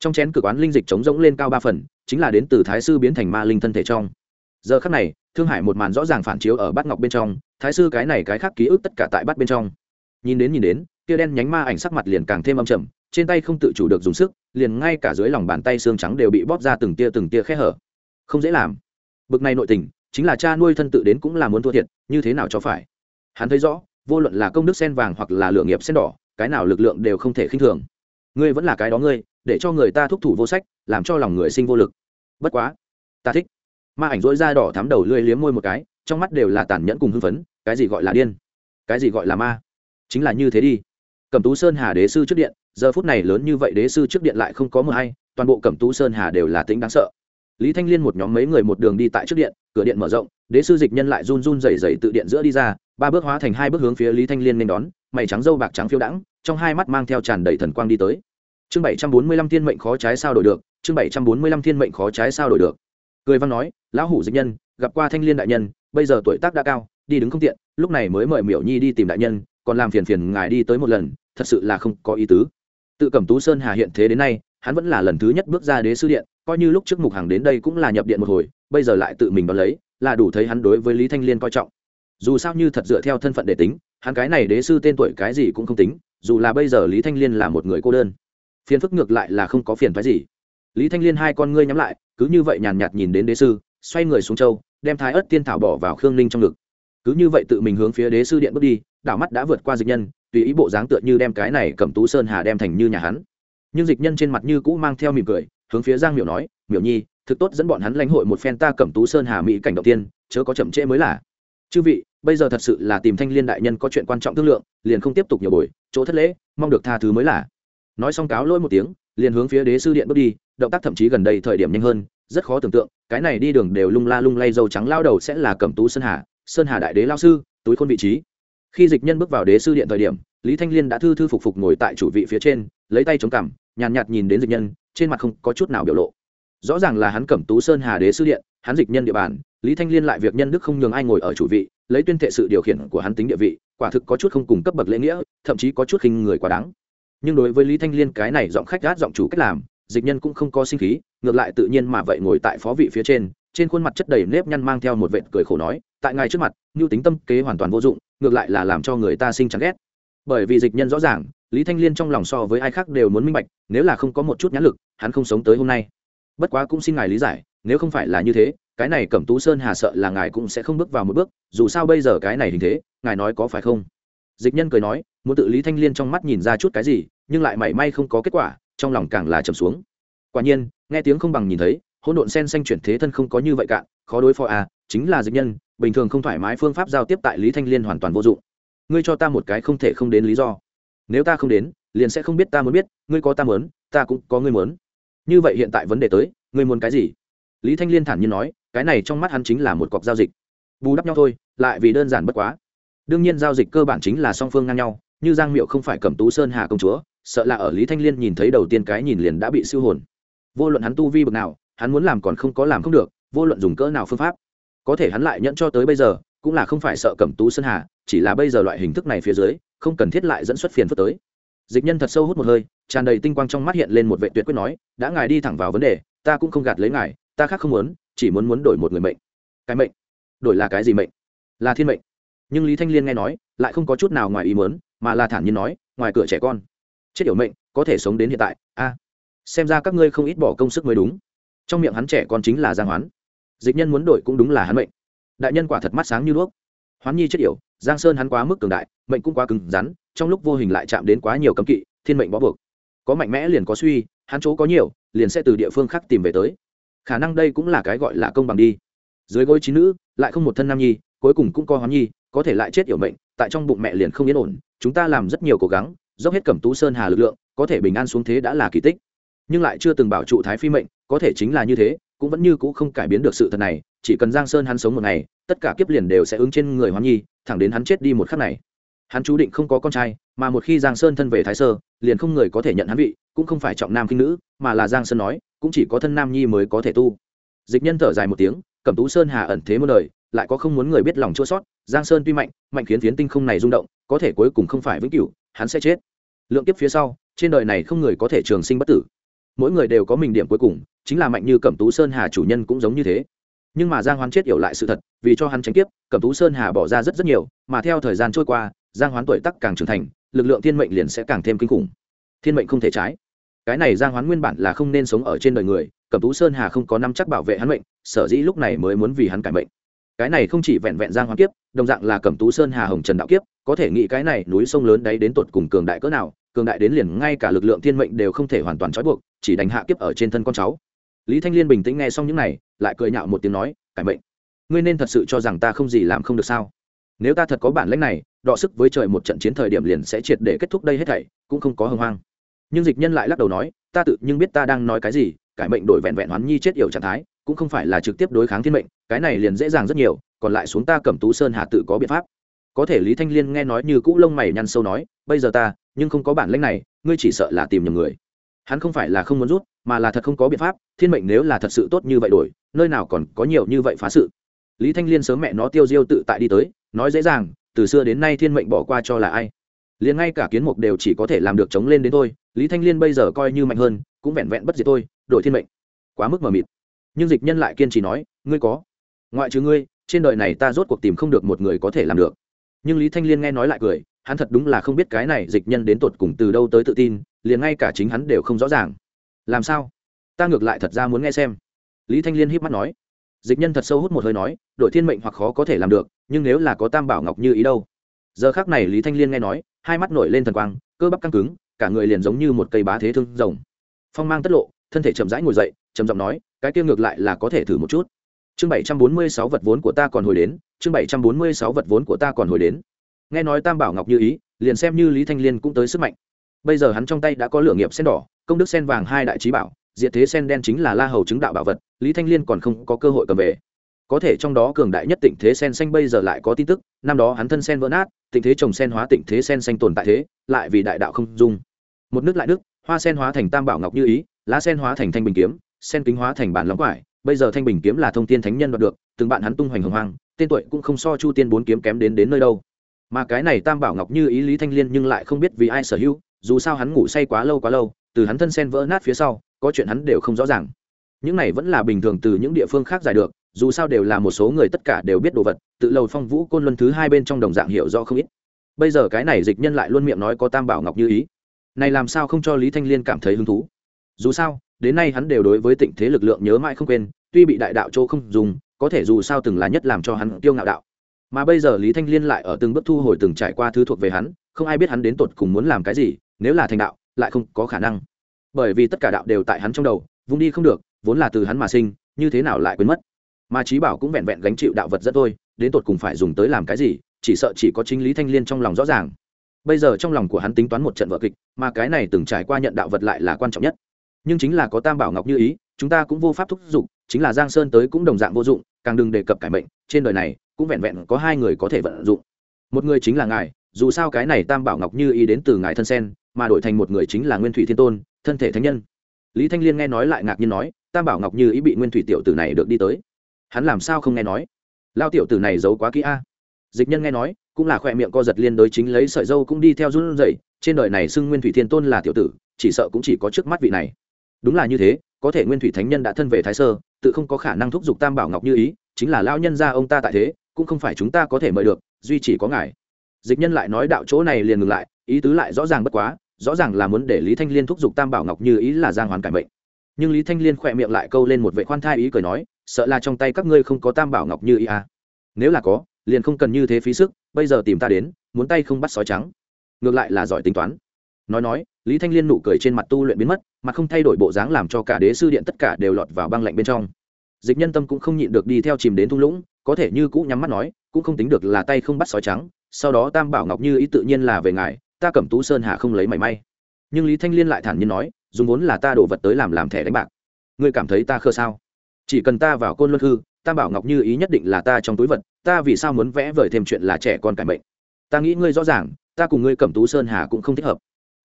Trong chén cực oán linh dịch chống rỗng lên cao ba phần, chính là đến từ thái sư biến thành ma linh thân thể trong. Giờ khắc này thương hải một màn rõ ràng phản chiếu ở bát ngọc bên trong, thái sư cái này cái khác ký ức tất cả tại bát bên trong. Nhìn đến nhìn đến, tia đen nhánh ma ảnh sắc mặt liền càng thêm âm trầm, trên tay không tự chủ được dùng sức, liền ngay cả dưới lòng bàn tay xương trắng đều bị bóp ra từng tia từng tia khe hở. Không dễ làm. Bực này nội tình, chính là cha nuôi thân tự đến cũng là muốn thua thiệt, như thế nào cho phải? Hắn thấy rõ, vô luận là công đức sen vàng hoặc là lựa nghiệp sen đỏ, cái nào lực lượng đều không thể khinh thường. Ngươi vẫn là cái đó ngươi, để cho người ta thúc thủ vô sách, làm cho lòng người sinh vô lực. Bất quá, ta thích ma ảnh dỗi da đỏ thắm đầu lưỡi liếm môi một cái, trong mắt đều là tàn nhẫn cùng hưng phấn, cái gì gọi là điên? Cái gì gọi là ma? Chính là như thế đi. Cẩm tú sơn hà đế sư trước điện, giờ phút này lớn như vậy đế sư trước điện lại không có mờ hay, toàn bộ cẩm tú sơn hà đều là tính đáng sợ. Lý thanh liên một nhóm mấy người một đường đi tại trước điện, cửa điện mở rộng, đế sư dịch nhân lại run run rẩy rẩy tự điện giữa đi ra, ba bước hóa thành hai bước hướng phía lý thanh liên nên đón, mày trắng dâu bạc trắng phiêu đãng, trong hai mắt mang theo tràn đầy thần quang đi tới. Chương bảy trăm bốn mươi lăm thiên mệnh khó trái sao đổi được, chương bảy trăm bốn mươi lăm thiên mệnh khó trái sao đổi được cười văn nói, lão hủ dịch nhân, gặp qua thanh liên đại nhân, bây giờ tuổi tác đã cao, đi đứng không tiện, lúc này mới mời miểu nhi đi tìm đại nhân, còn làm phiền phiền ngài đi tới một lần, thật sự là không có ý tứ. Tự cẩm tú sơn hà hiện thế đến nay, hắn vẫn là lần thứ nhất bước ra đế sư điện, coi như lúc trước mục hàng đến đây cũng là nhập điện một hồi, bây giờ lại tự mình đón lấy, là đủ thấy hắn đối với lý thanh liên coi trọng. Dù sao như thật dựa theo thân phận để tính, hắn cái này đế sư tên tuổi cái gì cũng không tính, dù là bây giờ lý thanh liên là một người cô đơn. Phiền phức ngược lại là không có phiền phái gì lý thanh liên hai con ngươi nhắm lại, cứ như vậy nhàn nhạt nhìn đến đế sư, xoay người xuống châu, đem thái ớt tiên thảo bỏ vào khương ninh trong ngực. Cứ như vậy tự mình hướng phía đế sư điện bước đi, đảo mắt đã vượt qua dịch nhân, tùy ý bộ dáng tựa như đem cái này cầm tú sơn hà đem thành như nhà hắn. Nhưng dịch nhân trên mặt như cũ mang theo mỉm cười, hướng phía giang miểu nói, miểu nhi, thực tốt dẫn bọn hắn lãnh hội một phen ta cẩm tú sơn hà mỹ cảnh đầu tiên, chớ có chậm trễ mới là. Chư vị, bây giờ thật sự là tìm thanh liên đại nhân có chuyện quan trọng thương lượng, liền không tiếp tục nhiều buổi, chỗ thất lễ, mong được tha thứ mới là. Nói xong cáo lỗi một tiếng, liền hướng phía đế sư điện bước đi động tác thậm chí gần đây thời điểm nhanh hơn rất khó tưởng tượng cái này đi đường đều lung la lung lay dâu trắng lao đầu sẽ là cẩm tú sơn hà sơn hà đại đế lao sư túi khôn vị trí. Khi dịch nhân bước vào đế sư điện thời điểm lý thanh liên đã thư thư phục phục ngồi tại chủ vị phía trên lấy tay chống cằm nhàn nhạt, nhạt nhìn đến dịch nhân trên mặt không có chút nào biểu lộ. Rõ ràng là hắn cẩm tú sơn hà đế sư điện hắn dịch nhân địa bàn lý thanh liên lại việc nhân đức không nhường ai ngồi ở chủ vị lấy tuyên thệ sự điều khiển của hắn tính địa vị quả thực có chút không cùng cấp bậc lễ nghĩa thậm chí có chút khinh người quá đáng. Nhưng đối với lý thanh liên cái này giọng khách gát giọng chủ cách làm dịch nhân cũng không có sinh khí, ngược lại tự nhiên mà vậy ngồi tại phó vị phía trên trên khuôn mặt chất đầy nếp nhăn mang theo một vệt cười khổ nói, tại ngài trước mặt mưu tính tâm kế hoàn toàn vô dụng, ngược lại là làm cho người ta sinh chán ghét. Bởi vì dịch nhân rõ ràng, lý thanh liên trong lòng so với ai khác đều muốn minh bạch, nếu là không có một chút nhãn lực, hắn không sống tới hôm nay. Bất quá cũng xin ngài lý giải, nếu không phải là như thế, cái này cẩm tú sơn hà sợ là ngài cũng sẽ không bước vào một bước, dù sao bây giờ cái này hình thế, ngài nói có phải không? Dịch nhân cười nói, muốn tự lý thanh liên trong mắt nhìn ra chút cái gì, nhưng lại mảy may không có kết quả trong lòng càng là trầm xuống. Quả nhiên, nghe tiếng không bằng nhìn thấy, hỗn độn sen xanh chuyển thế thân không có như vậy cạn khó đối phó à chính là dịch nhân, bình thường không thoải mái phương pháp giao tiếp tại lý thanh liên hoàn toàn vô dụng. Ngươi cho ta một cái không thể không đến lý do. Nếu ta không đến, liền sẽ không biết ta muốn biết, ngươi có ta muốn, ta cũng có ngươi muốn. Như vậy hiện tại vấn đề tới, ngươi muốn cái gì? Lý thanh liên thản nhiên nói, cái này trong mắt hắn chính là một cọc giao dịch. Bù đắp nhau thôi, lại vì đơn giản bất quá. Đương nhiên giao dịch cơ bản chính là song phương ngang nhau như giang miệu không phải cầm tú sơn hà công chúa, sợ là ở lý thanh liên nhìn thấy đầu tiên cái nhìn liền đã bị siêu hồn. Vô luận hắn tu vi bực nào, hắn muốn làm còn không có làm không được, vô luận dùng cỡ nào phương pháp. Có thể hắn lại nhận cho tới bây giờ, cũng là không phải sợ cẩm tú sơn hà, chỉ là bây giờ loại hình thức này phía dưới, không cần thiết lại dẫn xuất phiền phức tới. Dịch nhân thật sâu hút một hơi, tràn đầy tinh quang trong mắt hiện lên một vệ tuyệt quyết nói, đã ngài đi thẳng vào vấn đề, ta cũng không gạt lấy ngài, ta khác không muốn, chỉ muốn muốn đổi một người mệnh. Cái mệnh? Đổi là cái gì mệnh? Là thiên mệnh. Nhưng lý thanh liên nghe nói, lại không có chút nào ngoài ý muốn mà là thản nhiên nói, ngoài cửa trẻ con, chết yểu mệnh, có thể sống đến hiện tại. A, xem ra các ngươi không ít bỏ công sức mới đúng. Trong miệng hắn trẻ con chính là giang hoán. Dịch nhân muốn đổi cũng đúng là hắn mệnh. Đại nhân quả thật mắt sáng như đuốc. Hoán nhi chết yểu, giang sơn hắn quá mức cường đại, mệnh cũng quá cứng rắn, trong lúc vô hình lại chạm đến quá nhiều cấm kỵ, thiên mệnh bó buộc. Có mạnh mẽ liền có suy, hắn chỗ có nhiều, liền sẽ từ địa phương khác tìm về tới. Khả năng đây cũng là cái gọi là công bằng đi. Dưới gối trí nữ, lại không một thân nam nhi, cuối cùng cũng có hoán nhi, có thể lại chết yểu mệnh, tại trong bụng mẹ liền không yên ổn chúng ta làm rất nhiều cố gắng, dốc hết cẩm tú sơn hà lực lượng, có thể bình an xuống thế đã là kỳ tích. Nhưng lại chưa từng bảo trụ thái phi mệnh, có thể chính là như thế, cũng vẫn như c ũ không cải biến được sự thật này, chỉ cần giang sơn hắn sống một ngày, tất cả kiếp liền đều sẽ ứng trên người hoán nhi, thẳng đến hắn chết đi một khắc này. Hắn chú định không có con trai, mà một khi giang sơn thân về thái sơ, liền không người có thể nhận hắn vị, cũng không phải trọng nam khinh nữ, mà là giang sơn nói, cũng chỉ có thân nam nhi mới có thể tu. Dịch nhân thở dài một tiếng, cẩm tú sơn hà ẩn thế muôn đời, lại có không muốn người biết lòng chua sót, giang sơn tuy mạnh mạnh khiến phiến tinh không này rung động có thể cuối cùng không phải vĩnh cửu, hắn sẽ chết. Lượng kiếp phía sau, trên đời này không người có thể trường sinh bất tử. Mỗi người đều có mình điểm cuối cùng, chính là mạnh như cẩm tú sơn hà chủ nhân cũng giống như thế. Nhưng mà giang hoán chết hiểu lại sự thật, vì cho hắn tránh kiếp, cẩm tú sơn hà bỏ ra rất rất nhiều, mà theo thời gian trôi qua, giang hoán tuổi tắc càng trưởng thành, lực lượng thiên mệnh liền sẽ càng thêm kinh khủng. Thiên mệnh không thể trái. Cái này giang hoán nguyên bản là không nên sống ở trên đời người, cẩm tú sơn hà không có năm chắc bảo vệ hắn mệnh, sở dĩ lúc này mới muốn vì hắn cải mệnh cái này không chỉ vẹn vẹn giang hoán kiếp, đồng dạng là cẩm tú sơn, hà hồng trần đạo kiếp, có thể nghĩ cái này núi sông lớn đấy đến tột cùng cường đại cỡ nào, cường đại đến liền ngay cả lực lượng thiên mệnh đều không thể hoàn toàn trói buộc, chỉ đánh hạ kiếp ở trên thân con cháu. Lý thanh liên bình tĩnh nghe xong những này, lại cười nhạo một tiếng nói, cải mệnh, ngươi nên thật sự cho rằng ta không gì làm không được sao? Nếu ta thật có bản lãnh này, đọ sức với trời một trận chiến thời điểm liền sẽ triệt để kết thúc đây hết thảy, cũng không có hưng hoang. Nhưng dịch nhân lại lắc đầu nói, ta tự nhưng biết ta đang nói cái gì, cải mệnh đổi vẹn vẹn hoán nhi chết yểu trạng thái cũng không phải là trực tiếp đối kháng thiên mệnh, cái này liền dễ dàng rất nhiều, còn lại xuống ta cẩm tú sơn hà tự có biện pháp. Có thể lý thanh liên nghe nói như cũ lông mày nhăn sâu nói, bây giờ ta, nhưng không có bản lãnh này, ngươi chỉ sợ là tìm nhầm người. Hắn không phải là không muốn rút, mà là thật không có biện pháp, thiên mệnh nếu là thật sự tốt như vậy đổi, nơi nào còn có nhiều như vậy phá sự. Lý thanh liên sớm mẹ nó tiêu diêu tự tại đi tới, nói dễ dàng, từ xưa đến nay thiên mệnh bỏ qua cho là ai? Liền ngay cả kiến mục đều chỉ có thể làm được chống lên đến thôi, lý thanh liên bây giờ coi như mạnh hơn, cũng vẹn vẹn bất diệt thôi, đổi thiên mệnh. Quá mức mờ mịt nhưng dịch nhân lại kiên trì nói, ngươi có. Ngoại trừ ngươi, trên đời này ta rốt cuộc tìm không được một người có thể làm được. Nhưng lý thanh liên nghe nói lại cười, hắn thật đúng là không biết cái này dịch nhân đến tột cùng từ đâu tới tự tin, liền ngay cả chính hắn đều không rõ ràng. Làm sao? Ta ngược lại thật ra muốn nghe xem. Lý thanh liên híp mắt nói. Dịch nhân thật sâu hút một hơi nói đội thiên mệnh hoặc khó có thể làm được, nhưng nếu là có tam bảo ngọc như ý đâu? Giờ khác này lý thanh liên nghe nói, hai mắt nổi lên thần quang, cơ bắp căng cứng, cả người liền giống như một cây bá thế thương rồng. Phong mang tất lộ, thân thể chậm rãi ngồi dậy trầm giọng nói, cái kia ngược lại là có thể thử một chút. Chương bảy trăm bốn mươi sáu vật vốn của ta còn hồi đến, chương bảy trăm bốn mươi sáu vật vốn của ta còn hồi đến. Nghe nói tam bảo ngọc như ý, liền xem như lý thanh liên cũng tới sức mạnh. Bây giờ hắn trong tay đã có lửa nghiệp sen đỏ, công đức sen vàng hai đại trí bảo, diệt thế sen đen chính là la hầu chứng đạo bảo vật, lý thanh liên còn không có cơ hội cầm về. Có thể trong đó cường đại nhất tịnh thế sen xanh bây giờ lại có tin tức, năm đó hắn thân sen vỡ nát, tịnh thế trồng sen hóa tịnh thế sen xanh tồn tại thế, lại vì đại đạo không dung. Một nước lại nước, hoa sen hóa thành tam bảo ngọc như ý, lá sen hóa thành thanh bình kiếm sen kính hóa thành bản lóng quải. Bây giờ thanh bình kiếm là thông tin thánh nhân đoạt được, từng bạn hắn tung hoành hồng hoang, tên tuổi cũng không so chu tiên bốn kiếm kém đến đến nơi đâu. Mà cái này tam bảo ngọc như ý lý thanh liên nhưng lại không biết vì ai sở hữu, dù sao hắn ngủ say quá lâu quá lâu, từ hắn thân sen vỡ nát phía sau, có chuyện hắn đều không rõ ràng. Những này vẫn là bình thường từ những địa phương khác giải được, dù sao đều là một số người tất cả đều biết đồ vật, tự lầu phong vũ côn luân thứ hai bên trong đồng dạng hiểu do không ít. Bây giờ cái này dịch nhân lại luôn miệng nói có tam bảo ngọc như ý. Này làm sao không cho lý thanh liên cảm thấy hứng thú? Dù sao đến nay hắn đều đối với tịnh thế lực lượng nhớ mãi không quên, tuy bị đại đạo chỗ không dùng, có thể dù sao từng là nhất làm cho hắn tiêu ngạo đạo. Mà bây giờ lý thanh liên lại ở từng bước thu hồi từng trải qua thứ thuộc về hắn, không ai biết hắn đến tột cùng muốn làm cái gì, nếu là thành đạo, lại không có khả năng. Bởi vì tất cả đạo đều tại hắn trong đầu, vung đi không được, vốn là từ hắn mà sinh, như thế nào lại quên mất. Mà trí bảo cũng vẹn vẹn gánh chịu đạo vật rất thôi, đến tột cùng phải dùng tới làm cái gì, chỉ sợ chỉ có chính lý thanh liên trong lòng rõ ràng. Bây giờ trong lòng của hắn tính toán một trận vợ kịch, mà cái này từng trải qua nhận đạo vật lại là quan trọng nhất nhưng chính là có tam bảo ngọc như ý, chúng ta cũng vô pháp thúc giục, chính là giang sơn tới cũng đồng dạng vô dụng, càng đừng đề cập cải mệnh, trên đời này, cũng vẹn vẹn có hai người có thể vận dụng. Một người chính là ngài, dù sao cái này tam bảo ngọc như ý đến từ ngài thân sen, mà đổi thành một người chính là nguyên thủy thiên tôn, thân thể thánh nhân. Lý thanh liên nghe nói lại ngạc nhiên nói, tam bảo ngọc như ý bị nguyên thủy tiểu tử này được đi tới. Hắn làm sao không nghe nói? Lao tiểu tử này giấu quá kỹ a. Dịch nhân nghe nói, cũng là khoe miệng co giật liên đối chính lấy sợi dâu cũng đi theo run rẩy, trên đời này xưng nguyên thủy thiên tôn là tiểu tử, chỉ sợ cũng chỉ có trước mắt vị này đúng là như thế, có thể nguyên thủy thánh nhân đã thân về thái sơ, tự không có khả năng thúc giục tam bảo ngọc như ý, chính là lao nhân ra ông ta tại thế, cũng không phải chúng ta có thể mời được, duy chỉ có ngài. Dịch nhân lại nói đạo chỗ này liền ngừng lại, ý tứ lại rõ ràng bất quá, rõ ràng là muốn để lý thanh liên thúc giục tam bảo ngọc như ý là giang hoàn cải mệnh. Nhưng lý thanh liên khỏe miệng lại câu lên một vệ khoan thai ý cười nói, sợ là trong tay các ngươi không có tam bảo ngọc như ý à. nếu là có, liền không cần như thế phí sức, bây giờ tìm ta đến, muốn tay không bắt sói trắng. Ngược lại là giỏi tính toán nói nói, lý thanh liên nụ cười trên mặt tu luyện biến mất, mà không thay đổi bộ dáng làm cho cả đế sư điện tất cả đều lọt vào băng lạnh bên trong. Dịch nhân tâm cũng không nhịn được đi theo chìm đến thung lũng, có thể như cũ nhắm mắt nói, cũng không tính được là tay không bắt sói trắng, sau đó tam bảo ngọc như ý tự nhiên là về ngài, ta cẩm tú sơn hà không lấy mảy may. Nhưng lý thanh liên lại thản nhiên nói, dùng vốn là ta đổ vật tới làm làm thẻ đánh bạc. Ngươi cảm thấy ta khơ sao? Chỉ cần ta vào côn luân hư, tam bảo ngọc như ý nhất định là ta trong túi vật, ta vì sao muốn vẽ vời thêm chuyện là trẻ con cải mệnh? Ta nghĩ ngươi rõ ràng, ta cùng ngươi cẩm tú sơn hà cũng không thích hợp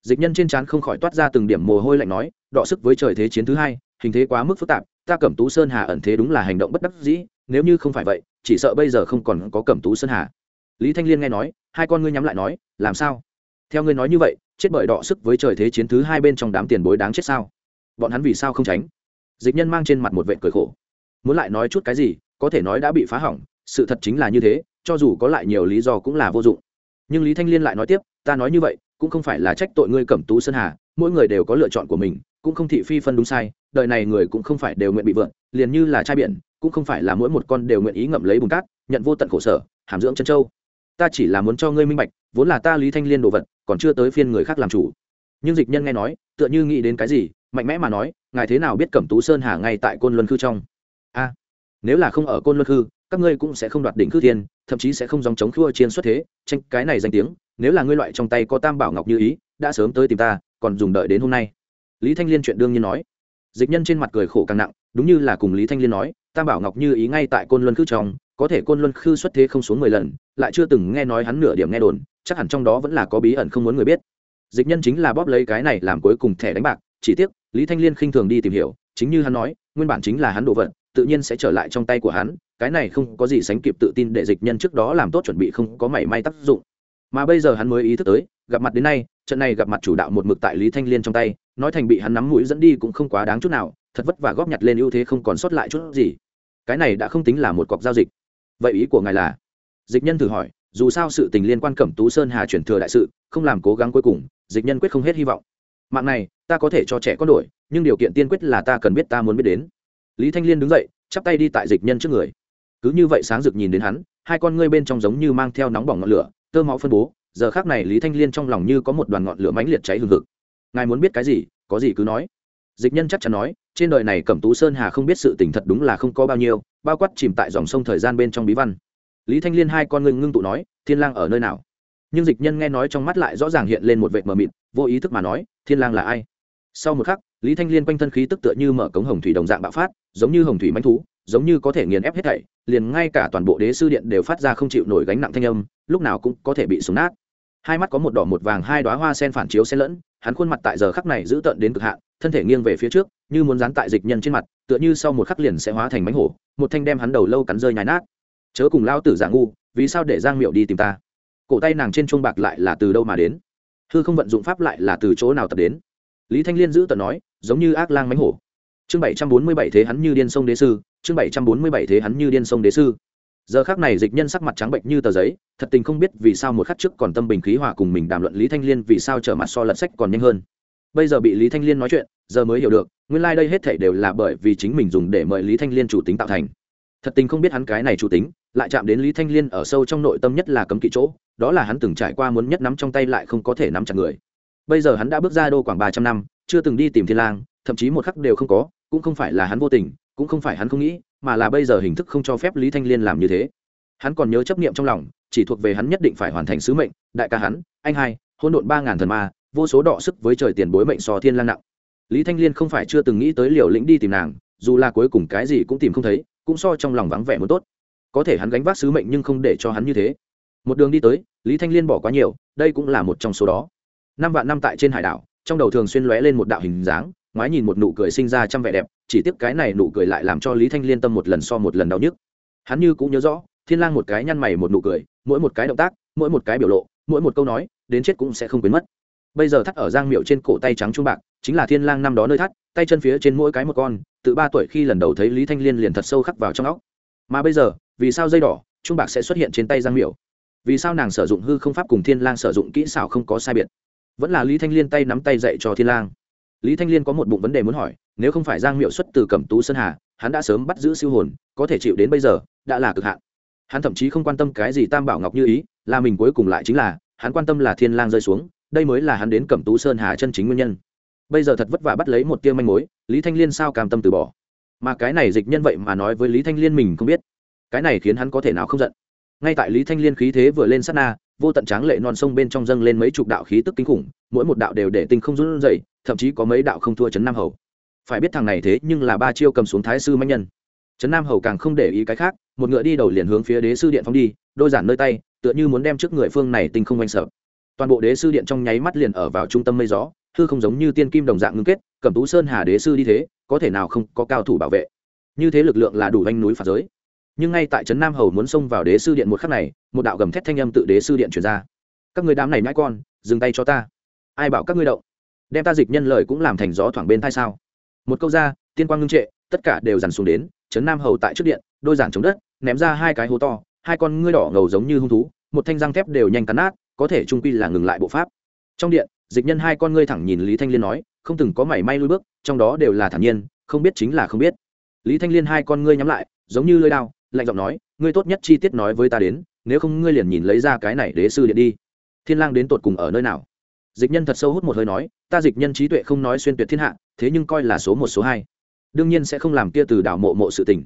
dịch nhân trên trán không khỏi toát ra từng điểm mồ hôi lạnh nói, đọ sức với trời thế chiến thứ hai, hình thế quá mức phức tạp, ta cẩm tú sơn hà ẩn thế đúng là hành động bất đắc dĩ, nếu như không phải vậy, chỉ sợ bây giờ không còn có cẩm tú sơn hà. Lý thanh liên nghe nói, hai con ngươi nhắm lại nói, làm sao? Theo ngươi nói như vậy, chết bởi đọ sức với trời thế chiến thứ hai bên trong đám tiền bối đáng chết sao? Bọn hắn vì sao không tránh? Dịch nhân mang trên mặt một vệ cười khổ. Muốn lại nói chút cái gì, có thể nói đã bị phá hỏng, sự thật chính là như thế, cho dù có lại nhiều lý do cũng là vô dụng. Nhưng lý thanh liên lại nói tiếp, ta nói như vậy cũng không phải là trách tội ngươi cẩm tú sơn hà, mỗi người đều có lựa chọn của mình, cũng không thị phi phân đúng sai, đời này người cũng không phải đều nguyện bị vượn liền như là trai biển, cũng không phải là mỗi một con đều nguyện ý ngậm lấy bùn cát, nhận vô tận khổ sở, hàm dưỡng chân châu. Ta chỉ là muốn cho ngươi minh bạch, vốn là ta lý thanh liên đồ vật, còn chưa tới phiên người khác làm chủ. Nhưng dịch nhân nghe nói, tựa như nghĩ đến cái gì, mạnh mẽ mà nói, ngài thế nào biết cẩm tú sơn hà ngay tại côn luân khư trong? A, nếu là không ở côn luân khư, các ngươi cũng sẽ không đoạt đỉnh khư thiên, thậm chí sẽ không dòng chống khua chiến xuất thế, tranh cái này danh tiếng nếu là ngươi loại trong tay có tam bảo ngọc như ý, đã sớm tới tìm ta, còn dùng đợi đến hôm nay. Lý thanh liên chuyện đương nhiên nói. Dịch nhân trên mặt cười khổ càng nặng, đúng như là cùng lý thanh liên nói, tam bảo ngọc như ý ngay tại côn luân khư trong, có thể côn luân khư xuất thế không xuống mười lần, lại chưa từng nghe nói hắn nửa điểm nghe đồn, chắc hẳn trong đó vẫn là có bí ẩn không muốn người biết. Dịch nhân chính là bóp lấy cái này làm cuối cùng thẻ đánh bạc, chỉ tiếc, lý thanh liên khinh thường đi tìm hiểu, chính như hắn nói, nguyên bản chính là hắn đồ vật, tự nhiên sẽ trở lại trong tay của hắn, cái này không có gì sánh kịp tự tin để dịch nhân trước đó làm tốt chuẩn bị không có mảy may tác dụng mà bây giờ hắn mới ý thức tới, gặp mặt đến nay, trận này gặp mặt chủ đạo một mực tại lý thanh liên trong tay, nói thành bị hắn nắm mũi dẫn đi cũng không quá đáng chút nào, thật vất vả góp nhặt lên ưu thế không còn sót lại chút gì. Cái này đã không tính là một cọc giao dịch. Vậy ý của ngài là? Dịch nhân thử hỏi, dù sao sự tình liên quan cẩm tú sơn hà chuyển thừa đại sự, không làm cố gắng cuối cùng, dịch nhân quyết không hết hy vọng. Mạng này, ta có thể cho trẻ con đổi, nhưng điều kiện tiên quyết là ta cần biết ta muốn biết đến. Lý thanh liên đứng dậy, chắp tay đi tại dịch nhân trước người. Cứ như vậy sáng rực nhìn đến hắn, hai con ngươi bên trong giống như mang theo nóng bỏng ngọn lửa tơ máu phân bố, giờ khác này lý thanh liên trong lòng như có một đoàn ngọn lửa mãnh liệt cháy hừng hực. Ngài muốn biết cái gì, có gì cứ nói. Dịch nhân chắc chắn nói, trên đời này cẩm tú sơn hà không biết sự tình thật đúng là không có bao nhiêu, bao quát chìm tại dòng sông thời gian bên trong bí văn. Lý thanh liên hai con ngưng ngưng tụ nói, thiên lang ở nơi nào? Nhưng dịch nhân nghe nói trong mắt lại rõ ràng hiện lên một vệt mờ mịt, vô ý thức mà nói, thiên lang là ai? Sau một khắc, lý thanh liên quanh thân khí tức tựa như mở cống hồng thủy đồng dạng bạo phát, giống như hồng thủy manh thú, giống như có thể nghiền ép hết thảy liền ngay cả toàn bộ đế sư điện đều phát ra không chịu nổi gánh nặng thanh âm, lúc nào cũng có thể bị súng nát. Hai mắt có một đỏ một vàng, hai đoá hoa sen phản chiếu xen lẫn, hắn khuôn mặt tại giờ khắc này giữ tợn đến cực hạn, thân thể nghiêng về phía trước, như muốn dán tại dịch nhân trên mặt, tựa như sau một khắc liền sẽ hóa thành mánh hổ, một thanh đem hắn đầu lâu cắn rơi nhái nát. Chớ cùng lao tử giả ngu, vì sao để giang miệu đi tìm ta? Cổ tay nàng trên chuông bạc lại là từ đâu mà đến? Hư không vận dụng pháp lại là từ chỗ nào tập đến? Lý thanh liên giữ tận nói, giống như ác lang mánh hổ. Chương bảy trăm bốn mươi bảy thế hắn như điên sông đế sư chương bảy trăm bốn mươi bảy thế hắn như điên sông đế sư. Giờ khác này dịch nhân sắc mặt trắng bệnh như tờ giấy, thật tình không biết vì sao một khắc trước còn tâm bình khí hòa cùng mình đàm luận lý thanh liên vì sao trở mặt so lật sách còn nhanh hơn. Bây giờ bị lý thanh liên nói chuyện, giờ mới hiểu được, nguyên lai、like、đây hết thể đều là bởi vì chính mình dùng để mời lý thanh liên chủ tính tạo thành. Thật tình không biết hắn cái này chủ tính, lại chạm đến lý thanh liên ở sâu trong nội tâm nhất là cấm kỵ chỗ, đó là hắn từng trải qua muốn nhất nắm trong tay lại không có thể nắm chặt người. Bây giờ hắn đã bước ra đô khoảng ba trăm năm, chưa từng đi tìm thiên lang, thậm chí một khắc đều không có cũng không phải là hắn vô tình, cũng không phải hắn không nghĩ, mà là bây giờ hình thức không cho phép lý thanh liên làm như thế. Hắn còn nhớ chấp niệm trong lòng, chỉ thuộc về hắn nhất định phải hoàn thành sứ mệnh, đại ca hắn, anh hai, hôn độn ba ngàn thần ma, vô số đọ sức với trời tiền bối mệnh so thiên lang nặng. Lý thanh liên không phải chưa từng nghĩ tới liều lĩnh đi tìm nàng, dù là cuối cùng cái gì cũng tìm không thấy, cũng so trong lòng vắng vẻ muốn tốt. Có thể hắn gánh vác sứ mệnh nhưng không để cho hắn như thế. Một đường đi tới, lý thanh liên bỏ quá nhiều, đây cũng là một trong số đó. Năm vạn năm tại trên hải đảo, trong đầu thường xuyên lóe lên một đạo hình dáng ngoái nhìn một nụ cười sinh ra trăm vẻ đẹp, chỉ tiếc cái này nụ cười lại làm cho lý thanh liên tâm một lần so một lần đau nhức. Hắn như cũng nhớ rõ, thiên lang một cái nhăn mày một nụ cười, mỗi một cái động tác, mỗi một cái biểu lộ, mỗi một câu nói, đến chết cũng sẽ không quên mất. Bây giờ thắt ở giang miệu trên cổ tay trắng trung bạc, chính là thiên lang năm đó nơi thắt, tay chân phía trên mỗi cái một con từ ba tuổi khi lần đầu thấy lý thanh liên liền thật sâu khắc vào trong óc. Mà bây giờ, vì sao dây đỏ, trung bạc sẽ xuất hiện trên tay giang miệu? Vì sao nàng sử dụng hư không pháp cùng thiên lang sử dụng kỹ xảo không có sai biệt? Vẫn là lý thanh liên tay nắm tay dạy cho thiên lang lý thanh liên có một bụng vấn đề muốn hỏi, nếu không phải giang miệu xuất từ cẩm tú sơn hà, hắn đã sớm bắt giữ siêu hồn, có thể chịu đến bây giờ, đã là cực hạn. Hắn thậm chí không quan tâm cái gì tam bảo ngọc như ý, là mình cuối cùng lại chính là, hắn quan tâm là thiên lang rơi xuống, đây mới là hắn đến cẩm tú sơn hà chân chính nguyên nhân. Bây giờ thật vất vả bắt lấy một tia manh mối, lý thanh liên sao cam tâm từ bỏ? Mà cái này dịch nhân vậy mà nói với lý thanh liên mình không biết. Cái này khiến hắn có thể nào không giận? Ngay tại lý thanh liên khí thế vừa lên sát na, vô tận tráng lệ non sông bên trong dâng lên mấy chục đạo khí tức kinh khủng, mỗi một đạo đều để tinh không run rẩy thậm chí có mấy đạo không thua trấn nam hầu. Phải biết thằng này thế nhưng là ba chiêu cầm xuống thái sư mạnh nhân. Trấn nam hầu càng không để ý cái khác, một ngựa đi đầu liền hướng phía đế sư điện phóng đi, đôi giản nơi tay, tựa như muốn đem trước người phương này tinh không oanh sợ. Toàn bộ đế sư điện trong nháy mắt liền ở vào trung tâm mây gió, hư không giống như tiên kim đồng dạng ngưng kết cầm tú sơn hà đế sư đi thế, có thể nào không có cao thủ bảo vệ. Như thế lực lượng là đủ vanh núi phạt giới. Nhưng ngay tại trấn nam hầu muốn xông vào đế sư điện một khắc này, một đạo gầm thét thanh âm tự đế sư điện truyền ra. Các người đám này nhãi con, dừng tay cho ta. Ai bảo các ngươi động? Đem ta dịch nhân lời cũng làm thành gió thoảng bên thai sao? Một câu ra, tiên quang ngưng trệ, tất cả đều dằn xuống đến trấn nam hầu tại trước điện, đôi giản chống đất, ném ra hai cái hố to, hai con ngươi đỏ ngầu giống như hung thú, một thanh răng thép đều nhanh cắn nát, có thể trung quy là ngừng lại bộ pháp. Trong điện, dịch nhân hai con ngươi thẳng nhìn lý thanh liên nói, không từng có mảy may lui bước, trong đó đều là thản nhiên, không biết chính là không biết. Lý thanh liên hai con ngươi nhắm lại, giống như lưỡi đao, lạnh giọng nói, ngươi tốt nhất chi tiết nói với ta đến, nếu không ngươi liền nhìn lấy ra cái này đế sư điện đi. Thiên lang đến tột cùng ở nơi nào? Dịch nhân thật sâu hút một hơi nói, ta dịch nhân trí tuệ không nói xuyên tuyệt thiên hạ, thế nhưng coi là số một, số hai. Đương nhiên sẽ không làm kia từ đảo mộ mộ sự tình.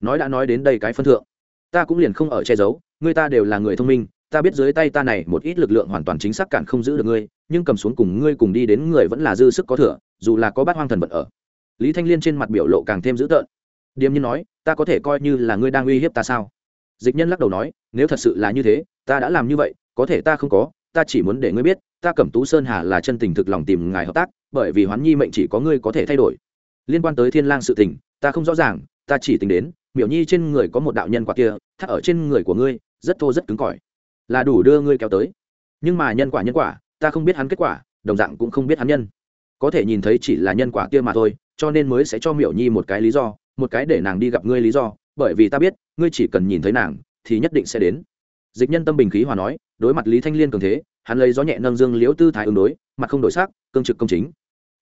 Nói đã nói đến đây cái phân thượng. Ta cũng liền không ở che giấu, ngươi ta đều là người thông minh, ta biết dưới tay ta này một ít lực lượng hoàn toàn chính xác cản không giữ được ngươi, nhưng cầm xuống cùng ngươi cùng đi đến người vẫn là dư sức có thừa, dù là có bát hoang thần vật ở. Lý thanh liên trên mặt biểu lộ càng thêm dữ tợn. Điềm nhiên nói, ta có thể coi như là ngươi đang uy hiếp ta sao? Dịch nhân lắc đầu nói, nếu thật sự là như thế, ta đã làm như vậy, có thể ta không có, ta chỉ muốn để ngươi biết ta cẩm tú sơn hà là chân tình thực lòng tìm ngài hợp tác, bởi vì hoán nhi mệnh chỉ có ngươi có thể thay đổi. Liên quan tới thiên lang sự tình, ta không rõ ràng, ta chỉ tính đến, miểu nhi trên người có một đạo nhân quả kia, thắt ở trên người của ngươi, rất thô rất cứng cỏi, là đủ đưa ngươi kéo tới. Nhưng mà nhân quả nhân quả, ta không biết hắn kết quả, đồng dạng cũng không biết hắn nhân. Có thể nhìn thấy chỉ là nhân quả kia mà thôi, cho nên mới sẽ cho miểu nhi một cái lý do, một cái để nàng đi gặp ngươi lý do, bởi vì ta biết, ngươi chỉ cần nhìn thấy nàng, thì nhất định sẽ đến. Dịch nhân tâm bình khí hòa nói, đối mặt lý thanh liên cường thế hắn lấy gió nhẹ nâng dương liễu tư thái ứng đối, mặt không đổi sắc, cương trực công chính.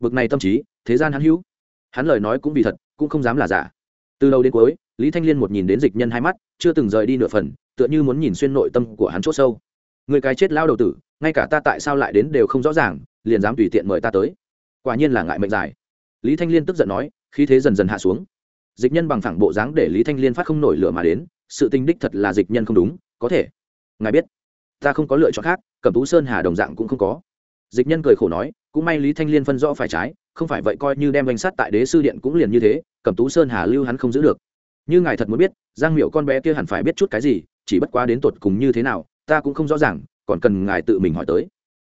Bực này tâm trí, thế gian hắn hữu. Hắn lời nói cũng vì thật, cũng không dám là giả. Từ đầu đến cuối, lý thanh liên một nhìn đến dịch nhân hai mắt, chưa từng rời đi nửa phần, tựa như muốn nhìn xuyên nội tâm của hắn c h ỗ sâu. Người cái chết lao đầu tử, ngay cả ta tại sao lại đến đều không rõ ràng, liền dám tùy tiện mời ta tới. Quả nhiên là ngại mệnh dài. Lý thanh liên tức giận nói khi thế dần dần hạ xuống. Dịch nhân bằng thẳng bộ dáng để lý thanh liên phát không nổi lửa mà đến, sự tinh đích thật là dịch nhân không đúng, có thể. Ngài biết ta không có lựa chọn khác, cẩm tú sơn hà đồng dạng cũng không có. Dịch nhân cười khổ nói, cũng may lý thanh liên phân rõ phải trái, không phải vậy coi như đem danh sát tại đế sư điện cũng liền như thế, cẩm tú sơn hà lưu hắn không giữ được. Như ngài thật muốn biết, giang miệu con bé kia hẳn phải biết chút cái gì, chỉ bất quá đến tột cùng như thế nào, ta cũng không rõ ràng, còn cần ngài tự mình hỏi tới.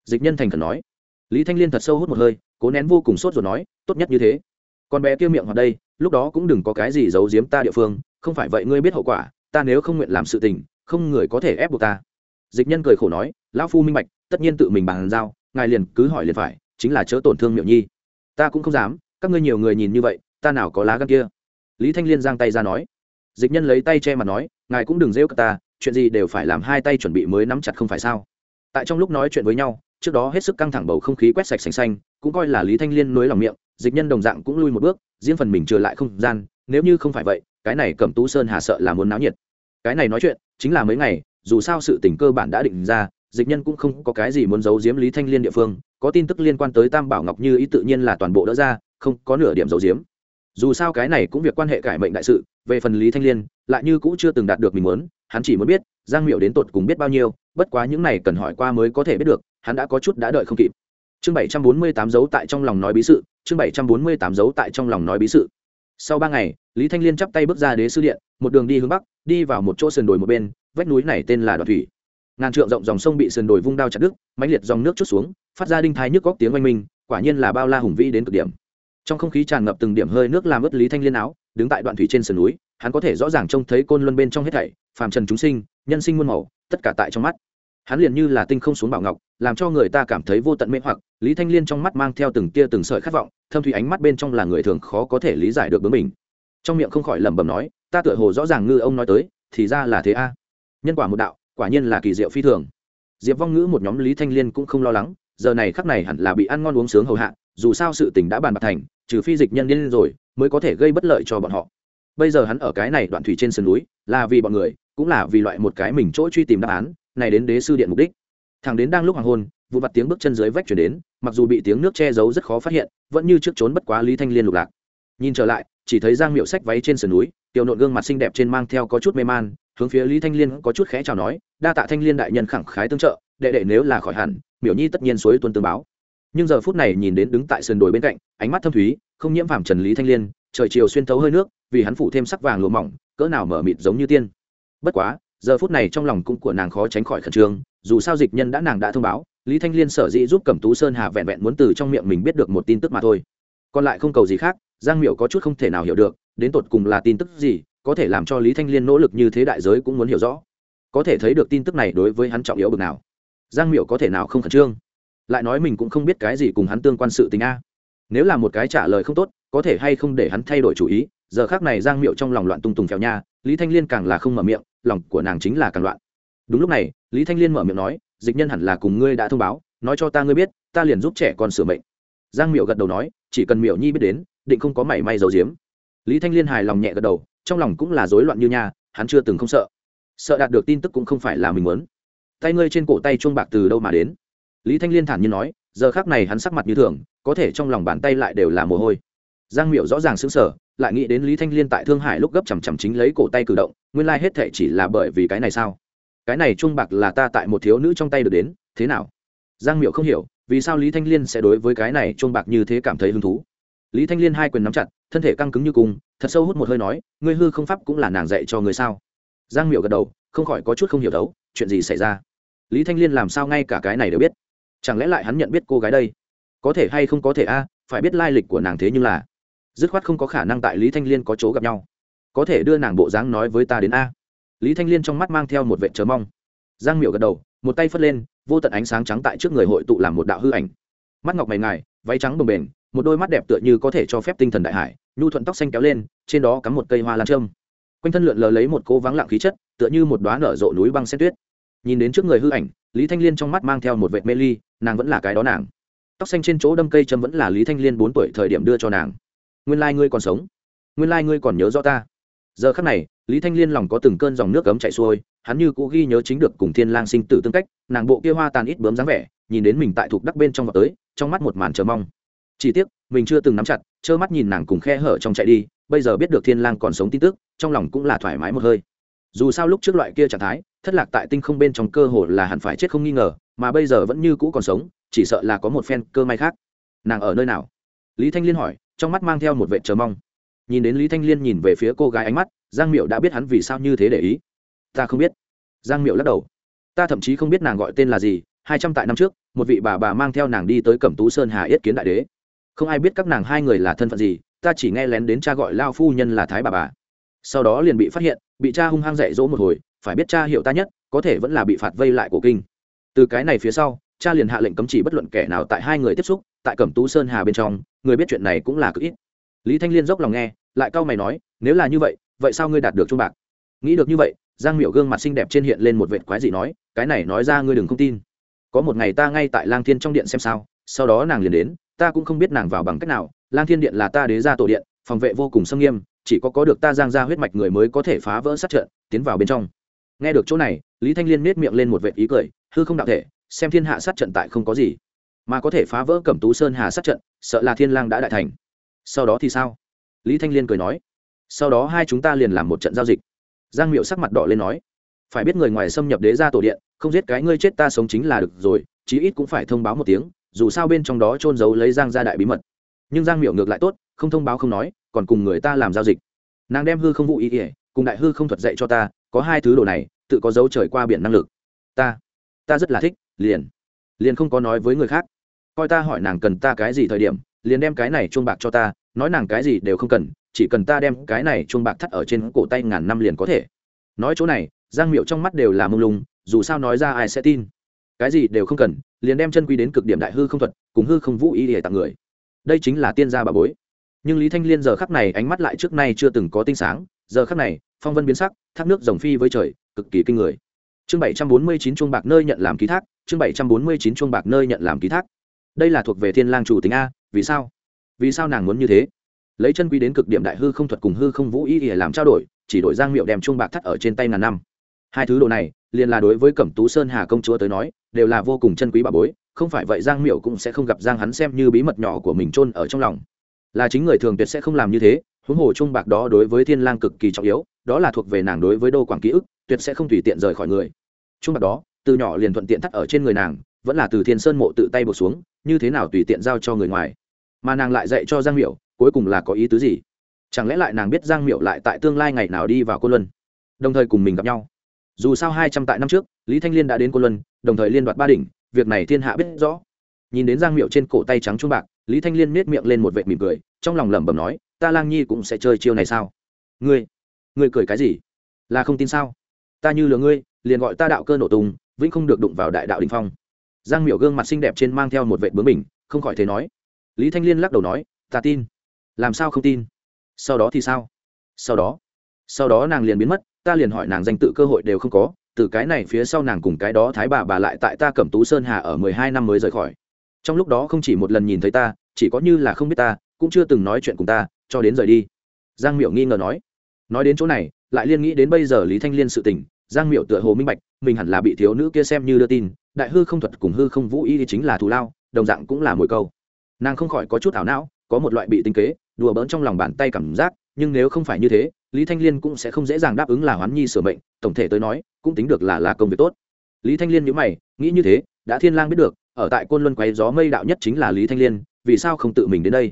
Dịch nhân thành khẩn nói. Lý thanh liên thật sâu hút một hơi, cố nén vô cùng sốt rồi nói, tốt nhất như thế. Con bé kia miệng hoặc đây, lúc đó cũng đừng có cái gì giấu giếm ta địa phương, không phải vậy ngươi biết hậu quả, ta nếu không nguyện làm sự tình, không người có thể ép buộc ta dịch nhân cười khổ nói, lão phu minh bạch, tất nhiên tự mình bàn giao, ngài liền cứ hỏi liền phải, chính là chớ tổn thương Miệu nhi. Ta cũng không dám, các ngươi nhiều người nhìn như vậy, ta nào có lá gan kia? Lý thanh liên giang tay ra nói. Dịch nhân lấy tay che mặt nói, ngài cũng đừng rêu cả ta, chuyện gì đều phải làm hai tay chuẩn bị mới nắm chặt không phải sao? Tại trong lúc nói chuyện với nhau, trước đó hết sức căng thẳng bầu không khí quét sạch sành xanh, cũng coi là lý thanh liên nối lòng miệng, dịch nhân đồng dạng cũng lui một bước, riêng phần mình trừ lại không gian, nếu như không phải vậy, cái này cầm tú sơn hà sợ là muốn náo nhiệt. Cái này nói chuyện, chính là mấy ngày dù sao sự tình cơ bản đã định ra, dịch nhân cũng không có cái gì muốn giấu giếm lý thanh liên địa phương, có tin tức liên quan tới tam bảo ngọc như ý tự nhiên là toàn bộ đỡ ra, không có nửa điểm giấu giếm. Dù sao cái này cũng việc quan hệ cải mệnh đại sự, về phần lý thanh liên, lại như cũng chưa từng đạt được mình muốn, hắn chỉ muốn biết, giang miệu đến tột cùng biết bao nhiêu, bất quá những này cần hỏi qua mới có thể biết được, hắn đã có chút đã đợi không kịp. Chương bảy trăm bốn mươi tám dấu tại trong lòng nói bí sự, chương bảy trăm bốn mươi tám dấu tại trong lòng nói bí sự sau ba ngày, lý thanh liên chắp tay bước ra đế sư điện, một đường đi hướng bắc, đi vào một chỗ sườn đồi một bên, vách núi này tên là đoạn thủy. Ngàn trượng rộng dòng sông bị sườn đồi vung đao chặt đứt, mãnh liệt dòng nước chút xuống, phát ra đinh thái nhức góc tiếng oanh minh, quả nhiên là bao la hùng vĩ đến cực điểm. Trong không khí tràn ngập từng điểm hơi nước làm ướt lý thanh liên áo, đứng tại đoạn thủy trên sườn núi, hắn có thể rõ ràng trông thấy côn luân bên trong hết thảy, phàm trần chúng sinh, nhân sinh muôn màu, tất cả tại trong mắt. Hắn liền như là tinh không xuống bảo ngọc, làm cho người ta cảm thấy vô tận mê hoặc lý thanh liên trong mắt mang theo từng tia từng sợi khát vọng, thâm thủy ánh mắt bên trong là người thường khó có thể lý giải được bướng mình trong miệng không khỏi lẩm bẩm nói, ta tựa hồ rõ ràng ngư ông nói tới, thì ra là thế a. Nhân quả một đạo, quả nhiên là kỳ diệu phi thường. Diệp vong ngữ một nhóm lý thanh liên cũng không lo lắng, giờ này khắc này hẳn là bị ăn ngon uống sướng hầu hạ, dù sao sự tình đã bàn bạc thành, trừ phi dịch nhân điên rồi, mới có thể gây bất lợi cho bọn họ. Bây giờ hắn ở cái này đoạn thủy trên sườn núi, là vì bọn người, cũng là vì loại một cái mình chỗ truy tìm đáp án, này đến đế sư điện mục đích. Thằng đến đang lúc hoàng hôn, vụ vặt tiếng bước chân dưới vách chuyển đến mặc dù bị tiếng nước che giấu rất khó phát hiện, vẫn như trước trốn bất quá lý thanh liên lục lạc. Nhìn trở lại, chỉ thấy giang miệu sách váy trên sườn núi, tiểu nộn gương mặt xinh đẹp trên mang theo có chút mê man, hướng phía lý thanh liên có chút khẽ chào nói, đa tạ thanh liên đại nhân khẳng khái tương trợ, đệ đệ nếu là khỏi hẳn, miểu nhi tất nhiên suối tuân tương báo. Nhưng giờ phút này nhìn đến đứng tại sườn đồi bên cạnh, ánh mắt thâm thúy, không nhiễm phàm trần lý thanh liên, trời chiều xuyên thấu hơi nước, vì hắn phủ thêm sắc vàng lụa mỏng, cỡ nào mở mịt giống như tiên. Bất quá, giờ phút này trong lòng cũng của nàng khó tránh khỏi khẩn trương, dù sao dịch nhân đã nàng đã thông báo lý thanh liên sở dĩ giúp cẩm tú sơn hà vẹn vẹn muốn từ trong miệng mình biết được một tin tức mà thôi. Còn lại không cầu gì khác, giang miệu có chút không thể nào hiểu được, đến tột cùng là tin tức gì, có thể làm cho lý thanh liên nỗ lực như thế đại giới cũng muốn hiểu rõ. Có thể thấy được tin tức này đối với hắn trọng yếu bực nào. Giang miệu có thể nào không khẩn trương? Lại nói mình cũng không biết cái gì cùng hắn tương quan sự tình a. Nếu là một cái trả lời không tốt, có thể hay không để hắn thay đổi chủ ý, giờ khác này giang miệu trong lòng loạn tung tùng phèo nha, lý thanh liên càng là không mở miệng, lòng của nàng chính là càng loạn. Đúng lúc này, lý thanh liên mở miệng nói dịch nhân hẳn là cùng ngươi đã thông báo, nói cho ta ngươi biết, ta liền giúp trẻ con sửa mệnh. Giang miệu gật đầu nói, chỉ cần miệu nhi biết đến, định không có mảy may dầu diếm lý thanh liên hài lòng nhẹ gật đầu, trong lòng cũng là rối loạn như nhà hắn chưa từng không sợ. Sợ đạt được tin tức cũng không phải là mình muốn. Tay ngươi trên cổ tay chuông bạc từ đâu mà đến? Lý thanh liên thản nhiên nói, giờ khác này hắn sắc mặt như thường, có thể trong lòng bàn tay lại đều là mồ hôi. Giang miệu rõ ràng xứng sở lại nghĩ đến lý thanh liên tại thương hải lúc gấp chằm chằm chính lấy cổ tay cử động, nguyên lai、like、hết thể chỉ là bởi vì cái này sao? Cái này chuông bạc là ta tại một thiếu nữ trong tay được đến, thế nào? Giang miệu không hiểu, vì sao lý thanh liên sẽ đối với cái này chuông bạc như thế cảm thấy hứng thú? Lý thanh liên hai quyền nắm chặt, thân thể căng cứng như cung thật sâu hút một hơi nói, ngươi hư không pháp cũng là nàng dạy cho người sao? Giang miệu gật đầu, không khỏi có chút không hiểu đấu, chuyện gì xảy ra? Lý thanh liên làm sao ngay cả cái này đều biết? Chẳng lẽ lại hắn nhận biết cô gái đây? Có thể hay không có thể a, phải biết lai lịch của nàng thế nhưng là, dứt khoát không có khả năng tại lý thanh liên có chỗ gặp nhau. Có thể đưa nàng bộ dáng nói với ta đến a lý thanh liên trong mắt mang theo một vệ chờ mong. Giang miệu gật đầu, một tay phất lên, vô tận ánh sáng trắng tại trước người hội tụ làm một đạo hư ảnh. Mắt ngọc mày ngài, váy trắng bồng bềnh, một đôi mắt đẹp tựa như có thể cho phép tinh thần đại hải, nhu thuận tóc xanh kéo lên, trên đó cắm một cây hoa lan trâm. Quanh thân lượn lờ lấy một cô vắng lặng khí chất, tựa như một đoá nở rộ núi băng xét tuyết. Nhìn đến trước người hư ảnh, lý thanh liên trong mắt mang theo một vệ mê ly, nàng vẫn là cái đó nàng. Tóc xanh trên chỗ đâm cây châm vẫn là lý thanh liên bốn tuổi thời điểm đưa cho nàng. Nguyên lai、like、ngươi còn sống. Nguyên lai、like、ngươi còn nhớ rõ ta. Giờ khắc này lý thanh liên lòng có từng cơn dòng nước cấm chạy xuôi, hắn như cũ ghi nhớ chính được cùng thiên lang sinh tử tương cách, nàng bộ kia hoa tàn ít bướm dáng vẻ, nhìn đến mình tại thuộc đắc bên trong vào tới, trong mắt một màn chờ mong. Chỉ tiếc, mình chưa từng nắm chặt, trơ mắt nhìn nàng cùng khe hở trong chạy đi, bây giờ biết được thiên lang còn sống tin tức, trong lòng cũng là thoải mái một hơi. Dù sao lúc trước loại kia trạng thái, thất lạc tại tinh không bên trong cơ hồ là hẳn phải chết không nghi ngờ, mà bây giờ vẫn như cũ còn sống, chỉ sợ là có một phen cơ may khác. Nàng ở nơi nào? Lý thanh liên hỏi, trong mắt mang theo một vệ chờ mong nhìn đến lý thanh liên nhìn về phía cô gái ánh mắt, giang miệu đã biết hắn vì sao như thế để ý. Ta không biết. Giang miệu lắc đầu. Ta thậm chí không biết nàng gọi tên là gì, hai trăm tại năm trước, một vị bà bà mang theo nàng đi tới cẩm tú sơn hà yết kiến đại đế. Không ai biết các nàng hai người là thân phận gì, ta chỉ nghe lén đến cha gọi lao phu nhân là thái bà bà. Sau đó liền bị phát hiện, bị cha hung hăng dạy dỗ một hồi, phải biết cha hiểu ta nhất, có thể vẫn là bị phạt vây lại của kinh. Từ cái này phía sau, cha liền hạ lệnh cấm chỉ bất luận kẻ nào tại hai người tiếp xúc, tại cẩm tú sơn hà bên trong, người biết chuyện này cũng là cực ít lý thanh liên dốc lòng nghe, lại cau mày nói, nếu là như vậy vậy sao ngươi đạt được trung bạc? Nghĩ được như vậy, giang miểu gương mặt xinh đẹp trên hiện lên một vệt quái dị nói, cái này nói ra ngươi đừng không tin. Có một ngày ta ngay tại lang thiên trong điện xem sao, sau đó nàng liền đến, ta cũng không biết nàng vào bằng cách nào, lang thiên điện là ta đế ra tổ điện, phòng vệ vô cùng xâm nghiêm, chỉ có có được ta giang ra huyết mạch người mới có thể phá vỡ sát trận, tiến vào bên trong. Nghe được chỗ này, lý thanh liên nết miệng lên một vệt ý cười, hư không đạo thể, xem thiên hạ sát trận tại không có gì, mà có thể phá vỡ cẩm tú sơn hà sát trận, sợ là thiên lang đã đại thành sau đó thì sao? Lý thanh liên cười nói. Sau đó hai chúng ta liền làm một trận giao dịch. Giang miệu sắc mặt đỏ lên nói. Phải biết người ngoài xâm nhập đế ra tổ điện, không giết cái ngươi chết ta sống chính là được rồi, chí ít cũng phải thông báo một tiếng, dù sao bên trong đó trôn giấu lấy giang ra đại bí mật. Nhưng giang miệu ngược lại tốt, không thông báo không nói, còn cùng người ta làm giao dịch. Nàng đem hư không vụ ý ỉa cùng đại hư không thuật dạy cho ta, có hai thứ đồ này, tự có dấu trời qua biển năng lực. Ta ta rất là thích, liền liền không có nói với người khác. Coi ta hỏi nàng cần ta cái gì thời điểm liền đem cái này chuông bạc cho ta, nói nàng cái gì đều không cần, chỉ cần ta đem cái này chuông bạc thắt ở trên cổ tay ngàn năm liền có thể. Nói chỗ này, giang miệu trong mắt đều là mông lung, dù sao nói ra ai sẽ tin. Cái gì đều không cần, liền đem chân quy đến cực điểm đại hư không thuật, cùng hư không vũ ý để tặng người. Đây chính là tiên gia bà bối. Nhưng lý thanh liên giờ khắc này ánh mắt lại trước nay chưa từng có tinh sáng, giờ khắc này, phong vân biến sắc, thác nước dòng phi với trời, cực kỳ kinh người. Chương bảy trăm bốn mươi chín chuông bạc nơi nhận làm ký thác, chương bảy trăm bốn mươi chín chuông bạc nơi nhận làm ký thác đây là thuộc về thiên lang chủ tính a, vì sao? Vì sao nàng muốn như thế? Lấy chân quy đến cực điểm đại hư không thuật cùng hư không vũ ý để làm trao đổi, chỉ đổi giang miệu đem chuông bạc thắt ở trên tay ngàn năm. Hai thứ đồ này, liền là đối với cẩm tú sơn hà công chúa tới nói, đều là vô cùng chân quý bà bối, không phải vậy giang miệu cũng sẽ không gặp giang hắn xem như bí mật nhỏ của mình chôn ở trong lòng. Là chính người thường tuyệt sẽ không làm như thế, huống hồ chuông bạc đó đối với thiên lang cực kỳ trọng yếu, đó là thuộc về nàng đối với đô quảng ký ức, tuyệt sẽ không tùy tiện rời khỏi người. Chuông bạc đó, từ nhỏ liền thuận tiện thắt ở trên người nàng vẫn là từ thiên sơn mộ tự tay buộc xuống, như thế nào tùy tiện giao cho người ngoài. Mà nàng lại dạy cho giang miệu cuối cùng là có ý tứ gì? Chẳng lẽ lại nàng biết giang miệu lại tại tương lai ngày nào đi vào cô luân? Đồng thời cùng mình gặp nhau. Dù sao hai trăm tại năm trước, lý thanh liên đã đến cô luân, đồng thời liên đoạt ba đỉnh, việc này thiên hạ biết rõ. Nhìn đến giang miệu trên cổ tay trắng trung bạc, lý thanh liên nết miệng lên một vệt mỉm cười, trong lòng lẩm bẩm nói, ta lang nhi cũng sẽ chơi chiêu này sao? Ngươi ngươi cười cái gì? Là không tin sao? Ta như lừa ngươi, liền gọi ta đạo cơ nổ tung, vĩnh không được đụng vào đại đạo đình phong giang miểu gương mặt xinh đẹp trên mang theo một vệ bướng mình không khỏi thế nói. Lý thanh liên lắc đầu nói, ta tin. Làm sao không tin? Sau đó thì sao? Sau đó. Sau đó nàng liền biến mất, ta liền hỏi nàng danh tự cơ hội đều không có, từ cái này phía sau nàng cùng cái đó thái bà bà lại tại ta cẩm tú sơn hà ở mười hai năm mới rời khỏi. Trong lúc đó không chỉ một lần nhìn thấy ta, chỉ có như là không biết ta, cũng chưa từng nói chuyện cùng ta, cho đến rời đi. Giang miểu nghi ngờ nói. Nói đến chỗ này, lại liên nghĩ đến bây giờ lý thanh liên sự tình giang miểu tựa hồ minh bạch, mình hẳn là bị thiếu nữ kia xem như đưa tin, đại hư không thuật cùng hư không vũ y chính là thù lao, đồng dạng cũng là mồi câu. Nàng không khỏi có chút ảo não, có một loại bị tinh kế, đùa bỡn trong lòng bàn tay cảm giác, nhưng nếu không phải như thế, lý thanh liên cũng sẽ không dễ dàng đáp ứng là hoán nhi sửa mệnh, tổng thể tới nói, cũng tính được là là công việc tốt. Lý thanh liên nhữ mày, nghĩ như thế, đã thiên lang biết được, ở tại côn luân quay gió mây đạo nhất chính là lý thanh liên, vì sao không tự mình đến đây?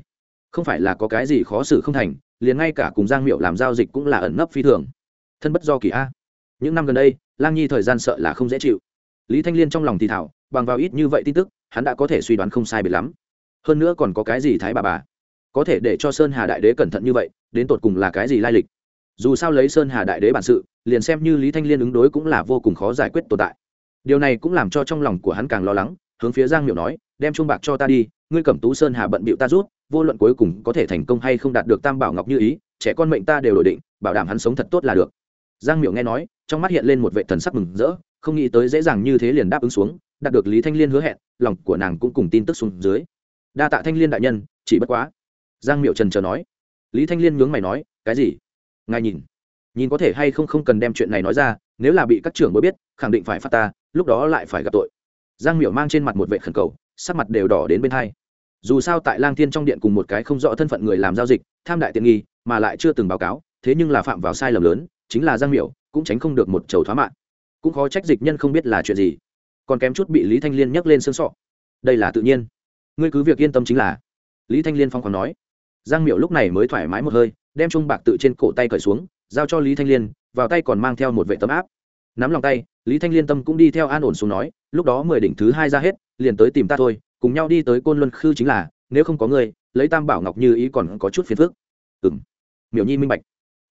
Không phải là có cái gì khó xử không thành, liền ngay cả cùng giang miệu làm giao dịch cũng là ẩn nấp phi thường. Thân bất do kỳ a những năm gần đây, lang nhi thời gian sợ là không dễ chịu. Lý thanh liên trong lòng thì thảo, bằng vào ít như vậy tin tức, hắn đã có thể suy đoán không sai biệt lắm. Hơn nữa còn có cái gì thái bà bà? Có thể để cho sơn hà đại đế cẩn thận như vậy, đến tột cùng là cái gì lai lịch? Dù sao lấy sơn hà đại đế bản sự, liền xem như lý thanh liên ứng đối cũng là vô cùng khó giải quyết tồn tại. Điều này cũng làm cho trong lòng của hắn càng lo lắng, hướng phía giang Miểu nói, đem chuông bạc cho ta đi, ngươi cẩm tú sơn hà bận bịu ta rút, vô luận cuối cùng có thể thành công hay không đạt được tam bảo ngọc như ý, trẻ con mệnh ta đều đổi định, bảo đảm hắn sống thật tốt là được. Giang Miểu nghe nói trong mắt hiện lên một vệ thần sắc mừng rỡ, không nghĩ tới dễ dàng như thế liền đáp ứng xuống, đạt được lý thanh liên hứa hẹn, lòng của nàng cũng cùng tin tức xuống dưới. Đa tạ thanh liên đại nhân, chỉ bất quá. Giang miệu trần chờ nói. Lý thanh liên nhướng mày nói, cái gì? Ngài nhìn. Nhìn có thể hay không không cần đem chuyện này nói ra, nếu là bị các trưởng bối biết, khẳng định phải phát ta, lúc đó lại phải gặp tội. Giang miệu mang trên mặt một vệ khẩn cầu, sắc mặt đều đỏ đến bên hai. Dù sao tại lang thiên trong điện cùng một cái không rõ thân phận người làm giao dịch, tham đại tiện nghi, mà lại chưa từng báo cáo, thế nhưng là phạm vào sai lầm lớn, chính là giang Miệu cũng tránh không được một chầu thoá mạng. Cũng khó trách dịch nhân không biết là chuyện gì. Còn kém chút bị lý thanh liên nhắc lên xương sọ. Đây là tự nhiên. Ngươi cứ việc yên tâm chính là. Lý thanh liên phong còn nói. Giang miểu lúc này mới thoải mái một hơi, đem chung bạc tự trên cổ tay cởi xuống, giao cho lý thanh liên, vào tay còn mang theo một vệ tấm áp. Nắm lòng tay, lý thanh liên tâm cũng đi theo an ổn xuống nói, lúc đó mười đỉnh thứ hai ra hết, liền tới tìm ta thôi, cùng nhau đi tới côn luân khư chính là, nếu không có người lấy tam bảo ngọc như ý còn có chút phiền phức. Ừng miểu nhi minh bạch.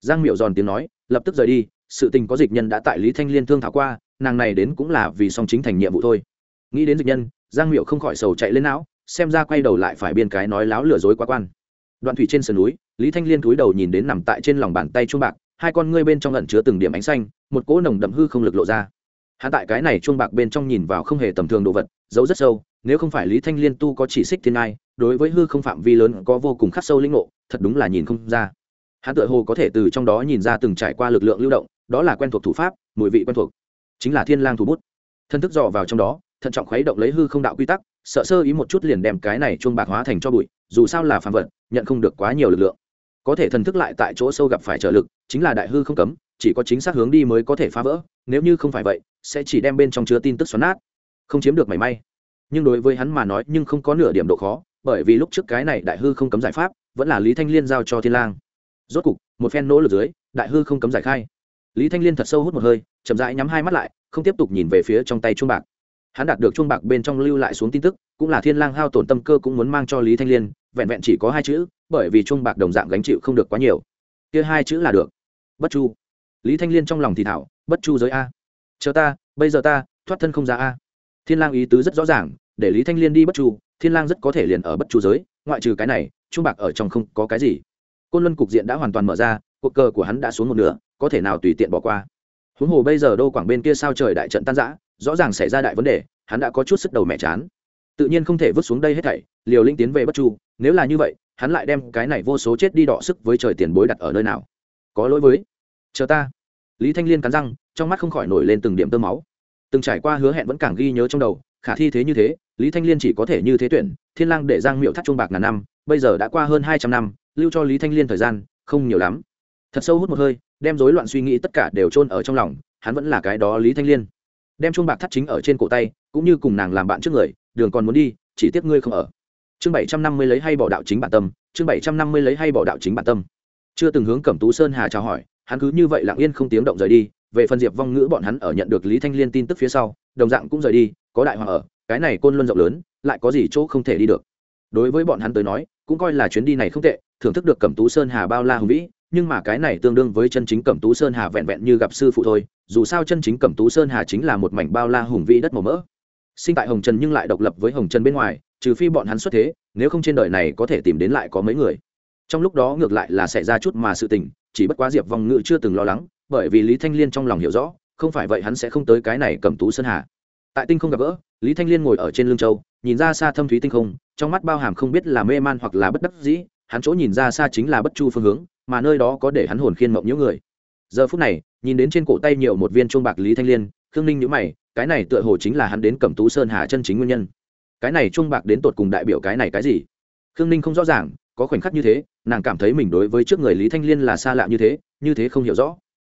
Giang miểu giòn tiếng nói, lập tức rời đi sự tình có dịch nhân đã tại lý thanh liên thương thảo qua, nàng này đến cũng là vì song chính thành nhiệm vụ thôi. Nghĩ đến dịch nhân, giang miệu không khỏi sầu chạy lên não, xem ra quay đầu lại phải biên cái nói láo lừa dối quá quan. Đoạn thủy trên sườn núi, lý thanh liên cúi đầu nhìn đến nằm tại trên lòng bàn tay chuông bạc, hai con ngươi bên trong ẩn chứa từng điểm ánh xanh, một cỗ nồng đậm hư không lực lộ ra. Hạ tại cái này chuông bạc bên trong nhìn vào không hề tầm thường đồ vật, giấu rất sâu, nếu không phải lý thanh liên tu có chỉ xích thiên ai đối với hư không phạm vi lớn có vô cùng khắc sâu linh ngộ, thật đúng là nhìn không ra hắn tự hồ có thể từ trong đó nhìn ra từng trải qua lực lượng lưu động, đó là quen thuộc thủ pháp, mùi vị quen thuộc. Chính là thiên lang thủ bút. Thân thức dò vào trong đó, thận trọng khuấy động lấy hư không đạo quy tắc, sợ sơ ý một chút liền đem cái này chuông bạc hóa thành cho bụi, dù sao là phàm vật, nhận không được quá nhiều lực lượng. Có thể thần thức lại tại chỗ sâu gặp phải trợ lực, chính là đại hư không cấm, chỉ có chính xác hướng đi mới có thể phá vỡ, nếu như không phải vậy, sẽ chỉ đem bên trong chứa tin tức xoắn nát, không chiếm được mảy may. Nhưng đối với hắn mà nói, nhưng không có nửa điểm độ khó, bởi vì lúc trước cái này đại hư không cấm giải pháp, vẫn là lý thanh liên giao cho thiên lang rốt cục, một phen nỗ lực dưới, đại hư không cấm giải khai. Lý thanh liên thật sâu hút một hơi, chậm rãi nhắm hai mắt lại, không tiếp tục nhìn về phía trong tay chuông bạc. Hắn đạt được chuông bạc bên trong lưu lại xuống tin tức, cũng là thiên lang hao tổn tâm cơ cũng muốn mang cho lý thanh liên, vẹn vẹn chỉ có hai chữ, bởi vì chuông bạc đồng dạng gánh chịu không được quá nhiều. Kia hai chữ là được. Bất chu. Lý thanh liên trong lòng thì thảo, bất chu giới a. Chờ ta, bây giờ ta, thoát thân không ra a. Thiên lang ý tứ rất rõ ràng, để lý thanh liên đi bất chu, thiên lang rất có thể liền ở bất chu giới, ngoại trừ cái này, chuông bạc ở trong không có cái gì côn luân cục diện đã hoàn toàn mở ra, cuộc cờ của hắn đã xuống một nửa, có thể nào tùy tiện bỏ qua. Huống hồ bây giờ đô quảng bên kia sao trời đại trận tan rã, rõ ràng xảy ra đại vấn đề, hắn đã có chút sức đầu mẹ chán. Tự nhiên không thể vứt xuống đây hết thảy, liều linh tiến về bất chu, nếu là như vậy, hắn lại đem cái này vô số chết đi đọ sức với trời tiền bối đặt ở nơi nào? Có lỗi với. Chờ ta. Lý thanh liên cắn răng, trong mắt không khỏi nổi lên từng điểm tơ máu. Từng trải qua hứa hẹn vẫn càng ghi nhớ trong đầu, khả thi thế như thế, lý thanh liên chỉ có thể như thế tuyển, thiên lang để giang miệu thắt chuông bạc ngàn năm, bây giờ đã qua hơn hai trăm năm lưu cho lý thanh liên thời gian, không nhiều lắm. Thật sâu hút một hơi, đem rối loạn suy nghĩ tất cả đều chôn ở trong lòng, hắn vẫn là cái đó lý thanh liên. Đem chuông bạc thắt chính ở trên cổ tay, cũng như cùng nàng làm bạn trước người, đường còn muốn đi, chỉ tiếc ngươi không ở. Chương bảy trăm năm mươi lấy hay bỏ đạo chính bản tâm, chương bảy trăm năm mươi lấy hay bỏ đạo chính bản tâm. Chưa từng hướng cẩm tú sơn hà chào hỏi, hắn cứ như vậy lặng yên không tiếng động rời đi, về phần diệp vong ngữ bọn hắn ở nhận được lý thanh liên tin tức phía sau, đồng dạng cũng rời đi, có đại hoàng ở, cái này côn luân rộng lớn, lại có gì chỗ không thể đi được. Đối với bọn hắn tới nói cũng coi là chuyến đi này không tệ, thưởng thức được cẩm tú sơn hà bao la hùng vĩ, nhưng mà cái này tương đương với chân chính cẩm tú sơn hà vẹn vẹn như gặp sư phụ thôi, dù sao chân chính cẩm tú sơn hà chính là một mảnh bao la hùng vĩ đất màu mỡ. Sinh tại hồng trần nhưng lại độc lập với hồng trần bên ngoài, trừ phi bọn hắn xuất thế, nếu không trên đời này có thể tìm đến lại có mấy người. Trong lúc đó ngược lại là xảy ra chút mà sự tình, chỉ bất quá diệp vong ngự chưa từng lo lắng, bởi vì lý thanh liên trong lòng hiểu rõ, không phải vậy hắn sẽ không tới cái này cầm tú sơn hà tại tinh không gặp gỡ, lý thanh liên ngồi ở trên lưng châu, nhìn ra xa thâm thúy tinh không, trong mắt bao hàm không biết là mê man hoặc là bất đắc dĩ, hắn chỗ nhìn ra xa chính là bất chu phương hướng, mà nơi đó có để hắn hồn khiên mộng những người. Giờ phút này, nhìn đến trên cổ tay nhiều một viên chuông bạc lý thanh liên, khương ninh nhữ mày, cái này tựa hồ chính là hắn đến cẩm tú sơn hà chân chính nguyên nhân. Cái này chuông bạc đến tột cùng đại biểu cái này cái gì? Khương ninh không rõ ràng, có khoảnh khắc như thế, nàng cảm thấy mình đối với trước người lý thanh liên là xa lạ như thế như thế không hiểu rõ.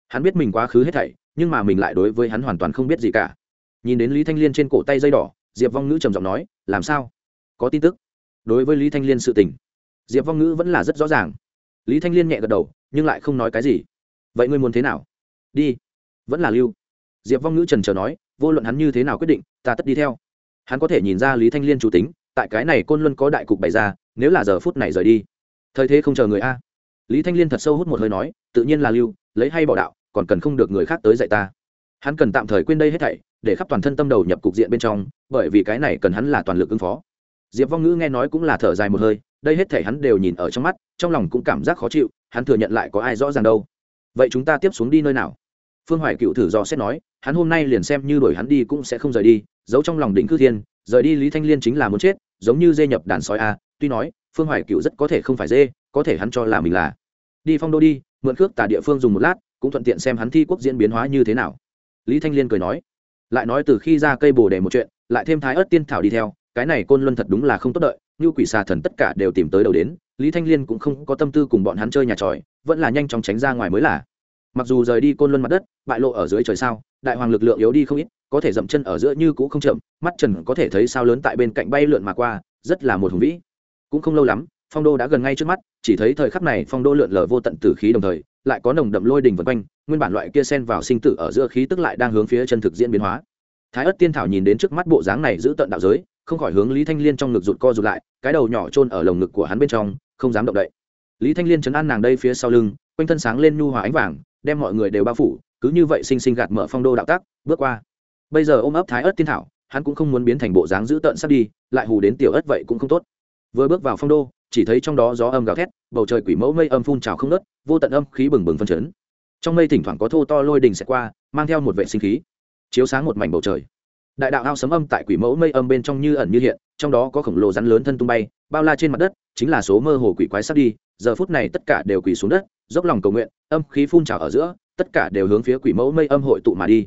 Hắn biết mình quá khứ hết thảy, nhưng mà mình lại đối với hắn hoàn toàn không biết gì cả nhìn đến lý thanh liên trên cổ tay dây đỏ, diệp vong ngữ trầm giọng nói, làm sao? Có tin tức? Đối với lý thanh liên sự tình, diệp vong ngữ vẫn là rất rõ ràng. Lý thanh liên nhẹ gật đầu, nhưng lại không nói cái gì. Vậy ngươi muốn thế nào? Đi. Vẫn là lưu. Diệp vong ngữ trần trờ nói, vô luận hắn như thế nào quyết định, ta tất đi theo. Hắn có thể nhìn ra lý thanh liên chủ tính, tại cái này côn luân có đại cục bày ra, nếu là giờ phút này rời đi, thời thế không chờ người a. Lý thanh liên thật sâu hút một hơi nói, tự nhiên là lưu, lấy hay bỏ đạo, còn cần không được người khác tới dạy ta. Hắn cần tạm thời quên đây hết thảy để khắp toàn thân tâm đầu nhập cục diện bên trong, bởi vì cái này cần hắn là toàn lực ứng phó. Diệp vong ngữ nghe nói cũng là thở dài một hơi, đây hết thể hắn đều nhìn ở trong mắt, trong lòng cũng cảm giác khó chịu, hắn thừa nhận lại có ai rõ ràng đâu. Vậy chúng ta tiếp xuống đi nơi nào? Phương hoài cựu thử do xét nói, hắn hôm nay liền xem như đuổi hắn đi cũng sẽ không rời đi, giấu trong lòng đỉnh cư thiên, rời đi lý thanh liên chính là muốn chết, giống như dê nhập đàn sói a, tuy nói, phương hoài cựu rất có thể không phải dê, có thể hắn cho là mình là. Đi phong đô đi, mượn cước tà địa phương dùng một lát, cũng thuận tiện xem hắn thi quốc diễn biến hóa như thế nào. Lý thanh liên cười nói lại nói từ khi ra cây bồ đề một chuyện, lại thêm thái ớt tiên thảo đi theo, cái này côn luân thật đúng là không tốt đợi, như quỷ xà thần tất cả đều tìm tới đầu đến, lý thanh liên cũng không có tâm tư cùng bọn hắn chơi nhà tròi, vẫn là nhanh chóng tránh ra ngoài mới là. Mặc dù rời đi côn luân mặt đất, bại lộ ở dưới trời sao, đại hoàng lực lượng yếu đi không ít, có thể dậm chân ở giữa như cũ không chậm, mắt trần có thể thấy sao lớn tại bên cạnh bay lượn mà qua, rất là một hùng vĩ. Cũng không lâu lắm, phong đô đã gần ngay trước mắt chỉ thấy thời khắc này phong đô lượn lờ vô tận tử khí đồng thời, lại có nồng đậm lôi đình vân quanh, nguyên bản loại kia sen vào sinh tử ở giữa khí tức lại đang hướng phía chân thực diễn biến hóa. Thái ất tiên thảo nhìn đến trước mắt bộ dáng này giữ tận đạo giới, không khỏi hướng lý thanh liên trong ngực rụt co rụt lại, cái đầu nhỏ chôn ở lồng ngực của hắn bên trong, không dám động đậy. Lý thanh liên chấn an nàng đây phía sau lưng, quanh thân sáng lên nhu hòa ánh vàng, đem mọi người đều bao phủ, cứ như vậy sinh sinh gạt mở phong đô đạo tác bước qua. Bây giờ ôm ấp thái ớt tiên thảo, hắn cũng không muốn biến thành bộ dáng dữ tợn sắp đi, lại hù đến tiểu ớt vậy cũng không tốt. Vừa bước vào phong đô chỉ thấy trong đó gió âm gào thét, bầu trời quỷ mẫu mây âm phun trào không nớt vô tận âm khí bừng bừng phân chấn. Trong mây thỉnh thoảng có thô to lôi đình sẽ qua, mang theo một vệ sinh khí, chiếu sáng một mảnh bầu trời. Đại đạo ao sấm âm tại quỷ mẫu mây âm bên trong như ẩn như hiện, trong đó có khổng lồ rắn lớn thân tung bay, bao la trên mặt đất, chính là số mơ hồ quỷ quái sắp đi, giờ phút này tất cả đều quỳ xuống đất, dốc lòng cầu nguyện, âm khí phun trào ở giữa, tất cả đều hướng phía quỷ mẫu mây âm hội tụ mà đi.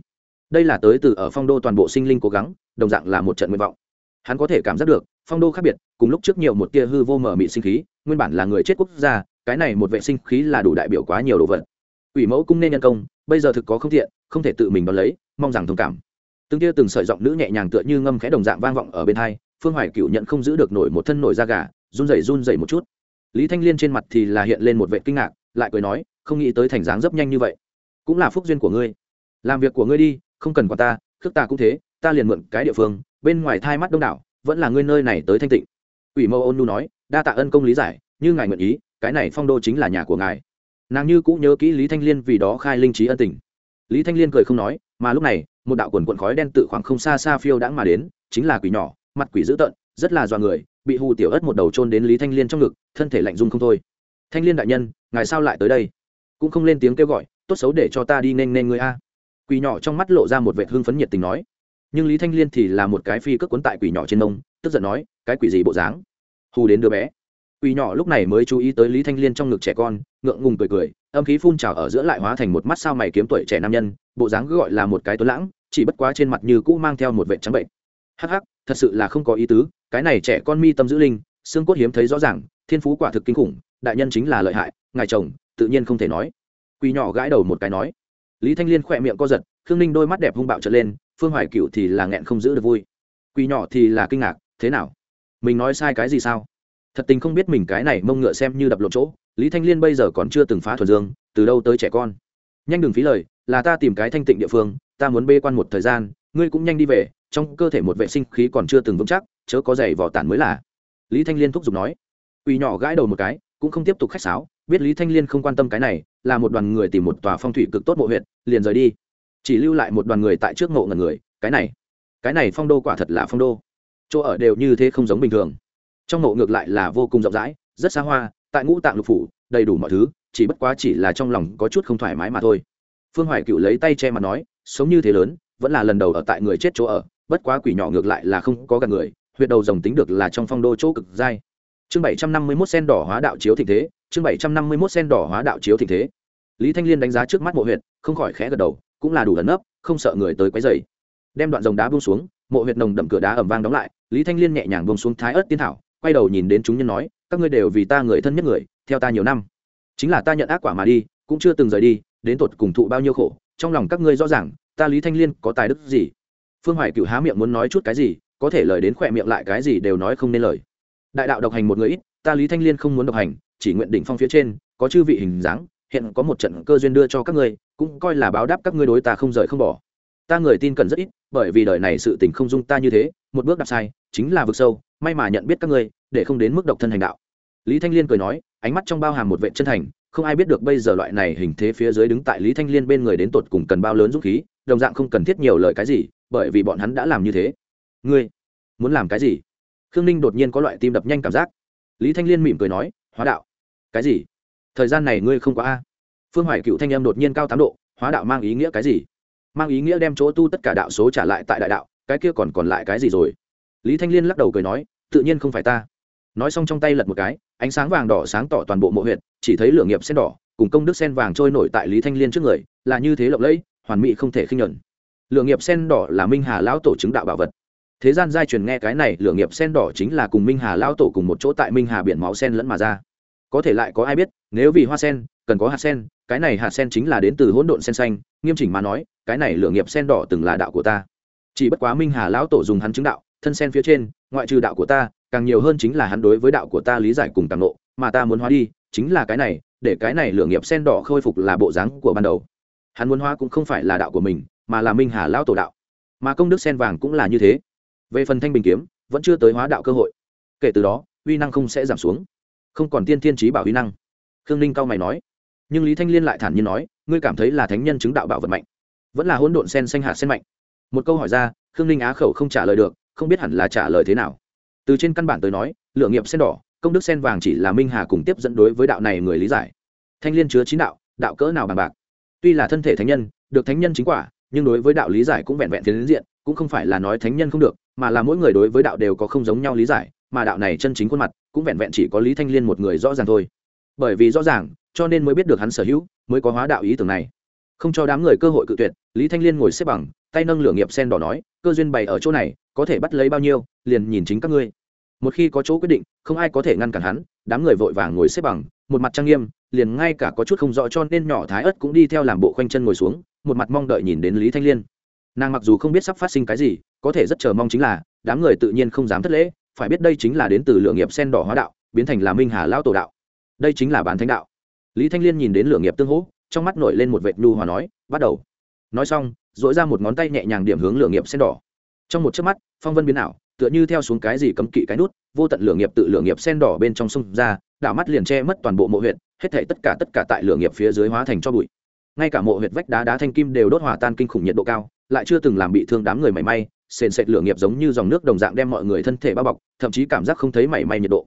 Đây là tới từ ở phong đô toàn bộ sinh linh cố gắng, đồng dạng là một trận nguyện vọng. Hắn có thể cảm giác được phong đô khác biệt, cùng lúc trước nhiều một tia hư vô mở mị sinh khí, nguyên bản là người chết quốc gia, cái này một vệ sinh khí là đủ đại biểu quá nhiều đồ vật. Ủy mẫu cũng nên nhân công, bây giờ thực có không thiện, không thể tự mình đón lấy, mong rằng thông cảm. Từng tia từng sợi giọng nữ nhẹ nhàng tựa như ngâm khẽ đồng dạng vang vọng ở bên hai, phương hoài cựu nhận không giữ được nổi một thân nổi da gà, run rẩy run rẩy một chút. Lý thanh liên trên mặt thì là hiện lên một vệ kinh ngạc, lại cười nói, không nghĩ tới thành dáng dấp nhanh như vậy. Cũng là phúc duyên của ngươi. Làm việc của ngươi đi, không cần quản ta, khước ta cũng thế, ta liền mượn cái địa phương, bên ngoài thai mắt đông đảo vẫn là ngươi nơi này tới thanh tịnh. Ủy mẫu ôn nu nói, đa tạ ân công lý giải, như ngài nguyện ý, cái này phong đô chính là nhà của ngài. Nàng như cũng nhớ kỹ lý thanh liên vì đó khai linh trí ân tình. Lý thanh liên cười không nói, mà lúc này, một đạo quần quần khói đen tự khoảng không xa xa phiêu đãng mà đến, chính là quỷ nhỏ, mặt quỷ dữ tợn, rất là dọa người, bị hù tiểu ớt một đầu trôn đến lý thanh liên trong ngực, thân thể lạnh dung không thôi. Thanh liên đại nhân, ngài sao lại tới đây? Cũng không lên tiếng kêu gọi, tốt xấu để cho ta đi nên nên người a. Quỷ nhỏ trong mắt lộ ra một vệ hương phấn nhiệt tình nói nhưng lý thanh liên thì là một cái phi cước cuốn tại quỷ nhỏ trên nông tức giận nói, cái quỷ gì bộ dáng? Hù đến đứa bé. Quỷ nhỏ lúc này mới chú ý tới lý thanh liên trong ngực trẻ con, ngượng ngùng cười cười, âm khí phun trào ở giữa lại hóa thành một mắt sao mày kiếm tuổi trẻ nam nhân, bộ dáng gọi là một cái tuấn lãng, chỉ bất quá trên mặt như cũ mang theo một vệ trắng bệnh. Hắc hắc, thật sự là không có ý tứ, cái này trẻ con mi tâm giữ linh, xương cốt hiếm thấy rõ ràng, thiên phú quả thực kinh khủng, đại nhân chính là lợi hại, ngài chồng, tự nhiên không thể nói. Quỷ nhỏ gãi đầu một cái nói. Lý thanh liên khỏe miệng co giật, khương ninh đôi mắt đẹp hung bạo trở lên phương hoài cựu thì là nghẹn không giữ được vui. Quỷ nhỏ thì là kinh ngạc, thế nào? Mình nói sai cái gì sao? Thật tình không biết mình cái này mông ngựa xem như đập lộn chỗ, lý thanh liên bây giờ còn chưa từng phá thuần dương, từ đâu tới trẻ con? Nhanh đừng phí lời, là ta tìm cái thanh tịnh địa phương, ta muốn bê quan một thời gian, ngươi cũng nhanh đi về, trong cơ thể một vệ sinh khí còn chưa từng vững chắc, chớ có giày vỏ tản mới là. Lý thanh liên thúc giục nói. Quỳ nhỏ gãi đầu một cái, cũng không tiếp tục khách sáo, biết lý thanh liên không quan tâm cái này, là một đoàn người tìm một tòa phong thủy cực tốt mộ huyện liền rời đi chỉ lưu lại một đoàn người tại trước ngộ ngần người, cái này cái này phong đô quả thật là phong đô. Chỗ ở đều như thế không giống bình thường. Trong ngộ ngược lại là vô cùng rộng rãi, rất xa hoa, tại ngũ tạng lục phủ, đầy đủ mọi thứ, chỉ bất quá chỉ là trong lòng có chút không thoải mái mà thôi. Phương hoài cựu lấy tay che mặt nói, sống như thế lớn, vẫn là lần đầu ở tại người chết chỗ ở, bất quá quỷ nhỏ ngược lại là không có gần người, huyệt đầu rồng tính được là trong phong đô chỗ cực dai. Chương bảy trăm năm mươi mốt sen đỏ hóa đạo chiếu thịnh thế, chương bảy trăm năm mươi mốt sen đỏ hóa đạo chiếu thịnh thế. Lý thanh liên đánh giá trước mắt mộ huyệt, không khỏi khẽ gật đầu cũng là đủ ẩn nấp, không sợ người tới quấy dày đem đoạn rồng đá buông xuống, mộ huyệt nồng đậm cửa đá ẩm vang đóng lại, lý thanh liên nhẹ nhàng buông xuống thái ớt tiên thảo, quay đầu nhìn đến chúng nhân nói, các ngươi đều vì ta người thân nhất người, theo ta nhiều năm. Chính là ta nhận ác quả mà đi, cũng chưa từng rời đi, đến tột cùng thụ bao nhiêu khổ, trong lòng các ngươi rõ ràng, ta lý thanh liên có tài đức gì? Phương hoài cựu há miệng muốn nói chút cái gì, có thể lời đến khỏe miệng lại cái gì đều nói không nên lời. Đại đạo độc hành một người ít, ta lý thanh liên không muốn độc hành, chỉ nguyện đỉnh phong phía trên, có chư vị hình dáng hiện có một trận cơ duyên đưa cho các ngươi, cũng coi là báo đáp các ngươi đối ta không rời không bỏ. Ta người tin cần rất ít, bởi vì đời này sự tình không dung ta như thế, một bước đạp sai, chính là vực sâu, may mà nhận biết các ngươi, để không đến mức độc thân hành đạo. Lý thanh liên cười nói, ánh mắt trong bao hàm một vệ chân thành, không ai biết được bây giờ loại này hình thế phía dưới đứng tại lý thanh liên bên người đến tột cùng cần bao lớn dũng khí, đồng dạng không cần thiết nhiều lời cái gì, bởi vì bọn hắn đã làm như thế. Ngươi muốn làm cái gì? Khương ninh đột nhiên có loại tim đập nhanh cảm giác. Lý thanh liên mỉm cười nói, hóa đạo. Cái gì? Thời gian này ngươi không có a. Phương hoài cựu thanh em đột nhiên cao tám độ, hóa đạo mang ý nghĩa cái gì? Mang ý nghĩa đem chỗ tu tất cả đạo số trả lại tại đại đạo, cái kia còn còn lại cái gì rồi? Lý thanh liên lắc đầu cười nói, tự nhiên không phải ta. Nói xong trong tay lật một cái, ánh sáng vàng đỏ sáng tỏ toàn bộ mộ huyện chỉ thấy lửa nghiệp sen đỏ, cùng công đức sen vàng trôi nổi tại lý thanh liên trước người, là như thế lộng lẫy, hoàn mỹ không thể khinh nhuận. Lửa nghiệp sen đỏ là minh hà lão tổ chứng đạo bảo vật. Thế gian giai truyền nghe cái này, lửa nghiệp sen đỏ chính là cùng minh hà lão tổ cùng một chỗ tại minh hà biển máu sen lẫn mà ra có thể lại có ai biết, nếu vì hoa sen, cần có hạt sen, cái này hạt sen chính là đến từ hỗn độn sen xanh, nghiêm chỉnh mà nói, cái này lửa nghiệp sen đỏ từng là đạo của ta. Chỉ bất quá minh hà lão tổ dùng hắn chứng đạo, thân sen phía trên, ngoại trừ đạo của ta, càng nhiều hơn chính là hắn đối với đạo của ta lý giải cùng càng nộ, mà ta muốn hóa đi, chính là cái này, để cái này lửa nghiệp sen đỏ khôi phục là bộ dáng của ban đầu. Hắn muốn hóa cũng không phải là đạo của mình, mà là minh hà lão tổ đạo. Mà công đức sen vàng cũng là như thế. Về phần thanh bình kiếm, vẫn chưa tới hóa đạo cơ hội. Kể từ đó, uy năng không sẽ giảm xuống không còn tiên thiên trí bảo uy năng. Khương ninh cao mày nói. Nhưng lý thanh liên lại thản nhiên nói, ngươi cảm thấy là thánh nhân chứng đạo bảo vật mạnh vẫn là hỗn độn sen xanh hạt sen mạnh. Một câu hỏi ra, khương ninh á khẩu không trả lời được, không biết hẳn là trả lời thế nào. Từ trên căn bản tới nói lựa nghiệp sen đỏ, công đức sen vàng chỉ là minh hà cùng tiếp dẫn đối với đạo này người lý giải. Thanh liên chứa chín đạo đạo cỡ nào bằng bạc? Tuy là thân thể thánh nhân, được thánh nhân chính quả, nhưng đối với đạo lý giải cũng vẹn vẹn tiến diện, cũng không phải là nói thánh nhân không được, mà là mỗi người đối với đạo đều có không giống nhau lý giải mà đạo này chân chính khuôn mặt cũng vẹn vẹn chỉ có lý thanh liên một người rõ ràng thôi. Bởi vì rõ ràng, cho nên mới biết được hắn sở hữu, mới có hóa đạo ý tưởng này. Không cho đám người cơ hội cự tuyệt, lý thanh liên ngồi xếp bằng, tay nâng lửa nghiệp sen đỏ nói, cơ duyên bày ở chỗ này, có thể bắt lấy bao nhiêu, liền nhìn chính các ngươi. Một khi có chỗ quyết định, không ai có thể ngăn cản hắn, đám người vội vàng ngồi xếp bằng, một mặt trang nghiêm, liền ngay cả có chút không rõ cho nên nhỏ thái ất cũng đi theo làm bộ khoanh chân ngồi xuống, một mặt mong đợi nhìn đến lý thanh liên. Nàng mặc dù không biết sắp phát sinh cái gì, có thể rất chờ mong chính là, đám người tự nhiên không dám thất lễ phải biết đây chính là đến từ lượng nghiệp sen đỏ hóa đạo, biến thành là minh hà lao tổ đạo. Đây chính là bán thánh đạo. Lý thanh liên nhìn đến lượng nghiệp tương hỗ, trong mắt nổi lên một vệt nhu hòa nói, bắt đầu. Nói xong dội ra một ngón tay nhẹ nhàng điểm hướng lượng nghiệp sen đỏ. Trong một chớp mắt, phong vân biến ảo, tựa như theo xuống cái gì cấm kỵ cái nút, vô tận lượng nghiệp tự lượng nghiệp sen đỏ bên trong sông ra đảo mắt liền che mất toàn bộ mộ huyện hết thảy tất cả tất cả tại lượng nghiệp phía dưới hóa thành cho bụi. Ngay cả mộ huyệt vách đá đá thanh kim đều đốt hòa tan kinh khủng nhiệt độ cao, lại chưa từng làm bị thương đám người mảy may sền sệt lửa nghiệp giống như dòng nước đồng dạng đem mọi người thân thể bao bọc, thậm chí cảm giác không thấy mảy may nhiệt độ.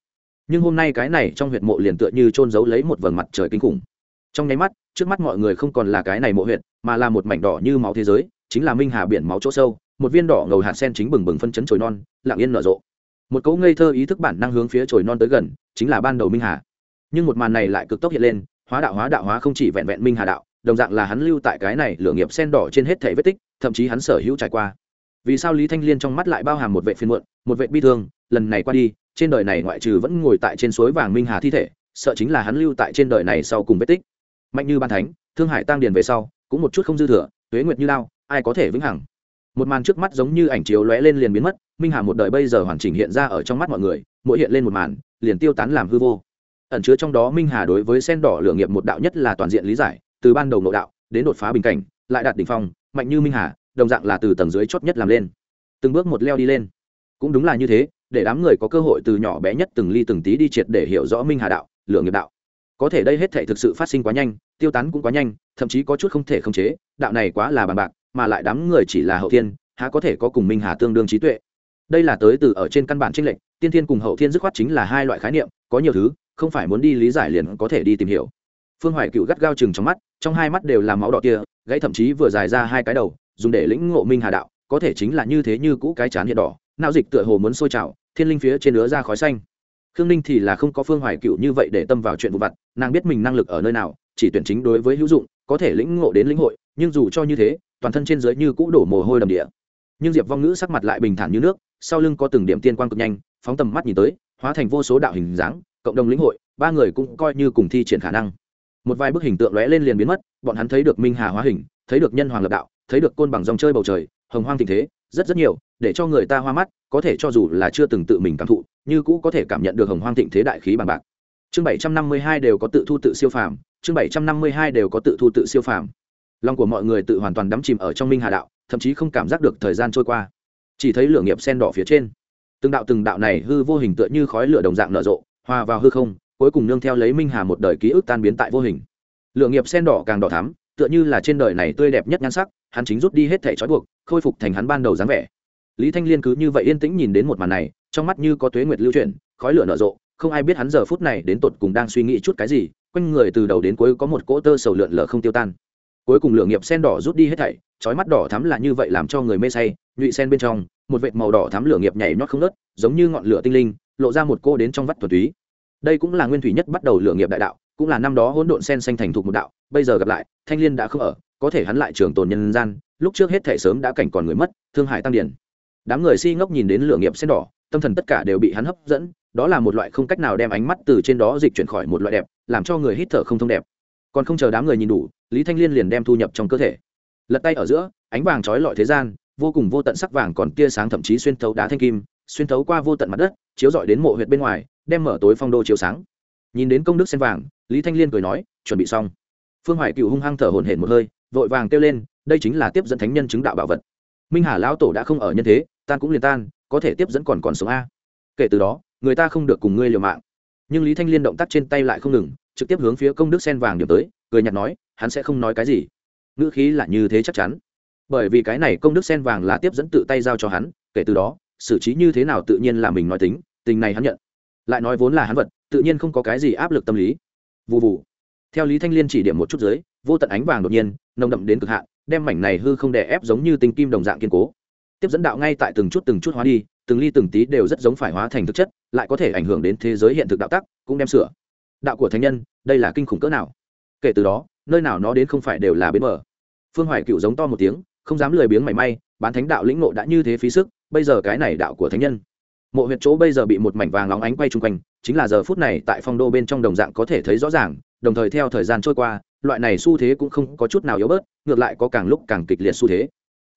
Nhưng hôm nay cái này trong huyệt mộ liền tựa như trôn giấu lấy một vầng mặt trời kinh khủng. Trong nháy mắt, trước mắt mọi người không còn là cái này mộ huyệt, mà là một mảnh đỏ như máu thế giới, chính là minh hà biển máu chỗ sâu, một viên đỏ ngầu hạt sen chính bừng bừng phân chấn chồi non, lặng yên nở rộ. Một cấu ngây thơ ý thức bản năng hướng phía chồi non tới gần, chính là ban đầu minh hà. Nhưng một màn này lại cực tốc hiện lên, hóa đạo hóa đạo hóa không chỉ vẹn vẹn minh hà đạo, đồng dạng là hắn lưu tại cái này lửa nghiệp sen đỏ trên hết thể vết tích, thậm chí hắn sở hữu trải qua vì sao lý thanh liên trong mắt lại bao hàm một vệ phiên muộn, một vệ bi thương, lần này qua đi, trên đời này ngoại trừ vẫn ngồi tại trên suối vàng minh hà thi thể, sợ chính là hắn lưu tại trên đời này sau cùng vết tích. Mạnh như ban thánh, thương hải tăng điền về sau, cũng một chút không dư thừa, tuế nguyệt như lao, ai có thể vĩnh hằng? Một màn trước mắt giống như ảnh chiếu lóe lên liền biến mất, minh hà một đời bây giờ hoàn chỉnh hiện ra ở trong mắt mọi người, mỗi hiện lên một màn, liền tiêu tán làm hư vô. Ẩn chứa trong đó minh hà đối với sen đỏ lửa nghiệp một đạo nhất là toàn diện lý giải, từ ban đầu nội đạo, đến đột phá bình cảnh, lại đạt đỉnh phong, mạnh như minh hà đồng dạng là từ tầng dưới chót nhất làm lên. Từng bước một leo đi lên. Cũng đúng là như thế, để đám người có cơ hội từ nhỏ bé nhất từng ly từng tí đi triệt để hiểu rõ minh hà đạo, lửa nghiệp đạo. Có thể đây hết thể thực sự phát sinh quá nhanh, tiêu tán cũng quá nhanh, thậm chí có chút không thể khống chế, đạo này quá là bàn bạc, mà lại đám người chỉ là hậu thiên, há có thể có cùng minh hà tương đương trí tuệ. Đây là tới từ ở trên căn bản tranh lệch, tiên thiên cùng hậu thiên dứt khoát chính là hai loại khái niệm, có nhiều thứ, không phải muốn đi lý giải liền có thể đi tìm hiểu. Phương hoài cựu gắt gao chừng trong mắt, trong hai mắt đều là máu đỏ kia, gãy thậm chí vừa dài ra hai cái đầu dùng để lĩnh ngộ minh hà đạo, có thể chính là như thế như cũ cái chán hiện đỏ, não dịch tựa hồ muốn sôi trào, thiên linh phía trên nữa ra khói xanh. Khương ninh thì là không có phương hoài cựu như vậy để tâm vào chuyện vụ vặt, nàng biết mình năng lực ở nơi nào, chỉ tuyển chính đối với hữu dụng, có thể lĩnh ngộ đến lĩnh hội, nhưng dù cho như thế, toàn thân trên dưới như cũ đổ mồ hôi đầm địa. Nhưng diệp vong ngữ sắc mặt lại bình thản như nước, sau lưng có từng điểm tiên quan cực nhanh, phóng tầm mắt nhìn tới, hóa thành vô số đạo hình dáng, cộng đồng lĩnh hội, ba người cũng coi như cùng thi triển khả năng. Một vài bức hình tượng lóe lên liền biến mất, bọn hắn thấy được minh hà hóa hình thấy được nhân hoàng lập đạo, thấy được côn bằng dòng chơi bầu trời, hồng hoang tình thế, rất rất nhiều, để cho người ta hoa mắt, có thể cho dù là chưa từng tự mình cảm thụ, như cũ có thể cảm nhận được hồng hoang thịnh thế đại khí bằng bạc. Chương bảy trăm năm mươi hai đều có tự thu tự siêu phàm, chương bảy trăm năm mươi hai đều có tự thu tự siêu phàm. Lòng của mọi người tự hoàn toàn đắm chìm ở trong minh hà đạo, thậm chí không cảm giác được thời gian trôi qua. Chỉ thấy lửa nghiệp sen đỏ phía trên. Từng đạo từng đạo này hư vô hình tựa như khói lửa đồng dạng nở rộ, hòa vào hư không, cuối cùng nương theo lấy minh hà một đời ký ức tan biến tại vô hình. Lửa nghiệp sen đỏ càng đỏ thắm tựa như là trên đời này tươi đẹp nhất nhan sắc, hắn chính rút đi hết thể trói buộc, khôi phục thành hắn ban đầu dáng vẻ. Lý thanh liên cứ như vậy yên tĩnh nhìn đến một màn này, trong mắt như có tuế nguyệt lưu chuyển, khói lửa nở rộ, không ai biết hắn giờ phút này đến tột cùng đang suy nghĩ chút cái gì, quanh người từ đầu đến cuối có một cỗ tơ sầu lượn lở không tiêu tan. Cuối cùng lửa nghiệp sen đỏ rút đi hết thảy chói mắt đỏ thắm là như vậy làm cho người mê say, nhụy sen bên trong, một vệt màu đỏ thắm lửa nghiệp nhảy nhót không nớt giống như ngọn lửa tinh linh, lộ ra một cô đến trong vắt thuần túy. Đây cũng là nguyên thủy nhất bắt đầu lửa nghiệp đại đạo cũng là năm đó hỗn độn sen xanh thành thục một đạo, bây giờ gặp lại, thanh liên đã không ở, có thể hắn lại trường tồn nhân gian, lúc trước hết thể sớm đã cảnh còn người mất, thương hại tăng điển đám người si ngốc nhìn đến lửa nghiệp sen đỏ, tâm thần tất cả đều bị hắn hấp dẫn, đó là một loại không cách nào đem ánh mắt từ trên đó dịch chuyển khỏi một loại đẹp, làm cho người hít thở không thông đẹp. Còn không chờ đám người nhìn đủ, lý thanh liên liền đem thu nhập trong cơ thể. Lật tay ở giữa, ánh vàng trói lọi thế gian, vô cùng vô tận sắc vàng còn tia sáng thậm chí xuyên thấu đá thanh kim, xuyên thấu qua vô tận mặt đất, chiếu rọi đến mộ huyệt bên ngoài, đem mở tối phong đô chiếu sáng. Nhìn đến công đức sen vàng lý thanh liên cười nói, chuẩn bị xong. Phương hoài cựu hung hăng thở hổn hển một hơi, vội vàng kêu lên, đây chính là tiếp dẫn thánh nhân chứng đạo bảo vật. Minh hà lão tổ đã không ở nhân thế, tan cũng liền tan, có thể tiếp dẫn còn còn sống a. Kể từ đó, người ta không được cùng ngươi liều mạng. Nhưng lý thanh liên động tác trên tay lại không ngừng, trực tiếp hướng phía công đức sen vàng điểm tới, cười nhặt nói, hắn sẽ không nói cái gì. Ngữ khí là như thế chắc chắn. Bởi vì cái này công đức sen vàng là tiếp dẫn tự tay giao cho hắn, kể từ đó, xử trí như thế nào tự nhiên là mình nói tính, tình này hắn nhận. Lại nói vốn là hắn vật, tự nhiên không có cái gì áp lực tâm lý vụ vụ theo lý thanh liên chỉ điểm một chút dưới, vô tận ánh vàng đột nhiên, nồng đậm đến cực hạn, đem mảnh này hư không đè ép giống như tinh kim đồng dạng kiên cố. Tiếp dẫn đạo ngay tại từng chút từng chút hóa đi, từng ly từng tí đều rất giống phải hóa thành thực chất, lại có thể ảnh hưởng đến thế giới hiện thực đạo tắc, cũng đem sửa. Đạo của thánh nhân, đây là kinh khủng cỡ nào? Kể từ đó, nơi nào nó đến không phải đều là bến mở. phương hoài cựu giống to một tiếng, không dám lười biếng mảy may, bán thánh đạo lĩnh ngộ đã như thế phí sức, bây giờ cái này đạo của thánh nhân mộ huyệt chỗ bây giờ bị một mảnh vàng óng ánh quay chung quanh, chính là giờ phút này tại phong đô bên trong đồng dạng có thể thấy rõ ràng, đồng thời theo thời gian trôi qua, loại này xu thế cũng không có chút nào yếu bớt, ngược lại có càng lúc càng kịch liệt xu thế.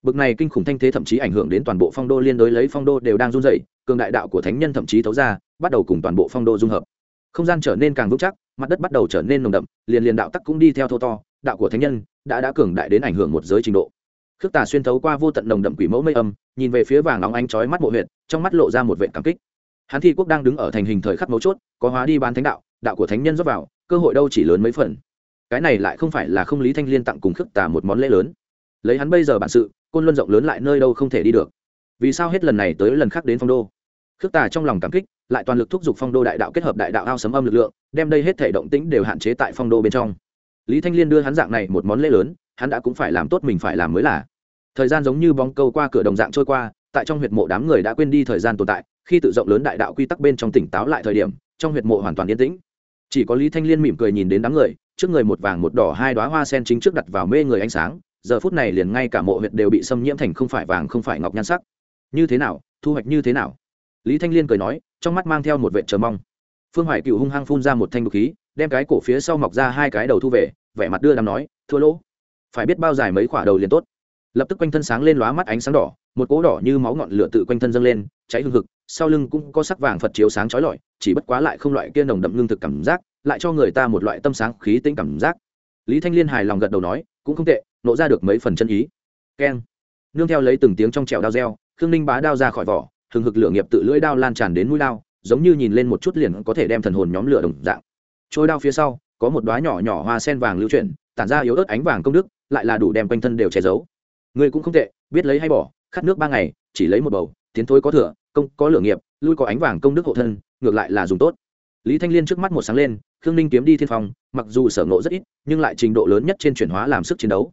Bực này kinh khủng thanh thế thậm chí ảnh hưởng đến toàn bộ phong đô liên đối lấy phong đô đều đang run dậy cường đại đạo của thánh nhân thậm chí thấu ra, bắt đầu cùng toàn bộ phong đô dung hợp. Không gian trở nên càng vững chắc, mặt đất bắt đầu trở nên nồng đậm, liền liền đạo tắc cũng đi theo thô to, đạo của thánh nhân đã đã cường đại đến ảnh hưởng một giới trình độ khước tà xuyên thấu qua vô tận nồng đậm quỷ mẫu mây âm, nhìn về phía vàng óng ánh chói mắt mộ huyện trong mắt lộ ra một vệ cảm kích. Hán thi quốc đang đứng ở thành hình thời khắc mấu chốt, có hóa đi bán thánh đạo đạo của thánh nhân rót vào, cơ hội đâu chỉ lớn mấy phần. Cái này lại không phải là không lý thanh liên tặng cùng khước tà một món lễ lớn. Lấy hắn bây giờ bản sự, côn luân rộng lớn lại nơi đâu không thể đi được. Vì sao hết lần này tới lần khác đến phong đô? Khước tà trong lòng cảm kích, lại toàn lực thúc giục phong đô đại đạo kết hợp đại đạo ao sấm âm lực lượng, đem đây hết thể động tĩnh đều hạn chế tại phong đô bên trong. Lý thanh liên đưa hắn dạng này một món lễ lớn hắn đã cũng phải làm tốt mình phải làm mới là. Thời gian giống như bóng câu qua cửa đồng dạng trôi qua, tại trong huyệt mộ đám người đã quên đi thời gian tồn tại, khi tự rộng lớn đại đạo quy tắc bên trong tỉnh táo lại thời điểm, trong huyệt mộ hoàn toàn yên tĩnh. Chỉ có lý thanh liên mỉm cười nhìn đến đám người, trước người một vàng một đỏ hai đoá hoa sen chính trước đặt vào mê người ánh sáng, giờ phút này liền ngay cả mộ huyệt đều bị xâm nhiễm thành không phải vàng không phải ngọc nhan sắc. Như thế nào, thu hoạch như thế nào? Lý thanh liên cười nói, trong mắt mang theo một vệ chờ mong. Phương hoài cựu hung hăng phun ra một thanh đục khí, đem cái cổ phía sau mọc ra hai cái đầu thu về, vẻ mặt đưa đám nói, thua lỗ phải biết bao dài mấy khỏa đầu liền tốt. Lập tức quanh thân sáng lên lóa mắt ánh sáng đỏ, một cỗ đỏ như máu ngọn lửa tự quanh thân dâng lên, cháy hương hực, sau lưng cũng có sắc vàng phật chiếu sáng trói lọi, chỉ bất quá lại không loại kia nồng đậm lương thực cảm giác, lại cho người ta một loại tâm sáng khí tĩnh cảm giác. Lý thanh liên hài lòng gật đầu nói, cũng không tệ, nộ ra được mấy phần chân ý. Keng. Nương theo lấy từng tiếng trong trèo đao reo, khương ninh bá đao ra khỏi vỏ, hừng hực lửa nghiệp tự lưỡi đao lan tràn đến mũi đao, giống như nhìn lên một chút liền có thể đem thần hồn nhóm lửa đồng dạng. Trôi đao phía sau, có một đoá nhỏ nhỏ hoa sen vàng lưu chuyển, tản ra yếu ớt ánh vàng công đức lại là đủ đem quanh thân đều che giấu. Người cũng không tệ, biết lấy hay bỏ, khát nước ba ngày, chỉ lấy một bầu, tiến thối có thừa, công có lửa nghiệp, lui có ánh vàng công đức hộ thân, ngược lại là dùng tốt. Lý thanh liên trước mắt một sáng lên, khương ninh kiếm đi thiên phong, mặc dù sở ngộ rất ít, nhưng lại trình độ lớn nhất trên chuyển hóa làm sức chiến đấu.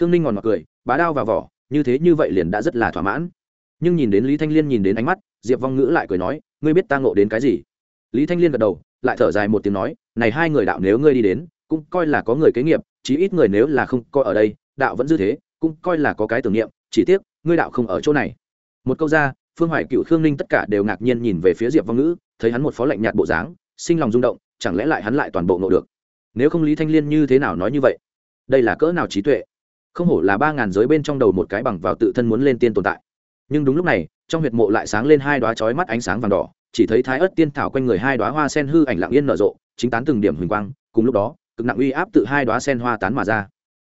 Khương ninh ngòn mặc cười, bá đao và vỏ, như thế như vậy liền đã rất là thỏa mãn. Nhưng nhìn đến lý thanh liên nhìn đến ánh mắt, diệp vong ngữ lại cười nói, ngươi biết ta ngộ đến cái gì? Lý thanh liên gật đầu, lại thở dài một tiếng nói, này hai người đạo nếu ngươi đi đến cũng coi là có người kế nghiệp, chí ít người nếu là không coi ở đây, đạo vẫn dư thế, cũng coi là có cái tưởng niệm, chỉ tiếc, ngươi đạo không ở chỗ này. Một câu ra, phương hoài cựu, khương ninh tất cả đều ngạc nhiên nhìn về phía diệp vong ngữ, thấy hắn một phó lạnh nhạt bộ dáng, sinh lòng rung động, chẳng lẽ lại hắn lại toàn bộ ngộ được? Nếu không lý thanh liên như thế nào nói như vậy? Đây là cỡ nào trí tuệ? Không hổ là ba ngàn giới bên trong đầu một cái bằng vào tự thân muốn lên tiên tồn tại. Nhưng đúng lúc này, trong huyệt mộ lại sáng lên hai đoá chói mắt ánh sáng vàng đỏ, chỉ thấy thái ớt tiên thảo quanh người hai đoá hoa sen hư ảnh lặng yên nở rộ, chính tán từng điểm huỳnh quang, cùng lúc đó cực nặng uy áp tự hai đoá sen hoa tán mà ra.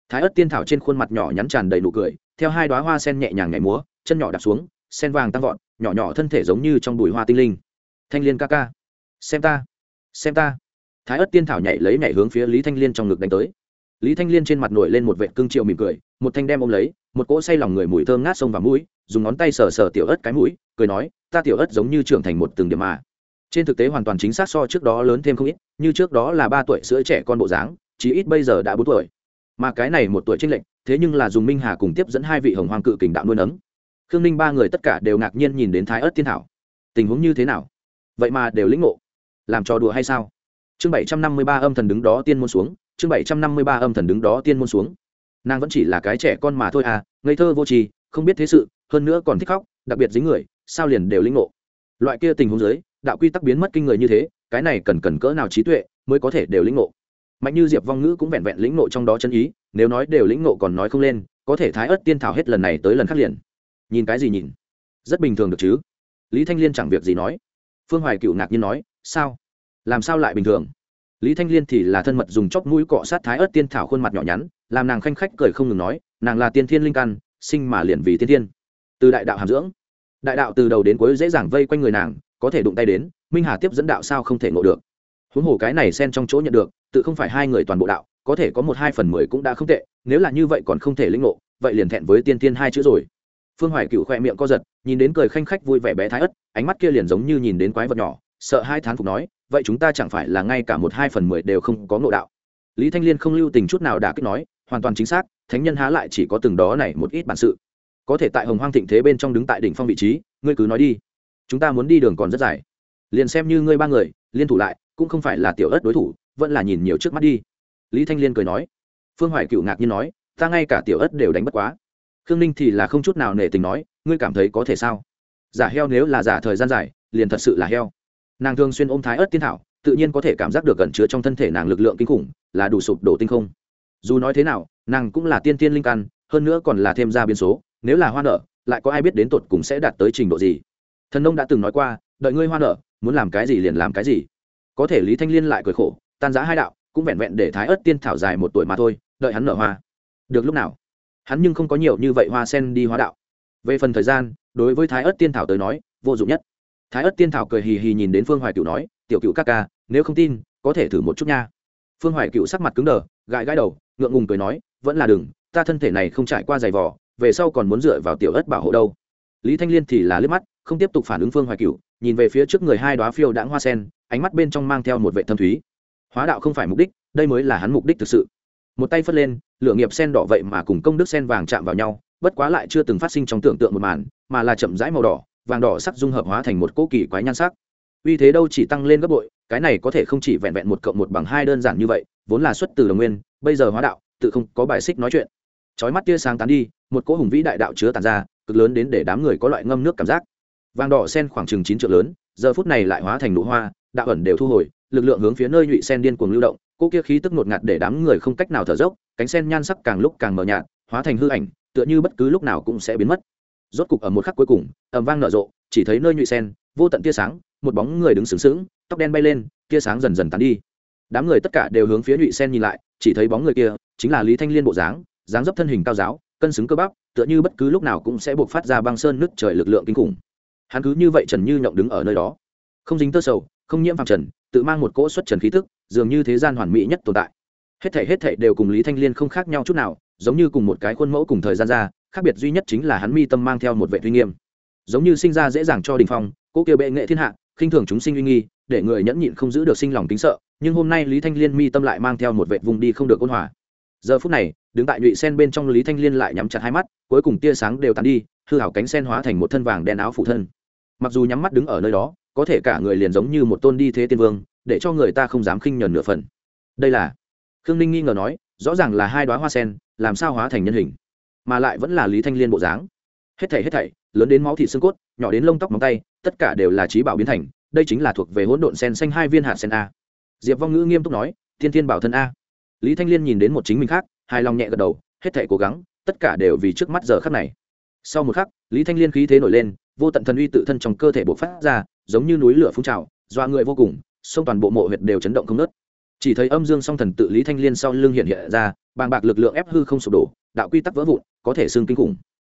Thái ớt tiên thảo trên khuôn mặt nhỏ nhắn tràn đầy nụ cười, theo hai đoá hoa sen nhẹ nhàng nhảy múa, chân nhỏ đạp xuống, sen vàng tăng vọt, nhỏ nhỏ thân thể giống như trong bụi hoa tinh linh. Thanh liên ca ca, xem ta xem ta. Thái ớt tiên thảo nhảy lấy nhảy hướng phía lý thanh liên trong ngực đánh tới. Lý thanh liên trên mặt nổi lên một vệ cương triệu mỉm cười, một thanh đem ôm lấy, một cỗ say lòng người mùi thơm ngát sông vào mũi, dùng ngón tay sờ sờ tiểu ớt cái mũi, cười nói, ta tiểu ớt giống như trưởng thành một từng điểm mà trên thực tế hoàn toàn chính xác so trước đó lớn thêm không ít, như trước đó là ba tuổi sữa trẻ con bộ dáng, chí ít bây giờ đã bốn tuổi. Mà cái này một tuổi trinh lệnh thế nhưng là dùng minh hà cùng tiếp dẫn hai vị hồng hoàng cự kình đạo nuôi nấng. Khương ninh ba người tất cả đều ngạc nhiên nhìn đến thái ớt tiên thảo tình huống như thế nào? Vậy mà đều lĩnh ngộ. Làm trò đùa hay sao? Chương bảy trăm năm mươi ba âm thần đứng đó tiên môn xuống, chương bảy trăm năm mươi ba âm thần đứng đó tiên môn xuống. Nàng vẫn chỉ là cái trẻ con mà thôi à ngây thơ vô tri, không biết thế sự, hơn nữa còn thích khóc, đặc biệt dính người, sao liền đều lĩnh ngộ? Loại kia tình huống giới đạo quy tắc biến mất kinh người như thế, cái này cần cần cỡ nào trí tuệ mới có thể đều lĩnh ngộ? Mạnh như diệp vong ngữ cũng vẹn vẹn lĩnh ngộ trong đó chân ý, nếu nói đều lĩnh ngộ còn nói không lên, có thể thái ớt tiên thảo hết lần này tới lần khác liền. Nhìn cái gì nhìn? Rất bình thường được chứ? Lý thanh liên chẳng việc gì nói. Phương hoài cựu ngạc nhiên nói, sao? Làm sao lại bình thường? Lý thanh liên thì là thân mật dùng chóp mũi cọ sát thái ớt tiên thảo khuôn mặt nhỏ nhắn, làm nàng khanh khách cười không ngừng nói, nàng là tiên thiên linh căn, sinh mà liền vì tiên thiên. Từ đại đạo hàm dưỡng, đại đạo từ đầu đến cuối dễ dàng vây quanh người nàng có thể đụng tay đến, minh hà tiếp dẫn đạo sao không thể ngộ được. Huống hồ cái này xen trong chỗ nhận được, tự không phải hai người toàn bộ đạo, có thể có một hai phần mười cũng đã không tệ, nếu là như vậy còn không thể lĩnh ngộ, vậy liền thẹn với tiên tiên hai chữ rồi. Phương hoài cựu khoe miệng co giật, nhìn đến cười khanh khách vui vẻ bé thái ất, ánh mắt kia liền giống như nhìn đến quái vật nhỏ, sợ hai thán phục nói, vậy chúng ta chẳng phải là ngay cả một hai phần mười đều không có ngộ đạo. Lý thanh liên không lưu tình chút nào đã kích nói, hoàn toàn chính xác, thánh nhân há lại chỉ có từng đó này một ít bản sự. Có thể tại hồng hoang thịnh thế bên trong đứng tại đỉnh phong vị trí, ngươi cứ nói đi chúng ta muốn đi đường còn rất dài. Liền xem như ngươi ba người, liên thủ lại, cũng không phải là tiểu ớt đối thủ, vẫn là nhìn nhiều trước mắt đi. Lý thanh liên cười nói. Phương hoài cựu ngạc nhiên nói, ta ngay cả tiểu ớt đều đánh bất quá. Khương ninh thì là không chút nào nể tình nói, ngươi cảm thấy có thể sao? Giả heo nếu là giả thời gian dài, liền thật sự là heo. Nàng thường xuyên ôm thái ớt tiên thảo, tự nhiên có thể cảm giác được gần chứa trong thân thể nàng lực lượng kinh khủng, là đủ sụp đổ tinh không. Dù nói thế nào, nàng cũng là tiên tiên linh căn, hơn nữa còn là thêm ra biến số, nếu là hoa nở lại có ai biết đến tột cùng sẽ đạt tới trình độ gì thần nông đã từng nói qua, đợi ngươi hoa nở, muốn làm cái gì liền làm cái gì. Có thể lý thanh liên lại cười khổ, tan giã hai đạo, cũng vẹn vẹn để thái ớt tiên thảo dài một tuổi mà thôi, đợi hắn nở hoa. Được lúc nào? Hắn nhưng không có nhiều như vậy hoa sen đi hóa đạo. Về phần thời gian, đối với thái ớt tiên thảo tới nói, vô dụng nhất. Thái ớt tiên thảo cười hì hì nhìn đến phương hoài cựu nói, tiểu cựu các ca, nếu không tin, có thể thử một chút nha. Phương hoài cựu sắc mặt cứng đờ, gãi gãi đầu, ngượng ngùng cười nói, vẫn là đừng, ta thân thể này không trải qua giày vỏ về sau còn muốn dựa vào tiểu ớt bảo hộ đâu lý thanh liên thì là liếc mắt, không tiếp tục phản ứng phương hoài cựu nhìn về phía trước người hai đoá phiêu đãng hoa sen, ánh mắt bên trong mang theo một vệ thâm thúy. Hóa đạo không phải mục đích, đây mới là hắn mục đích thực sự. Một tay phất lên, lửa nghiệp sen đỏ vậy mà cùng công đức sen vàng chạm vào nhau, bất quá lại chưa từng phát sinh trong tưởng tượng một màn, mà là chậm rãi màu đỏ, vàng đỏ sắc dung hợp hóa thành một cỗ kỳ quái nhan sắc. Uy thế đâu chỉ tăng lên gấp bội, cái này có thể không chỉ vẹn vẹn một cộng một bằng hai đơn giản như vậy, vốn là xuất từ đồng nguyên, bây giờ hóa đạo, tự không có bài xích nói chuyện. Chói mắt tia sáng tán đi, một cỗ hùng vĩ đại đạo chứa tàn ra cực lớn đến để đám người có loại ngâm nước cảm giác. Vàng đỏ sen khoảng chừng chín triệu lớn, giờ phút này lại hóa thành nụ hoa, đạo ẩn đều thu hồi, lực lượng hướng phía nơi nhụy sen điên cuồng lưu động, cô kia khí tức ngột ngạt để đám người không cách nào thở dốc, cánh sen nhan sắc càng lúc càng mờ nhạt, hóa thành hư ảnh, tựa như bất cứ lúc nào cũng sẽ biến mất. Rốt cục ở một khắc cuối cùng, ầm vang nở rộ, chỉ thấy nơi nhụy sen, vô tận tia sáng, một bóng người đứng sướng sướng tóc đen bay lên, tia sáng dần dần tán đi. Đám người tất cả đều hướng phía nhụy sen nhìn lại, chỉ thấy bóng người kia, chính là lý thanh liên bộ dáng dáng dấp thân hình cao giáo cân xứng cơ bắp, tựa như bất cứ lúc nào cũng sẽ buộc phát ra băng sơn nứt trời lực lượng kinh khủng. Hắn cứ như vậy trần như nhộng đứng ở nơi đó. Không dính tơ sầu, không nhiễm phàm trần, tự mang một cỗ xuất trần khí tức, dường như thế gian hoàn mỹ nhất tồn tại. Hết thảy hết thảy đều cùng lý thanh liên không khác nhau chút nào, giống như cùng một cái khuôn mẫu cùng thời gian ra, khác biệt duy nhất chính là hắn mi tâm mang theo một vệ uy nghiêm. Giống như sinh ra dễ dàng cho đình phong cỗ kia bệ nghệ thiên hạ, khinh thường chúng sinh uy nghi, để người nhẫn nhịn không giữ được sinh lòng kính sợ, nhưng hôm nay lý thanh liên mi tâm lại mang theo một vệ vùng đi không được ôn hòa giờ phút này, đứng tại nhụy sen bên trong lý thanh liên lại nhắm chặt hai mắt, cuối cùng tia sáng đều tàn đi, hư hảo cánh sen hóa thành một thân vàng đen áo phủ thân. Mặc dù nhắm mắt đứng ở nơi đó, có thể cả người liền giống như một tôn đi thế tiên vương, để cho người ta không dám khinh nhờn nửa phần. Đây là, khương ninh nghi ngờ nói, rõ ràng là hai đoá hoa sen, làm sao hóa thành nhân hình? Mà lại vẫn là lý thanh liên bộ dáng. Hết thảy hết thảy, lớn đến máu thịt xương cốt, nhỏ đến lông tóc móng tay, tất cả đều là trí bảo biến thành, đây chính là thuộc về hỗn độn sen xanh hai viên hạt sen a. Diệp vong ngữ nghiêm túc nói, thiên thiên bảo thân a lý thanh liên nhìn đến một chính mình khác, hài lòng nhẹ gật đầu, hết thảy cố gắng, tất cả đều vì trước mắt giờ khắc này. Sau một khắc, lý thanh liên khí thế nổi lên, vô tận thần uy tự thân trong cơ thể bộc phát ra, giống như núi lửa phun trào doa người vô cùng, sông toàn bộ mộ huyệt đều chấn động không nớt chỉ thấy âm dương song thần tự lý thanh liên sau lưng hiện hiện ra, bàng bạc lực lượng ép hư không sụp đổ, đạo quy tắc vỡ vụn, có thể xương kinh khủng.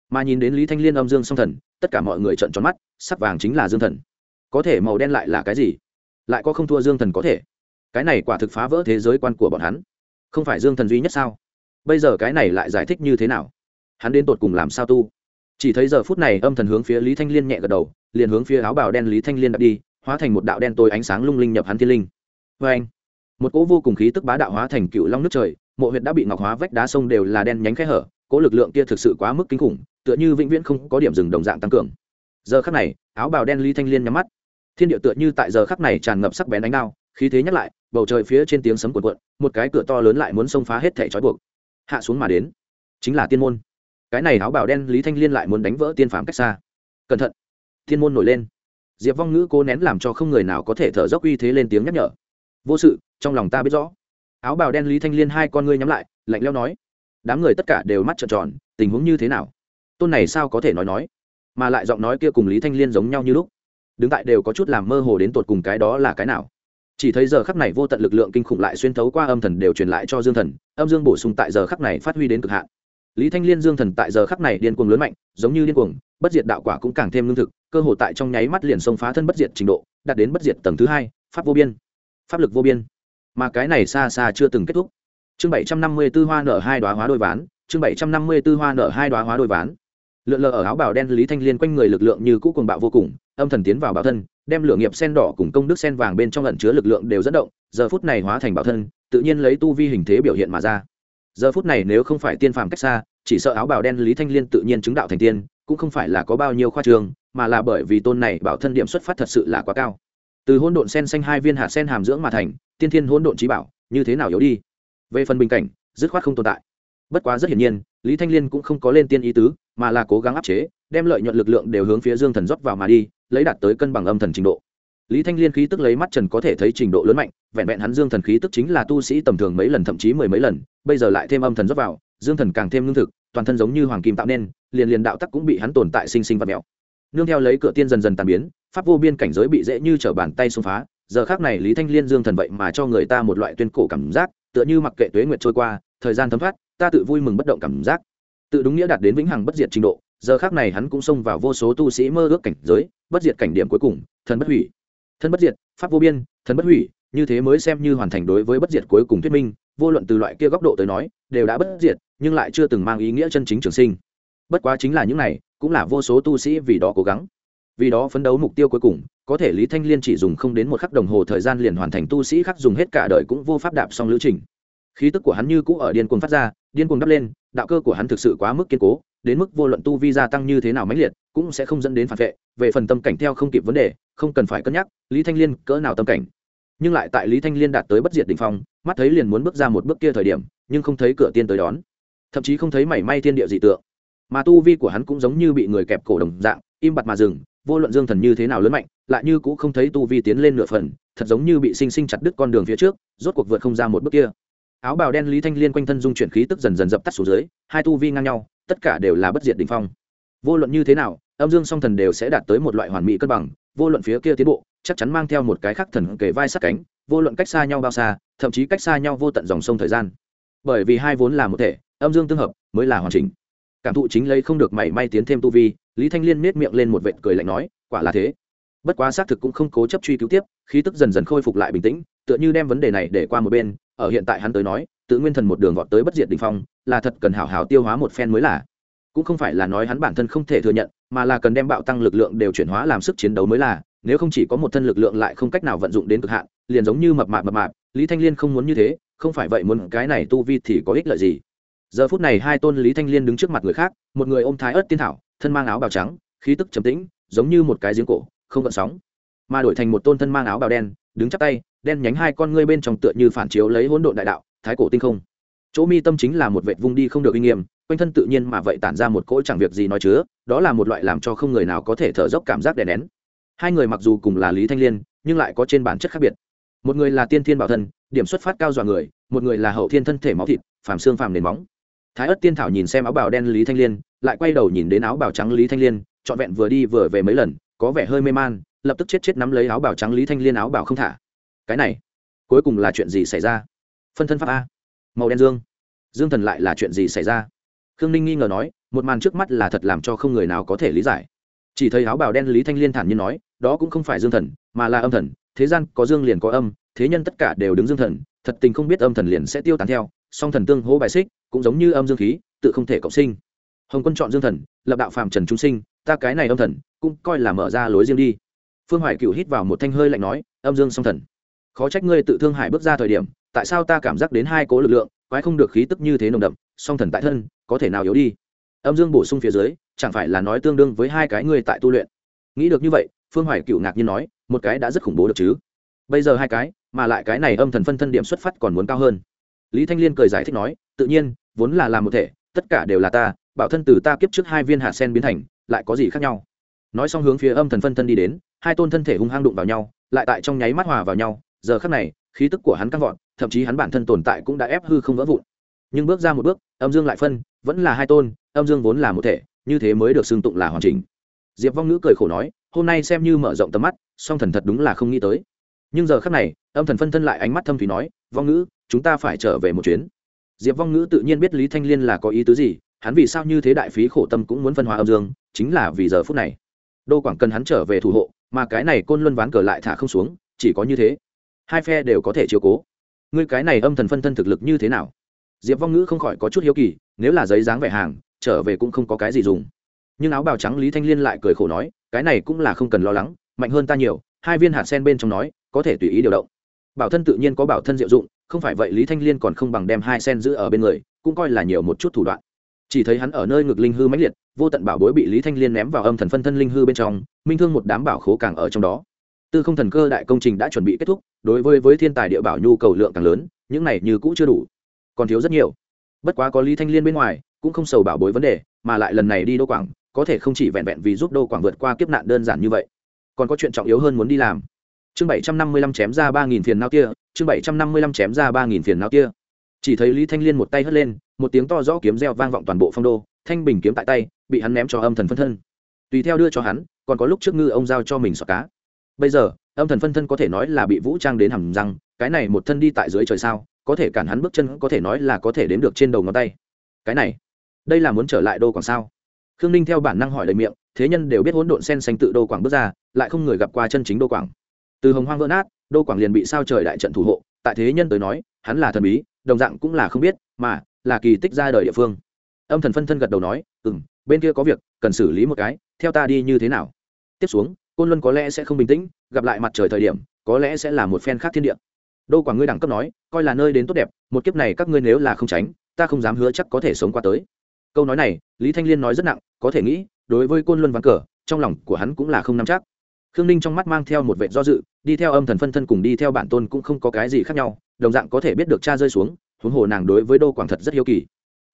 Mà nhìn đến lý thanh liên âm dương song thần, tất cả mọi người trợn tròn mắt, sắc vàng chính là dương thần. Có thể màu đen lại là cái gì? Lại có không thua dương thần có thể. Cái này quả thực phá vỡ thế giới quan của bọn hắn không phải dương thần duy nhất sao? Bây giờ cái này lại giải thích như thế nào? Hắn đến tột cùng làm sao tu? Chỉ thấy giờ phút này âm thần hướng phía lý thanh liên nhẹ gật đầu, liền hướng phía áo bào đen lý thanh liên đặt đi, hóa thành một đạo đen tối ánh sáng lung linh nhập hắn thiên linh. Vê anh, một cỗ vô cùng khí tức bá đạo hóa thành cựu long nước trời, mộ huyệt đã bị ngọc hóa vách đá sông đều là đen nhánh khẽ hở, cỗ lực lượng kia thực sự quá mức kinh khủng, tựa như vĩnh viễn không có điểm dừng đồng dạng tăng cường. Giờ khắc này, áo bào đen lý thanh liên nhắm mắt. Thiên địa tựa như tại giờ khắc này tràn ngập sắc bén đánh đao khí thế nhắc lại, bầu trời phía trên tiếng sấm cuộn cuộn, một cái cửa to lớn lại muốn xông phá hết thẻ trói buộc. Hạ xuống mà đến, chính là tiên môn. Cái này áo bào đen lý thanh liên lại muốn đánh vỡ tiên phàm cách xa. Cẩn thận, tiên môn nổi lên. Diệp vong ngữ cố nén làm cho không người nào có thể thở dốc uy thế lên tiếng nhắc nhở. Vô sự, trong lòng ta biết rõ. Áo bào đen lý thanh liên hai con ngươi nhắm lại, lạnh leo nói, đám người tất cả đều mắt trợn tròn, tình huống như thế nào? Tôn này sao có thể nói nói? Mà lại giọng nói kia cùng lý thanh liên giống nhau như lúc. Đứng tại đều có chút làm mơ hồ đến tột cùng cái đó là cái nào? Chỉ thấy giờ khắc này vô tận lực lượng kinh khủng lại xuyên thấu qua âm thần đều truyền lại cho dương thần, âm dương bổ sung tại giờ khắc này phát huy đến cực hạn. Lý thanh liên dương thần tại giờ khắc này điên cuồng lớn mạnh, giống như điên cuồng, bất diệt đạo quả cũng càng thêm lương thực, cơ hội tại trong nháy mắt liền xông phá thân bất diệt trình độ, đạt đến bất diệt tầng thứ hai, pháp vô biên. Pháp lực vô biên. Mà cái này xa xa chưa từng kết thúc. Chương bảy trăm năm mươi b ố hoa nở hai đoá hóa đôi ván, chương bảy trăm năm mươi b ố hoa nở hai đoá hóa đôi ván. Lượn lờ ở áo bào đen lý thanh liên quanh người lực lượng như cũ cuồng bạo vô cùng, âm thần tiến vào bảo thân đem lửa nghiệp sen đỏ cùng công đức sen vàng bên trong lẩn chứa lực lượng đều dẫn động, giờ phút này hóa thành bảo thân, tự nhiên lấy tu vi hình thế biểu hiện mà ra. Giờ phút này nếu không phải tiên phàm cách xa, chỉ sợ áo bào đen lý thanh liên tự nhiên chứng đạo thành tiên, cũng không phải là có bao nhiêu khoa trường, mà là bởi vì tôn này bảo thân điểm xuất phát thật sự là quá cao. Từ hỗn độn sen xanh hai viên hạt sen hàm dưỡng mà thành, tiên thiên hỗn độn trí bảo, như thế nào yếu đi? Về phần bình cảnh, dứt khoát không tồn tại. Bất quá rất hiển nhiên, lý thanh liên cũng không có lên tiên ý tứ, mà là cố gắng áp chế, đem lợi nhuận lực lượng đều hướng phía dương thần rót vào mà đi lấy đạt tới cân bằng âm thần trình độ. Lý thanh liên khí tức lấy mắt trần có thể thấy trình độ lớn mạnh, vẹn vẹn hắn dương thần khí tức chính là tu sĩ tầm thường mấy lần, thậm chí mười mấy lần, bây giờ lại thêm âm thần rót vào, dương thần càng thêm lương thực, toàn thân giống như hoàng kim tạo nên, liền liền đạo tắc cũng bị hắn tồn tại sinh sinh và mèo. Nương theo lấy cửa tiên dần dần tàn biến, pháp vô biên cảnh giới bị dễ như trở bàn tay xông phá, giờ khác này lý thanh liên dương thần vậy mà cho người ta một loại tuyên cổ cảm giác, tựa như mặc kệ tuế nguyệt trôi qua, thời gian thấm thoát, ta tự vui mừng bất động cảm giác. Tự đúng nghĩa đạt đến vĩnh hằng bất diệt trình độ giờ khác này hắn cũng xông vào vô số tu sĩ mơ ước cảnh giới, bất diệt cảnh điểm cuối cùng, thần bất hủy. Thân bất diệt, pháp vô biên, thần bất hủy, như thế mới xem như hoàn thành đối với bất diệt cuối cùng thuyết minh, vô luận từ loại kia góc độ tới nói, đều đã bất diệt, nhưng lại chưa từng mang ý nghĩa chân chính trường sinh. Bất quá chính là những này, cũng là vô số tu sĩ vì đó cố gắng. Vì đó phấn đấu mục tiêu cuối cùng, có thể lý thanh liên chỉ dùng không đến một khắc đồng hồ thời gian liền hoàn thành tu sĩ khác dùng hết cả đời cũng vô pháp đạp xong lữ trình. Khí tức của hắn như cũ ở điên cuồng phát ra, điên cuồng đắp lên đạo cơ của hắn thực sự quá mức kiên cố, đến mức vô luận tu vi gia tăng như thế nào mãnh liệt, cũng sẽ không dẫn đến phản vệ. Về phần tâm cảnh theo không kịp vấn đề, không cần phải cân nhắc, lý thanh liên cỡ nào tâm cảnh. Nhưng lại tại lý thanh liên đạt tới bất diệt đ ỉ n h phong, mắt thấy liền muốn bước ra một bước kia thời điểm, nhưng không thấy cửa tiên tới đón. Thậm chí không thấy mảy may thiên địa dị tượng. Mà tu vi của hắn cũng giống như bị người kẹp cổ đồng dạng, im bặt mà dừng, vô luận dương thần như thế nào lớn mạnh, lại như cũng không thấy tu vi tiến lên nửa phần, thật giống như bị sinh sinh chặt đứt con đường phía trước, rốt cuộc vượt không ra một bước kia áo bào đen lý thanh liên quanh thân dung chuyển khí tức dần dần dập tắt xuống dưới, hai tu vi ngang nhau, tất cả đều là bất diệt đỉnh phong. Vô luận như thế nào, âm dương song thần đều sẽ đạt tới một loại hoàn mỹ cân bằng, vô luận phía kia tiến bộ, chắc chắn mang theo một cái khác thần kể vai sát cánh, vô luận cách xa nhau bao xa, thậm chí cách xa nhau vô tận dòng sông thời gian. Bởi vì hai vốn là một thể, âm dương tương hợp mới là hoàn chỉnh. Cảm thụ chính lấy không được mảy may tiến thêm tu vi, lý thanh liên miết miệng lên một vệt cười lạnh nói, quả là thế. Bất quá xác thực cũng không cố chấp truy cứu tiếp, khí tức dần dần khôi phục lại bình tĩnh, tựa như đem vấn đề này để qua một bên ở hiện tại hắn tới nói, tự nguyên thần một đường vọt tới bất diệt đ ỉ n h phong, là thật cần hảo hảo tiêu hóa một phen mới là. Cũng không phải là nói hắn bản thân không thể thừa nhận, mà là cần đem bạo tăng lực lượng đều chuyển hóa làm sức chiến đấu mới là. Nếu không chỉ có một thân lực lượng lại không cách nào vận dụng đến cực hạn, liền giống như mập mạp mập mạp, lý thanh liên không muốn như thế, không phải vậy muốn cái này tu vi thì có ích lợi gì. Giờ phút này hai tôn lý thanh liên đứng trước mặt người khác, một người ôm thái ớt tiên thảo, thân mang áo bào trắng, khí tức trầm tĩnh, giống như một cái giếng cổ, không gợn sóng. Mà đổi thành một tôn thân mang áo bào đen, đứng chắp tay đen nhánh hai con ngươi bên trong tựa như phản chiếu lấy hỗn độn đại đạo, thái cổ tinh không. Chỗ mi tâm chính là một vệ vung đi không được uy nghiêm, quanh thân tự nhiên mà vậy tản ra một cỗ chẳng việc gì nói chứa, đó là một loại làm cho không người nào có thể thở dốc cảm giác đè nén. Hai người mặc dù cùng là lý thanh liên, nhưng lại có trên bản chất khác biệt. Một người là tiên thiên bảo thân, điểm xuất phát cao dọa người, một người là hậu thiên thân thể máu thịt, phàm xương phàm nền móng. Thái ất tiên thảo nhìn xem áo bào đen lý thanh liên, lại quay đầu nhìn đến áo bào trắng lý thanh liên, trọn vẹn vừa đi vừa về mấy lần, có vẻ hơi mê man, lập tức chết chết nắm lấy áo bào trắng lý thanh liên áo bào không thả cái này cuối cùng là chuyện gì xảy ra? Phân thân pháp a. Màu đen dương. Dương thần lại là chuyện gì xảy ra? Khương ninh nghi ngờ nói, một màn trước mắt là thật làm cho không người nào có thể lý giải. Chỉ thấy áo bào đen lý thanh liên thản nhiên nói, đó cũng không phải dương thần, mà là âm thần, thế gian có dương liền có âm, thế nhân tất cả đều đứng dương thần, thật tình không biết âm thần liền sẽ tiêu tán theo, song thần tương hô bài xích, cũng giống như âm dương khí, tự không thể cộng sinh. Hồng quân chọn dương thần, lập đạo phàm trần chúng sinh, ta cái này âm thần, cũng coi là mở ra lối riêng đi. Phương hoài cựu hít vào một thanh hơi lạnh nói, âm dương song thần khó trách ngươi tự thương hải bước ra thời điểm, tại sao ta cảm giác đến hai cố lực lượng, quái không được khí tức như thế nồng đậm, song thần tại thân, có thể nào yếu đi? Âm dương bổ sung phía dưới, chẳng phải là nói tương đương với hai cái ngươi tại tu luyện. Nghĩ được như vậy, phương hoài cựu ngạc nhiên nói, một cái đã rất khủng bố được chứ? Bây giờ hai cái, mà lại cái này âm thần phân thân điểm xuất phát còn muốn cao hơn. Lý thanh liên cười giải thích nói, tự nhiên, vốn là làm một thể, tất cả đều là ta, bảo thân từ ta kiếp trước hai viên hạt sen biến thành, lại có gì khác nhau? Nói xong hướng phía âm thần phân thân đi đến, hai tôn thân thể hung hăng đụng vào nhau, lại tại trong nháy mắt hòa vào nhau giờ khắc này, khí tức của hắn căng vọt, thậm chí hắn bản thân tồn tại cũng đã ép hư không vỡ vụn. Nhưng bước ra một bước, âm dương lại phân, vẫn là hai tôn, âm dương vốn là một thể, như thế mới được xưng tụng là hoàn chỉnh. Diệp vong ngữ cười khổ nói, hôm nay xem như mở rộng tầm mắt, song thần thật đúng là không nghĩ tới. Nhưng giờ khắc này, âm thần phân thân lại ánh mắt thâm thủy nói, vong ngữ, chúng ta phải trở về một chuyến. Diệp vong ngữ tự nhiên biết lý thanh liên là có ý tứ gì, hắn vì sao như thế đại phí khổ tâm cũng muốn phân hóa âm dương, chính là vì giờ phút này. Đô quảng cần hắn trở về thủ hộ, mà cái này côn luân ván cờ lại thả không xuống, chỉ có như thế hai phe đều có thể chiếu cố. Ngươi cái này âm thần phân thân thực lực như thế nào? Diệp vong ngữ không khỏi có chút hiếu kỳ, nếu là giấy dáng vẻ hàng, trở về cũng không có cái gì dùng. Nhưng áo bào trắng lý thanh liên lại cười khổ nói, cái này cũng là không cần lo lắng, mạnh hơn ta nhiều, hai viên hạt sen bên trong nói, có thể tùy ý điều động. Bảo thân tự nhiên có bảo thân diệu dụng, không phải vậy lý thanh liên còn không bằng đem hai sen giữ ở bên người, cũng coi là nhiều một chút thủ đoạn. Chỉ thấy hắn ở nơi ngực linh hư mãnh liệt, vô tận bảo bối bị lý thanh liên ném vào âm thần phân thân linh hư bên trong, minh thương một đám bảo khố càng ở trong đó tư không thần cơ đại công trình đã chuẩn bị kết thúc, đối với với thiên tài địa bảo nhu cầu lượng càng lớn, những này như cũ chưa đủ. Còn thiếu rất nhiều. Bất quá có lý thanh liên bên ngoài, cũng không sầu bảo bối vấn đề, mà lại lần này đi đô quảng, có thể không chỉ vẹn vẹn vì giúp đô quảng vượt qua kiếp nạn đơn giản như vậy. Còn có chuyện trọng yếu hơn muốn đi làm. Chương bảy trăm năm mươi lăm chém ra ba nghìn phiền não kia, chương bảy trăm năm mươi lăm chém ra ba nghìn phiền não kia. Chỉ thấy lý thanh liên một tay hất lên, một tiếng to rõ kiếm reo vang vọng toàn bộ phong đô, thanh bình kiếm tại tay, bị hắn ném cho âm thần phân thân. Tùy theo đưa cho hắn, còn có lúc trước ngư ông giao cho mình xoạc cá bây giờ, âm thần phân thân có thể nói là bị vũ trang đến hầm răng, cái này một thân đi tại dưới trời sao, có thể cản hắn bước chân, có thể nói là có thể đến được trên đầu ngón tay. Cái này, đây là muốn trở lại đô quảng sao? Khương ninh theo bản năng hỏi đầy miệng, thế nhân đều biết hỗn độn sen xanh tự đô quảng bước ra, lại không người gặp qua chân chính đô quảng. Từ hồng hoang vỡ nát, đô quảng liền bị sao trời đại trận thủ hộ, tại thế nhân tới nói, hắn là thần bí, đồng dạng cũng là không biết, mà là kỳ tích ra đời địa phương. Âm thần phân thân gật đầu nói ừ m bên kia có việc, cần xử lý một cái, theo ta đi như thế nào? Tiếp xuống côn luân có lẽ sẽ không bình tĩnh, gặp lại mặt trời thời điểm, có lẽ sẽ là một phen khác thiên địa. Đô quảng ngươi đẳng cấp nói, coi là nơi đến tốt đẹp, một kiếp này các ngươi nếu là không tránh, ta không dám hứa chắc có thể sống qua tới. Câu nói này, lý thanh liên nói rất nặng, có thể nghĩ, đối với côn luân vắng cờ, trong lòng của hắn cũng là không nắm chắc. Khương ninh trong mắt mang theo một vệ do dự, đi theo âm thần phân thân cùng đi theo bản tôn cũng không có cái gì khác nhau, đồng dạng có thể biết được cha rơi xuống, huống hồ nàng đối với đô quảng thật rất hiếu kỳ.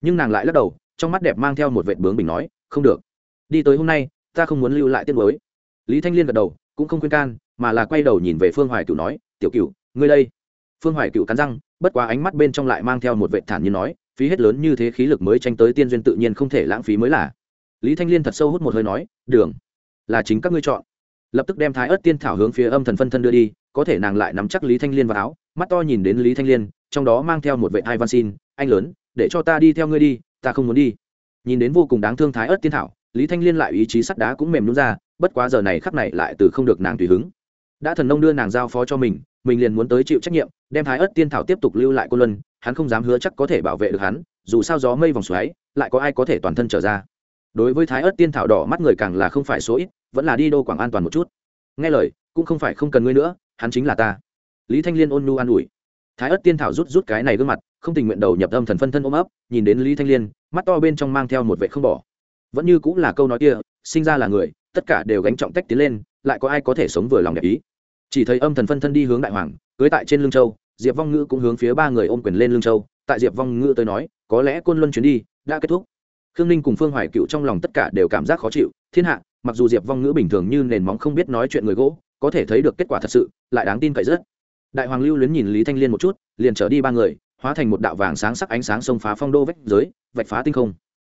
Nhưng nàng lại lắc đầu, trong mắt đẹp mang theo một vệ bướng bình nói, không được. Đi tới hôm nay, ta không muốn lưu lại tiết mới lý thanh liên gật đầu, cũng không khuyên can, mà là quay đầu nhìn về phương hoài cựu nói, tiểu cựu ngươi đây. Phương hoài cựu cắn răng, bất quá ánh mắt bên trong lại mang theo một vệ thản như nói, phí hết lớn như thế khí lực mới tranh tới tiên duyên tự nhiên không thể lãng phí mới là. Lý thanh liên thật sâu hút một hơi nói, đường, là chính các ngươi chọn. Lập tức đem thái ớt tiên thảo hướng phía âm thần phân thân đưa đi, có thể nàng lại nắm chắc lý thanh liên vào áo, mắt to nhìn đến lý thanh liên, trong đó mang theo một vệ hai văn xin, anh lớn, để cho ta đi theo ngươi đi, ta không muốn đi. Nhìn đến vô cùng đáng thương thái ớt tiên thảo, lý thanh liên lại ý chí sắt đá cũng mềm nhún ra bất quá giờ này khắc này lại từ không được nàng tùy hứng. Đã thần nông đưa nàng giao phó cho mình mình liền muốn tới chịu trách nhiệm, đem thái ớt tiên thảo tiếp tục lưu lại cô luân, hắn không dám hứa chắc có thể bảo vệ được hắn, dù sao gió mây vòng xoáy, lại có ai có thể toàn thân trở ra. Đối với thái ớt tiên thảo đỏ mắt người càng là không phải số ít, vẫn là đi đô quảng an toàn một chút. Nghe lời, cũng không phải không cần ngươi nữa, hắn chính là ta. Lý thanh liên ôn nu an ủi. Thái ớt tiên thảo rút rút cái này gương mặt, không tình nguyện đầu nhập âm thần phân thân ôm ấp, nhìn đến lý thanh liên, mắt to bên trong mang theo một vệ không bỏ. Vẫn như cũng là câu nói kia, sinh ra là người tất cả đều gánh trọng tách tiến lên, lại có ai có thể sống vừa lòng đẹp ý. Chỉ thấy âm thần phân thân đi hướng đại hoàng, cưới tại trên lương châu, diệp vong ngữ cũng hướng phía ba người ôm quyền lên lương châu. Tại diệp vong ngữ tới nói, có lẽ côn luân chuyến đi đã kết thúc. Khương ninh cùng phương hoài cựu trong lòng tất cả đều cảm giác khó chịu. Thiên hạ, mặc dù diệp vong ngữ bình thường như nền móng không biết nói chuyện người gỗ, có thể thấy được kết quả thật sự, lại đáng tin cậy rất. Đại hoàng lưu luyến nhìn lý thanh liên một chút, liền trở đi ba người, hóa thành một đạo vàng sáng sắc ánh sáng xông phá phong đô vách giới, vạch phá tinh không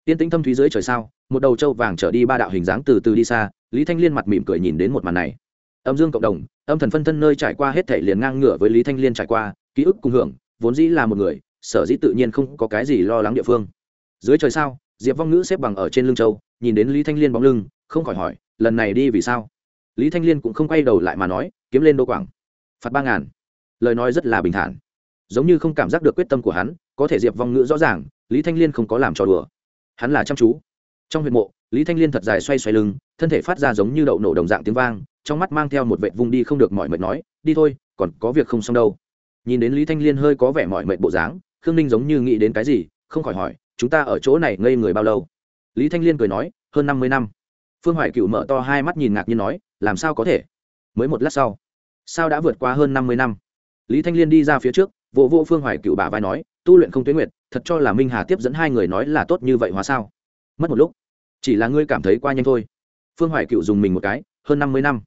tiên tĩnh thâm thúy dưới trời sao, một đầu trâu vàng trở đi ba đạo hình dáng từ từ đi xa, lý thanh liên mặt mỉm cười nhìn đến một màn này. Âm dương cộng đồng, âm thần phân thân nơi trải qua hết thể liền ngang ngửa với lý thanh liên trải qua, ký ức cùng hưởng, vốn dĩ là một người, sở dĩ tự nhiên không có cái gì lo lắng địa phương. Dưới trời sao, diệp vong ngữ xếp bằng ở trên lưng châu nhìn đến lý thanh liên bóng lưng, không khỏi hỏi, lần này đi vì sao? Lý thanh liên cũng không quay đầu lại mà nói, kiếm lên đô quảng. Phạt ba ngàn. Lời nói rất là bình thản. Giống như không cảm giác được quyết tâm của hắn, có thể diệp vong ngữ rõ ràng, lý thanh liên không có làm trò đùa hắn là chăm chú. Trong huyện mộ, lý thanh liên thật dài xoay xoay lưng, thân thể phát ra giống như đậu nổ đồng dạng tiếng vang, trong mắt mang theo một vệ vung đi không được mọi mệt nói, đi thôi, còn có việc không xong đâu. Nhìn đến lý thanh liên hơi có vẻ mọi mệt bộ dáng, khương ninh giống như nghĩ đến cái gì, không khỏi hỏi, chúng ta ở chỗ này ngây người bao lâu? Lý thanh liên cười nói, hơn năm mươi năm. Phương hoài cựu mở to hai mắt nhìn ngạc nhiên nói, làm sao có thể? Mới một lát sau, sao đã vượt qua hơn năm mươi năm? Lý thanh liên đi ra phía trước vô vô phương hoài cựu bà vai nói, tu luyện không tuyến nguyệt thật cho là minh hà tiếp dẫn hai người nói là tốt như vậy hóa sao? Mất một lúc. Chỉ là ngươi cảm thấy qua nhanh thôi. Phương hoài cựu dùng mình một cái, hơn năm mươi năm.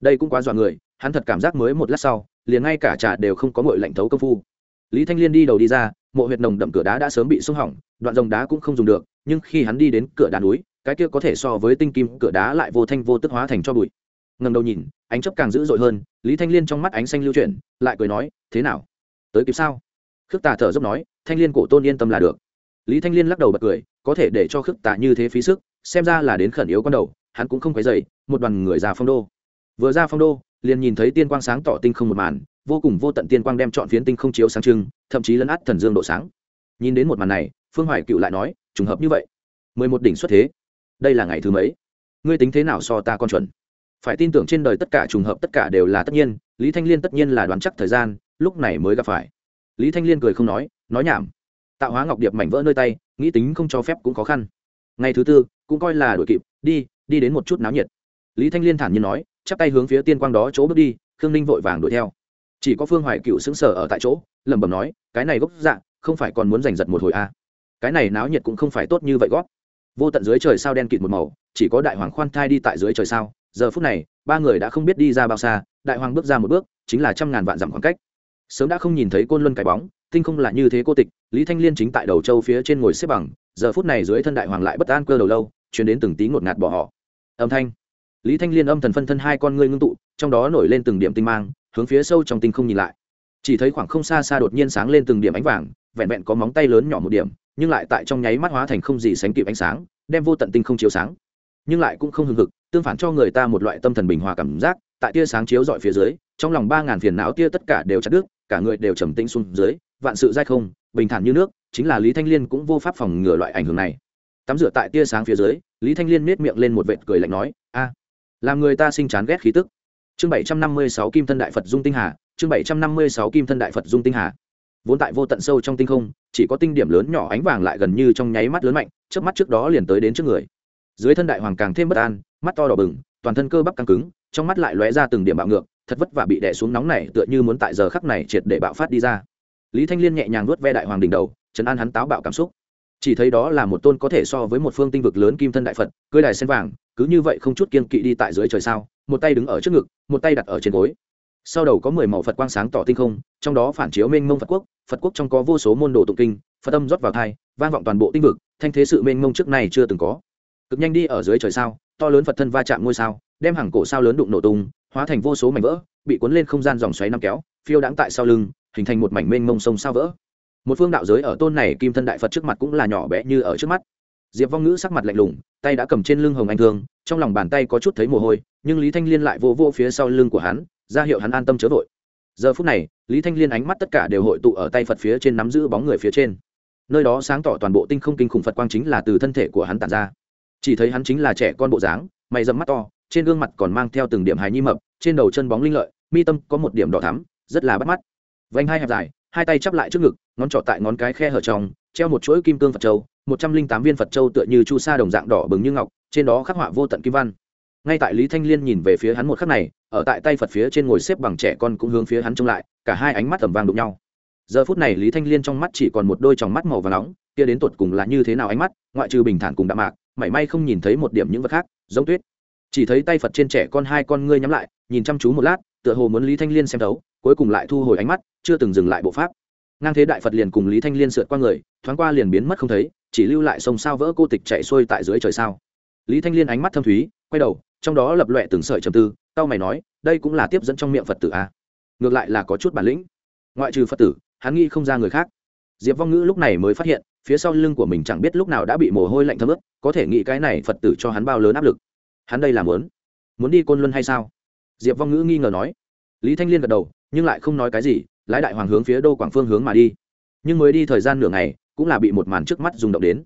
Đây cũng quá dọa người, hắn thật cảm giác mới một lát sau, liền ngay cả trà đều không có ngội lạnh thấu công phu. Lý thanh liên đi đầu đi ra, mộ huyệt nồng đậm cửa đá đã sớm bị xung hỏng, đoạn dòng đá cũng không dùng được, nhưng khi hắn đi đến cửa đá núi, cái kia có thể so với tinh kim cửa đá lại vô thanh vô tức hóa thành cho bụi. Ngầm đầu nhìn, ánh chấp càng dữ dội hơn, lý thanh liên trong mắt ánh xanh lưu chuyển, lại cười nói, thế nào? Tới kịp sao? Khước tà thở dốc nói, thanh liên cổ tôn yên tâm là được. Lý thanh liên lắc đầu bật cười, có thể để cho khước tà như thế phí sức, xem ra là đến khẩn yếu con đầu, hắn cũng không quấy dày một đoàn người ra phong đô. Vừa ra phong đô, liền nhìn thấy tiên quang sáng tỏ tinh không một màn, vô cùng vô tận tiên quang đem chọn phiến tinh không chiếu sáng trưng, thậm chí lấn át thần dương độ sáng. Nhìn đến một màn này, phương hoài cựu lại nói, trùng hợp như vậy, mười một đỉnh xuất thế, đây là ngày thứ mấy? Ngươi tính thế nào so ta con chuẩn? Phải tin tưởng trên đời tất cả trùng hợp tất cả đều là tất nhiên, lý thanh liên tất nhiên là đoán chắc thời gian, lúc này mới gặp phải lý thanh liên cười không nói nói nhảm. Tạo hóa ngọc điệp mảnh vỡ nơi tay, nghĩ tính không cho phép cũng khó khăn. Ngày thứ tư, cũng coi là đuổi kịp, đi đi đến một chút náo nhiệt. Lý thanh liên thản nhiên nói, chắp tay hướng phía tiên quang đó chỗ bước đi, khương ninh vội vàng đuổi theo. Chỉ có phương hoài cựu xứng sở ở tại chỗ, lẩm bẩm nói, cái này gốc dạ không phải còn muốn giành giật một hồi a à. cái này náo nhiệt cũng không phải tốt như vậy gót vô tận dưới trời sao đen kịt một màu, chỉ có đại hoàng khoan thai đi tại dưới trời sao. Giờ phút này, ba người đã không biết đi ra bao xa, đại hoàng bước ra một bước, chính là trăm ngàn vạn dặm khoảng cách sớm đã không nhìn thấy côn luân cái bóng, tinh không là như thế cô tịch, lý thanh liên chính tại đầu châu phía trên ngồi xếp bằng, giờ phút này dưới thân đại hoàng lại bất an cơ đầu lâu chuyển đến từng tí ngột ngạt bỏ họ. Âm thanh. Lý thanh liên âm thần phân thân hai con ngươi ngưng tụ, trong đó nổi lên từng điểm tinh mang, hướng phía sâu trong tinh không nhìn lại. Chỉ thấy khoảng không xa xa đột nhiên sáng lên từng điểm ánh vàng, vẹn vẹn có móng tay lớn nhỏ một điểm, nhưng lại tại trong nháy mắt hóa thành không gì sánh kịp ánh sáng, đem vô tận tinh không chiếu sáng. Nhưng lại cũng không hừng hực, tương phản cho người ta một loại tâm thần bình hòa cảm giác, tại tia sáng chiếu dọi phía dưới, trong lòng ba ngàn phiền não tia tất cả đều chặt đứt cả người đều trầm tĩnh xuống dưới, vạn sự dai không, bình thản như nước, chính là lý thanh liên cũng vô pháp phòng ngừa loại ảnh hưởng này. Tắm rửa tại tia sáng phía dưới, lý thanh liên miết miệng lên một vệt cười lạnh nói, a, làm người ta sinh chán ghét khí tức. Chương bảy trăm năm mươi sáu kim thân đại phật dung tinh hà, chương bảy trăm năm mươi sáu kim thân đại phật dung tinh hà. Vốn tại vô tận sâu trong tinh không, chỉ có tinh điểm lớn nhỏ ánh vàng lại gần như trong nháy mắt lớn mạnh trước mắt trước đó liền tới đến trước người. Dưới thân đại hoàng càng thêm bất an, mắt to đỏ bừng, toàn thân cơ bắp căng cứng, trong mắt lại lóe ra từng điểm bạo ngược thật vất vả bị đè xuống nóng này tựa như muốn tại giờ khắc này triệt để bạo phát đi ra. Lý thanh liên nhẹ nhàng nuốt ve đại hoàng đỉnh đầu chấn an hắn táo bạo cảm xúc. Chỉ thấy đó là một tôn có thể so với một phương tinh vực lớn kim thân đại phật, cưới đài sen vàng, cứ như vậy không chút kiên kỵ đi tại dưới trời sao, một tay đứng ở trước ngực, một tay đặt ở trên gối. Sau đầu có mười màu phật quang sáng tỏ tinh không, trong đó phản chiếu mênh mông phật quốc phật quốc trong có vô số môn đồ tụng kinh, phật âm rót vào thai, vang vọng toàn bộ tinh vực, thanh thế sự mênh mông trước này chưa từng có. Cực nhanh đi ở dưới trời sao, to lớn phật thân va chạm ngôi sao, đem hàng cổ sao lớn đụng nổ tung hóa thành vô số mảnh vỡ, bị cuốn lên không gian dòng xoáy năm kéo, phiêu đãng tại sau lưng, hình thành một mảnh mênh mông sông sao vỡ. Một phương đạo giới ở tôn này kim thân đại phật trước mặt cũng là nhỏ bé như ở trước mắt. Diệp vong ngữ sắc mặt lạnh lùng, tay đã cầm trên lưng hồng anh thương, trong lòng bàn tay có chút thấy mồ hôi, nhưng lý thanh liên lại vô vô phía sau lưng của hắn, ra hiệu hắn an tâm chớ vội. Giờ phút này, lý thanh liên ánh mắt tất cả đều hội tụ ở tay phật phía trên nắm giữ bóng người phía trên. Nơi đó sáng tỏ toàn bộ tinh không kinh khủng phật quang chính là từ thân thể của hắn tản ra. Chỉ thấy hắn chính là trẻ con bộ dáng, mày dầm mắt to trên gương mặt còn mang theo từng điểm hài nhi mập, trên đầu chân bóng linh lợi, mi tâm có một điểm đỏ thắm, rất là bắt mắt. Vành hai hẹp dài, hai tay chắp lại trước ngực, ngón trỏ tại ngón cái khe hở trong, treo một chuỗi kim cương phật châu, một trăm linh tám viên phật châu tựa như chu sa đồng dạng đỏ bừng như ngọc, trên đó khắc họa vô tận kim văn. Ngay tại lý thanh liên nhìn về phía hắn một khắc này, ở tại tay phật phía trên ngồi xếp bằng trẻ con cũng hướng phía hắn trông lại, cả hai ánh mắt tầm vang đụng nhau. Giờ phút này lý thanh liên trong mắt chỉ còn một đôi tròng mắt màu và nóng, kia đến tột cùng là như thế nào ánh mắt, ngoại trừ bình thản cùng đạm mạc, mảy may không nhìn thấy một điểm những vật khác, giống tuyết chỉ thấy tay phật trên trẻ con hai con ngươi nhắm lại, nhìn chăm chú một lát, tựa hồ muốn lý thanh liên xem thấu, cuối cùng lại thu hồi ánh mắt, chưa từng dừng lại bộ pháp. Ngang thế đại phật liền cùng lý thanh liên sượt qua người, thoáng qua liền biến mất không thấy, chỉ lưu lại sông sao vỡ cô tịch chạy xuôi tại dưới trời sao. Lý thanh liên ánh mắt thâm thúy, quay đầu, trong đó lập loẹ từng sợi trầm tư tao mày nói, đây cũng là tiếp dẫn trong miệng phật tử a ngược lại là có chút bản lĩnh. Ngoại trừ phật tử, hắn nghĩ không ra người khác. Diệp vong ngữ lúc này mới phát hiện, phía sau lưng của mình chẳng biết lúc nào đã bị mồ hôi lạnh thấm ướt, có thể nghĩ cái này phật tử cho hắn bao lớn áp lực hắn đây là muốn muốn đi côn luân hay sao? Diệp vong ngữ nghi ngờ nói. Lý thanh liên gật đầu, nhưng lại không nói cái gì, lái đại hoàng hướng phía đô quảng phương hướng mà đi. Nhưng mới đi thời gian nửa ngày, cũng là bị một màn trước mắt rung động đến.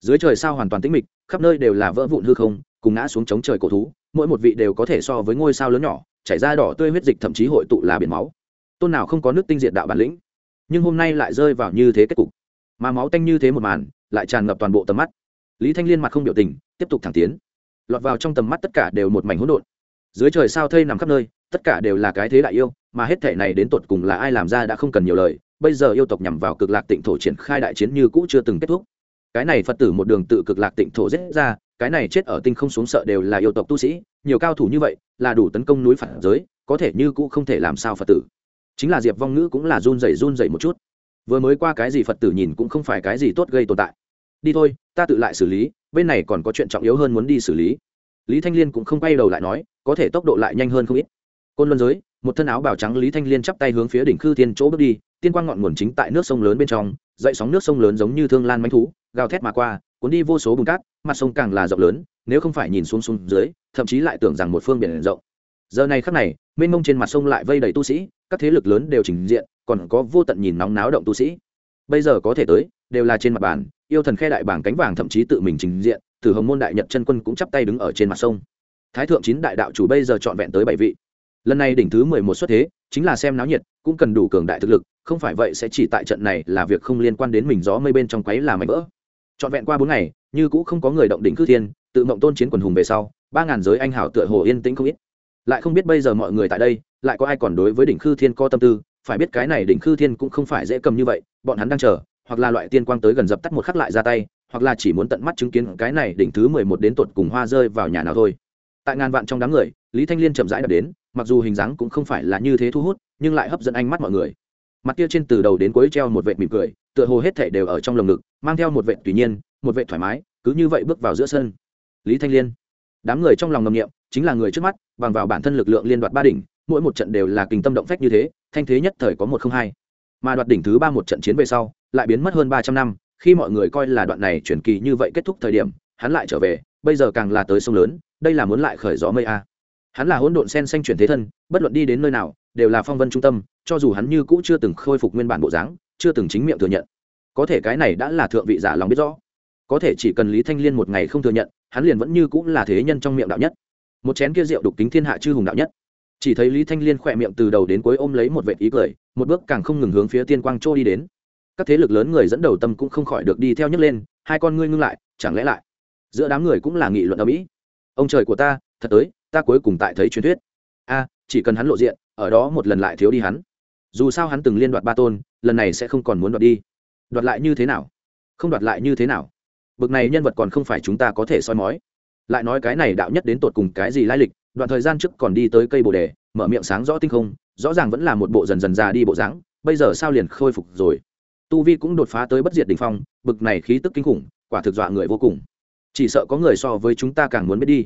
Dưới trời sao hoàn toàn tĩnh mịch, khắp nơi đều là vỡ vụn hư không, cùng ngã xuống chống trời cổ thú, mỗi một vị đều có thể so với ngôi sao lớn nhỏ, chảy ra đỏ tươi huyết dịch thậm chí hội tụ là biển máu. Tôn nào không có nước tinh diệt đạo bản lĩnh, nhưng hôm nay lại rơi vào như thế kết cục. Mà máu tanh như thế một màn, lại tràn ngập toàn bộ tầm mắt. Lý thanh liên mặt không biểu tình, tiếp tục thẳng tiến lọt vào trong tầm mắt tất cả đều một mảnh hỗn độn. Dưới trời sao thây nằm khắp nơi, tất cả đều là cái thế đại yêu, mà hết thể này đến tột cùng là ai làm ra đã không cần nhiều lời, bây giờ yêu tộc nhằm vào cực lạc tịnh thổ triển khai đại chiến như cũ chưa từng kết thúc. Cái này phật tử một đường tự cực lạc tịnh thổ giết ra, cái này chết ở tinh không xuống sợ đều là yêu tộc tu sĩ, nhiều cao thủ như vậy, là đủ tấn công núi phản giới, có thể như cũ không thể làm sao phật tử. Chính là diệp vong ngữ cũng là run rẩy run rẩy một chút. Vừa mới qua cái gì phật tử nhìn cũng không phải cái gì tốt gây tồn tại đi thôi, ta tự lại xử lý, bên này còn có chuyện trọng yếu hơn muốn đi xử lý. Lý thanh liên cũng không quay đầu lại nói, có thể tốc độ lại nhanh hơn không ít. Côn luân giới, một thân áo bào trắng lý thanh liên chắp tay hướng phía đỉnh khư thiên chỗ bước đi, tiên quang ngọn nguồn chính tại nước sông lớn bên trong, dậy sóng nước sông lớn giống như thương lan manh thú, gào thét mà qua, cuốn đi vô số bùn cát, mặt sông càng là rộng lớn, nếu không phải nhìn xuống xuống dưới, thậm chí lại tưởng rằng một phương biển rộng. Giờ này khắc này, mênh mông trên mặt sông lại vây đầy tu sĩ, các thế lực lớn đều trình diện, còn có vô tận nhìn nóng náo động tu sĩ bây giờ có thể tới, đều là trên mặt bàn, yêu thần khe đại bảng cánh vàng thậm chí tự mình trình diện, từ hồng môn đại nhật chân quân cũng chắp tay đứng ở trên mặt sông. Thái thượng chín đại đạo chủ bây giờ trọn vẹn tới bảy vị. Lần này đỉnh thứ mười một xuất thế, chính là xem náo nhiệt, cũng cần đủ cường đại thực lực, không phải vậy sẽ chỉ tại trận này là việc không liên quan đến mình gió mây bên trong quấy là mảnh vỡ. Trọn vẹn qua bốn ngày, như cũ không có người động đỉnh cư thiên, tự mộng tôn chiến quần hùng về sau, ba ngàn giới anh hảo tựa hồ yên tĩnh không ít. Lại không biết bây giờ mọi người tại đây, lại có ai còn đối với đỉnh khư thiên có tâm tư phải biết cái này đỉnh khư thiên cũng không phải dễ cầm như vậy, bọn hắn đang chờ, hoặc là loại tiên quang tới gần dập tắt một khắc lại ra tay, hoặc là chỉ muốn tận mắt chứng kiến cái này đỉnh thứ mười một đến tột cùng hoa rơi vào nhà nào thôi. Tại ngàn vạn trong đám người, lý thanh liên chậm rãi đập đến, mặc dù hình dáng cũng không phải là như thế thu hút, nhưng lại hấp dẫn ánh mắt mọi người. Mặt kia trên từ đầu đến cuối treo một vệ mỉm cười, tựa hồ hết thể đều ở trong lồng ngực, mang theo một vệ tùy nhiên, một vệ thoải mái, cứ như vậy bước vào giữa sân. Lý thanh liên. Đám người trong lòng ngầm nghiệm, chính là người trước mắt, bằng vào bản thân lực lượng liên đoạt ba đỉnh mỗi một trận đều là kinh tâm động phách như thế, thanh thế nhất thời có một không hai. Mà đoạt đỉnh thứ ba một trận chiến về sau, lại biến mất hơn ba trăm năm, khi mọi người coi là đoạn này chuyển kỳ như vậy kết thúc thời điểm, hắn lại trở về, bây giờ càng là tới sông lớn, đây là muốn lại khởi gió mây a. Hắn là hỗn độn sen xanh chuyển thế thân, bất luận đi đến nơi nào, đều là phong vân trung tâm, cho dù hắn như cũ chưa từng khôi phục nguyên bản bộ dáng, chưa từng chính miệng thừa nhận. Có thể cái này đã là thượng vị giả lòng biết rõ. Có thể chỉ cần lý thanh liên một ngày không thừa nhận, hắn liền vẫn như cũng là thế nhân trong miệng đạo nhất. Một chén kia rượu đục tính thiên hạ chư hùng đạo nhất chỉ thấy lý thanh liên khỏe miệng từ đầu đến cuối ôm lấy một vệ ý cười, một bước càng không ngừng hướng phía tiên quang trôi đi đến. Các thế lực lớn người dẫn đầu tâm cũng không khỏi được đi theo nhấc lên, hai con ngươi ngưng lại, chẳng lẽ lại giữa đám người cũng là nghị luận ở mỹ? Ông trời của ta, thật tới, ta cuối cùng tại thấy truyền thuyết. A, chỉ cần hắn lộ diện, ở đó một lần lại thiếu đi hắn. Dù sao hắn từng liên đoạt ba tôn, lần này sẽ không còn muốn đoạt đi. Đoạt lại như thế nào? Không đoạt lại như thế nào? Bực này nhân vật còn không phải chúng ta có thể soi mói. Lại nói cái này đạo nhất đến tột cùng cái gì lai lịch đoạn thời gian trước còn đi tới cây bồ đề, mở miệng sáng rõ tinh không, rõ ràng vẫn là một bộ dần dần già đi bộ dáng, bây giờ sao liền khôi phục rồi? Tu vi cũng đột phá tới bất diệt đ ỉ n h phong, bực này khí tức kinh khủng, quả thực dọa người vô cùng. Chỉ sợ có người so với chúng ta càng muốn biết đi.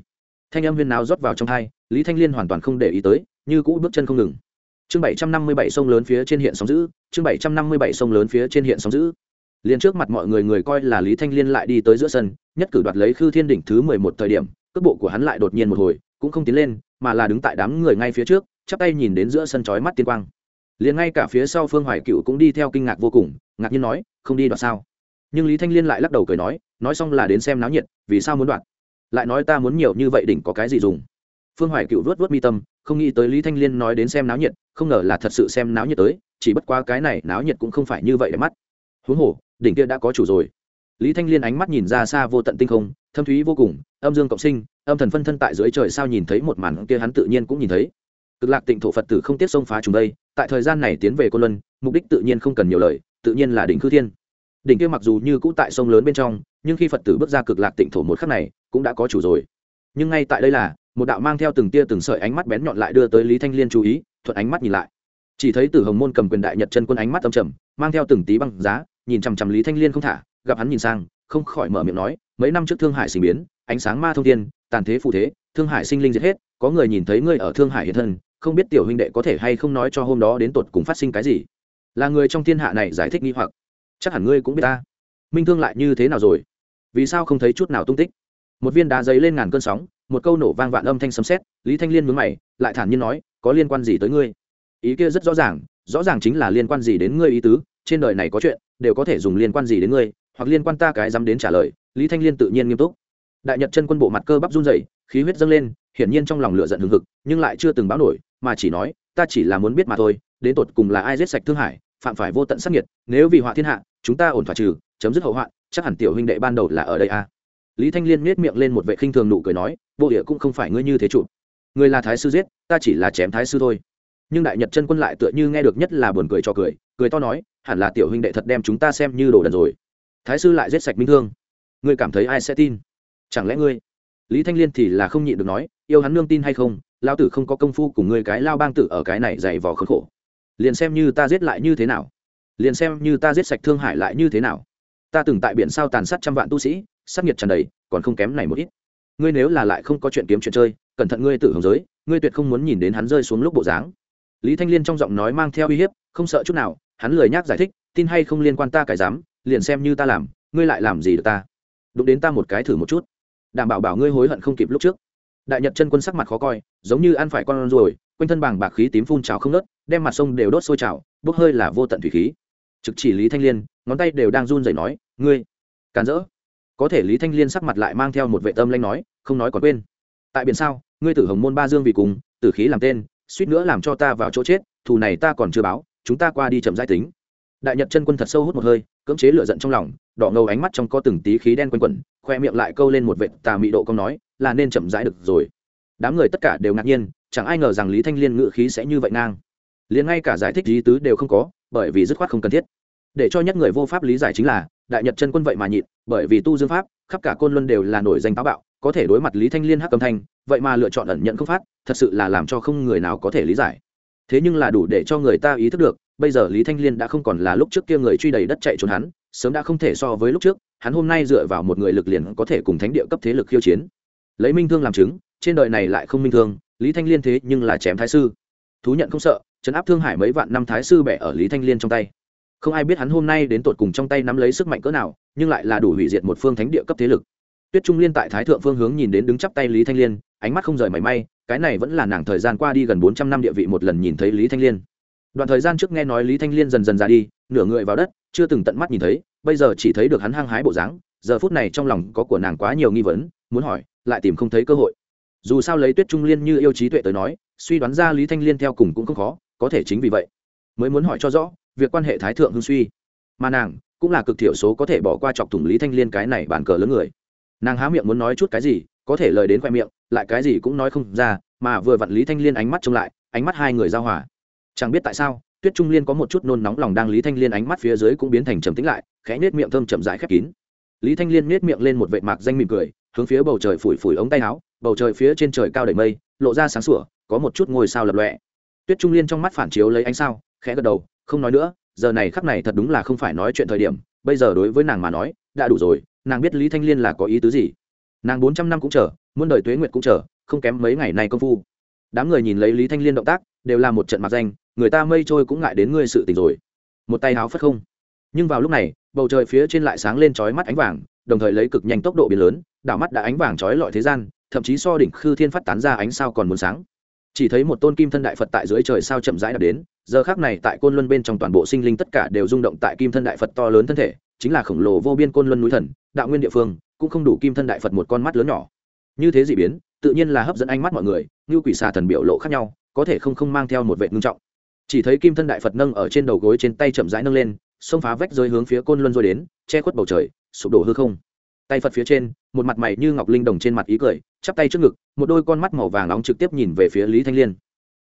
Thanh âm huyên nào rót vào trong hai, lý thanh liên hoàn toàn không để ý tới, như cũ bước chân không ngừng. Chương bảy trăm năm mươi bảy sông lớn phía trên hiện sóng giữ chương bảy trăm năm mươi bảy sông lớn phía trên hiện sóng giữ liền trước mặt mọi người người coi là lý thanh liên lại đi tới giữa sân, nhất cử đoạt lấy khư thiên đỉnh thứ mười một thời điểm, cước bộ của hắn lại đột nhiên một hồi cũng không tiến lên, mà là đứng tại đám người ngay phía trước, chắp tay nhìn đến giữa sân chói mắt tiên quang. Liền ngay cả phía sau phương hoài cựu cũng đi theo kinh ngạc vô cùng, ngạc nhiên nói, không đi đoạt sao? Nhưng lý thanh liên lại lắc đầu cười nói nói xong là đến xem náo nhiệt, vì sao muốn đoạt? Lại nói ta muốn nhiều như vậy đỉnh có cái gì dùng? Phương hoài cựu vớt vớt mi tâm, không nghĩ tới lý thanh liên nói đến xem náo nhiệt, không ngờ là thật sự xem náo nhiệt tới, chỉ bất qua cái này náo nhiệt cũng không phải như vậy để mắt. Huống hồ, đỉnh kia đã có chủ rồi. Lý thanh liên ánh mắt nhìn ra xa vô tận tinh không, thâm thúy vô cùng âm dương cộng sinh, âm thần phân thân tại dưới trời sao nhìn thấy một màn kia hắn tự nhiên cũng nhìn thấy. Cực lạc tịnh thổ phật tử không tiếp xông phá chúng đây, tại thời gian này tiến về cô luân, mục đích tự nhiên không cần nhiều lời, tự nhiên là đỉnh khư thiên. Đỉnh kia mặc dù như cũ tại sông lớn bên trong, nhưng khi phật tử bước ra cực lạc tịnh thổ một khắc này, cũng đã có chủ rồi. Nhưng ngay tại đây là, một đạo mang theo từng tia từng sợi ánh mắt bén nhọn lại đưa tới lý thanh liên chú ý, thuận ánh mắt nhìn lại. Chỉ thấy tử hồng môn cầm quyền đại nhật chân quân ánh mắt âm trầm, mang theo từng tí băng giá, nhìn chằm chằm lý thanh liên không thả, gặp hắn nhìn sang, không khỏi mở miệng nói, mấy năm trước thương hải sinh biến ánh sáng ma thông thiên, tàn thế phụ thế, thương hải sinh linh diệt hết, có người nhìn thấy ngươi ở thương hải hiện thân, không biết tiểu huynh đệ có thể hay không nói cho hôm đó đến tột cùng phát sinh cái gì. Là người trong thiên hạ này giải thích nghi hoặc. Chắc hẳn ngươi cũng biết ta. Minh thương lại như thế nào rồi? Vì sao không thấy chút nào tung tích? Một viên đá giấy lên ngàn cơn sóng, một câu nổ vang vạn âm thanh sấm sét, lý thanh liên mướn mày, lại thản nhiên nói, có liên quan gì tới ngươi? Ý kia rất rõ ràng rõ ràng chính là liên quan gì đến ngươi ý tứ, trên đời này có chuyện, đều có thể dùng liên quan gì đến ngươi, hoặc liên quan ta cái dám đến trả lời, lý thanh liên tự nhiên nghiêm túc đại nhật chân quân bộ mặt cơ bắp run dày khí huyết dâng lên, hiển nhiên trong lòng lửa giận hừng hực, nhưng lại chưa từng báo nổi, mà chỉ nói, ta chỉ là muốn biết mà thôi, đến tột cùng là ai giết sạch thương hải, phạm phải vô tận sắc nhiệt nếu vì họa thiên hạ, chúng ta ổn thỏa trừ, chấm dứt hậu hoạn chắc hẳn tiểu huynh đệ ban đầu là ở đây a à. lý thanh liên miết miệng lên một vệ khinh thường nụ cười nói, bộ địa cũng không phải ngươi như thế chủ. Người là thái sư giết, ta chỉ là chém thái sư thôi. Nhưng đại nhật chân quân lại tựa như nghe được nhất là buồn cười cho cười cười to nói, hẳn là tiểu huynh đệ thật đem chúng ta xem như đồ đần rồi. Thái sư lại giết sạch minh thương. Ngươi cảm thấy ai sẽ tin? Chẳng lẽ ngươi? Lý thanh liên thì là không nhịn được nói, yêu hắn nương tin hay không lao tử không có công phu cùng ngươi cái lao bang tử ở cái này dày vò khốn khổ. Liền xem như ta giết lại như thế nào. Liền xem như ta giết sạch thương hải lại như thế nào. Ta từng tại biển sao tàn sát trăm vạn tu sĩ, sát nhiệt tràn đầy, còn không kém này một ít. Ngươi nếu là lại không có chuyện kiếm chuyện chơi, cẩn thận ngươi tử hồng giới, ngươi tuyệt không muốn nhìn đến hắn rơi xuống lúc bộ dáng. Lý thanh liên trong giọng nói mang theo uy hiếp, không sợ chút nào, hắn lười nhác giải thích, tin hay không liên quan ta cải dám, liền xem như ta làm, ngươi lại làm gì được ta. Đụng đến ta một cái thử một chút đảm bảo bảo ngươi hối hận không kịp lúc trước. Đại nhật chân quân sắc mặt khó coi, giống như ăn phải con ruồi, quanh thân bàng bạc khí tím phun trào không nớt đem mặt sông đều đốt sôi trào, bốc hơi là vô tận thủy khí. Trực chỉ lý thanh liên, ngón tay đều đang run rẩy nói, ngươi, càn rỡ. Có thể lý thanh liên sắc mặt lại mang theo một vệ tâm lanh nói, không nói còn quên. Tại biển sao, ngươi tử hồng môn ba dương vì cùng, tử khí làm tên, suýt nữa làm cho ta vào chỗ chết, thù này ta còn chưa báo, chúng ta qua đi chậm giải tính đại nhật chân quân thật sâu hút một hơi, cưỡng chế lửa giận trong lòng, đỏ ngầu ánh mắt trong có từng tí khí đen quanh quẩn, khoe miệng lại câu lên một vệ tà mị độ công nói, là nên chậm rãi được rồi. Đám người tất cả đều ngạc nhiên, chẳng ai ngờ rằng lý thanh liên ngự khí sẽ như vậy ngang. Liền ngay cả giải thích lý tứ đều không có, bởi vì dứt khoát không cần thiết. Để cho nhất người vô pháp lý giải chính là, đại nhật chân quân vậy mà nhịn, bởi vì tu dương pháp, khắp cả côn luân đều là nổi danh táo bạo, có thể đối mặt lý thanh liên hắc âm thanh, vậy mà lựa chọn ẩn nhận không phát, thật sự là làm cho không người nào có thể lý giải. Thế nhưng là đủ để cho người ta ý thức được bây giờ lý thanh liên đã không còn là lúc trước kia người truy đầy đất chạy trốn hắn, sớm đã không thể so với lúc trước, hắn hôm nay dựa vào một người lực liền có thể cùng thánh địa cấp thế lực khiêu chiến. Lấy minh thương làm chứng, trên đời này lại không minh thương, lý thanh liên thế nhưng là chém thái sư. Thú nhận không sợ chấn áp thương hải mấy vạn năm thái sư bẻ ở lý thanh liên trong tay. Không ai biết hắn hôm nay đến tột cùng trong tay nắm lấy sức mạnh cỡ nào, nhưng lại là đủ hủy diệt một phương thánh địa cấp thế lực. Tuyết trung liên tại thái thượng phương hướng nhìn đến đứng chắp tay lý thanh liên, ánh mắt không rời mảy may, cái này vẫn là nàng thời gian qua đi gần bốn trăm năm địa vị một lần nhìn thấy lý thanh liên đoạn thời gian trước nghe nói lý thanh liên dần dần ra đi, nửa người vào đất, chưa từng tận mắt nhìn thấy, bây giờ chỉ thấy được hắn hăng hái bộ dáng, giờ phút này trong lòng có của nàng quá nhiều nghi vấn, muốn hỏi, lại tìm không thấy cơ hội. Dù sao lấy tuyết trung liên như yêu trí tuệ tới nói, suy đoán ra lý thanh liên theo cùng cũng không khó, có thể chính vì vậy, mới muốn hỏi cho rõ, việc quan hệ thái thượng hưng suy. Mà nàng, cũng là cực thiểu số có thể bỏ qua chọc thủng lý thanh liên cái này bàn cờ lớn người. Nàng há miệng muốn nói chút cái gì, có thể lời đến khoe miệng, lại cái gì cũng nói không ra, mà vừa vặn lý thanh liên ánh mắt trông lại, ánh mắt hai người giao hòa chẳng biết tại sao, tuyết trung liên có một chút nôn nóng lòng đang lý thanh liên ánh mắt phía dưới cũng biến thành trầm tĩnh lại, khẽ nết miệng thơm chậm rãi khép kín. Lý thanh liên nết miệng lên một vệ mạc danh mỉm cười, hướng phía bầu trời phủi phủi ống tay áo, bầu trời phía trên trời cao đầy mây, lộ ra sáng sủa, có một chút ngôi sao lập lọe tuyết trung liên trong mắt phản chiếu lấy ánh sao, khẽ gật đầu, không nói nữa, giờ này khắc này thật đúng là không phải nói chuyện thời điểm, bây giờ đối với nàng mà nói, đã đủ rồi, nàng biết lý thanh liên là có ý tứ gì. Nàng bốn trăm năm cũng chờ, muôn đời tuế nguyệt cũng chờ, không kém mấy ngày nay công phu. Đám người nhìn lấy lý thanh liên động tác, đều là một trận mặt danh người ta mây trôi cũng ngại đến ngươi sự tình rồi. Một tay háo phất không. Nhưng vào lúc này, bầu trời phía trên lại sáng lên chói mắt ánh vàng, đồng thời lấy cực nhanh tốc độ biến lớn, đảo mắt đã ánh vàng chói lọi thế gian, thậm chí so đỉnh khư thiên phát tán ra ánh sao còn muốn sáng. Chỉ thấy một tôn kim thân đại phật tại dưới trời sao chậm rãi đạp đến, giờ khác này tại côn luân bên trong toàn bộ sinh linh tất cả đều rung động tại kim thân đại phật to lớn thân thể, chính là khổng lồ vô biên côn luân núi thần, đạo nguyên địa phương, cũng không đủ kim thân đại phật một con mắt lớn nhỏ. Như thế dị biến, tự nhiên là hấp dẫn ánh mắt mọi người, như quỷ xà thần biểu lộ khác nhau, có thể không không mang theo một vệ ngưng trọng chỉ thấy kim thân đại phật nâng ở trên đầu gối trên tay chậm rãi nâng lên xông phá vách rơi hướng phía côn luân rồi đến che khuất bầu trời sụp đổ hư không tay phật phía trên một mặt mày như ngọc linh đồng trên mặt ý cười chắp tay trước ngực một đôi con mắt màu vàng nóng trực tiếp nhìn về phía lý thanh liên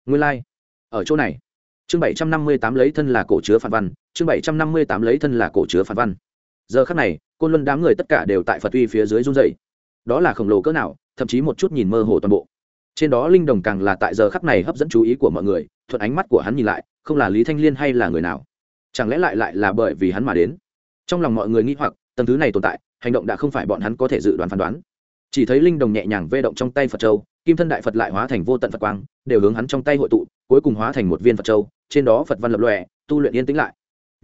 nguyên lai、like. ở chỗ này chương bảy trăm năm mươi tám lấy thân là cổ chứa phản văn chương bảy trăm năm mươi tám lấy thân là cổ chứa phản văn giờ khắc này côn luân đám người tất cả đều tại phật uy phía dưới run dày đó là khổng lồ cỡ nào thậm chí một chút nhìn mơ hồ toàn bộ trên đó linh đồng càng là tại giờ khắc này hấp dẫn chú ý của mọi người, thuận ánh mắt của hắn nhìn lại, không là lý thanh liên hay là người nào. Chẳng lẽ lại lại là bởi vì hắn mà đến? Trong lòng mọi người nghĩ hoặc, tầng thứ này tồn tại, hành động đã không phải bọn hắn có thể dự đoán phán đoán. Chỉ thấy linh đồng nhẹ nhàng vê động trong tay phật châu, kim thân đại phật lại hóa thành vô tận phật quang, đều hướng hắn trong tay hội tụ, cuối cùng hóa thành một viên phật châu, trên đó phật văn lập lòe, tu luyện yên tĩnh lại.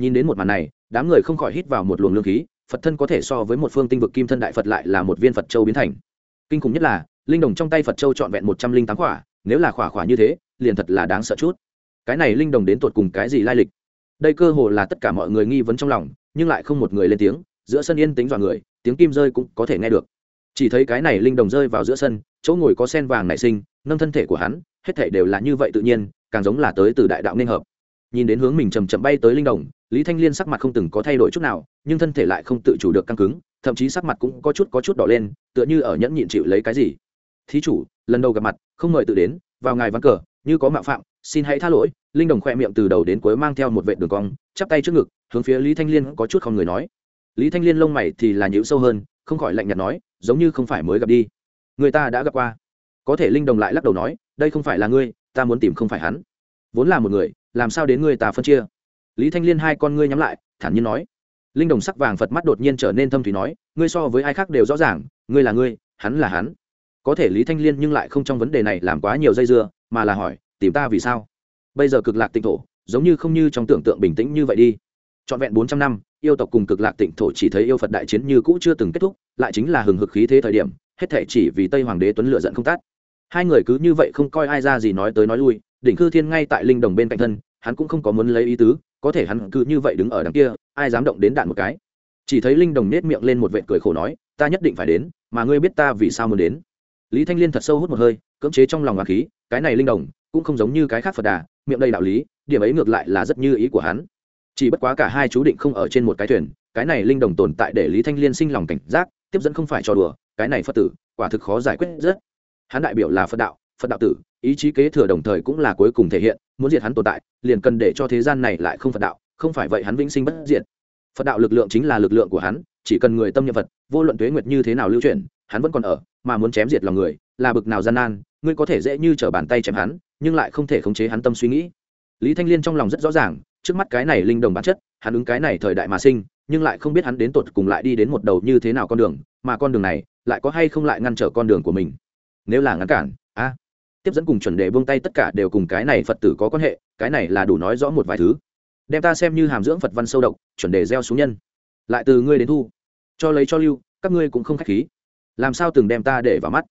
Nhìn đến một màn này, đám người không khỏi hít vào một luồng lương khí, phật thân có thể so với một phương tinh vực kim thân đại phật lại là một viên phật châu biến thành. Kinh khủng nhất là linh đồng trong tay phật châu trọn vẹn một trăm linh tám khỏa, nếu là khỏa khỏa như thế, liền thật là đáng sợ chút. Cái này linh đồng đến tột cùng cái gì lai lịch? Đây cơ hồ là tất cả mọi người nghi vấn trong lòng, nhưng lại không một người lên tiếng, giữa sân yên tính dọa người, tiếng kim rơi cũng có thể nghe được. Chỉ thấy cái này linh đồng rơi vào giữa sân, chỗ ngồi có sen vàng nảy sinh, nâng thân thể của hắn, hết thể đều là như vậy tự nhiên, càng giống là tới từ đại đạo nên hợp. Nhìn đến hướng mình chầm chậm bay tới linh đồng, lý thanh liên sắc mặt không từng có thay đổi chút nào, nhưng thân thể lại không tự chủ được căng cứng, thậm chí sắc mặt cũng có chút có chút đỏ lên, tựa như ở nhẫn nhịn chịu lấy cái gì thí chủ, lần đầu gặp mặt, không mời tự đến, vào ngài vắng cờ, như có mạo phạm, xin hãy tha lỗi. Linh đồng khoe miệng từ đầu đến cuối mang theo một vệ đường cong, chắp tay trước ngực, hướng phía lý thanh liên có chút không người nói. Lý thanh liên lông mày thì là nhữ sâu hơn, không khỏi lạnh nhạt nói, giống như không phải mới gặp đi. Người ta đã gặp qua. Có thể linh đồng lại lắc đầu nói, đây không phải là ngươi, ta muốn tìm không phải hắn. Vốn là một người, làm sao đến ngươi ta phân chia? Lý thanh liên hai con ngươi nhắm lại, thản nhiên nói. Linh đồng sắc vàng phật mắt đột nhiên trở nên thâm thủy nói, ngươi so với ai khác đều rõ ràng, ngươi là ngươi, hắn là hắn có thể lý thanh liên nhưng lại không trong vấn đề này làm quá nhiều dây dưa, mà là hỏi, tìm ta vì sao? Bây giờ cực lạc tịnh thổ, giống như không như trong tưởng tượng bình tĩnh như vậy đi. Trọn vẹn bốn trăm năm, yêu tộc cùng cực lạc tịnh thổ chỉ thấy yêu phật đại chiến như cũ chưa từng kết thúc, lại chính là hừng hực khí thế thời điểm, hết thể chỉ vì tây hoàng đế tuấn lựa giận không tắt hai người cứ như vậy không coi ai ra gì nói tới nói lui, đỉnh cư thiên ngay tại linh đồng bên cạnh thân, hắn cũng không có muốn lấy ý tứ, có thể hắn cứ như vậy đứng ở đằng kia, ai dám động đến đạn một cái. Chỉ thấy linh đồng nết miệng lên một vệ cười khổ nói, ta nhất định phải đến, mà ngươi biết ta vì sao muốn đến lý thanh liên thật sâu hút một hơi cưỡng chế trong lòng hoàng khí cái này linh đồng cũng không giống như cái khác phật đà miệng đầy đạo lý điểm ấy ngược lại là rất như ý của hắn. Chỉ bất quá cả hai chú định không ở trên một cái thuyền cái này linh đồng tồn tại để lý thanh liên sinh lòng cảnh giác tiếp dẫn không phải trò đùa cái này phật tử quả thực khó giải quyết rất. Hắn đại biểu là phật đạo phật đạo tử ý chí kế thừa đồng thời cũng là cuối cùng thể hiện muốn diệt hắn tồn tại liền cần để cho thế gian này lại không phật đạo không phải vậy hắn vĩnh sinh bất diệt. Phật đạo lực lượng chính là lực lượng của hắn chỉ cần người tâm nhập vật, vô luận tuế nguyệt như thế nào lưu truyền hắn vẫn còn ở mà muốn chém diệt lòng người, là bực nào gian nan, ngươi có thể dễ như trở bàn tay chém hắn, nhưng lại không thể khống chế hắn tâm suy nghĩ. Lý thanh liên trong lòng rất rõ ràng, trước mắt cái này linh đồng bản chất, hắn ứng cái này thời đại mà sinh, nhưng lại không biết hắn đến tột cùng lại đi đến một đầu như thế nào con đường, mà con đường này lại có hay không lại ngăn trở con đường của mình. Nếu là ngăn cản a tiếp dẫn cùng chuẩn đề buông tay tất cả đều cùng cái này phật tử có quan hệ, cái này là đủ nói rõ một vài thứ. Đem ta xem như hàm dưỡng phật văn sâu độc, chuẩn đề gieo xuống nhân. Lại từ ngươi đến thu, cho lấy cho lưu, các ngươi cũng không khách khí làm sao từng đem ta để vào mắt?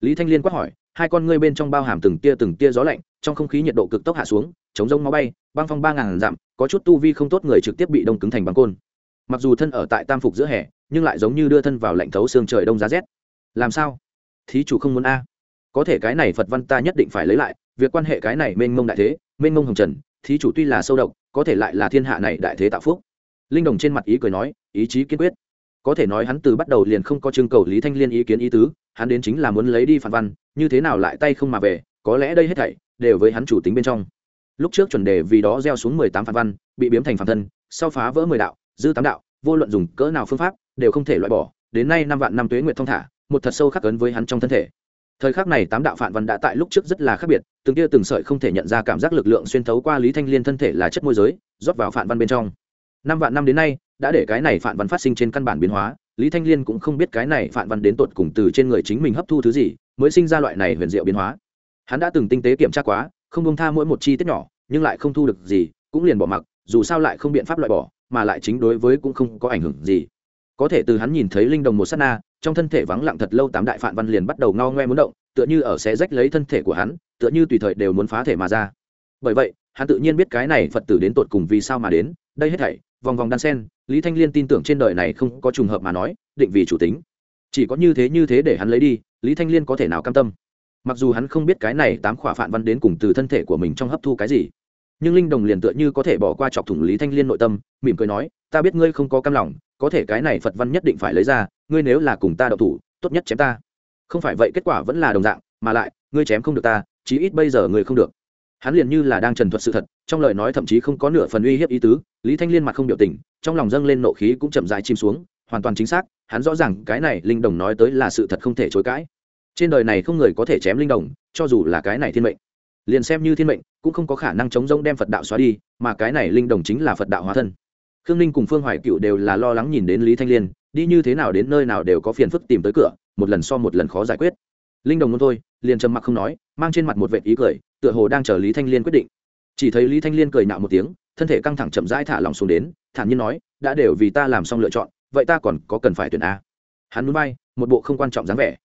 Lý thanh liên quát hỏi, hai con ngươi bên trong bao hàm từng tia từng tia gió lạnh, trong không khí nhiệt độ cực tốc hạ xuống, chống rông máu bay, băng phong ba ngàn dặm, có chút tu vi không tốt người trực tiếp bị đông cứng thành băng côn. Mặc dù thân ở tại tam phục giữa hè, nhưng lại giống như đưa thân vào lạnh thấu xương trời đông giá rét. Làm sao? Thí chủ không muốn a. Có thể cái này phật văn ta nhất định phải lấy lại, việc quan hệ cái này mênh mông đại thế, mênh mông hồng trần, thí chủ tuy là sâu độc, có thể lại là thiên hạ này đại thế tạo phúc. Linh đồng trên mặt ý cười nói, ý chí kiên quyết có thể nói hắn từ bắt đầu liền không có trưng cầu lý thanh liên ý kiến ý tứ, hắn đến chính là muốn lấy đi phản văn, như thế nào lại tay không mà về, có lẽ đây hết thảy đều với hắn chủ tính bên trong. Lúc trước chuẩn đề vì đó gieo xuống mười tám phản văn, bị biếm thành phản thân, sau phá vỡ mười đạo, dư tám đạo, vô luận dùng cỡ nào phương pháp đều không thể loại bỏ, đến nay năm vạn năm tuế nguyệt thông thả, một thật sâu khắc ấn với hắn trong thân thể. Thời khắc này tám đạo phản văn đã tại lúc trước rất là khác biệt, từng tia từng sợi không thể nhận ra cảm giác lực lượng xuyên thấu qua lý thanh liên thân thể là chất môi giới, rót vào phản văn bên trong. Năm vạn năm đến nay đã để cái này phản văn phát sinh trên căn bản biến hóa, lý thanh liên cũng không biết cái này phản văn đến tột cùng từ trên người chính mình hấp thu thứ gì mới sinh ra loại này huyền diệu biến hóa. Hắn đã từng tinh tế kiểm tra quá, không công tha mỗi một chi tiết nhỏ, nhưng lại không thu được gì, cũng liền bỏ mặc, dù sao lại không biện pháp loại bỏ, mà lại chính đối với cũng không có ảnh hưởng gì. Có thể từ hắn nhìn thấy linh đồng một s á t na, trong thân thể vắng lặng thật lâu tám đại phạn văn liền bắt đầu ngao ngoe muốn động, tựa như ở xé rách lấy thân thể của hắn, tựa như tùy thời đều muốn phá thể mà ra. Bởi vậy, hắn tự nhiên biết cái này phật tử đến tột cùng vì sao mà đến, đây hết thảy, vòng vòng đan sen lý thanh liên tin tưởng trên đời này không có trùng hợp mà nói, định vì chủ tính. Chỉ có như thế như thế để hắn lấy đi, lý thanh liên có thể nào cam tâm? Mặc dù hắn không biết cái này tám khỏa phản văn đến cùng từ thân thể của mình trong hấp thu cái gì, nhưng linh đồng liền tựa như có thể bỏ qua chọc thủng lý thanh liên nội tâm, mỉm cười nói, ta biết ngươi không có cam lòng, có thể cái này phật văn nhất định phải lấy ra, ngươi nếu là cùng ta đậu thủ, tốt nhất chém ta. Không phải vậy kết quả vẫn là đồng dạng, mà lại, ngươi chém không được ta, chí ít bây giờ ngươi không được hắn liền như là đang trần thuật sự thật, trong lời nói thậm chí không có nửa phần uy hiếp ý tứ, lý thanh liên mặt không biểu tình, trong lòng dâng lên nộ khí cũng chậm rãi chìm xuống, hoàn toàn chính xác, hắn rõ ràng cái này linh đồng nói tới là sự thật không thể chối cãi. Trên đời này không người có thể chém linh đồng, cho dù là cái này thiên mệnh. Liền xem như thiên mệnh, cũng không có khả năng chống rông đem phật đạo xóa đi, mà cái này linh đồng chính là phật đạo hóa thân. Khương ninh cùng phương hoài cựu đều là lo lắng nhìn đến lý thanh liên, đi như thế nào đến nơi nào đều có phiền phức tìm tới cửa, một lần so một lần khó giải quyết. Linh đồng muốn thôi liền trầm mặc không nói, mang trên mặt một vệ ý cười, tựa hồ đang chờ lý thanh liên quyết định. Chỉ thấy lý thanh liên cười nạo một tiếng, thân thể căng thẳng chậm rãi thả lòng xuống đến, thản nhiên nói, đã đều vì ta làm xong lựa chọn, vậy ta còn có cần phải tuyển a. Hắn núi bay một bộ không quan trọng dáng vẻ.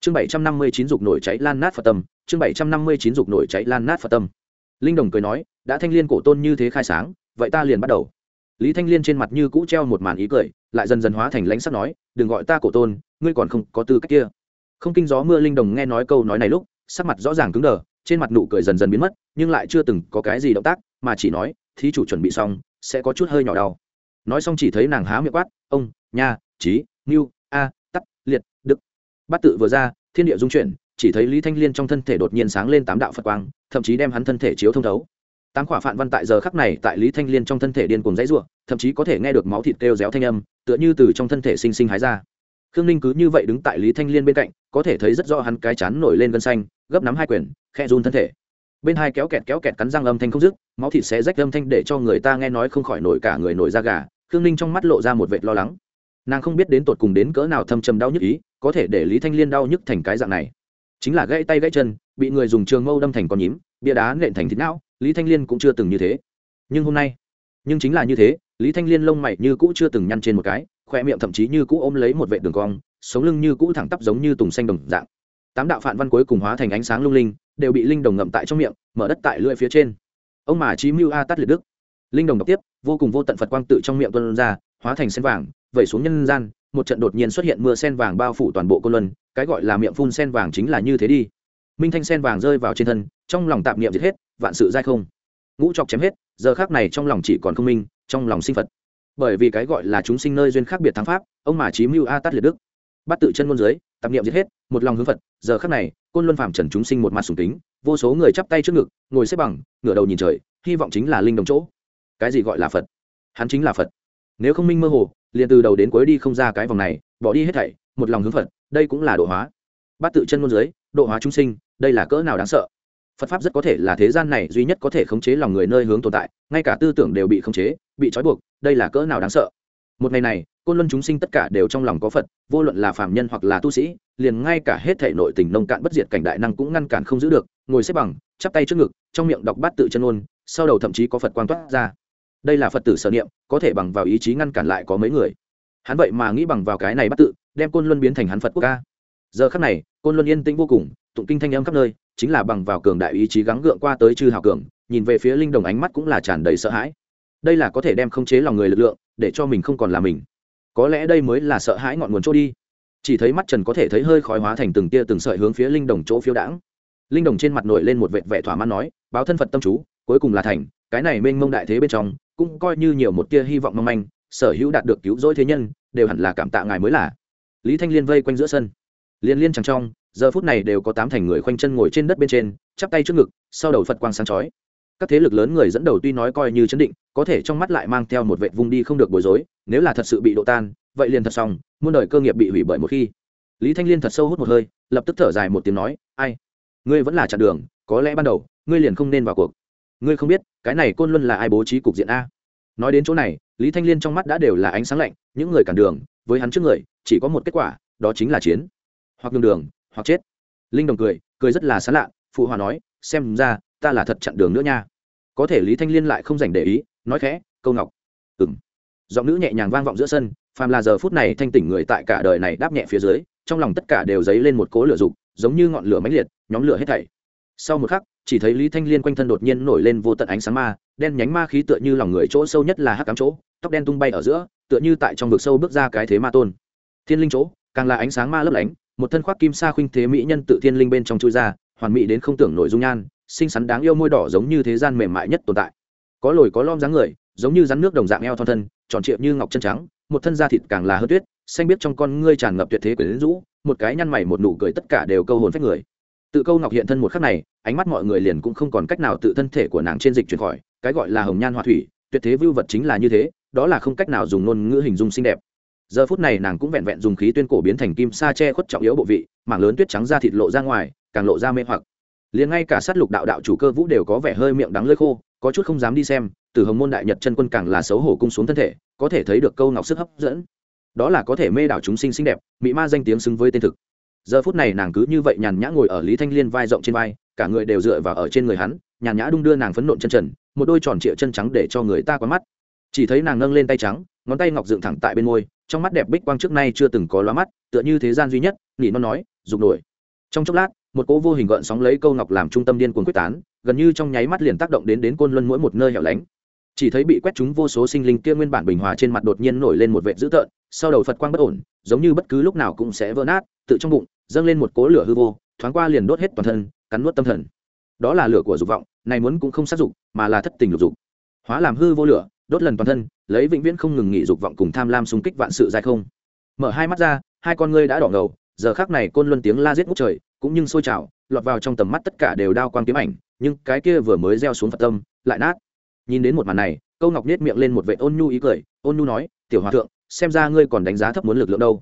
Chương bảy trăm năm mươi chín dục nổi cháy lan nát phật tâm, chương bảy trăm năm mươi chín dục nổi cháy lan nát phật tâm. Linh đồng cười nói, đã thanh liên cổ tôn như thế khai sáng, vậy ta liền bắt đầu. Lý thanh liên trên mặt như cũ treo một màn ý cười, lại dần dần hóa thành lãnh sắc nói, đừng gọi ta cổ tôn, ngươi còn không có tư cách kia không kinh gió mưa linh đồng nghe nói câu nói này lúc sắc mặt rõ ràng cứng đờ trên mặt nụ cười dần dần biến mất nhưng lại chưa từng có cái gì động tác mà chỉ nói thí chủ chuẩn bị xong sẽ có chút hơi nhỏ đau. Nói xong chỉ thấy nàng há miệng quát ông nha trí ngưu a tắt, liệt đức. Bắt tự vừa ra thiên địa dung chuyển chỉ thấy lý thanh liên trong thân thể đột nhiên sáng lên tám đạo phật quang thậm chí đem hắn thân thể chiếu thông thấu. Tám quả phạn văn tại giờ khắc này tại lý thanh liên trong thân thể điên cuồng dãy ruộng thậm chí có thể nghe được máu thịt kêu réo thanh âm tựa như từ trong thân thể sinh sinh hái ra khương ninh cứ như vậy đứng tại lý thanh liên bên cạnh, có thể thấy rất rõ hắn cái chán nổi lên gân xanh, gấp nắm hai quyển khe run thân thể. Bên hai kéo kẹt kéo kẹt cắn răng âm thanh không dứt, máu thịt sẽ rách âm thanh để cho người ta nghe nói không khỏi nổi cả người nổi da gà, khương ninh trong mắt lộ ra một vệt lo lắng. Nàng không biết đến tột cùng đến cỡ nào thâm trầm đau nhức ý, có thể để lý thanh liên đau nhức thành cái dạng này. Chính là gãy tay gãy chân, bị người dùng trường mâu đâm thành con nhím, bia đá nện thành thịt não, lý thanh liên cũng chưa từng như thế. Nhưng hôm nay, nhưng chính là như thế, lý thanh liên lông mày như cũ chưa từng nhăn trên một cái khoe miệng thậm chí như cũ ôm lấy một vệ đường cong, sống lưng như cũ thẳng tắp giống như tùng xanh đồng dạng. Tám đạo phản văn cuối cùng hóa thành ánh sáng lung linh, đều bị linh đồng ngậm tại trong miệng, mở đất tại lưỡi phía trên. Ông mà chí mưu a tắt liệt đức. Linh đồng đọc tiếp, vô cùng vô tận phật quang tự trong miệng tuân ra, hóa thành sen vàng, vẩy xuống nhân gian, một trận đột nhiên xuất hiện mưa sen vàng bao phủ toàn bộ côn luân, cái gọi là miệng phun sen vàng chính là như thế đi. Minh thanh sen vàng rơi vào trên thân, trong lòng tạm niệm diệt hết, vạn sự dai không. Ngũ chọc chém hết, giờ khác này trong lòng chỉ còn không minh, trong lòng sinh phật bởi vì cái gọi là chúng sinh nơi duyên khác biệt thắng pháp, ông mà chí mưu a tát liệt đức. Bắt tự chân môn dưới tập niệm giết hết, một lòng hướng phật, giờ khắc này, côn luân phạm trần chúng sinh một mặt sùng kính, vô số người chắp tay trước ngực, ngồi xếp bằng, ngửa đầu nhìn trời, hy vọng chính là linh đồng chỗ. Cái gì gọi là phật? Hắn chính là phật. Nếu không minh mơ hồ, liền từ đầu đến cuối đi không ra cái vòng này, bỏ đi hết thảy, một lòng hướng phật, đây cũng là độ hóa. Bắt tự chân môn dưới, độ hóa chúng sinh, đây là cỡ nào đáng sợ? Phật pháp rất có thể là thế gian này duy nhất có thể khống chế lòng người nơi hướng tồn tại, ngay cả tư tưởng đều bị khống chế, bị trói buộc, đây là cỡ nào đáng sợ. Một ngày này, côn luân chúng sinh tất cả đều trong lòng có phật, vô luận là phạm nhân hoặc là tu sĩ, liền ngay cả hết thể nội tình nông cạn bất diệt cảnh đại năng cũng ngăn cản không giữ được, ngồi xếp bằng, chắp tay trước ngực, trong miệng đọc bát tự chân ôn, sau đầu thậm chí có phật quan toát ra. Đây là phật tử sở niệm, có thể bằng vào ý chí ngăn cản lại có mấy người. Hắn vậy mà nghĩ bằng vào cái này bắt tự, đem côn luân biến thành hắn phật quốc ca. Giờ khắc này, côn luân yên tĩnh vô cùng, tụng kinh thanh âm khắp nơi chính là bằng vào cường đại ý chí gắng gượng qua tới chư hào cường, nhìn về phía linh đồng ánh mắt cũng là tràn đầy sợ hãi. Đây là có thể đem khống chế lòng người lực lượng, để cho mình không còn là mình. Có lẽ đây mới là sợ hãi ngọn nguồn chỗ đi. Chỉ thấy mắt trần có thể thấy hơi khói hóa thành từng tia từng sợi hướng phía linh đồng chỗ phiếu đãng. Linh đồng trên mặt nổi lên một vệ vẻ thỏa mãn nói, báo thân phật tâm chú, cuối cùng là thành, cái này mênh mông đại thế bên trong, cũng coi như nhiều một tia hy vọng mong manh, sở hữu đạt được cứu rỗi thế nhân, đều hẳn là cảm tạ ngài mới là. Lý thanh liên vây quanh giữa sân. Liên liên chẳng trong giờ phút này đều có tám thành người khoanh chân ngồi trên đất bên trên, chắp tay trước ngực, sau đầu phật quang sáng chói. Các thế lực lớn người dẫn đầu tuy nói coi như chấn định, có thể trong mắt lại mang theo một vệ vung đi không được bối rối, nếu là thật sự bị độ tan, vậy liền thật xong, muôn đời cơ nghiệp bị hủy bởi một khi. Lý thanh liên thật sâu hút một hơi, lập tức thở dài một tiếng nói, ai? Ngươi vẫn là chặn đường, có lẽ ban đầu, ngươi liền không nên vào cuộc. Ngươi không biết, cái này côn luân là ai bố trí cục diện a? Nói đến chỗ này, lý thanh liên trong mắt đã đều là ánh sáng lạnh, những người cản đường, với hắn trước người, chỉ có một kết quả, đó chính là chiến. Hoặc đường đường hoặc chết. Linh đồng cười cười rất là xa lạ, phụ hòa nói, xem ra, ta là thật chặn đường nữa nha. Có thể lý thanh liên lại không dành để ý, nói khẽ, câu ngọc. Ừ m giọng nữ nhẹ nhàng vang vọng giữa sân, phàm là giờ phút này thanh tỉnh người tại cả đời này đáp nhẹ phía dưới, trong lòng tất cả đều dấy lên một cỗ lửa dục, giống như ngọn lửa mãnh liệt, nhóm lửa hết thảy. Sau một khắc, chỉ thấy lý thanh liên quanh thân đột nhiên nổi lên vô tận ánh sáng ma, đen nhánh ma khí tựa như lòng người chỗ sâu nhất là hắc cám chỗ, tóc đen tung bay ở giữa, tựa như tại trong vực sâu bước ra cái thế ma tôn. Thiên linh chỗ, càng là ánh sáng ma lấp lánh một thân khoác kim sa khuynh thế mỹ nhân tự thiên linh bên trong chui ra, hoàn mỹ đến không tưởng nội dung nhan, xinh xắn đáng yêu môi đỏ giống như thế gian mềm mại nhất tồn tại. Có lồi có lom dáng người, giống như rắn nước đồng dạng eo thon thân, tròn trịa như ngọc chân trắng, một thân da thịt càng là hơn tuyết, xanh biết trong con ngươi tràn ngập tuyệt thế quyển rũ, một cái nhăn mày một nụ cười tất cả đều câu hồn phách người. Tự câu ngọc hiện thân một khắc này, ánh mắt mọi người liền cũng không còn cách nào tự thân thể của nàng trên dịch chuyển khỏi, cái gọi là hồng nhan hoa thủy, tuyệt thế vưu vật chính là như thế, đó là không cách nào dùng ngôn ngữ hình dung xinh đẹp giờ phút này nàng cũng vẹn vẹn dùng khí tuyên cổ biến thành kim sa che khuất trọng yếu bộ vị, mảng lớn tuyết trắng da thịt lộ ra ngoài, càng lộ ra mê hoặc. Liền ngay cả sát lục đạo đạo chủ cơ vũ đều có vẻ hơi miệng đắng lơi khô, có chút không dám đi xem, từ hồng môn đại nhật chân quân càng là xấu hổ cung xuống thân thể, có thể thấy được câu ngọc sức hấp dẫn. Đó là có thể mê đảo chúng sinh xinh đẹp mỹ ma danh tiếng xứng với tên thực. Giờ phút này nàng cứ như vậy nhàn nhã ngồi ở lý thanh liên vai rộng trên vai, cả người đều dựa vào ở trên người hắn, nhàn nhã đung đưa nàng phấn nộn chân trần, một đôi tròn trịa chân trắng để cho người ta quá mắt. Chỉ thấy nàng nâng lên tay trắng, ngón tay ngọc dựng thẳng tại bên môi trong mắt đẹp bích quang trước nay chưa từng có lóa mắt, tựa như thế gian duy nhất, nỉ non nói rục nổi. Trong chốc lát, một cỗ vô hình gợn sóng lấy câu ngọc làm trung tâm điên cuồng quyết tán, gần như trong nháy mắt liền tác động đến đến côn luân mỗi một nơi hẻo lánh. Chỉ thấy bị quét chúng vô số sinh linh kia nguyên bản bình hòa trên mặt đột nhiên nổi lên một vệ dữ tợn, sau đầu phật quang bất ổn, giống như bất cứ lúc nào cũng sẽ vỡ nát, tự trong bụng, dâng lên một cỗ lửa hư vô, thoáng qua liền đốt hết toàn thân, cắn nuốt tâm thần. Đó là lửa của dục vọng, này muốn cũng không sát dục, mà là thất tình lục dục. Hóa làm hư vô lửa đốt lần toàn thân, lấy vĩnh viễn không ngừng nghỉ dục vọng cùng tham lam xung kích vạn sự dài không. Mở hai mắt ra, hai con ngươi đã đỏ ngầu, giờ khác này côn luân tiếng la giết ngút trời, cũng nhưng sôi trào, lọt vào trong tầm mắt tất cả đều đao quang kiếm ảnh, nhưng cái kia vừa mới gieo xuống phật tâm, lại nát. Nhìn đến một màn này, câu ngọc nết miệng lên một vệ ôn nhu ý cười, ôn nhu nói, tiểu hòa thượng, xem ra ngươi còn đánh giá thấp muốn lực lượng đâu.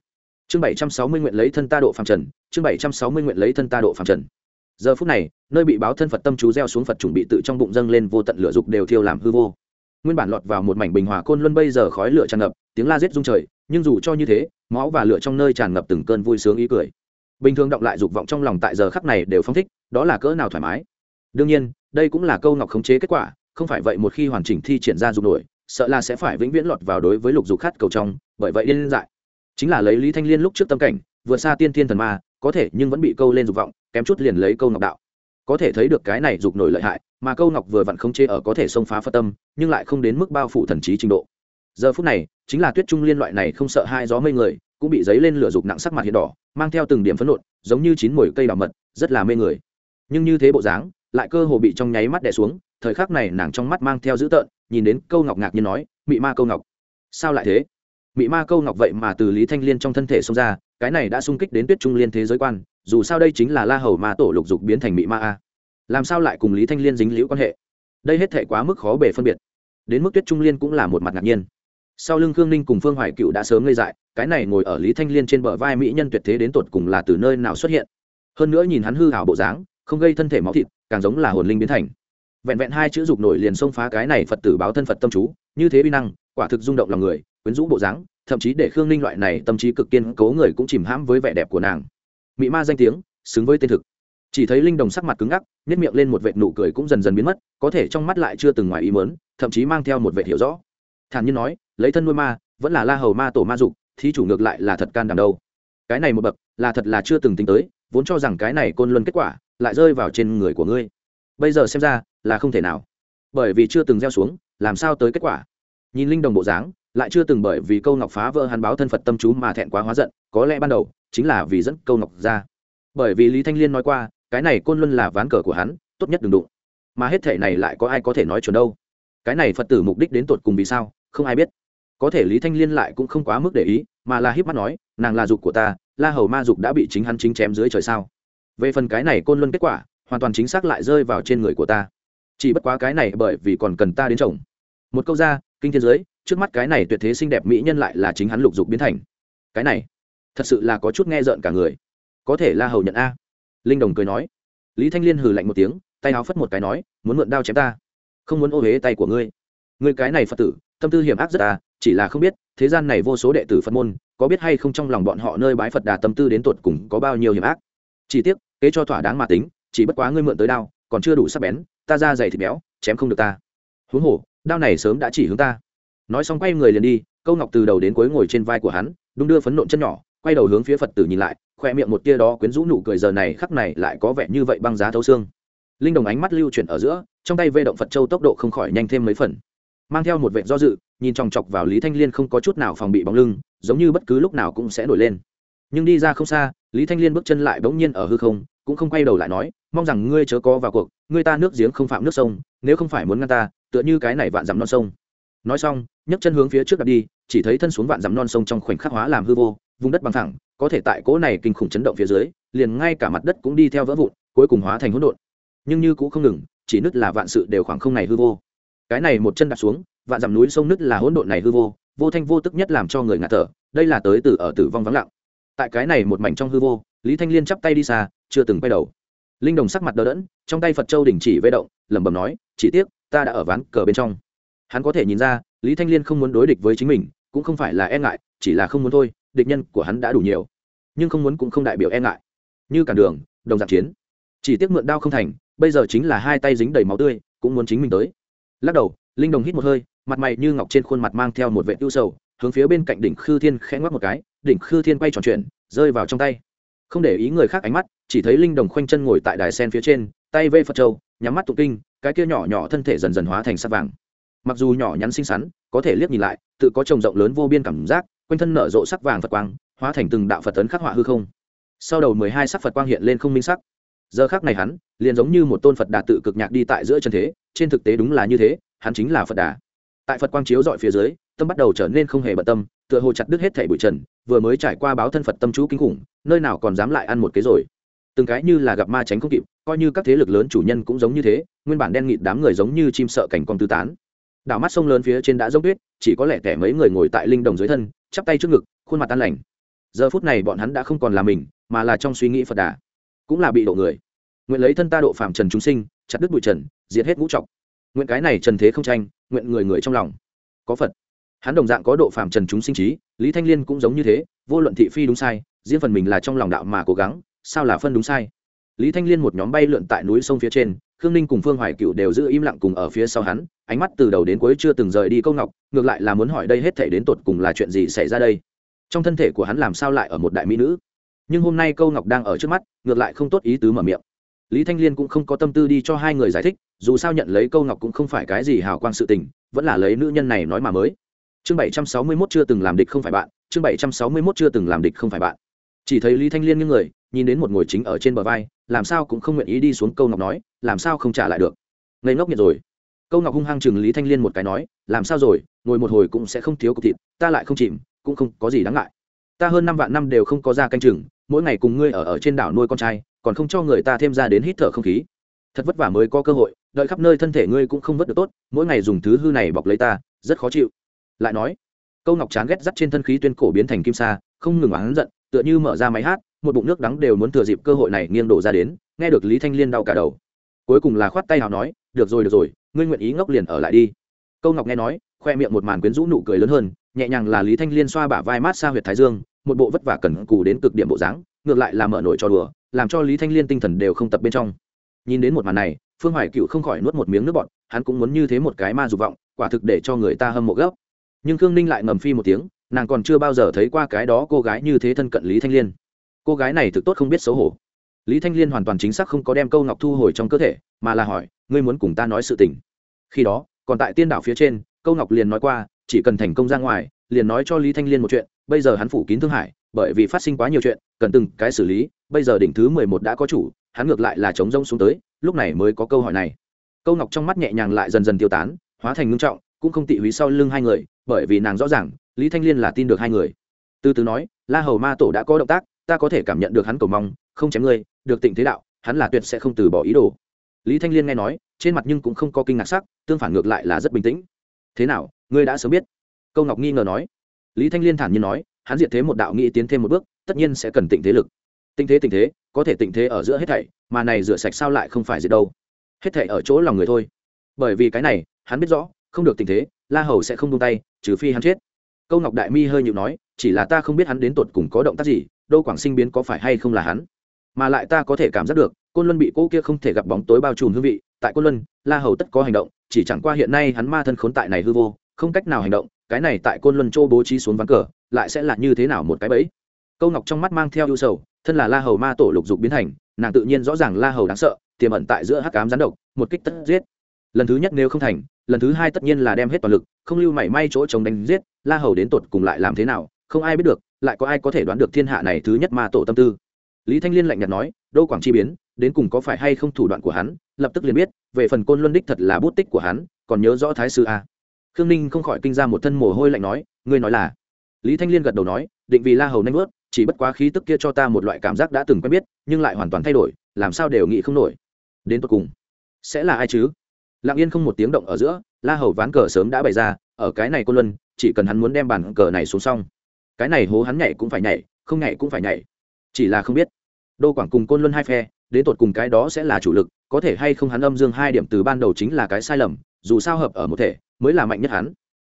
Chương bảy trăm sáu mươi nguyện lấy thân ta độ phạm trần, chương bảy trăm sáu mươi nguyện lấy thân ta độ phạm trần. Giờ phút này, nơi bị báo thân phật tâm chú gieo xuống phật chuẩn bị tự trong bụng dâng lên vô tận lửa dục đều thiêu làm hư vô nguyên bản lọt vào một mảnh bình hòa côn luân bây giờ khói lửa tràn ngập, tiếng la rết rung trời, nhưng dù cho như thế, máu và lửa trong nơi tràn ngập từng cơn vui sướng ý cười. Bình thường động lại dục vọng trong lòng tại giờ khắc này đều phong thích, đó là cỡ nào thoải mái? Đương nhiên, đây cũng là câu ngọc khống chế kết quả, không phải vậy một khi hoàn chỉnh thi triển ra dục nổi, sợ là sẽ phải vĩnh viễn lọt vào đối với lục dục khát cầu trong, bởi vậy điên dại. Chính là lấy lý thanh liên lúc trước tâm cảnh, vừa xa tiên thiên thần ma, có thể nhưng vẫn bị câu lên dục vọng, kém chút liền lấy câu ngọc đạo có thể thấy được cái này dục nổi lợi hại, mà câu ngọc vừa vặn không chê ở có thể xông phá phật tâm, nhưng lại không đến mức bao phủ thần trí trình độ. Giờ phút này, chính là tuyết trung liên loại này không sợ hai gió mây người, cũng bị dấy lên lửa dục nặng sắc mặt hiện đỏ, mang theo từng điểm phấn nộn giống như chín mồi cây đào mật, rất là mê người. Nhưng như thế bộ dáng, lại cơ hồ bị trong nháy mắt đè xuống, thời khắc này nàng trong mắt mang theo dữ tợn, nhìn đến câu ngọc ngạc nhiên nói, mị ma câu ngọc, sao lại thế? Mị ma câu ngọc vậy mà từ lý thanh liên trong thân thể xông ra, cái này đã sung kích đến tuyết trung liên thế giới quan dù sao đây chính là la hầu ma tổ lục dục biến thành mị ma a. Làm sao lại cùng lý thanh liên dính liễu quan hệ? Đây hết thể quá mức khó bề phân biệt. Đến mức tuyết trung liên cũng là một mặt ngạc nhiên. Sau lưng khương ninh cùng phương hoài cựu đã sớm ngây dại, cái này ngồi ở lý thanh liên trên bờ vai mỹ nhân tuyệt thế đến tột cùng là từ nơi nào xuất hiện? Hơn nữa nhìn hắn hư hảo bộ dáng, không gây thân thể máu thịt, càng giống là hồn linh biến thành. Vẹn vẹn hai chữ dục nổi liền xông phá cái này phật tử báo thân phật tâm chú, như thế bi năng, quả thực rung động lòng người, quyến rũ bộ dáng, thậm chí để khương ninh loại này tâm trí cực kiên cố người cũng chìm hãm với vẻ đẹp của nàng mị ma danh tiếng, xứng với tên thực. Chỉ thấy linh đồng sắc mặt cứng ngắc nhét miệng lên một vệt nụ cười cũng dần dần biến mất, có thể trong mắt lại chưa từng ngoài ý mớn thậm chí mang theo một vệt hiểu rõ. Thản nhiên nói, lấy thân nuôi ma, vẫn là la hầu ma tổ ma dục thì chủ ngược lại là thật can đảm đâu. Cái này một bậc, là thật là chưa từng tính tới, vốn cho rằng cái này côn luân kết quả, lại rơi vào trên người của ngươi. Bây giờ xem ra, là không thể nào. Bởi vì chưa từng gieo xuống, làm sao tới kết quả? Nhìn linh đồng bộ dáng lại chưa từng bởi vì câu ngọc phá vỡ hắn báo thân phật tâm chú mà thẹn quá hóa giận, có lẽ ban đầu chính là vì dẫn câu ngọc ra. Bởi vì lý thanh liên nói qua, cái này côn luân là ván cờ của hắn, tốt nhất đừng đụng. Mà hết thể này lại có ai có thể nói chuẩn đâu? Cái này phật tử mục đích đến tột cùng vì sao, không ai biết. Có thể lý thanh liên lại cũng không quá mức để ý, mà là híp mắt nói, nàng là dục của ta, la hầu ma dục đã bị chính hắn chính chém dưới trời sao? Về phần cái này côn luân kết quả, hoàn toàn chính xác lại rơi vào trên người của ta. Chỉ bất quá cái này bởi vì còn cần ta đến chồng. Một câu ra, kinh thiên giới trước mắt cái này tuyệt thế xinh đẹp mỹ nhân lại là chính hắn lục dục biến thành. Cái này, thật sự là có chút nghe rợn cả người. Có thể la hầu nhận a. Linh đồng cười nói. Lý thanh liên hừ lạnh một tiếng, tay áo phất một cái nói, muốn mượn đao chém ta. Không muốn ô huế tay của ngươi. Ngươi cái này phật tử, tâm tư hiểm ác rất à chỉ là không biết, thế gian này vô số đệ tử phật môn, có biết hay không trong lòng bọn họ nơi bái phật đà tâm tư đến tột cùng có bao nhiêu hiểm ác. Chỉ tiếc, kế cho thỏa đáng mà tính, chỉ bất quá ngươi mượn tới đao, còn chưa đủ sắc bén, ta ra dày thịt béo, chém không được ta. Huống hồ, đao này sớm đã chỉ hướng ta nói xong quay người liền đi, câu ngọc từ đầu đến cuối ngồi trên vai của hắn, đung đưa phấn nộn chân nhỏ, quay đầu hướng phía phật tử nhìn lại, khoe miệng một tia đó quyến rũ nụ cười giờ này khắc này lại có vẻ như vậy băng giá thấu xương. Linh đồng ánh mắt lưu chuyển ở giữa, trong tay vê động phật châu tốc độ không khỏi nhanh thêm mấy phần. Mang theo một vệ do dự, nhìn chòng chọc vào lý thanh liên không có chút nào phòng bị bóng lưng, giống như bất cứ lúc nào cũng sẽ nổi lên. Nhưng đi ra không xa, lý thanh liên bước chân lại bỗng nhiên ở hư không, cũng không quay đầu lại nói, mong rằng ngươi chớ có vào cuộc, ngươi ta nước giếng không phạm nước sông, nếu không phải muốn ngăn ta, tựa như cái này vạn dặm non sông nói xong, nhấc chân hướng phía trước đặt đi, chỉ thấy thân xuống vạn dắm non sông trong khoảnh khắc hóa làm hư vô, vùng đất bằng thẳng, có thể tại cỗ này kinh khủng chấn động phía dưới, liền ngay cả mặt đất cũng đi theo vỡ vụn, cuối cùng hóa thành hỗn độn. Nhưng như cũng không ngừng, chỉ nứt là vạn sự đều khoảng không này hư vô. Cái này một chân đặt xuống, vạn dặm núi sông nứt là hỗn độn này hư vô vô thanh vô tức nhất làm cho người ngạt thở, đây là tới từ ở tử vong vắng lặng. Tại cái này một mảnh trong hư vô, lý thanh liên chắp tay đi xa, chưa từng quay đầu. Linh đồng sắc mặt đờ đẫn, trong tay phật châu đình chỉ vây động, lẩm bẩm nói, chỉ tiếc, ta đã ở ván cờ bên trong hắn có thể nhìn ra, lý thanh liên không muốn đối địch với chính mình, cũng không phải là e ngại, chỉ là không muốn thôi, địch nhân của hắn đã đủ nhiều. Nhưng không muốn cũng không đại biểu e ngại. Như cản đường, đồng dạng chiến. Chỉ tiếc mượn đao không thành, bây giờ chính là hai tay dính đầy máu tươi, cũng muốn chính mình tới. Lắc đầu, linh đồng hít một hơi, mặt mày như ngọc trên khuôn mặt mang theo một vệ ưu sầu, hướng phía bên cạnh đỉnh khư thiên khẽ ngoắc một cái, đỉnh khư thiên quay tròn chuyện rơi vào trong tay. Không để ý người khác ánh mắt, chỉ thấy linh đồng khoanh chân ngồi tại đài sen phía trên, tay vê phật châu, nhắm mắt tụ kinh, cái kia nhỏ nhỏ thân thể dần dần hóa thành sắc vàng mặc dù nhỏ nhắn xinh xắn, có thể liếc nhìn lại, tự có trồng rộng lớn vô biên cảm giác, quanh thân nở rộ sắc vàng phật quang, hóa thành từng đạo phật tấn khắc họa hư không. Sau đầu mười hai sắc phật quang hiện lên không minh sắc. Giờ khác này hắn, liền giống như một tôn phật đà tự cực nhạc đi tại giữa chân thế, trên thực tế đúng là như thế, hắn chính là phật đà. Tại phật quang chiếu dọi phía dưới, tâm bắt đầu trở nên không hề bận tâm, tựa hồ chặt đứt hết thẻ bụi trần, vừa mới trải qua báo thân phật tâm chú kinh khủng, nơi nào còn dám lại ăn một cái rồi. Từng cái như là gặp ma tránh không kịp, coi như các thế lực lớn chủ nhân cũng giống như thế, nguyên bản đen nghịt đám người giống như chim sợ cảnh con tư tán đảo mắt sông lớn phía trên đã dốc tuyết, chỉ có lẽ kẻ mấy người ngồi tại linh đồng dưới thân, chắp tay trước ngực, khuôn mặt tan lành. Giờ phút này bọn hắn đã không còn là mình, mà là trong suy nghĩ phật đà. Cũng là bị độ người. Nguyện lấy thân ta độ phạm trần chúng sinh, chặt đứt bụi trần, diệt hết ngũ trọc. Nguyện cái này trần thế không tranh, nguyện người người trong lòng. Có phật. Hắn đồng dạng có độ phạm trần chúng sinh trí, lý thanh liên cũng giống như thế, vô luận thị phi đúng sai, riêng phần mình là trong lòng đạo mà cố gắng, sao là phân đúng sai? Lý thanh liên một nhóm bay lượn tại núi sông phía trên khương ninh cùng phương hoài cựu đều giữ im lặng cùng ở phía sau hắn, ánh mắt từ đầu đến cuối chưa từng rời đi câu ngọc, ngược lại là muốn hỏi đây hết thể đến tột cùng là chuyện gì xảy ra đây? Trong thân thể của hắn làm sao lại ở một đại mỹ nữ? Nhưng hôm nay câu ngọc đang ở trước mắt, ngược lại không tốt ý tứ mở miệng. Lý thanh liên cũng không có tâm tư đi cho hai người giải thích, dù sao nhận lấy câu ngọc cũng không phải cái gì hào quang sự tình, vẫn là lấy nữ nhân này nói mà mới. Chương bảy trăm sáu mươi mốt chưa từng làm địch không phải bạn, chương bảy trăm sáu mươi mốt chưa từng làm địch không phải bạn. Chỉ thấy lý thanh liên như người nhìn đến một ngồi chính ở trên bờ vai, làm sao cũng không nguyện ý đi xuống câu ngọc nói, làm sao không trả lại được? Ngây ngốc nhiệt rồi. Câu ngọc hung hăng chừng lý thanh liên một cái nói, làm sao rồi, ngồi một hồi cũng sẽ không thiếu cục thịt, ta lại không chìm, cũng không có gì đáng ngại. Ta hơn năm vạn năm đều không có ra canh chừng, mỗi ngày cùng ngươi ở ở trên đảo nuôi con trai, còn không cho người ta thêm ra đến hít thở không khí. Thật vất vả mới có cơ hội, đợi khắp nơi thân thể ngươi cũng không vất được tốt, mỗi ngày dùng thứ hư này bọc lấy ta, rất khó chịu. Lại nói, câu ngọc chán ghét dắt trên thân khí tuyên cổ biến thành kim sa, không ngừng oán giận, tựa như mở ra máy hát một bụng nước đắng đều muốn thừa dịp cơ hội này nghiêng đổ ra đến, nghe được lý thanh liên đau cả đầu. Cuối cùng là khoát tay nào nói, được rồi được rồi, ngươi nguyện ý ngốc liền ở lại đi. Câu ngọc nghe nói, khoe miệng một màn quyến rũ nụ cười lớn hơn, nhẹ nhàng là lý thanh liên xoa bả vai mát xa huyệt thái dương, một bộ vất vả cần cù đến cực điểm bộ dáng, ngược lại là mở nổi cho đùa, làm cho lý thanh liên tinh thần đều không tập bên trong. Nhìn đến một màn này, phương hoài cựu không khỏi nuốt một miếng nước bọt, hắn cũng muốn như thế một cái ma dục vọng, quả thực để cho người ta hâm mộ gấp. Nhưng khương ninh lại ngầm phi một tiếng, nàng còn chưa bao giờ thấy qua cái đó cô gái như thế thân cận lý thanh liên cô gái này thực tốt không biết xấu hổ. Lý thanh liên hoàn toàn chính xác không có đem câu ngọc thu hồi trong cơ thể, mà là hỏi, ngươi muốn cùng ta nói sự tình? Khi đó, còn tại tiên đảo phía trên, câu ngọc liền nói qua, chỉ cần thành công ra ngoài, liền nói cho lý thanh liên một chuyện, bây giờ hắn phủ kín thương hải, bởi vì phát sinh quá nhiều chuyện, cần từng cái xử lý, bây giờ đỉnh thứ mười một đã có chủ, hắn ngược lại là chống rông xuống tới, lúc này mới có câu hỏi này. Câu ngọc trong mắt nhẹ nhàng lại dần dần tiêu tán, hóa thành ngưng trọng, cũng không tị húy sau lưng hai người, bởi vì nàng rõ ràng, lý thanh liên là tin được hai người. Từ từ nói, la hầu ma tổ đã có động tác ta có thể cảm nhận được hắn cầu mong, không chém ngươi, được tịnh thế đạo, hắn là tuyệt sẽ không từ bỏ ý đồ. Lý thanh liên nghe nói, trên mặt nhưng cũng không có kinh ngạc sắc, tương phản ngược lại là rất bình tĩnh. Thế nào, ngươi đã sớm biết? Câu ngọc nghi ngờ nói. Lý thanh liên thản nhiên nói, hắn diệt thế một đạo nghĩ tiến thêm một bước, tất nhiên sẽ cần tịnh thế lực. Tịnh thế tịnh thế, có thể tịnh thế ở giữa hết thảy, mà này rửa sạch sao lại không phải diệt đâu. Hết thảy ở chỗ lòng người thôi. Bởi vì cái này, hắn biết rõ, không được tịnh thế, la hầu sẽ không buông tay, trừ phi hắn chết. Câu ngọc đại mi hơi nhịu nói, chỉ là ta không biết hắn đến tột cùng có động tác gì đô quảng sinh biến có phải hay không là hắn? Mà lại ta có thể cảm giác được, côn luân bị cô kia không thể gặp bóng tối bao trùm hương vị. Tại côn luân, la hầu tất có hành động, chỉ chẳng qua hiện nay hắn ma thân khốn tại này hư vô, không cách nào hành động. Cái này tại côn luân châu bố trí xuống ván cờ, lại sẽ là như thế nào một cái bẫy? Câu ngọc trong mắt mang theo ưu sầu, thân là la hầu ma tổ lục dục biến thành, nàng tự nhiên rõ ràng la hầu đáng sợ, tiềm ẩn tại giữa hắc cám gián độc, một kích tất giết. Lần thứ nhất nếu không thành, lần thứ hai tất nhiên là đem hết toàn lực, không lưu mảy may chỗ chống đánh giết, la hầu đến tột cùng lại làm thế nào? Không ai biết được, lại có ai có thể đoán được thiên hạ này thứ nhất ma tổ tâm tư. Lý thanh liên lạnh nhạt nói đô quảng chi biến, đến cùng có phải hay không thủ đoạn của hắn? Lập tức liền biết, về phần côn luân đích thật là bút tích của hắn, còn nhớ rõ thái sư a. Khương ninh không khỏi kinh ra một thân mồ hôi lạnh nói, ngươi nói là? Lý thanh liên gật đầu nói, định vì la hầu nanh vớt, chỉ bất quá khí tức kia cho ta một loại cảm giác đã từng quen biết, nhưng lại hoàn toàn thay đổi, làm sao đều nghĩ không nổi. Đến tột cùng, sẽ là ai chứ? Lặng yên không một tiếng động ở giữa, la hầu ván cờ sớm đã bày ra, ở cái này côn luân, chỉ cần hắn muốn đem bàn cờ này xuống xong cái này hố hắn nhảy cũng phải nhảy, không nhảy cũng phải nhảy. Chỉ là không biết. Đô quảng cùng côn luân hai phe, đến tột cùng cái đó sẽ là chủ lực, có thể hay không hắn âm dương hai điểm từ ban đầu chính là cái sai lầm, dù sao hợp ở một thể, mới là mạnh nhất hắn.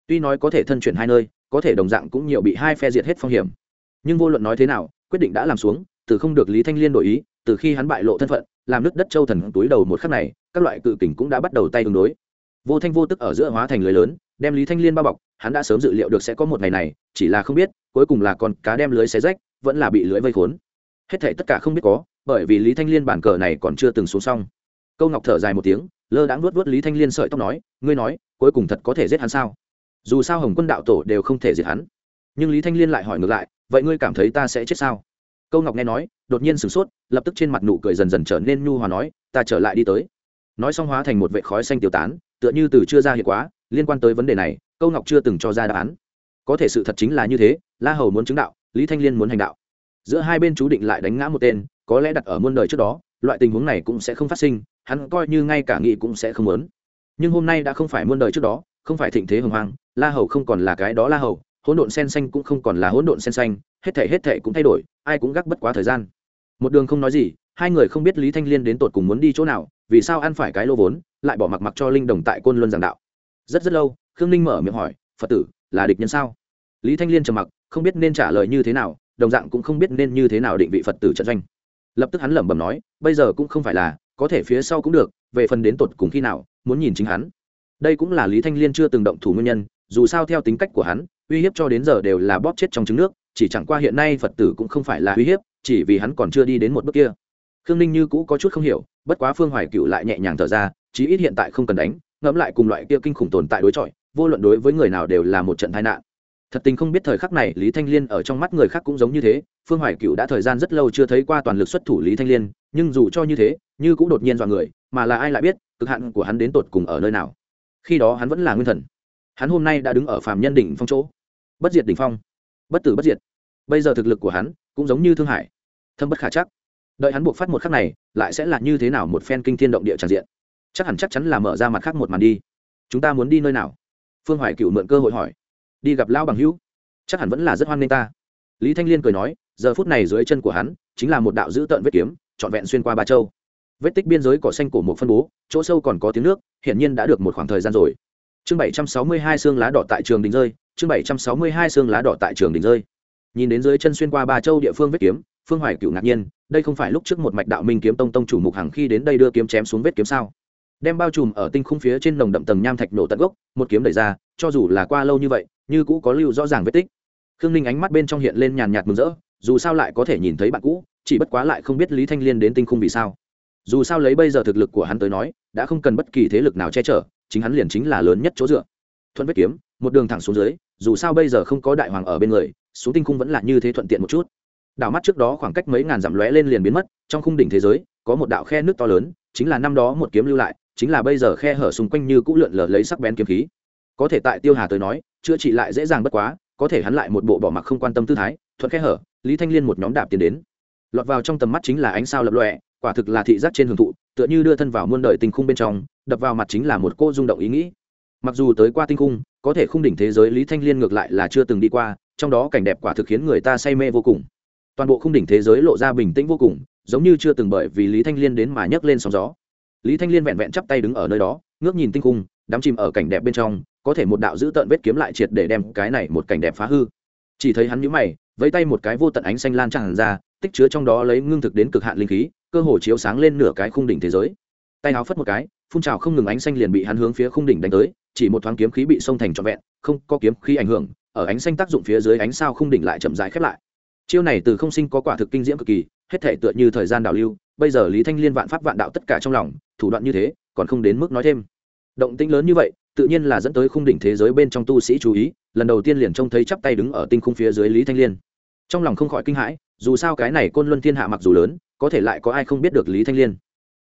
Tuy nói có thể thân chuyển hai nơi, có thể đồng dạng cũng nhiều bị hai phe diệt hết phong hiểm. Nhưng vô luận nói thế nào, quyết định đã làm xuống, từ không được lý thanh liên đổi ý, từ khi hắn bại lộ thân phận, làm nước đất châu thần túi đầu một khắc này, các loại cự kình cũng đã bắt đầu tay tương đối. Vô thanh vô tức ở giữa hóa thành lưới lớn, đem lý thanh liên bao bọc, hắn đã sớm dự liệu được sẽ có một ngày này, chỉ là không biết cuối cùng là con cá đem lưới xé rách, vẫn là bị lưới vây khốn. Hết thảy tất cả không biết có, bởi vì lý thanh liên bản cờ này còn chưa từng xuống xong. Câu ngọc thở dài một tiếng, lơ đãng nuốt nuốt lý thanh liên sợi tóc nói, ngươi nói, cuối cùng thật có thể giết hắn sao? Dù sao hồng quân đạo tổ đều không thể diệt hắn. Nhưng lý thanh liên lại hỏi ngược lại, vậy ngươi cảm thấy ta sẽ chết sao? Câu ngọc nghe nói, đột nhiên sửng sốt, lập tức trên mặt nụ cười dần dần trở nên nhu hòa nói, ta trở lại đi tới. Nói xong hóa thành một vệ khói xanh tiêu tán, tựa như từ chưa ra hiệu quá, liên quan tới vấn đề này, câu ngọc chưa từng cho ra đáp án có thể sự thật chính là như thế, la hầu muốn chứng đạo, lý thanh liên muốn hành đạo. Giữa hai bên chú định lại đánh ngã một tên, có lẽ đặt ở muôn đời trước đó, loại tình huống này cũng sẽ không phát sinh, hắn coi như ngay cả nghị cũng sẽ không muốn. Nhưng hôm nay đã không phải muôn đời trước đó, không phải thịnh thế hồng hoang, la hầu không còn là cái đó la hầu, hỗn độn sen xanh cũng không còn là hỗn độn sen xanh, hết thể hết thể cũng thay đổi, ai cũng gác bất quá thời gian. Một đường không nói gì, hai người không biết lý thanh liên đến tột cùng muốn đi chỗ nào, vì sao ăn phải cái lô vốn, lại bỏ mặc mặc cho linh đồng tại côn luân giảng đạo. Rất rất lâu, khương ninh mở miệng hỏi, phật tử là địch nhân sao? Lý thanh liên trầm mặc, không biết nên trả lời như thế nào, đồng dạng cũng không biết nên như thế nào định vị phật tử trận doanh. Lập tức hắn lẩm bẩm nói, bây giờ cũng không phải là, có thể phía sau cũng được, về phần đến tột cùng khi nào, muốn nhìn chính hắn. Đây cũng là lý thanh liên chưa từng động thủ nguyên nhân, dù sao theo tính cách của hắn, uy hiếp cho đến giờ đều là bóp chết trong trứng nước, chỉ chẳng qua hiện nay phật tử cũng không phải là uy hiếp, chỉ vì hắn còn chưa đi đến một bước kia. Khương ninh như cũ có chút không hiểu, bất quá phương hoài cựu lại nhẹ nhàng thở ra, chí ít hiện tại không cần đánh, ngẫm lại cùng loại kia kinh khủng tồn tại đối chọi vô luận đối với người nào đều là một trận tai nạn. Thật tình không biết thời khắc này lý thanh liên ở trong mắt người khác cũng giống như thế, phương hoài cựu đã thời gian rất lâu chưa thấy qua toàn lực xuất thủ lý thanh liên, nhưng dù cho như thế, như cũng đột nhiên dọa người, mà là ai lại biết, cực hạn của hắn đến tột cùng ở nơi nào. Khi đó hắn vẫn là nguyên thần. Hắn hôm nay đã đứng ở phàm nhân đỉnh phong chỗ. Bất diệt đỉnh phong. Bất tử bất diệt. Bây giờ thực lực của hắn cũng giống như thương hải. Thâm bất khả chắc. Đợi hắn buộc phát một khắc này, lại sẽ là như thế nào một phen kinh thiên động địa tràn diện. Chắc hẳn chắc chắn là mở ra mặt khác một màn đi. Chúng ta muốn đi nơi nào? Phương hoài cựu mượn cơ hội hỏi, đi gặp lão bằng hữu, chắc hẳn vẫn là rất hoan nghênh ta. Lý thanh liên cười nói, giờ phút này dưới chân của hắn chính là một đạo dữ tợn vết kiếm, trọn vẹn xuyên qua ba châu. Vết tích biên giới cỏ xanh cổ một phân bố, chỗ sâu còn có tiếng nước, hiển nhiên đã được một khoảng thời gian rồi. Chương bảy trăm sáu mươi hai xương lá đỏ tại trường đình rơi, chương bảy trăm sáu mươi hai xương lá đỏ tại trường đình rơi. Nhìn đến dưới chân xuyên qua ba châu địa phương vết kiếm, phương hoài cựu ngạc nhiên, đây không phải lúc trước một mạch đạo minh kiếm tông tông chủ mục hằng khi đến đây đưa kiếm chém xuống vết kiếm sao? Đem bao trùm ở tinh khung phía trên nồng đậm tầng nham thạch nổ tận gốc, một kiếm đẩy ra, cho dù là qua lâu như vậy, như cũ có lưu rõ ràng vết tích. Khương ninh ánh mắt bên trong hiện lên nhàn nhạt mừng rỡ, dù sao lại có thể nhìn thấy bạn cũ, chỉ bất quá lại không biết lý thanh liên đến tinh khung vì sao. Dù sao lấy bây giờ thực lực của hắn tới nói, đã không cần bất kỳ thế lực nào che chở, chính hắn liền chính là lớn nhất chỗ dựa. Thuận vết kiếm, một đường thẳng xuống dưới, dù sao bây giờ không có đại hoàng ở bên người, xuống tinh khung vẫn là như thế thuận tiện một chút. Đảo mắt trước đó khoảng cách mấy ngàn dặm lóe lên liền biến mất, trong khung đỉnh thế giới, có một đạo khe nước to lớn, chính là năm đó một kiếm lưu lại chính là bây giờ khe hở xung quanh như cũ lượn lờ lấy sắc bén kiếm khí. Có thể tại tiêu hà tới nói, chữa trị lại dễ dàng bất quá, có thể hắn lại một bộ bỏ mặc không quan tâm tư thái, thuận khe hở, lý thanh liên một nhóm đạp tiến đến. Lọt vào trong tầm mắt chính là ánh sao lập lọe quả thực là thị giác trên hưởng thụ, tựa như đưa thân vào muôn đời tinh khung bên trong, đập vào mặt chính là một cô rung động ý nghĩ. Mặc dù tới qua tinh khung, có thể khung đỉnh thế giới lý thanh liên ngược lại là chưa từng đi qua, trong đó cảnh đẹp quả thực khiến người ta say mê vô cùng. Toàn bộ khung đỉnh thế giới lộ ra bình tĩnh vô cùng, giống như chưa từng bởi vì lý thanh liên đến mà nhấc lên sóng gió lý thanh liên vẹn vẹn chắp tay đứng ở nơi đó, ngước nhìn tinh khung, đắm chìm ở cảnh đẹp bên trong, có thể một đạo giữ tợn vết kiếm lại triệt để đem cái này một cảnh đẹp phá hư. Chỉ thấy hắn nhíu mày, vẫy tay một cái vô tận ánh xanh lan tràn ra, tích chứa trong đó lấy ngưng thực đến cực hạn linh khí, cơ hồ chiếu sáng lên nửa cái khung đỉnh thế giới. Tay áo phất một cái, phun trào không ngừng ánh xanh liền bị hắn hướng phía khung đỉnh đánh tới, chỉ một thoáng kiếm khí bị xông thành trọn vẹn, không có kiếm khí ảnh hưởng, ở ánh xanh tác dụng phía dưới ánh sao khung đỉnh lại chậm rãi khép lại. Chiêu này từ không sinh có quả thực kinh diễm cực kỳ hết thể tựa như thời gian đảo lưu, bây giờ lý thanh liên vạn pháp vạn đạo tất cả trong lòng, thủ đoạn như thế, còn không đến mức nói thêm. Động tĩnh lớn như vậy, tự nhiên là dẫn tới khung đỉnh thế giới bên trong tu sĩ chú ý, lần đầu tiên liền trông thấy chắp tay đứng ở tinh khung phía dưới lý thanh liên. Trong lòng không khỏi kinh hãi, dù sao cái này côn luân thiên hạ mặc dù lớn, có thể lại có ai không biết được lý thanh liên.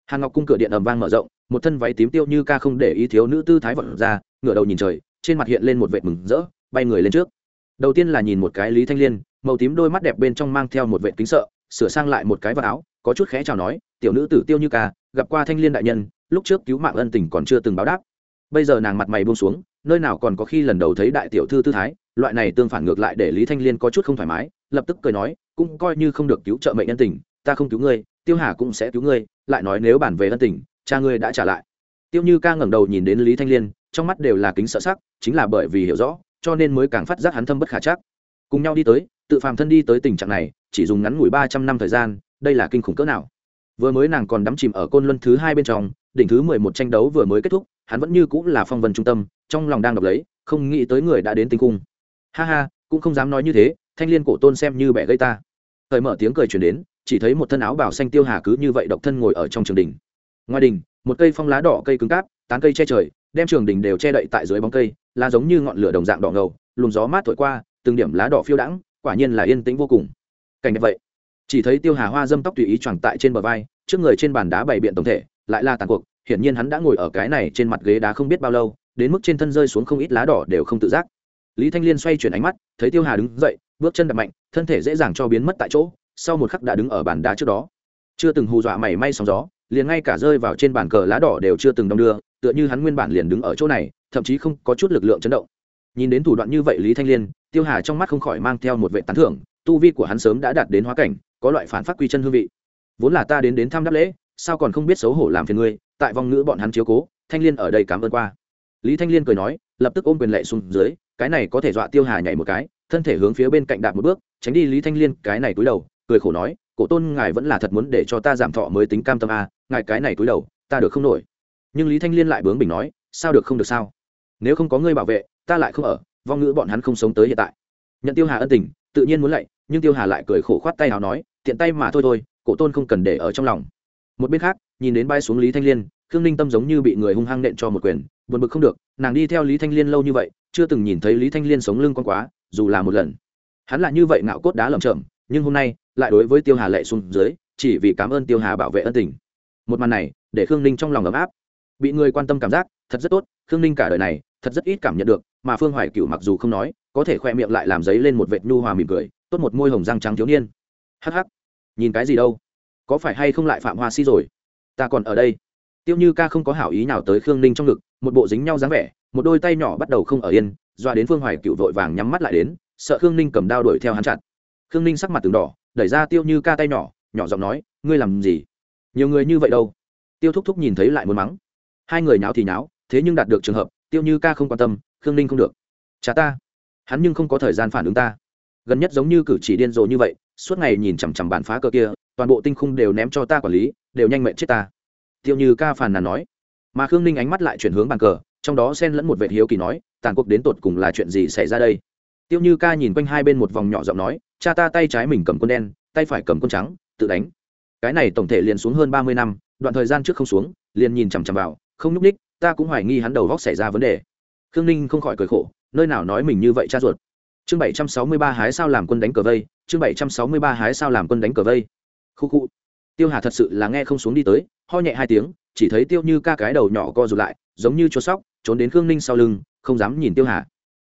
Hàn ngọc cung cửa điện ầm vang mở rộng, một thân váy tím tiêu như ca không để ý thiếu nữ tư thái vận ra, ngửa đầu nhìn trời, trên mặt hiện lên một vệt mừng rỡ, bay người lên trước. Đầu tiên là nhìn một cái lý thanh liên, màu tím đôi mắt đẹp bên trong mang theo một vệt kính sợ sửa sang lại một cái vào áo, có chút khẽ chào nói, tiểu nữ tử tiêu như ca, gặp qua thanh liên đại nhân, lúc trước cứu mạng ân tình còn chưa từng báo đáp. Bây giờ nàng mặt mày buông xuống, nơi nào còn có khi lần đầu thấy đại tiểu thư tư thái, loại này tương phản ngược lại để lý thanh liên có chút không thoải mái, lập tức cười nói, cũng coi như không được cứu trợ mệnh ân tình, ta không cứu ngươi, tiêu hà cũng sẽ cứu ngươi, lại nói nếu bản về ân tình, cha ngươi đã trả lại. Tiêu như ca ngẩng đầu nhìn đến lý thanh liên, trong mắt đều là kính sợ sắc, chính là bởi vì hiểu rõ, cho nên mới càng phát giác hắn thâm bất khả chắc. Cùng nhau đi tới tự phàm thân đi tới tình trạng này, chỉ dùng ngắn ngủi ba trăm năm thời gian, đây là kinh khủng cỡ nào. Vừa mới nàng còn đắm chìm ở côn luân thứ hai bên trong, đỉnh thứ mười một tranh đấu vừa mới kết thúc, hắn vẫn như cũng là phong vân trung tâm, trong lòng đang đọc lấy, không nghĩ tới người đã đến tinh cung. Ha ha, cũng không dám nói như thế, thanh liên cổ tôn xem như bẻ gây ta. Thời mở tiếng cười chuyển đến, chỉ thấy một thân áo bảo xanh tiêu hà cứ như vậy độc thân ngồi ở trong trường đình ngoài đình một cây phong lá đỏ cây cứng cáp, tán cây che trời, đem trường đình đều che đậy tại dưới bóng cây, lá giống như ngọn lửa đồng dạng đỏ ngầu, luồng gió mát thổi qua, từng điểm lá đỏ phiêu đãng quả nhiên là yên tĩnh vô cùng. Cảnh đẹp vậy. Chỉ thấy tiêu hà hoa dâm tóc tùy ý choàng tại trên bờ vai, trước người trên bàn đá bày biện tổng thể, lại là tàn cuộc, hiển nhiên hắn đã ngồi ở cái này trên mặt ghế đá không biết bao lâu, đến mức trên thân rơi xuống không ít lá đỏ đều không tự giác. Lý thanh liên xoay chuyển ánh mắt, thấy tiêu hà đứng dậy, bước chân đập mạnh, thân thể dễ dàng cho biến mất tại chỗ, sau một khắc đã đứng ở bàn đá trước đó. Chưa từng hù dọa mảy may sóng gió, liền ngay cả rơi vào trên bàn cờ lá đỏ đều chưa từng đong đưa, tựa như hắn nguyên bản liền đứng ở chỗ này, thậm chí không có chút lực lượng chấn động nhìn đến thủ đoạn như vậy lý thanh liên tiêu hà trong mắt không khỏi mang theo một vệ tán thưởng tu vi của hắn sớm đã đạt đến hóa cảnh có loại phản phát quy chân hương vị. Vốn là ta đến đến thăm đáp lễ sao còn không biết xấu hổ làm phiền ngươi tại vong ngữ bọn hắn chiếu cố thanh liên ở đây cảm ơn qua. Lý thanh liên cười nói lập tức ôm quyền lệ xuống dưới cái này có thể dọa tiêu hà nhảy một cái thân thể hướng phía bên cạnh đạp một bước tránh đi lý thanh liên cái này cúi đầu cười khổ nói cổ tôn ngài vẫn là thật muốn để cho ta giảm thọ mới tính cam tâm a à, ngài cái này cúi đầu ta được không nổi. Nhưng lý thanh liên lại bướng bình nói sao được không được sao? Nếu không có ngươi bảo vệ ta lại không ở, vong ngữ bọn hắn không sống tới hiện tại. Nhận tiêu hà ân tình, tự nhiên muốn lạy, nhưng tiêu hà lại cười khổ khoát tay nào nói, tiện tay mà thôi thôi, cổ tôn không cần để ở trong lòng. Một bên khác, nhìn đến bay xuống lý thanh liên, khương ninh tâm giống như bị người hung hăng nện cho một quyền, buồn bực không được, nàng đi theo lý thanh liên lâu như vậy, chưa từng nhìn thấy lý thanh liên sống lưng con quá, dù là một lần. Hắn là như vậy ngạo cốt đá lầm chậm nhưng hôm nay, lại đối với tiêu hà lệ xuống dưới, chỉ vì cảm ơn tiêu hà bảo vệ ân tình. Một màn này, để khương ninh trong lòng ấm áp. Bị người quan tâm cảm giác, thật rất tốt, khương ninh cả đời này, thật rất ít cảm nhận được mà phương hoài cựu mặc dù không nói, có thể khoe miệng lại làm giấy lên một vệt nhu hòa mỉm cười, tốt một môi hồng răng trắng thiếu niên. Hắc hắc. Nhìn cái gì đâu? Có phải hay không lại phạm hoa si rồi? Ta còn ở đây. Tiêu như ca không có hảo ý nào tới khương ninh trong ngực, một bộ dính nhau dáng vẻ, một đôi tay nhỏ bắt đầu không ở yên, doa đến phương hoài cựu vội vàng nhắm mắt lại đến, sợ khương ninh cầm đao đuổi theo hắn chặt. Khương ninh sắc mặt từng đỏ, đẩy ra tiêu như ca tay nhỏ nhỏ giọng nói, ngươi làm gì? Nhiều người như vậy đâu? Tiêu thúc thúc nhìn thấy lại muốn mắng. Hai người nháo thì nháo, thế nhưng đạt được trường hợp tiêu như ca không quan tâm, khương ninh không được. Cha ta. Hắn nhưng không có thời gian phản ứng ta. Gần nhất giống như cử chỉ điên rồ như vậy, suốt ngày nhìn chằm chằm bàn phá cờ kia, toàn bộ tinh khung đều ném cho ta quản lý, đều nhanh mệnh chết ta. Tiêu như ca phàn nàn nói. Mà khương ninh ánh mắt lại chuyển hướng bàn cờ, trong đó xen lẫn một vệ hiếu kỳ nói, tàn cuộc đến tột cùng là chuyện gì xảy ra đây? Tiêu như ca nhìn quanh hai bên một vòng nhỏ giọng nói, cha ta tay trái mình cầm quân đen, tay phải cầm quân trắng, tự đánh. Cái này tổng thể liền xuống hơn ba mươi năm, đoạn thời gian trước không xuống, liền nhìn chằm chằm vào, không nhúc ních ta cũng hoài nghi hắn đầu góc xảy ra vấn đề. Khương ninh không khỏi cười khổ, nơi nào nói mình như vậy cha ruột. Chương bảy trăm sáu mươi ba hái sao làm quân đánh cờ vây, chương bảy trăm sáu mươi ba hái sao làm quân đánh cờ vây. Khu khu. Tiêu hà thật sự là nghe không xuống đi tới, ho nhẹ hai tiếng, chỉ thấy tiêu như ca cái đầu nhỏ co rụt lại, giống như chó sóc, trốn đến khương ninh sau lưng, không dám nhìn tiêu hà.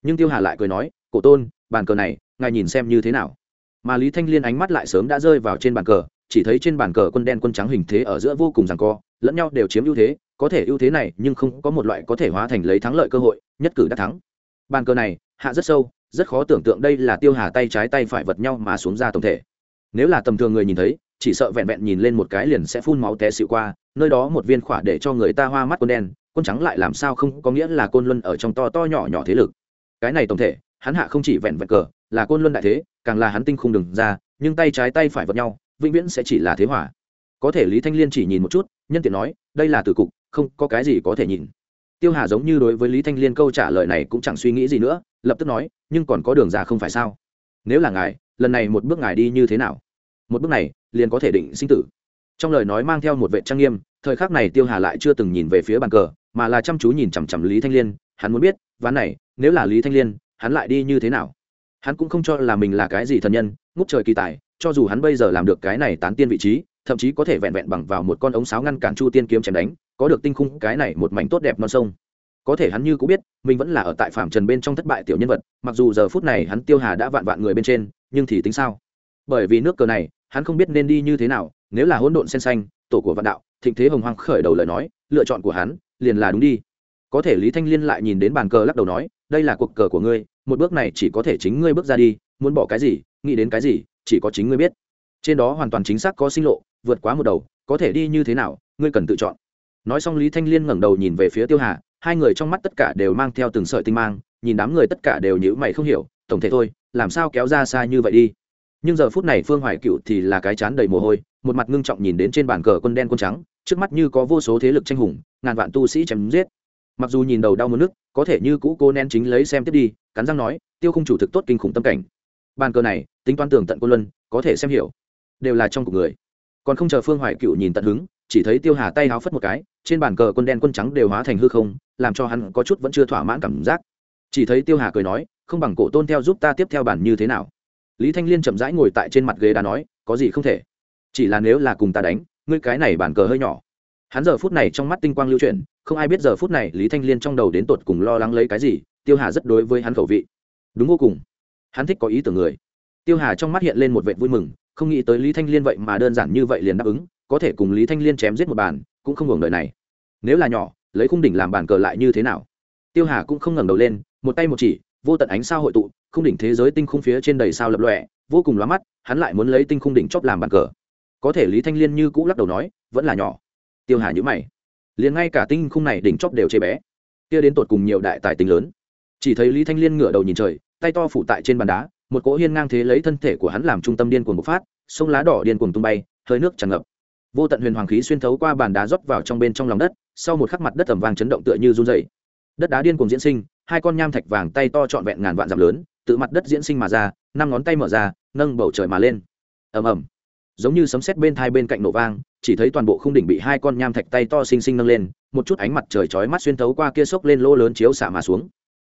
Nhưng tiêu hà lại cười nói, cổ tôn, bàn cờ này, ngài nhìn xem như thế nào? Mà lý thanh liên ánh mắt lại sớm đã rơi vào trên bàn cờ, chỉ thấy trên bàn cờ quân đen quân trắng hình thế ở giữa vô cùng ràng co, lẫn nhau đều chiếm ưu thế có thể ưu thế này nhưng không có một loại có thể hóa thành lấy thắng lợi cơ hội, nhất cử đắc thắng. Bàn cờ này, hạ rất sâu, rất khó tưởng tượng đây là tiêu hà tay trái tay phải vật nhau mà xuống ra tổng thể. Nếu là tầm thường người nhìn thấy, chỉ sợ vẹn vẹn nhìn lên một cái liền sẽ phun máu té xịu qua, nơi đó một viên khỏa để cho người ta hoa mắt côn đen, côn trắng lại làm sao không có nghĩa là côn luân ở trong to to nhỏ nhỏ thế lực. Cái này tổng thể, hắn hạ không chỉ vẹn vẹn cờ, là côn luân đại thế, càng là hắn tinh khung đừng ra, nhưng tay trái tay phải vật nhau, vĩnh viễn sẽ chỉ là thế hỏa có thể lý thanh liên chỉ nhìn một chút, nhân tiện nói, đây là tử cục không có cái gì có thể nhìn. Tiêu hà giống như đối với lý thanh liên câu trả lời này cũng chẳng suy nghĩ gì nữa, lập tức nói, nhưng còn có đường ra không phải sao? Nếu là ngài, lần này một bước ngài đi như thế nào? Một bước này, liền có thể định sinh tử. Trong lời nói mang theo một vệ trang nghiêm, thời khắc này tiêu hà lại chưa từng nhìn về phía bàn cờ, mà là chăm chú nhìn chằm chằm lý thanh liên, hắn muốn biết, ván này, nếu là lý thanh liên, hắn lại đi như thế nào? Hắn cũng không cho là mình là cái gì thần nhân, ngút trời kỳ tài, cho dù hắn bây giờ làm được cái này tán tiên vị trí, thậm chí có thể vẹn vẹn bằng vào một con ống sáo ngăn cản chu tiên kiếm chém đánh có được tinh khung cái này một mảnh tốt đẹp non sông. Có thể hắn như cũng biết, mình vẫn là ở tại phạm trần bên trong thất bại tiểu nhân vật, mặc dù giờ phút này hắn tiêu hà đã vạn vạn người bên trên, nhưng thì tính sao? Bởi vì nước cờ này, hắn không biết nên đi như thế nào, nếu là hỗn độn sen xanh, tổ của vạn đạo, thịnh thế hồng hoang khởi đầu lời nói, lựa chọn của hắn, liền là đúng đi. Có thể lý thanh liên lại nhìn đến bàn cờ lắc đầu nói, đây là cuộc cờ của ngươi, một bước này chỉ có thể chính ngươi bước ra đi, muốn bỏ cái gì, nghĩ đến cái gì, chỉ có chính ngươi biết. Trên đó hoàn toàn chính xác có sinh lộ, vượt quá một đầu, có thể đi như thế nào, ngươi cần tự chọn nói xong lý thanh liên ngẩng đầu nhìn về phía tiêu hà, hai người trong mắt tất cả đều mang theo từng sợi tinh mang, nhìn đám người tất cả đều nhữ mày không hiểu, tổng thể thôi, làm sao kéo ra xa như vậy đi? Nhưng giờ phút này phương hoài cựu thì là cái chán đầy mồ hôi, một mặt ngưng trọng nhìn đến trên bàn cờ quân đen quân trắng, trước mắt như có vô số thế lực tranh hùng, ngàn vạn tu sĩ chém giết. Mặc dù nhìn đầu đau muốn nước có thể như cũ cô nén chính lấy xem tiếp đi, cắn răng nói, tiêu không chủ thực tốt kinh khủng tâm cảnh. Bàn cờ này, tính toán tường tận quân luân, có thể xem hiểu, đều là trong cuộc người. Còn không chờ phương hoài cựu nhìn tận hứng chỉ thấy tiêu hà tay háo phất một cái, trên bàn cờ quân đen quân trắng đều hóa thành hư không, làm cho hắn có chút vẫn chưa thỏa mãn cảm giác. Chỉ thấy tiêu hà cười nói, không bằng cổ tôn theo giúp ta tiếp theo bản như thế nào? Lý thanh liên chậm rãi ngồi tại trên mặt ghế đá nói, có gì không thể. Chỉ là nếu là cùng ta đánh, ngươi cái này bản cờ hơi nhỏ. Hắn giờ phút này trong mắt tinh quang lưu chuyển, không ai biết giờ phút này lý thanh liên trong đầu đến tột cùng lo lắng lấy cái gì, tiêu hà rất đối với hắn khẩu vị. Đúng vô cùng. Hắn thích có ý tưởng người. Tiêu hà trong mắt hiện lên một vệ vui mừng, không nghĩ tới lý thanh liên vậy mà đơn giản như vậy liền đáp ứng có thể cùng lý thanh liên chém giết một bàn, cũng không hưởng đời này. Nếu là nhỏ, lấy khung đỉnh làm bàn cờ lại như thế nào? Tiêu hà cũng không ngẩng đầu lên, một tay một chỉ, vô tận ánh sao hội tụ, khung đỉnh thế giới tinh khung phía trên đầy sao lập lọe vô cùng lóa mắt, hắn lại muốn lấy tinh khung đỉnh chóp làm bàn cờ. Có thể lý thanh liên như cũ lắc đầu nói, vẫn là nhỏ. Tiêu hà nhữ mày. Liền ngay cả tinh khung này đỉnh chóp đều chê bé. Kia đến tột cùng nhiều đại tài tính lớn. Chỉ thấy lý thanh liên ngửa đầu nhìn trời, tay to phủ tại trên bàn đá, một cỗ hiên ngang thế lấy thân thể của hắn làm trung tâm điên cuồng bộc phát, sông lá đỏ điên cuồng tung bay, hơi nước tràn ngập vô tận huyền hoàng khí xuyên thấu qua bàn đá rót vào trong bên trong lòng đất, sau một khắc mặt đất tầm vàng chấn động tựa như run dày đất đá điên cuồng diễn sinh, hai con nham thạch vàng tay to trọn vẹn ngàn vạn dặm lớn, tự mặt đất diễn sinh mà ra, năm ngón tay mở ra, nâng bầu trời mà lên. Ầm ầm. Giống như sấm sét bên thai bên cạnh nổ vang, chỉ thấy toàn bộ khung đỉnh bị hai con nham thạch tay to xinh xinh nâng lên, một chút ánh mặt trời chói mắt xuyên thấu qua kia sốc lên lỗ lớn chiếu xả mà xuống.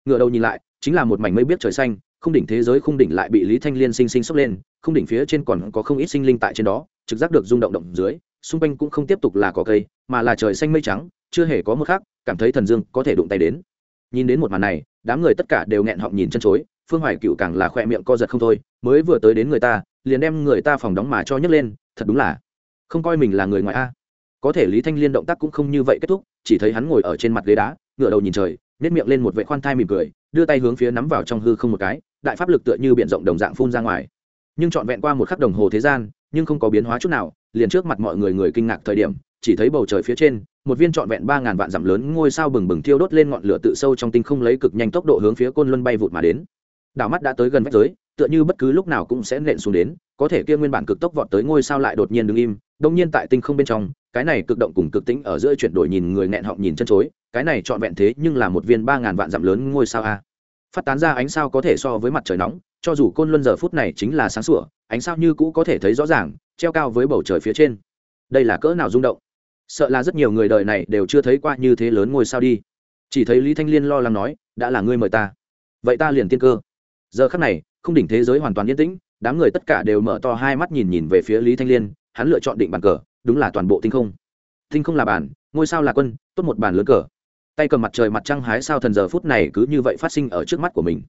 Ngựa đầu nhìn lại, chính là một mảnh mây biết trời xanh, khung đỉnh thế giới khung đỉnh lại bị lý thanh liên sinh sinh sốc lên, khung đỉnh phía trên còn có không ít sinh linh tại trên đó, trực giác được rung động động dưới xung quanh cũng không tiếp tục là cỏ cây, mà là trời xanh mây trắng, chưa hề có một khác cảm thấy thần dương có thể đụng tay đến. Nhìn đến một màn này, đám người tất cả đều nghẹn họng nhìn chân chối, phương hoài cựu càng là khoe miệng co giật không thôi, mới vừa tới đến người ta, liền đem người ta phòng đóng mà cho nhấc lên, thật đúng là không coi mình là người ngoài a. Có thể lý thanh liên động tác cũng không như vậy kết thúc, chỉ thấy hắn ngồi ở trên mặt ghế đá, ngửa đầu nhìn trời nếp miệng lên một vệ khoan thai mỉm cười, đưa tay hướng phía nắm vào trong hư không một cái, đại pháp lực tựa như b i ể n rộng đồng dạng phun ra ngoài. Nhưng trọn vẹn qua một khắc đồng hồ thế gian, nhưng không có biến hóa chút nào liền trước mặt mọi người người kinh ngạc thời điểm, chỉ thấy bầu trời phía trên, một viên trọn vẹn ba ngàn vạn dặm lớn ngôi sao bừng bừng thiêu đốt lên ngọn lửa tự sâu trong tinh không lấy cực nhanh tốc độ hướng phía côn luân bay vụt mà đến. Đảo mắt đã tới gần vách giới, tựa như bất cứ lúc nào cũng sẽ nện xuống đến, có thể kia nguyên bản cực tốc vọt tới ngôi sao lại đột nhiên đứng im, đông nhiên tại tinh không bên trong, cái này cực động cùng cực tĩnh ở giữa chuyển đổi nhìn người nẹn họng nhìn chân chối, cái này trọn vẹn thế nhưng là một viên ba ngàn vạn dặm lớn ngôi sao a. Phát tán ra ánh sao có thể so với mặt trời nóng, cho dù côn luân giờ phút này chính là sáng sủa, ánh sao như cũ có thể thấy rõ ràng treo cao với bầu trời phía trên. Đây là cỡ nào rung động? Sợ là rất nhiều người đời này đều chưa thấy qua như thế lớn ngôi sao đi. Chỉ thấy lý thanh liên lo lắng nói, đã là ngươi mời ta. Vậy ta liền tiên cơ. Giờ khắc này, không đỉnh thế giới hoàn toàn yên tĩnh, đám người tất cả đều mở to hai mắt nhìn nhìn về phía lý thanh liên, hắn lựa chọn định bàn cờ, đúng là toàn bộ tinh không. Tinh không là bàn, ngôi sao là quân, tốt một bàn lớn cờ. Tay cầm mặt trời mặt trăng hái sao thần giờ phút này cứ như vậy phát sinh ở trước mắt của mình.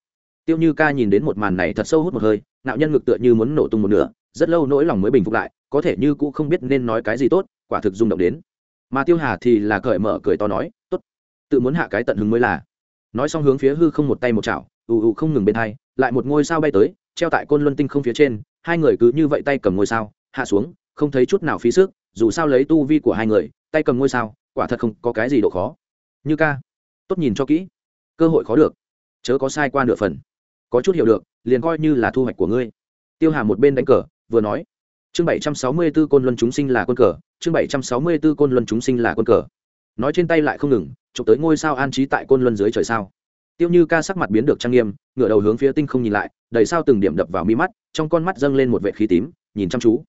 Tiêu như ca nhìn đến một màn này thật sâu hút một hơi nạo nhân ngực tựa như muốn nổ tung một nửa rất lâu nỗi lòng mới bình phục lại, có thể như cũ không biết nên nói cái gì tốt, quả thực rung động đến. Mà tiêu hà thì là cởi mở cười to nói, tốt, tự muốn hạ cái tận hứng mới là. Nói xong hướng phía hư không một tay một chảo, ù ù không ngừng bên hai, lại một ngôi sao bay tới, treo tại côn luân tinh không phía trên, hai người cứ như vậy tay cầm ngôi sao, hạ xuống, không thấy chút nào phí sức, dù sao lấy tu vi của hai người, tay cầm ngôi sao, quả thật không có cái gì độ khó. Như ca, tốt nhìn cho kỹ, cơ hội khó được, chớ có sai qua nửa phần. Có chút hiểu được, liền coi như là thu hoạch của ngươi. Tiêu hà một bên đánh cờ vừa nói. Chương bảy trăm sáu mươi b ố côn luân chúng sinh là quân cờ, chương bảy trăm sáu mươi b ố côn luân chúng sinh là quân cờ. Nói trên tay lại không ngừng, chụp tới ngôi sao an trí tại côn luân dưới trời sao. Tiêu như ca sắc mặt biến được trang nghiêm, ngửa đầu hướng phía tinh không nhìn lại, đầy sao từng điểm đập vào mi mắt, trong con mắt dâng lên một vệ khí tím, nhìn chăm chú.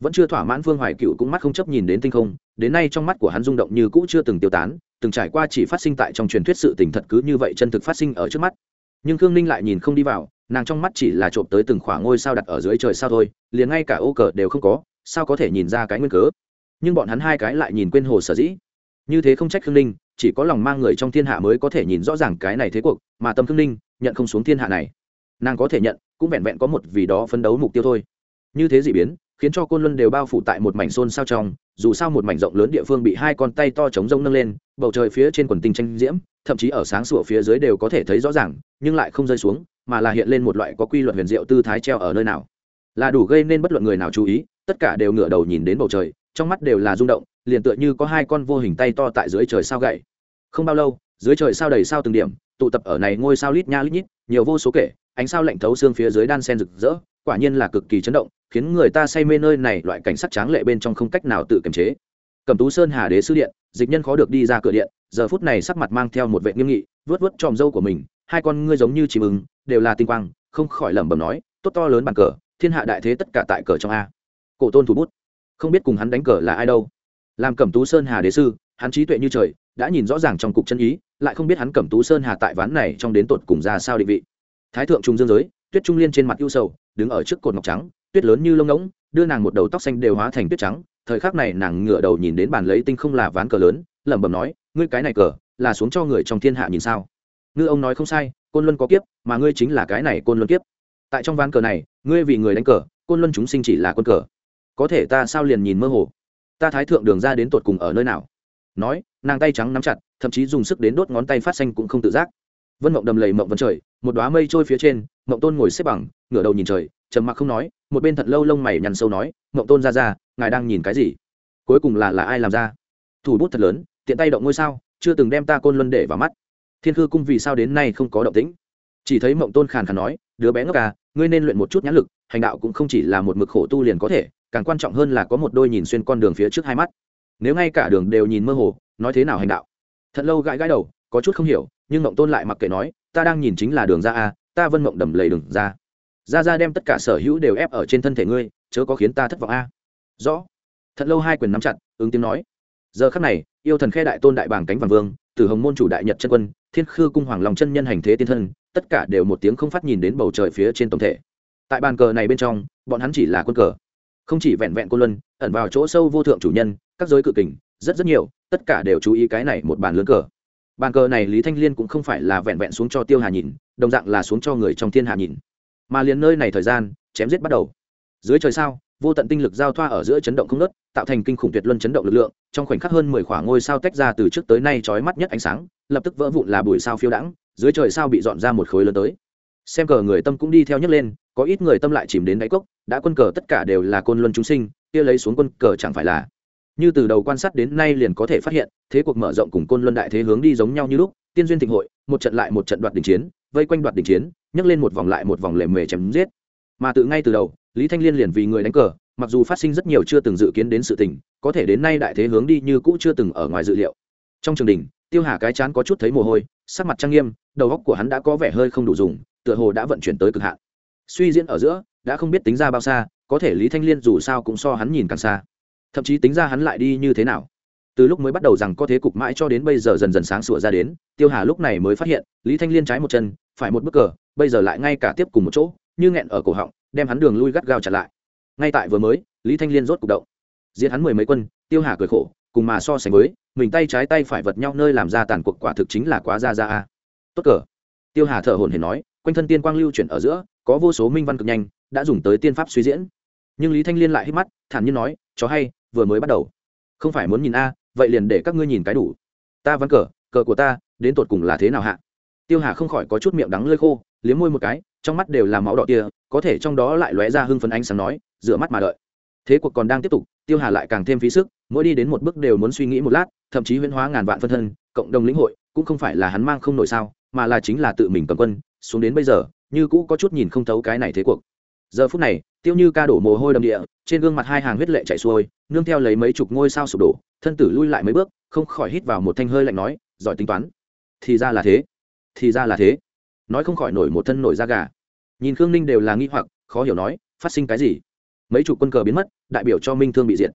Vẫn chưa thỏa mãn phương hoài cựu cũng mắt không chấp nhìn đến tinh không, đến nay trong mắt của hắn rung động như cũ chưa từng tiêu tán, từng trải qua chỉ phát sinh tại trong truyền thuyết sự tình thật cứ như vậy chân thực phát sinh ở trước mắt. Nhưng khương ninh lại nhìn không đi vào nàng trong mắt chỉ là trộm tới từng khoảng ngôi sao đặt ở dưới trời sao thôi, liền ngay cả ô cờ đều không có, sao có thể nhìn ra cái nguyên cớ? Nhưng bọn hắn hai cái lại nhìn quên hồ sở dĩ. Như thế không trách khương ninh, chỉ có lòng mang người trong thiên hạ mới có thể nhìn rõ ràng cái này thế cuộc, mà tâm khương ninh nhận không xuống thiên hạ này. Nàng có thể nhận, cũng vẹn vẹn có một vì đó phấn đấu mục tiêu thôi. Như thế dị biến, khiến cho côn luân đều bao phủ tại một mảnh xôn sao trong, dù sao một mảnh rộng lớn địa phương bị hai con tay to chống rông nâng lên, bầu trời phía trên quần tinh tranh diễm, thậm chí ở sáng sủa phía dưới đều có thể thấy rõ ràng, nhưng lại không rơi xuống mà là hiện lên một loại có quy luật huyền diệu tư thái treo ở nơi nào. Là đủ gây nên bất luận người nào chú ý, tất cả đều ngửa đầu nhìn đến bầu trời, trong mắt đều là rung động, liền tựa như có hai con vô hình tay to tại dưới trời sao gậy. Không bao lâu, dưới trời sao đầy sao từng điểm, tụ tập ở này ngôi sao lít nha lít nhít, nhiều vô số kể, ánh sao lạnh thấu xương phía dưới đan sen rực rỡ, quả nhiên là cực kỳ chấn động, khiến người ta say mê nơi này, loại cảnh sắc tráng lệ bên trong không cách nào tự kiềm chế. Cầm tú sơn hà đế sư điện, dịch nhân khó được đi ra cửa điện, giờ phút này sắc mặt mang theo một vệ nghiêm nghị vớt vớt tròm dâu của mình, hai con ngươi giống như chìm ứng đều là tinh quang, không khỏi lẩm bẩm nói, tốt to lớn bàn cờ, thiên hạ đại thế tất cả tại cờ trong a. Cổ tôn thủ bút. Không biết cùng hắn đánh cờ là ai đâu. Làm cẩm tú sơn hà đế sư, hắn trí tuệ như trời, đã nhìn rõ ràng trong cục chân ý, lại không biết hắn cẩm tú sơn hà tại ván này trong đến tột cùng ra sao định vị. Thái thượng trung dương giới, tuyết trung liên trên mặt ưu sầu, đứng ở trước cột ngọc trắng, tuyết lớn như lông ngỗng, đưa nàng một đầu tóc xanh đều hóa thành tuyết trắng, thời khắc này nàng ngửa đầu nhìn đến bàn lấy tinh không là ván cờ lớn, lẩm bẩm nói, ngươi cái này cờ là xuống cho người trong thiên hạ nhìn sao? Ngư ông nói không sai, côn luân có kiếp, mà ngươi chính là cái này côn luân kiếp. Tại trong ván cờ này, ngươi vì người đánh cờ, côn luân chúng sinh chỉ là quân cờ. Có thể ta sao liền nhìn mơ hồ? Ta thái thượng đường ra đến tột cùng ở nơi nào? Nói, nàng tay trắng nắm chặt, thậm chí dùng sức đến đốt ngón tay phát xanh cũng không tự giác. Vân mộng đầm lầy mộng vân trời, một đoá mây trôi phía trên, mộng tôn ngồi xếp bằng, ngửa đầu nhìn trời, trầm mặc không nói, một bên thận lâu lông mày nhằn sâu nói, mộng tôn ra ra, ngài đang nhìn cái gì? Cuối cùng là là ai làm ra? Thủ bút thật lớn, tiện tay động ngôi sao chưa từng đem ta côn luân để vào mắt. Thiên khư cung vì sao đến nay không có động tĩnh? Chỉ thấy mộng tôn khàn khàn nói, đứa bé ngốc à ngươi nên luyện một chút nhãn lực, hành đạo cũng không chỉ là một mực khổ tu liền có thể, càng quan trọng hơn là có một đôi nhìn xuyên con đường phía trước hai mắt. Nếu ngay cả đường đều nhìn mơ hồ, nói thế nào hành đạo? Thật lâu gãi gãi đầu, có chút không hiểu, nhưng mộng tôn lại mặc kệ nói, ta đang nhìn chính là đường ra a ta vân mộng đầm lầy đường ra. Ra ra đem tất cả sở hữu đều ép ở trên thân thể ngươi, chớ có khiến ta thất vọng a rõ. Thật lâu hai quyền nắm chặt, ứng tiếng nói. Giờ khắc này yêu thần khe đại tôn đại bàng cánh vàng vương, từ hồng môn chủ đại nhật chân quân, thiên khư cung hoàng lòng chân nhân hành thế tiên thân, tất cả đều một tiếng không phát nhìn đến bầu trời phía trên tổng thể. Tại bàn cờ này bên trong, bọn hắn chỉ là quân cờ. Không chỉ vẹn vẹn cô luân, ẩn vào chỗ sâu vô thượng chủ nhân, các giới cự kình, rất rất nhiều, tất cả đều chú ý cái này một bàn lớn cờ. Bàn cờ này lý thanh liên cũng không phải là vẹn vẹn xuống cho tiêu hà nhìn, đồng dạng là xuống cho người trong thiên hạ nhìn. Mà liền nơi này thời gian, chém giết bắt đầu. Dưới trời sao, vô tận tinh lực giao thoa ở giữa chấn động không nớt tạo thành kinh khủng tuyệt luân chấn động lực lượng, trong khoảnh khắc hơn mười khoảng ngôi sao tách ra từ trước tới nay trói mắt nhất ánh sáng, lập tức vỡ vụn là bụi sao phiêu đãng, dưới trời sao bị dọn ra một khối lớn tới. Xem cờ người tâm cũng đi theo nhấc lên, có ít người tâm lại chìm đến đáy cốc, đã quân cờ tất cả đều là côn luân chúng sinh, kia lấy xuống quân cờ chẳng phải là. Như từ đầu quan sát đến nay liền có thể phát hiện, thế cuộc mở rộng cùng côn luân đại thế hướng đi giống nhau như lúc, tiên duyên thịnh hội, một trận lại một trận đoạt đình chiến, vây quanh đoạt đình chiến, nhấc lên một vòng lại một vòng lề mề chém giết. Mà tự ngay từ đầu, lý thanh liên liền vì người đánh cờ mặc dù phát sinh rất nhiều chưa từng dự kiến đến sự tình, có thể đến nay đại thế hướng đi như cũ chưa từng ở ngoài dự liệu. Trong trường đình, tiêu hà cái chán có chút thấy mồ hôi, sắc mặt trang nghiêm, đầu óc của hắn đã có vẻ hơi không đủ dùng, tựa hồ đã vận chuyển tới cực hạn. Suy diễn ở giữa, đã không biết tính ra bao xa, có thể lý thanh liên dù sao cũng so hắn nhìn càng xa. Thậm chí tính ra hắn lại đi như thế nào. Từ lúc mới bắt đầu rằng có thế cục mãi cho đến bây giờ dần dần sáng sủa ra đến, tiêu hà lúc này mới phát hiện, lý thanh liên trái một chân, phải một bức cờ, bây giờ lại ngay cả tiếp cùng một chỗ, như nghẹn ở cổ họng, đem hắn đường lui gắt gao chặt lại ngay tại vừa mới, lý thanh liên rốt cục động. Giết hắn mười mấy quân, tiêu hà cười khổ, cùng mà so sánh với, mình tay trái tay phải vật nhau nơi làm ra tàn cuộc quả thực chính là quá ra ra a. Tốt cờ. Tiêu hà thở hồn hển nói, quanh thân tiên quang lưu chuyển ở giữa, có vô số minh văn cực nhanh, đã dùng tới tiên pháp suy diễn. Nhưng lý thanh liên lại hít mắt, thản nhiên nói, chó hay, vừa mới bắt đầu. Không phải muốn nhìn a, vậy liền để các ngươi nhìn cái đủ. Ta văn cờ cờ của ta, đến tột cùng là thế nào hạ? Tiêu hà không khỏi có chút miệng đắng lơi khô, liếm môi một cái, trong mắt đều là máu đỏ kia, có thể trong đó lại lóe ra hưng phấn ánh sáng nói dựa mắt mà đợi. Thế cuộc còn đang tiếp tục, tiêu hà lại càng thêm phí sức, mỗi đi đến một bước đều muốn suy nghĩ một lát, thậm chí huyễn hóa ngàn vạn phân thân, cộng đồng lĩnh hội, cũng không phải là hắn mang không nổi sao, mà là chính là tự mình cầm quân, xuống đến bây giờ, như cũ có chút nhìn không thấu cái này thế cuộc. Giờ phút này, tiêu như ca đổ mồ hôi đầm địa, trên gương mặt hai hàng huyết lệ chảy xuôi, nương theo lấy mấy chục ngôi sao sụp đổ, thân tử lui lại mấy bước, không khỏi hít vào một thanh hơi lạnh nói, giỏi tính toán. Thì ra là thế, thì ra là thế. Nói không khỏi nổi một thân nổi da gà. Nhìn khương ninh đều là nghi hoặc, khó hiểu nói, phát sinh cái gì? Mấy chục quân cờ biến mất đại biểu cho minh thương bị diệt.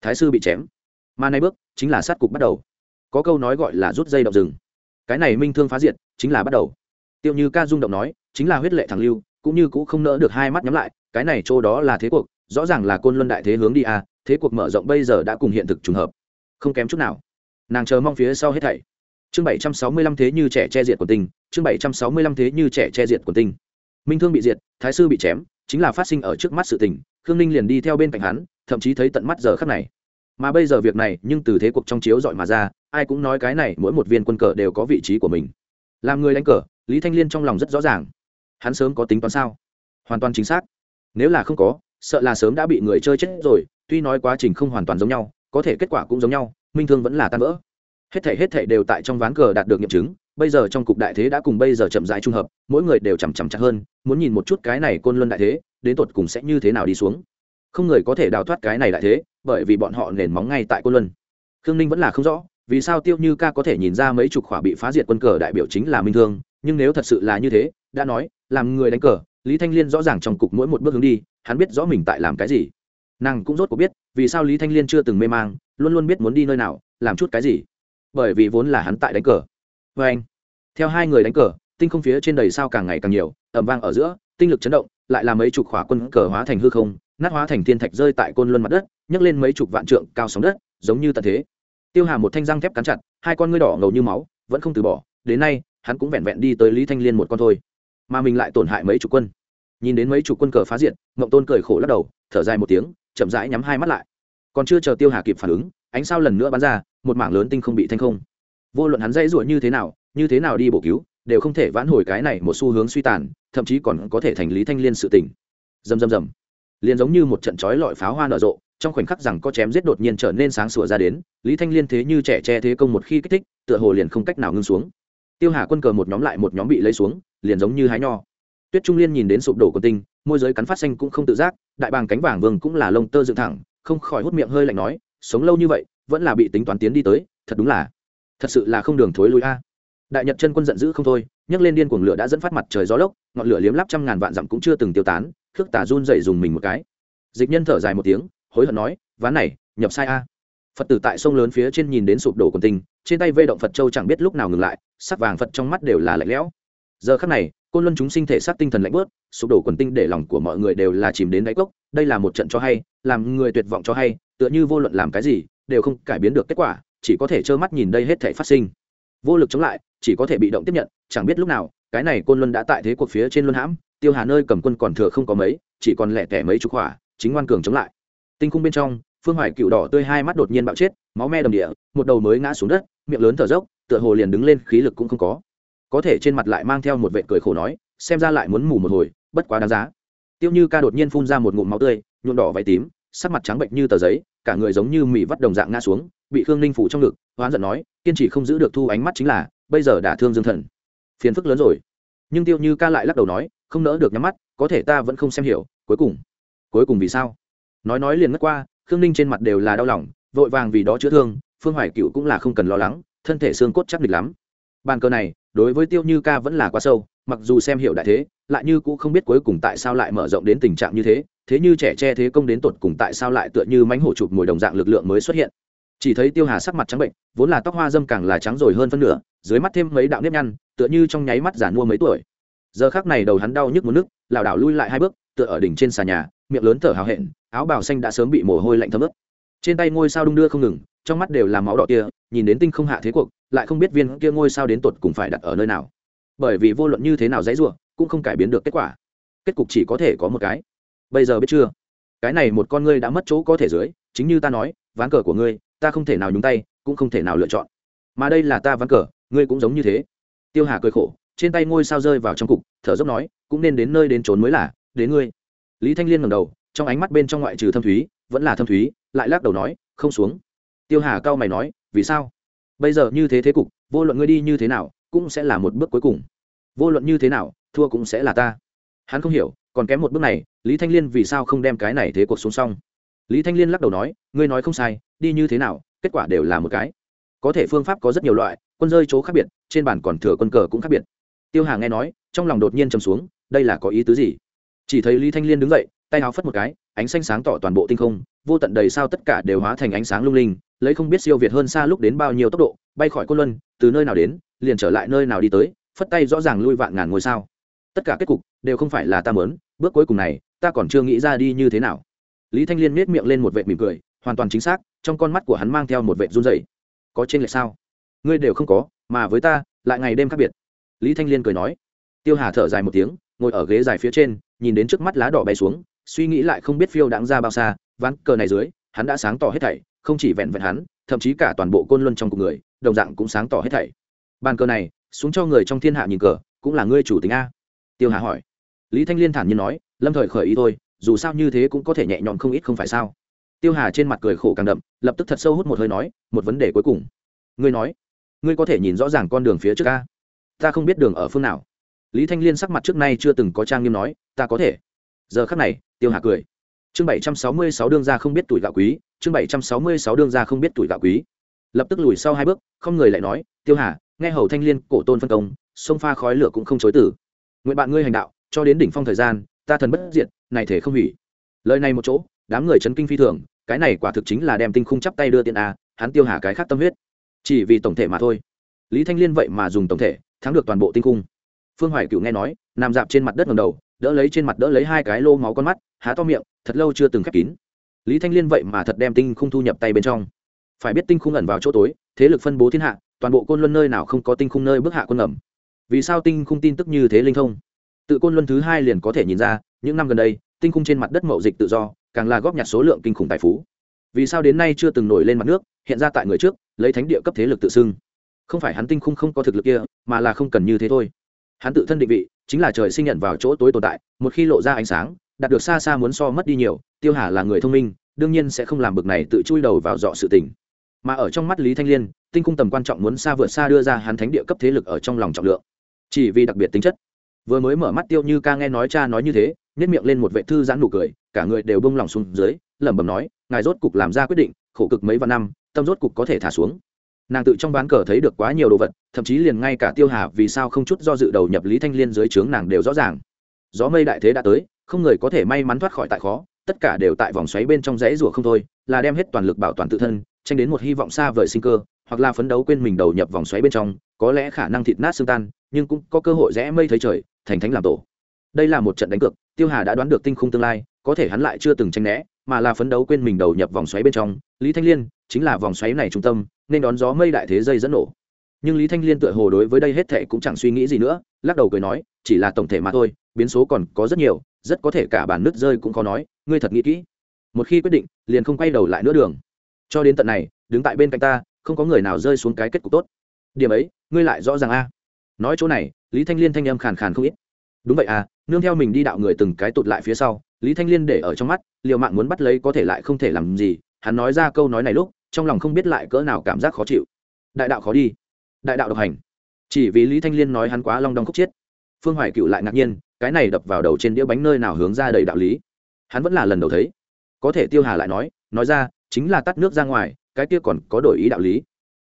Thái sư bị chém. Mà nay bước chính là sát cục bắt đầu. Có câu nói gọi là rút dây động rừng. Cái này minh thương phá diệt chính là bắt đầu. Tiêu như ca dung động nói chính là huyết lệ thằng lưu cũng như cũng không nỡ được hai mắt nhắm lại cái này chỗ đó là thế cuộc rõ ràng là côn luân đại thế hướng đi à thế cuộc mở rộng bây giờ đã cùng hiện thực trùng hợp. Không kém chút nào. Nàng chờ mong phía sau hết thảy. Chương bảy trăm sáu mươi lăm thế như trẻ che diệt của tình, chương bảy trăm sáu mươi lăm thế như trẻ che diệt của tình, minh thương bị diệt thái sư bị chém chính là phát sinh ở trước mắt sự tình khương ninh liền đi theo bên cạnh hắn, thậm chí thấy tận mắt giờ khắc này. Mà bây giờ việc này nhưng từ thế cuộc trong chiếu dọi mà ra, ai cũng nói cái này, mỗi một viên quân cờ đều có vị trí của mình. Làm người đánh cờ, lý thanh liên trong lòng rất rõ ràng. Hắn sớm có tính toán sao? Hoàn toàn chính xác. Nếu là không có, sợ là sớm đã bị người chơi chết rồi, tuy nói quá trình không hoàn toàn giống nhau, có thể kết quả cũng giống nhau, minh thương vẫn là tan vỡ. Hết thể hết thể đều tại trong ván cờ đạt được nghiệm chứng, bây giờ trong cục đại thế đã cùng bây giờ chậm rãi trung hợp, mỗi người đều chằm chằm chặt hơn, muốn nhìn một chút cái này côn luân đại thế đến tột cùng sẽ như thế nào đi xuống. Không người có thể đào thoát cái này lại thế, bởi vì bọn họ nền móng ngay tại côn luân. Khương ninh vẫn là không rõ, vì sao tiêu như ca có thể nhìn ra mấy chục khỏa bị phá diệt quân cờ đại biểu chính là minh thương, nhưng nếu thật sự là như thế, đã nói, làm người đánh cờ, lý thanh liên rõ ràng trong cục mỗi một bước hướng đi, hắn biết rõ mình tại làm cái gì. Nàng cũng rốt cuộc biết, vì sao lý thanh liên chưa từng mê mang, luôn luôn biết muốn đi nơi nào, làm chút cái gì. Bởi vì vốn là hắn tại đánh cờ. Vê anh, theo hai người đánh cờ, tinh không phía trên đầy sao càng ngày càng nhiều ẩm vang ở giữa, tinh lực chấn động, lại là mấy chục khỏa quân cờ hóa thành hư không, nát hóa thành thiên thạch rơi tại côn luân mặt đất, nhấc lên mấy chục vạn trượng cao sóng đất, giống như tận thế. Tiêu hà một thanh răng thép cắn chặt, hai con ngươi đỏ ngầu như máu, vẫn không từ bỏ, đến nay, hắn cũng vẹn vẹn đi tới lý thanh liên một con thôi. Mà mình lại tổn hại mấy chục quân. Nhìn đến mấy chục quân cờ phá diện mộng tôn cười khổ lắc đầu, thở dài một tiếng, chậm rãi nhắm hai mắt lại. Còn chưa chờ tiêu hà kịp phản ứng, ánh sao lần nữa bắn ra, một mảng lớn tinh không bị thanh không. Vô luận hắn dãy ruột như thế nào, như thế nào đi bổ cứu đều không thể vãn hồi cái này một xu hướng suy tàn, thậm chí còn có thể thành lý thanh liên sự tình. Dầm dầm dầm liền giống như một trận chói lọi pháo hoa nở rộ, trong khoảnh khắc rằng có chém giết đột nhiên trở nên sáng sủa ra đến, lý thanh liên thế như trẻ che thế công một khi kích thích, tựa hồ liền không cách nào ngưng xuống. Tiêu hà quân cờ một nhóm lại một nhóm bị lấy xuống, liền giống như hái nho. Tuyết trung liên nhìn đến sụp đổ của tinh, môi giới cắn phát xanh cũng không tự giác, đại bàng cánh vàng vương cũng là lông tơ dựng thẳng, không khỏi hút miệng hơi lạnh nói, sống lâu như vậy, vẫn là bị tính toán tiến đi tới, thật đúng là, thật sự là không đường thối lui a đại nhật chân quân giận dữ không thôi, nhấc lên điên cuồng lửa đã dẫn phát mặt trời gió lốc, ngọn lửa liếm lắp trăm ngàn vạn dặm cũng chưa từng tiêu tán, khước tả run dậy dùng mình một cái. Dịch nhân thở dài một tiếng, hối hận nói, ván này, nhập sai a. Phật tử tại sông lớn phía trên nhìn đến sụp đổ quần tinh, trên tay vây động phật châu chẳng biết lúc nào ngừng lại, sắc vàng phật trong mắt đều là lạnh lẽo. Giờ khắc này, côn luân chúng sinh thể sát tinh thần lạnh bớt, sụp đổ quần tinh để lòng của mọi người đều là chìm đến đáy cốc, đây là một trận cho hay, làm người tuyệt vọng cho hay, tựa như vô luận làm cái gì, đều không cải biến được kết quả, chỉ có thể trơ mắt nhìn đây hết thể phát sinh vô lực chống lại, chỉ có thể bị động tiếp nhận, chẳng biết lúc nào, cái này côn luân đã tại thế cuộc phía trên luân hãm, tiêu hà nơi cầm quân còn thừa không có mấy, chỉ còn lẻ tẻ mấy chục hỏa, chính ngoan cường chống lại. Tinh khung bên trong, phương hoài cựu đỏ tươi hai mắt đột nhiên bạo chết, máu me đầm địa, một đầu mới ngã xuống đất, miệng lớn thở dốc, tựa hồ liền đứng lên, khí lực cũng không có. Có thể trên mặt lại mang theo một vệ cười khổ nói, xem ra lại muốn mù một hồi, bất quá đáng giá. Tiêu như ca đột nhiên phun ra một ngụm máu tươi, nhuộm đỏ váy tím, sắc mặt trắng bệnh như tờ giấy, cả người giống như mì vắt đồng dạng ngã xuống bị khương ninh phủ trong ngực hoán giận nói, kiên trì không giữ được thu ánh mắt chính là, bây giờ đã thương dương thần. Phiền phức lớn rồi. Nhưng tiêu như ca lại lắc đầu nói, không nỡ được nhắm mắt, có thể ta vẫn không xem hiểu, cuối cùng. Cuối cùng vì sao? Nói nói liền ngất qua, khương ninh trên mặt đều là đau lòng, vội vàng vì đó chữa thương, phương hoài cựu cũng là không cần lo lắng, thân thể xương cốt chắc địch lắm. Bàn cờ này, đối với tiêu như ca vẫn là quá sâu, mặc dù xem hiểu đại thế, lại như cũng không biết cuối cùng tại sao lại mở rộng đến tình trạng như thế thế như trẻ che thế công đến tột cùng tại sao lại tựa như mánh hổ chụp mồi đồng dạng lực lượng mới xuất hiện chỉ thấy tiêu hà sắc mặt trắng bệnh, vốn là tóc hoa dâm càng là trắng rồi hơn phân nửa, dưới mắt thêm mấy đạo nếp nhăn, tựa như trong nháy mắt giả mua mấy tuổi. Giờ khác này đầu hắn đau nhức một nước, lảo đảo lui lại hai bước, tựa ở đỉnh trên xà nhà, miệng lớn thở hào hẹn, áo bào xanh đã sớm bị mồ hôi lạnh thấm ướt. Trên tay ngôi sao đung đưa không ngừng, trong mắt đều là máu đỏ kia, nhìn đến tinh không hạ thế cuộc, lại không biết viên kia ngôi sao đến tột cùng phải đặt ở nơi nào. Bởi vì vô luận như thế nào dãy ruộng cũng không cải biến được kết quả. Kết cục chỉ có thể có một cái. Bây giờ biết chưa? Cái này một con ngươi đã mất chỗ có thể dưới, chính như ta nói, ván cờ của ngươi ta không thể nào nhúng tay, cũng không thể nào lựa chọn. Mà đây là ta ván cờ, ngươi cũng giống như thế. Tiêu hà cười khổ, trên tay ngôi sao rơi vào trong cục, thở dốc nói, cũng nên đến nơi đến trốn mới là, đến ngươi. Lý thanh liên ngầm đầu, trong ánh mắt bên trong ngoại trừ thâm thúy, vẫn là thâm thúy, lại lắc đầu nói, không xuống. Tiêu hà cao mày nói, vì sao? Bây giờ như thế thế cục, vô luận ngươi đi như thế nào, cũng sẽ là một bước cuối cùng. Vô luận như thế nào, thua cũng sẽ là ta. Hắn không hiểu, còn kém một bước này, lý thanh liên vì sao không đem cái này thế cuộc xuống xong? Lý thanh liên lắc đầu nói, ngươi nói không sai đi như thế nào, kết quả đều là một cái. Có thể phương pháp có rất nhiều loại, quân rơi chỗ khác biệt, trên bản còn thừa quân cờ cũng khác biệt. Tiêu hà nghe nói, trong lòng đột nhiên trầm xuống, đây là có ý tứ gì? Chỉ thấy lý thanh liên đứng dậy, tay áo phất một cái, ánh xanh sáng tỏ toàn bộ tinh không, vô tận đầy sao tất cả đều hóa thành ánh sáng lung linh, lấy không biết siêu việt hơn xa lúc đến bao nhiêu tốc độ, bay khỏi côn luân, từ nơi nào đến, liền trở lại nơi nào đi tới, phất tay rõ ràng lui vạn ngàn ngôi sao. Tất cả kết cục đều không phải là ta mớn bước cuối cùng này, ta còn chưa nghĩ ra đi như thế nào. Lý thanh liên miết miệng lên một vệ mỉm cười hoàn toàn chính xác, trong con mắt của hắn mang theo một vệ run dày có trên lệch sao? Ngươi đều không có, mà với ta, lại ngày đêm khác biệt. Lý thanh liên cười nói. Tiêu hà thở dài một tiếng, ngồi ở ghế dài phía trên, nhìn đến trước mắt lá đỏ bay xuống, suy nghĩ lại không biết phiêu đáng ra bao xa, ván cờ này dưới, hắn đã sáng tỏ hết thảy, không chỉ vẹn vẹn hắn, thậm chí cả toàn bộ côn luân trong cuộc người, đồng dạng cũng sáng tỏ hết thảy. Bàn cờ này, xuống cho người trong thiên hạ nhìn cờ, cũng là ngươi chủ tính a? Tiêu hà hỏi. Lý thanh liên thản nhiên nói, lâm thời khởi ý thôi, dù sao như thế cũng có thể nhẹ nhõm không ít không phải sao? Tiêu hà trên mặt cười khổ càng đậm, lập tức thật sâu hút một hơi nói, một vấn đề cuối cùng. Ngươi nói, ngươi có thể nhìn rõ ràng con đường phía trước ta? Ta không biết đường ở phương nào. Lý thanh liên sắc mặt trước nay chưa từng có trang nghiêm nói, ta có thể. Giờ khắc này, tiêu hà cười. Chương bảy trăm sáu mươi sáu đương ra không biết tuổi gạo quý, chương bảy trăm sáu mươi sáu đương ra không biết tuổi gạo quý. Lập tức lùi sau hai bước, không người lại nói, tiêu hà, nghe hầu thanh liên cổ tôn phân công, sông pha khói lửa cũng không chối tử nguyện bạn ngươi hành đạo, cho đến đỉnh phong thời gian, ta thần bất diệt, này thể không hủy. Lời này một chỗ đám người chấn kinh phi thường, cái này quả thực chính là đem tinh khung chắp tay đưa tiền a, hắn tiêu hà cái khác tâm huyết. Chỉ vì tổng thể mà thôi. Lý thanh liên vậy mà dùng tổng thể, thắng được toàn bộ tinh khung. Phương hoài cựu nghe nói, nằm dạp trên mặt đất ngầm đầu, đỡ lấy trên mặt đỡ lấy hai cái lô máu con mắt, há to miệng, thật lâu chưa từng khép kín. Lý thanh liên vậy mà thật đem tinh khung thu nhập tay bên trong. Phải biết tinh khung ẩn vào chỗ tối, thế lực phân bố thiên hạ, toàn bộ côn luân nơi nào không có tinh khung nơi bước hạ quân ngầm. vì sao tinh khung tin tức như thế linh thông? Tự côn luân thứ hai liền có thể nhìn ra, những năm gần đây, tinh khung trên mặt đất mậu dịch tự do càng là góp nhặt số lượng kinh khủng tài phú. Vì sao đến nay chưa từng nổi lên mặt nước, hiện ra tại người trước, lấy thánh địa cấp thế lực tự xưng? Không phải hắn tinh khung không có thực lực kia, mà là không cần như thế thôi. Hắn tự thân định vị, chính là trời sinh nhận vào chỗ tối tồn tại, một khi lộ ra ánh sáng, đạt được xa xa muốn so mất đi nhiều, tiêu hà là người thông minh, đương nhiên sẽ không làm bực này tự chui đầu vào dọ sự tình. Mà ở trong mắt lý thanh liên, tinh cung tầm quan trọng muốn xa vượt xa đưa ra hắn thánh địa cấp thế lực ở trong lòng trọng lượng. Chỉ vì đặc biệt tính chất. Vừa mới mở mắt tiêu như ca nghe nói cha nói như thế nhét miệng lên một vệ thư giãn nụ cười cả người đều bông lòng xuống dưới, lẩm bẩm nói, ngài rốt cục làm ra quyết định, khổ cực mấy vạn năm, tâm rốt cục có thể thả xuống. Nàng tự trong bán cờ thấy được quá nhiều đồ vật, thậm chí liền ngay cả tiêu hà vì sao không chút do dự đầu nhập lý thanh liên dưới trướng nàng đều rõ ràng. Gió mây đại thế đã tới, không người có thể may mắn thoát khỏi tại khó, tất cả đều tại vòng xoáy bên trong rẽ rủa không thôi, là đem hết toàn lực bảo toàn tự thân, tranh đến một hy vọng xa vời sinh cơ, hoặc là phấn đấu quên mình đầu nhập vòng xoáy bên trong, có lẽ khả năng thịt nát xương tan, nhưng cũng có cơ hội rẽ mây thấy trời, thành thánh làm tổ. Đây là một trận đánh cược, tiêu hà đã đoán được tinh khung tương lai có thể hắn lại chưa từng tranh né, mà là phấn đấu quên mình đầu nhập vòng xoáy bên trong. Lý thanh liên chính là vòng xoáy này trung tâm, nên đón gió mây đại thế dây dẫn nổ. Nhưng lý thanh liên tựa hồ đối với đây hết thệ cũng chẳng suy nghĩ gì nữa, lắc đầu cười nói, chỉ là tổng thể mà thôi, biến số còn có rất nhiều, rất có thể cả bản nứt rơi cũng có nói, ngươi thật nghĩ kỹ. Một khi quyết định, liền không quay đầu lại nữa đường. Cho đến tận này, đứng tại bên cạnh ta, không có người nào rơi xuống cái kết cục tốt. Điểm ấy, ngươi lại rõ ràng a. Nói chỗ này, lý thanh liên thanh âm khàn khàn không ít. Đúng vậy à nương theo mình đi đạo người từng cái tụt lại phía sau lý thanh liên để ở trong mắt, liều mạng muốn bắt lấy có thể lại không thể làm gì, hắn nói ra câu nói này lúc, trong lòng không biết lại cỡ nào cảm giác khó chịu. Đại đạo khó đi. Đại đạo độc hành. Chỉ vì lý thanh liên nói hắn quá long đong khúc chiết phương hoài cựu lại ngạc nhiên, cái này đập vào đầu trên đĩa bánh nơi nào hướng ra đầy đạo lý. Hắn vẫn là lần đầu thấy. Có thể tiêu hà lại nói nói ra, chính là tắt nước ra ngoài, cái kia còn có đổi ý đạo lý.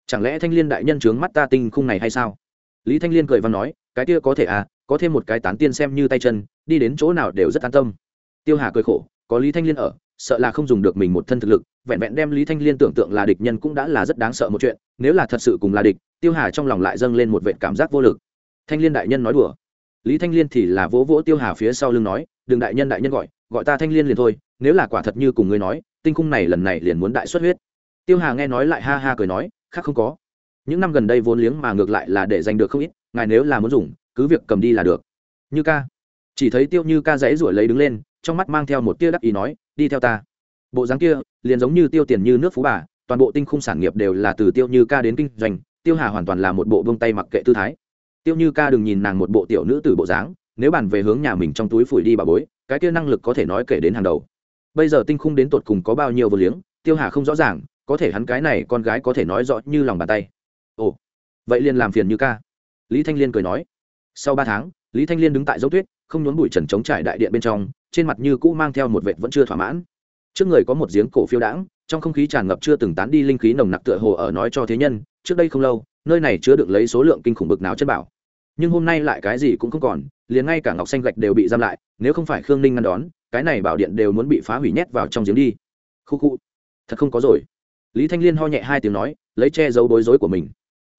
Chẳng lẽ thanh liên đại nhân trướng mắt ta tinh khung này hay sao? Lý thanh liên cười văn nói, cái kia có thể à có thêm một cái tán tiên xem như tay chân, đi đến chỗ nào đều rất an tâm tiêu hà cười khổ, có lý thanh liên ở, sợ là không dùng được mình một thân thực lực, vẹn vẹn đem lý thanh liên tưởng tượng là địch nhân cũng đã là rất đáng sợ một chuyện, nếu là thật sự cùng là địch, tiêu hà trong lòng lại dâng lên một vệ cảm giác vô lực. Thanh liên đại nhân nói đùa. Lý thanh liên thì là vỗ vỗ tiêu hà phía sau lưng nói, đừng đại nhân đại nhân gọi gọi ta thanh liên liền thôi, nếu là quả thật như cùng ngươi nói, tinh cung này lần này liền muốn đại xuất huyết. Tiêu hà nghe nói lại ha ha cười nói, khác không có. Những năm gần đây vốn liếng mà ngược lại là để giành được không ít, ngài nếu là muốn dùng, cứ việc cầm đi là được. Như ca. Chỉ thấy tiêu như ca dãy ruổi lấy đứng lên trong mắt mang theo một tia đắc ý nói, đi theo ta. Bộ dáng kia, liền giống như tiêu tiền như nước phú bà, toàn bộ tinh khung sản nghiệp đều là từ tiêu như ca đến kinh doanh, tiêu hà hoàn toàn là một bộ vông tay mặc kệ tư thái. Tiêu như ca đừng nhìn nàng một bộ tiểu nữ từ bộ dáng, nếu bàn về hướng nhà mình trong túi phủi đi bà bối, cái kia năng lực có thể nói kể đến hàng đầu. Bây giờ tinh khung đến tột cùng có bao nhiêu vô liếng, tiêu hà không rõ ràng, có thể hắn cái này con gái có thể nói rõ như lòng bàn tay. Ồ, vậy liền làm phiền như ca. Lý thanh liên cười nói. Sau ba tháng, lý thanh liên đứng tại dấu tuyết, không nhốn bụi trần trống trải đại điện bên trong trên mặt như cũ mang theo một vệt vẫn chưa thỏa mãn. Trước người có một giếng cổ phiêu đãng, trong không khí tràn ngập chưa từng tán đi linh khí nồng nặc tựa hồ ở nói cho thế nhân, trước đây không lâu, nơi này chứa được lấy số lượng kinh khủng bực nào chất bảo. Nhưng hôm nay lại cái gì cũng không còn, liền ngay cả ngọc xanh gạch đều bị giam lại, nếu không phải khương ninh ngăn đón, cái này bảo điện đều muốn bị phá hủy nhét vào trong giếng đi. Khu khu, thật không có rồi. Lý thanh liên ho nhẹ hai tiếng nói, lấy che giấu bối rối của mình.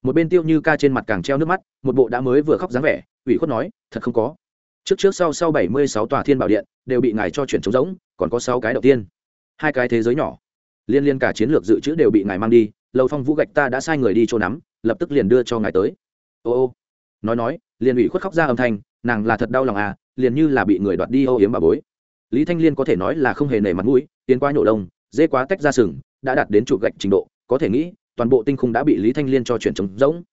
Một bên tiêu như ca trên mặt càng treo nước mắt, một bộ đã mới vừa khóc dáng vẻ, ủy khuất nói, thật không có trước trước sau sau bảy mươi sáu tòa thiên bảo điện đều bị ngài cho chuyển trống rỗng, còn có sáu cái đầu tiên. Hai cái thế giới nhỏ. Liên liên cả chiến lược dự trữ đều bị ngài mang đi lầu phong vũ gạch ta đã sai người đi chỗ nắm, lập tức liền đưa cho ngài tới. Ô ô. Nói nói, liền ủy khuất khóc ra âm thanh, nàng là thật đau lòng à liền như là bị người đoạt đi âu yếm bà bối. Lý thanh liên có thể nói là không hề nể mặt mũi, tiến qua nhổ đông dễ quá tách ra sừng, đã đạt đến trụ gạch trình độ, có thể nghĩ, toàn bộ tinh khung đã bị lý thanh liên cho chuyển trống rỗng.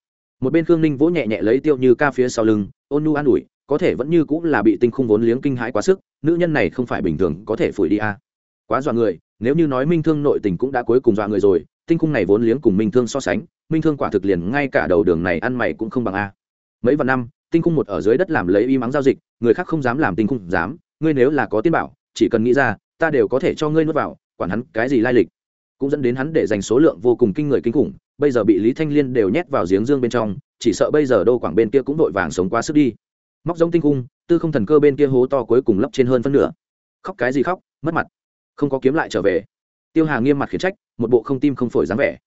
Một bên khương ninh vỗ nhẹ nhẹ lấy tiêu như ca phía sau lưng, ôn nu an ủi có thể vẫn như cũng là bị tinh khung vốn liếng kinh hãi quá sức, nữ nhân này không phải bình thường có thể phủi đi à. quá dọa người, nếu như nói minh thương nội tình cũng đã cuối cùng dọa người rồi, tinh khung này vốn liếng cùng minh thương so sánh, minh thương quả thực liền ngay cả đầu đường này ăn mày cũng không bằng a. Mấy vạn năm, tinh khung một ở dưới đất làm lấy y mắng giao dịch, người khác không dám làm tinh khung dám, ngươi nếu là có tiên bảo, chỉ cần nghĩ ra, ta đều có thể cho ngươi nuốt vào, quản hắn cái gì lai lịch. Cũng dẫn đến hắn để dành số lượng vô cùng kinh người kinh khủng, bây giờ bị lý thanh liên đều nhét vào giếng dương bên trong, chỉ sợ bây giờ đô quảng bên kia cũng vội vàng sống quá sức đi móc giống tinh cung, tư không thần cơ bên kia hố to cuối cùng lấp trên hơn phân nửa. Khóc cái gì khóc, mất mặt. Không có kiếm lại trở về. Tiêu hà nghiêm mặt khiển trách, một bộ không tim không phổi dáng vẻ.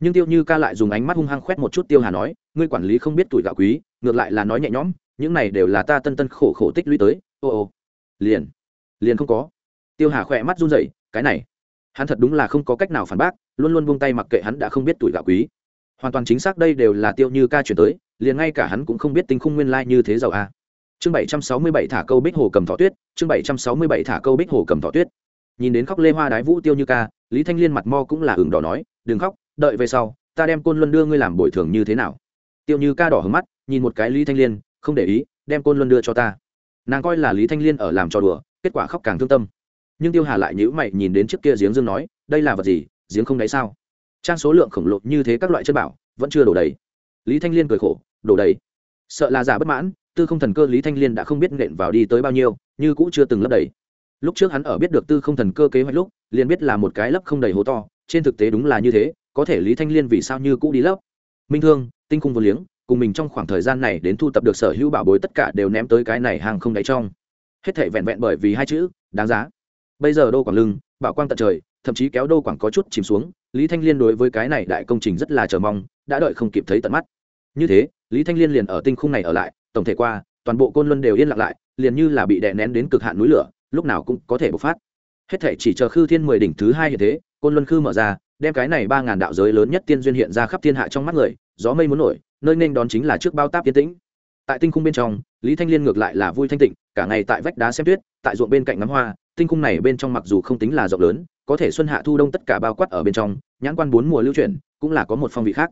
Nhưng tiêu như ca lại dùng ánh mắt hung hăng khoét một chút tiêu hà nói, ngươi quản lý không biết tuổi gạo quý, ngược lại là nói nhẹ nhõm, những này đều là ta tân tân khổ khổ tích lũy tới. Ô ô. Liền liền không có. Tiêu hà khỏe mắt run rẩy, cái này, hắn thật đúng là không có cách nào phản bác, luôn luôn buông tay mặc kệ hắn đã không biết tuổi gạo quý. Hoàn toàn chính xác đây đều là tiêu như ca chuyển tới, liền ngay cả hắn cũng không biết tính khung nguyên lai như thế giàu a chương bảy trăm sáu mươi bảy thả câu bích hồ cầm thọ tuyết, chương bảy trăm sáu mươi bảy thả câu bích hồ cầm thọ tuyết. Nhìn đến khóc lê hoa đái vũ tiêu như ca, lý thanh liên mặt mo cũng là hừng đỏ nói, đừng khóc, đợi về sau, ta đem côn luân đưa ngươi làm bồi thường như thế nào? Tiêu như ca đỏ hứng mắt, nhìn một cái lý thanh liên, không để ý, đem côn luân đưa cho ta. Nàng coi là lý thanh liên ở làm trò đùa, kết quả khóc càng thương tâm. Nhưng tiêu hà lại nhữ mày nhìn đến trước kia giếng dương nói, đây là vật gì, giếng không đáy sao? Trang số lượng khổng lồ như thế các loại chân bảo, vẫn chưa đổ đầy. Lý thanh liên cười khổ, đổ đầy. Sợ là giả bất mãn tư không thần cơ lý thanh liên đã không biết nện vào đi tới bao nhiêu, như cũ chưa từng lấp đầy. Lúc trước hắn ở biết được tư không thần cơ kế hoạch lúc, liền biết là một cái lấp không đầy hố to, trên thực tế đúng là như thế, có thể lý thanh liên vì sao như cũ đi lấp. Minh thương, tinh khung vô liếng, cùng mình trong khoảng thời gian này đến thu tập được sở hữu bảo bối tất cả đều ném tới cái này hàng không đáy trong. Hết thể vẹn vẹn bởi vì hai chữ, đáng giá. Bây giờ đô quảng lưng, bảo quang tận trời, thậm chí kéo đô quảng có chút chìm xuống, lý thanh liên đối với cái này đại công trình rất là chờ mong, đã đợi không kịp thấy tận mắt. Như thế, lý thanh liên liền ở tinh khung này ở lại tổng thể qua, toàn bộ côn luân đều yên lặng lại, liền như là bị đè nén đến cực hạn núi lửa, lúc nào cũng có thể bộc phát. Hết thể chỉ chờ khư thiên mười đỉnh thứ hai hiện thế, côn luân khư mở ra, đem cái này ba ngàn đạo giới lớn nhất tiên duyên hiện ra khắp thiên hạ trong mắt người, gió mây muốn nổi, nơi nên đón chính là trước bao táp yên tĩnh. Tại tinh khung bên trong, lý thanh liên ngược lại là vui thanh tịnh, cả ngày tại vách đá xem tuyết, tại ruộng bên cạnh ngắm hoa, tinh khung này bên trong mặc dù không tính là rộng lớn, có thể xuân hạ thu đông tất cả bao quát ở bên trong, nhãn quan bốn mùa lưu chuyển, cũng là có một phong vị khác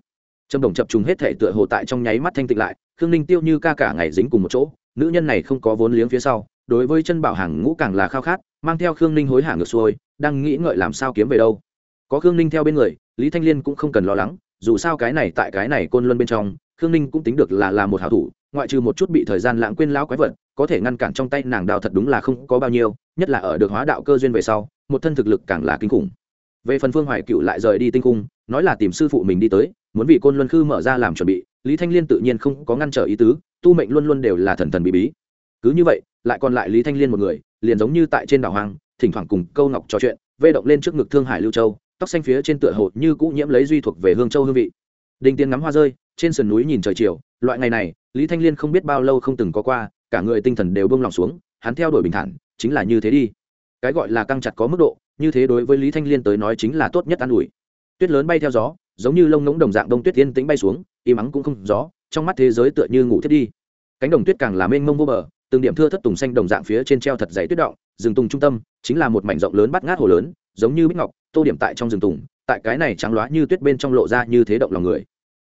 trầm đồng chập trùng hết thể tựa hồ tại trong nháy mắt thanh tịnh lại, khương ninh tiêu như ca cả ngày dính cùng một chỗ, nữ nhân này không có vốn liếng phía sau, đối với chân bảo hàng ngũ càng là khao khát, mang theo khương ninh hối hả ngược xuôi, đang nghĩ ngợi làm sao kiếm về đâu. Có khương ninh theo bên người, lý thanh liên cũng không cần lo lắng, dù sao cái này tại cái này côn luân bên trong, khương ninh cũng tính được là là một hảo thủ, ngoại trừ một chút bị thời gian lãng quên lão quái vật, có thể ngăn cản trong tay nàng đào thật đúng là không có bao nhiêu, nhất là ở được hóa đạo cơ duyên về sau, một thân thực lực càng là kinh khủng. Về phần phương hoài cựu lại rời đi tinh cung, nói là tìm sư phụ mình đi tới muốn vì côn luân khư mở ra làm chuẩn bị, lý thanh liên tự nhiên không có ngăn trở ý tứ, tu mệnh luôn luôn đều là thần thần bí bí. Cứ như vậy, lại còn lại lý thanh liên một người, liền giống như tại trên đảo hoang, thỉnh thoảng cùng câu ngọc trò chuyện vê động lên trước ngực thương hải lưu châu, tóc xanh phía trên tựa hồ như cũ nhiễm lấy duy thuộc về hương châu hương vị. Đinh tiên ngắm hoa rơi, trên sườn núi nhìn trời chiều, loại ngày này, lý thanh liên không biết bao lâu không từng có qua, cả người tinh thần đều bông lòng xuống, hắn theo đuổi bình thản, chính là như thế đi. Cái gọi là căng chặt có mức độ, như thế đối với lý thanh liên tới nói chính là tốt nhất an ủi. Tuyết lớn bay theo gió giống như lông ngỗng đồng dạng đông tuyết yên tĩnh bay xuống im ắng cũng không gió trong mắt thế giới tựa như ngủ thiết đi. Cánh đồng tuyết càng là mênh mông vô bờ, từng điểm thưa thất tùng xanh đồng dạng phía trên treo thật dày tuyết động, rừng tùng trung tâm chính là một mảnh rộng lớn bắt ngát hồ lớn, giống như bích ngọc, tô điểm tại trong rừng tùng, tại cái này trắng loá như tuyết bên trong lộ ra như thế động lòng người.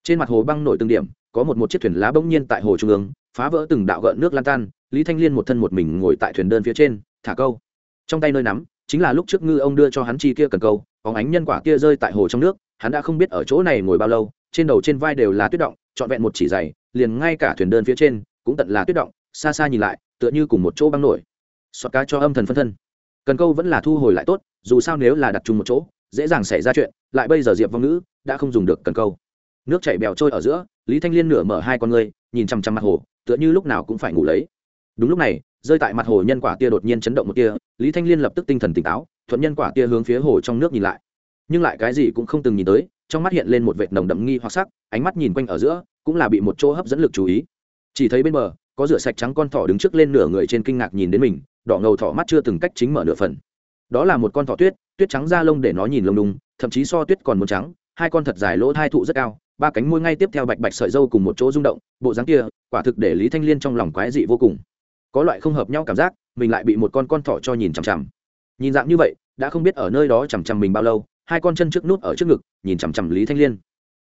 Trên mặt hồ băng nổi từng điểm, có một một chiếc thuyền lá bỗng nhiên tại hồ trung ương, phá vỡ từng đạo gợn nước lan tan, lý thanh liên một thân một mình ngồi tại thuyền đơn phía trên, thả câu. Trong tay nơi nắm, chính là lúc trước ngư ông đưa cho hắn chi kia cần câu có ánh nhân quả kia rơi tại hồ trong nước hắn đã không biết ở chỗ này ngồi bao lâu, trên đầu trên vai đều là tuyết động, trọn vẹn một chỉ dày liền ngay cả thuyền đơn phía trên cũng tận là tuyết động, xa xa nhìn lại, tựa như cùng một chỗ băng nổi. Xoát cá cho âm thần phân thân. Cần câu vẫn là thu hồi lại tốt, dù sao nếu là đặt chung một chỗ, dễ dàng xảy ra chuyện, lại bây giờ diệp vong ngữ đã không dùng được cần câu. Nước chảy bèo trôi ở giữa, lý thanh liên nửa mở hai con ngươi, nhìn chằm chằm mặt hồ, tựa như lúc nào cũng phải ngủ lấy. Đúng lúc này, rơi tại mặt hồ nhân quả tia đột nhiên chấn động một tia, lý thanh liên lập tức tinh thần tỉnh táo, thuận nhân quả tia hướng phía hồ trong nước nhìn lại nhưng lại cái gì cũng không từng nhìn tới, trong mắt hiện lên một vệt nồng đậm nghi hoặc sắc, ánh mắt nhìn quanh ở giữa, cũng là bị một chỗ hấp dẫn lực chú ý. Chỉ thấy bên bờ, có rửa sạch trắng con thỏ đứng trước lên nửa người trên kinh ngạc nhìn đến mình, đỏ ngầu thỏ mắt chưa từng cách chính mở nửa phần. Đó là một con thỏ tuyết tuyết trắng da lông để nó nhìn lông đùng, thậm chí so tuyết còn muốn trắng, hai con thật dài lỗ thai thụ rất cao, ba cánh môi ngay tiếp theo bạch bạch sợi dâu cùng một chỗ rung động, bộ dáng kia, quả thực để lý thanh liên trong lòng quái dị vô cùng. Có loại không hợp nhau cảm giác, mình lại bị một con con thỏ cho nhìn chằm chằm. Nhìn dạng như vậy, đã không biết ở nơi đó chằm chằm mình bao lâu hai con chân trước nút ở trước ngực, nhìn chằm chằm lý thanh liên.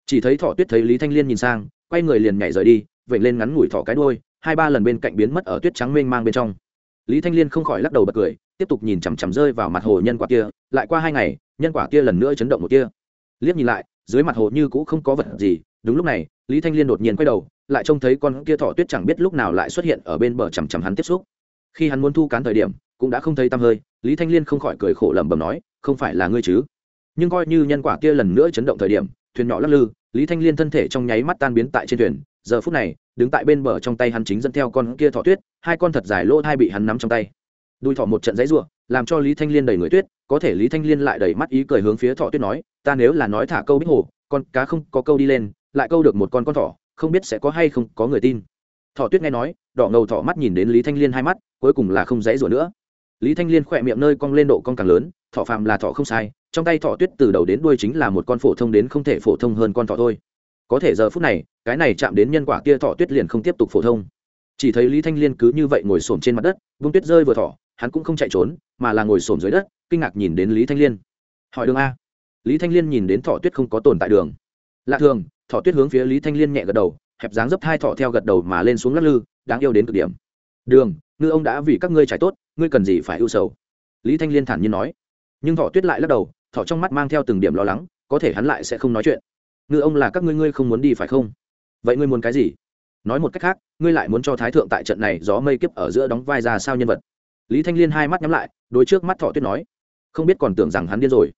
Chỉ thấy thỏ tuyết thấy lý thanh liên nhìn sang, quay người liền nhảy rời đi vậy lên ngắn ngủi thỏ cái đôi hai ba lần bên cạnh biến mất ở tuyết trắng mênh mang bên trong. Lý thanh liên không khỏi lắc đầu bật cười, tiếp tục nhìn chằm chằm rơi vào mặt hồ nhân quả kia, lại qua hai ngày, nhân quả kia lần nữa chấn động một kia liếc nhìn lại, dưới mặt hồ như cũ không có vật gì, đúng lúc này, lý thanh liên đột nhiên quay đầu, lại trông thấy con kia thỏ tuyết chẳng biết lúc nào lại xuất hiện ở bên bờ chằm chằm hắn tiếp xúc. Khi hắn muốn thu cán thời điểm, cũng đã không thấy tăm hơi, lý thanh liên không khỏi cười khổ lẩm bẩm nói, không phải là ngươi chứ? Nhưng coi như nhân quả kia lần nữa chấn động thời điểm, thuyền nhỏ lắc lư, lý thanh liên thân thể trong nháy mắt tan biến tại trên thuyền, giờ phút này, đứng tại bên bờ trong tay hắn chính dẫn theo con kia thỏ tuyết, hai con thật dài lỗ hai bị hắn nắm trong tay. Đuôi thỏ một trận giấy ruộng làm cho lý thanh liên đầy người tuyết, có thể lý thanh liên lại đầy mắt ý cười hướng phía thỏ tuyết nói, ta nếu là nói thả câu bích hồ, con cá không có câu đi lên, lại câu được một con con thỏ, không biết sẽ có hay không có người tin. Thỏ tuyết nghe nói, đỏ ngầu thỏ mắt nhìn đến lý thanh liên hai mắt, cuối cùng là không dãy rủa nữa. Lý thanh liên khỏe miệng nơi cong lên độ con càng lớn, thỏ phàm là thỏ không sai trong tay thỏ tuyết từ đầu đến đuôi chính là một con phổ thông đến không thể phổ thông hơn con thỏ thôi. Có thể giờ phút này, cái này chạm đến nhân quả kia thỏ tuyết liền không tiếp tục phổ thông. Chỉ thấy lý thanh liên cứ như vậy ngồi xổm trên mặt đất, vung tuyết rơi vừa thỏ, hắn cũng không chạy trốn, mà là ngồi xổm dưới đất, kinh ngạc nhìn đến lý thanh liên. Hỏi đường a. Lý thanh liên nhìn đến thỏ tuyết không có tồn tại đường. Lạ thường thỏ tuyết hướng phía lý thanh liên nhẹ gật đầu, hẹp dáng dấp hai thỏ theo gật đầu mà lên xuống lắc lư, đáng yêu đến cực điểm. Đường, ngư ông đã vì các ngươi trải tốt, ngươi cần gì phải ưu sầu? Lý thanh liên thản nhiên nói. Nhưng thỏ tuyết lại lắc đầu thỏ trong mắt mang theo từng điểm lo lắng, có thể hắn lại sẽ không nói chuyện. Ngư ông là các ngươi ngươi không muốn đi phải không? Vậy ngươi muốn cái gì? Nói một cách khác, ngươi lại muốn cho thái thượng tại trận này gió mây kiếp ở giữa đóng vai ra sao nhân vật? Lý thanh liên hai mắt nhắm lại đôi trước mắt thọ tuyết nói, không biết còn tưởng rằng hắn điên rồi.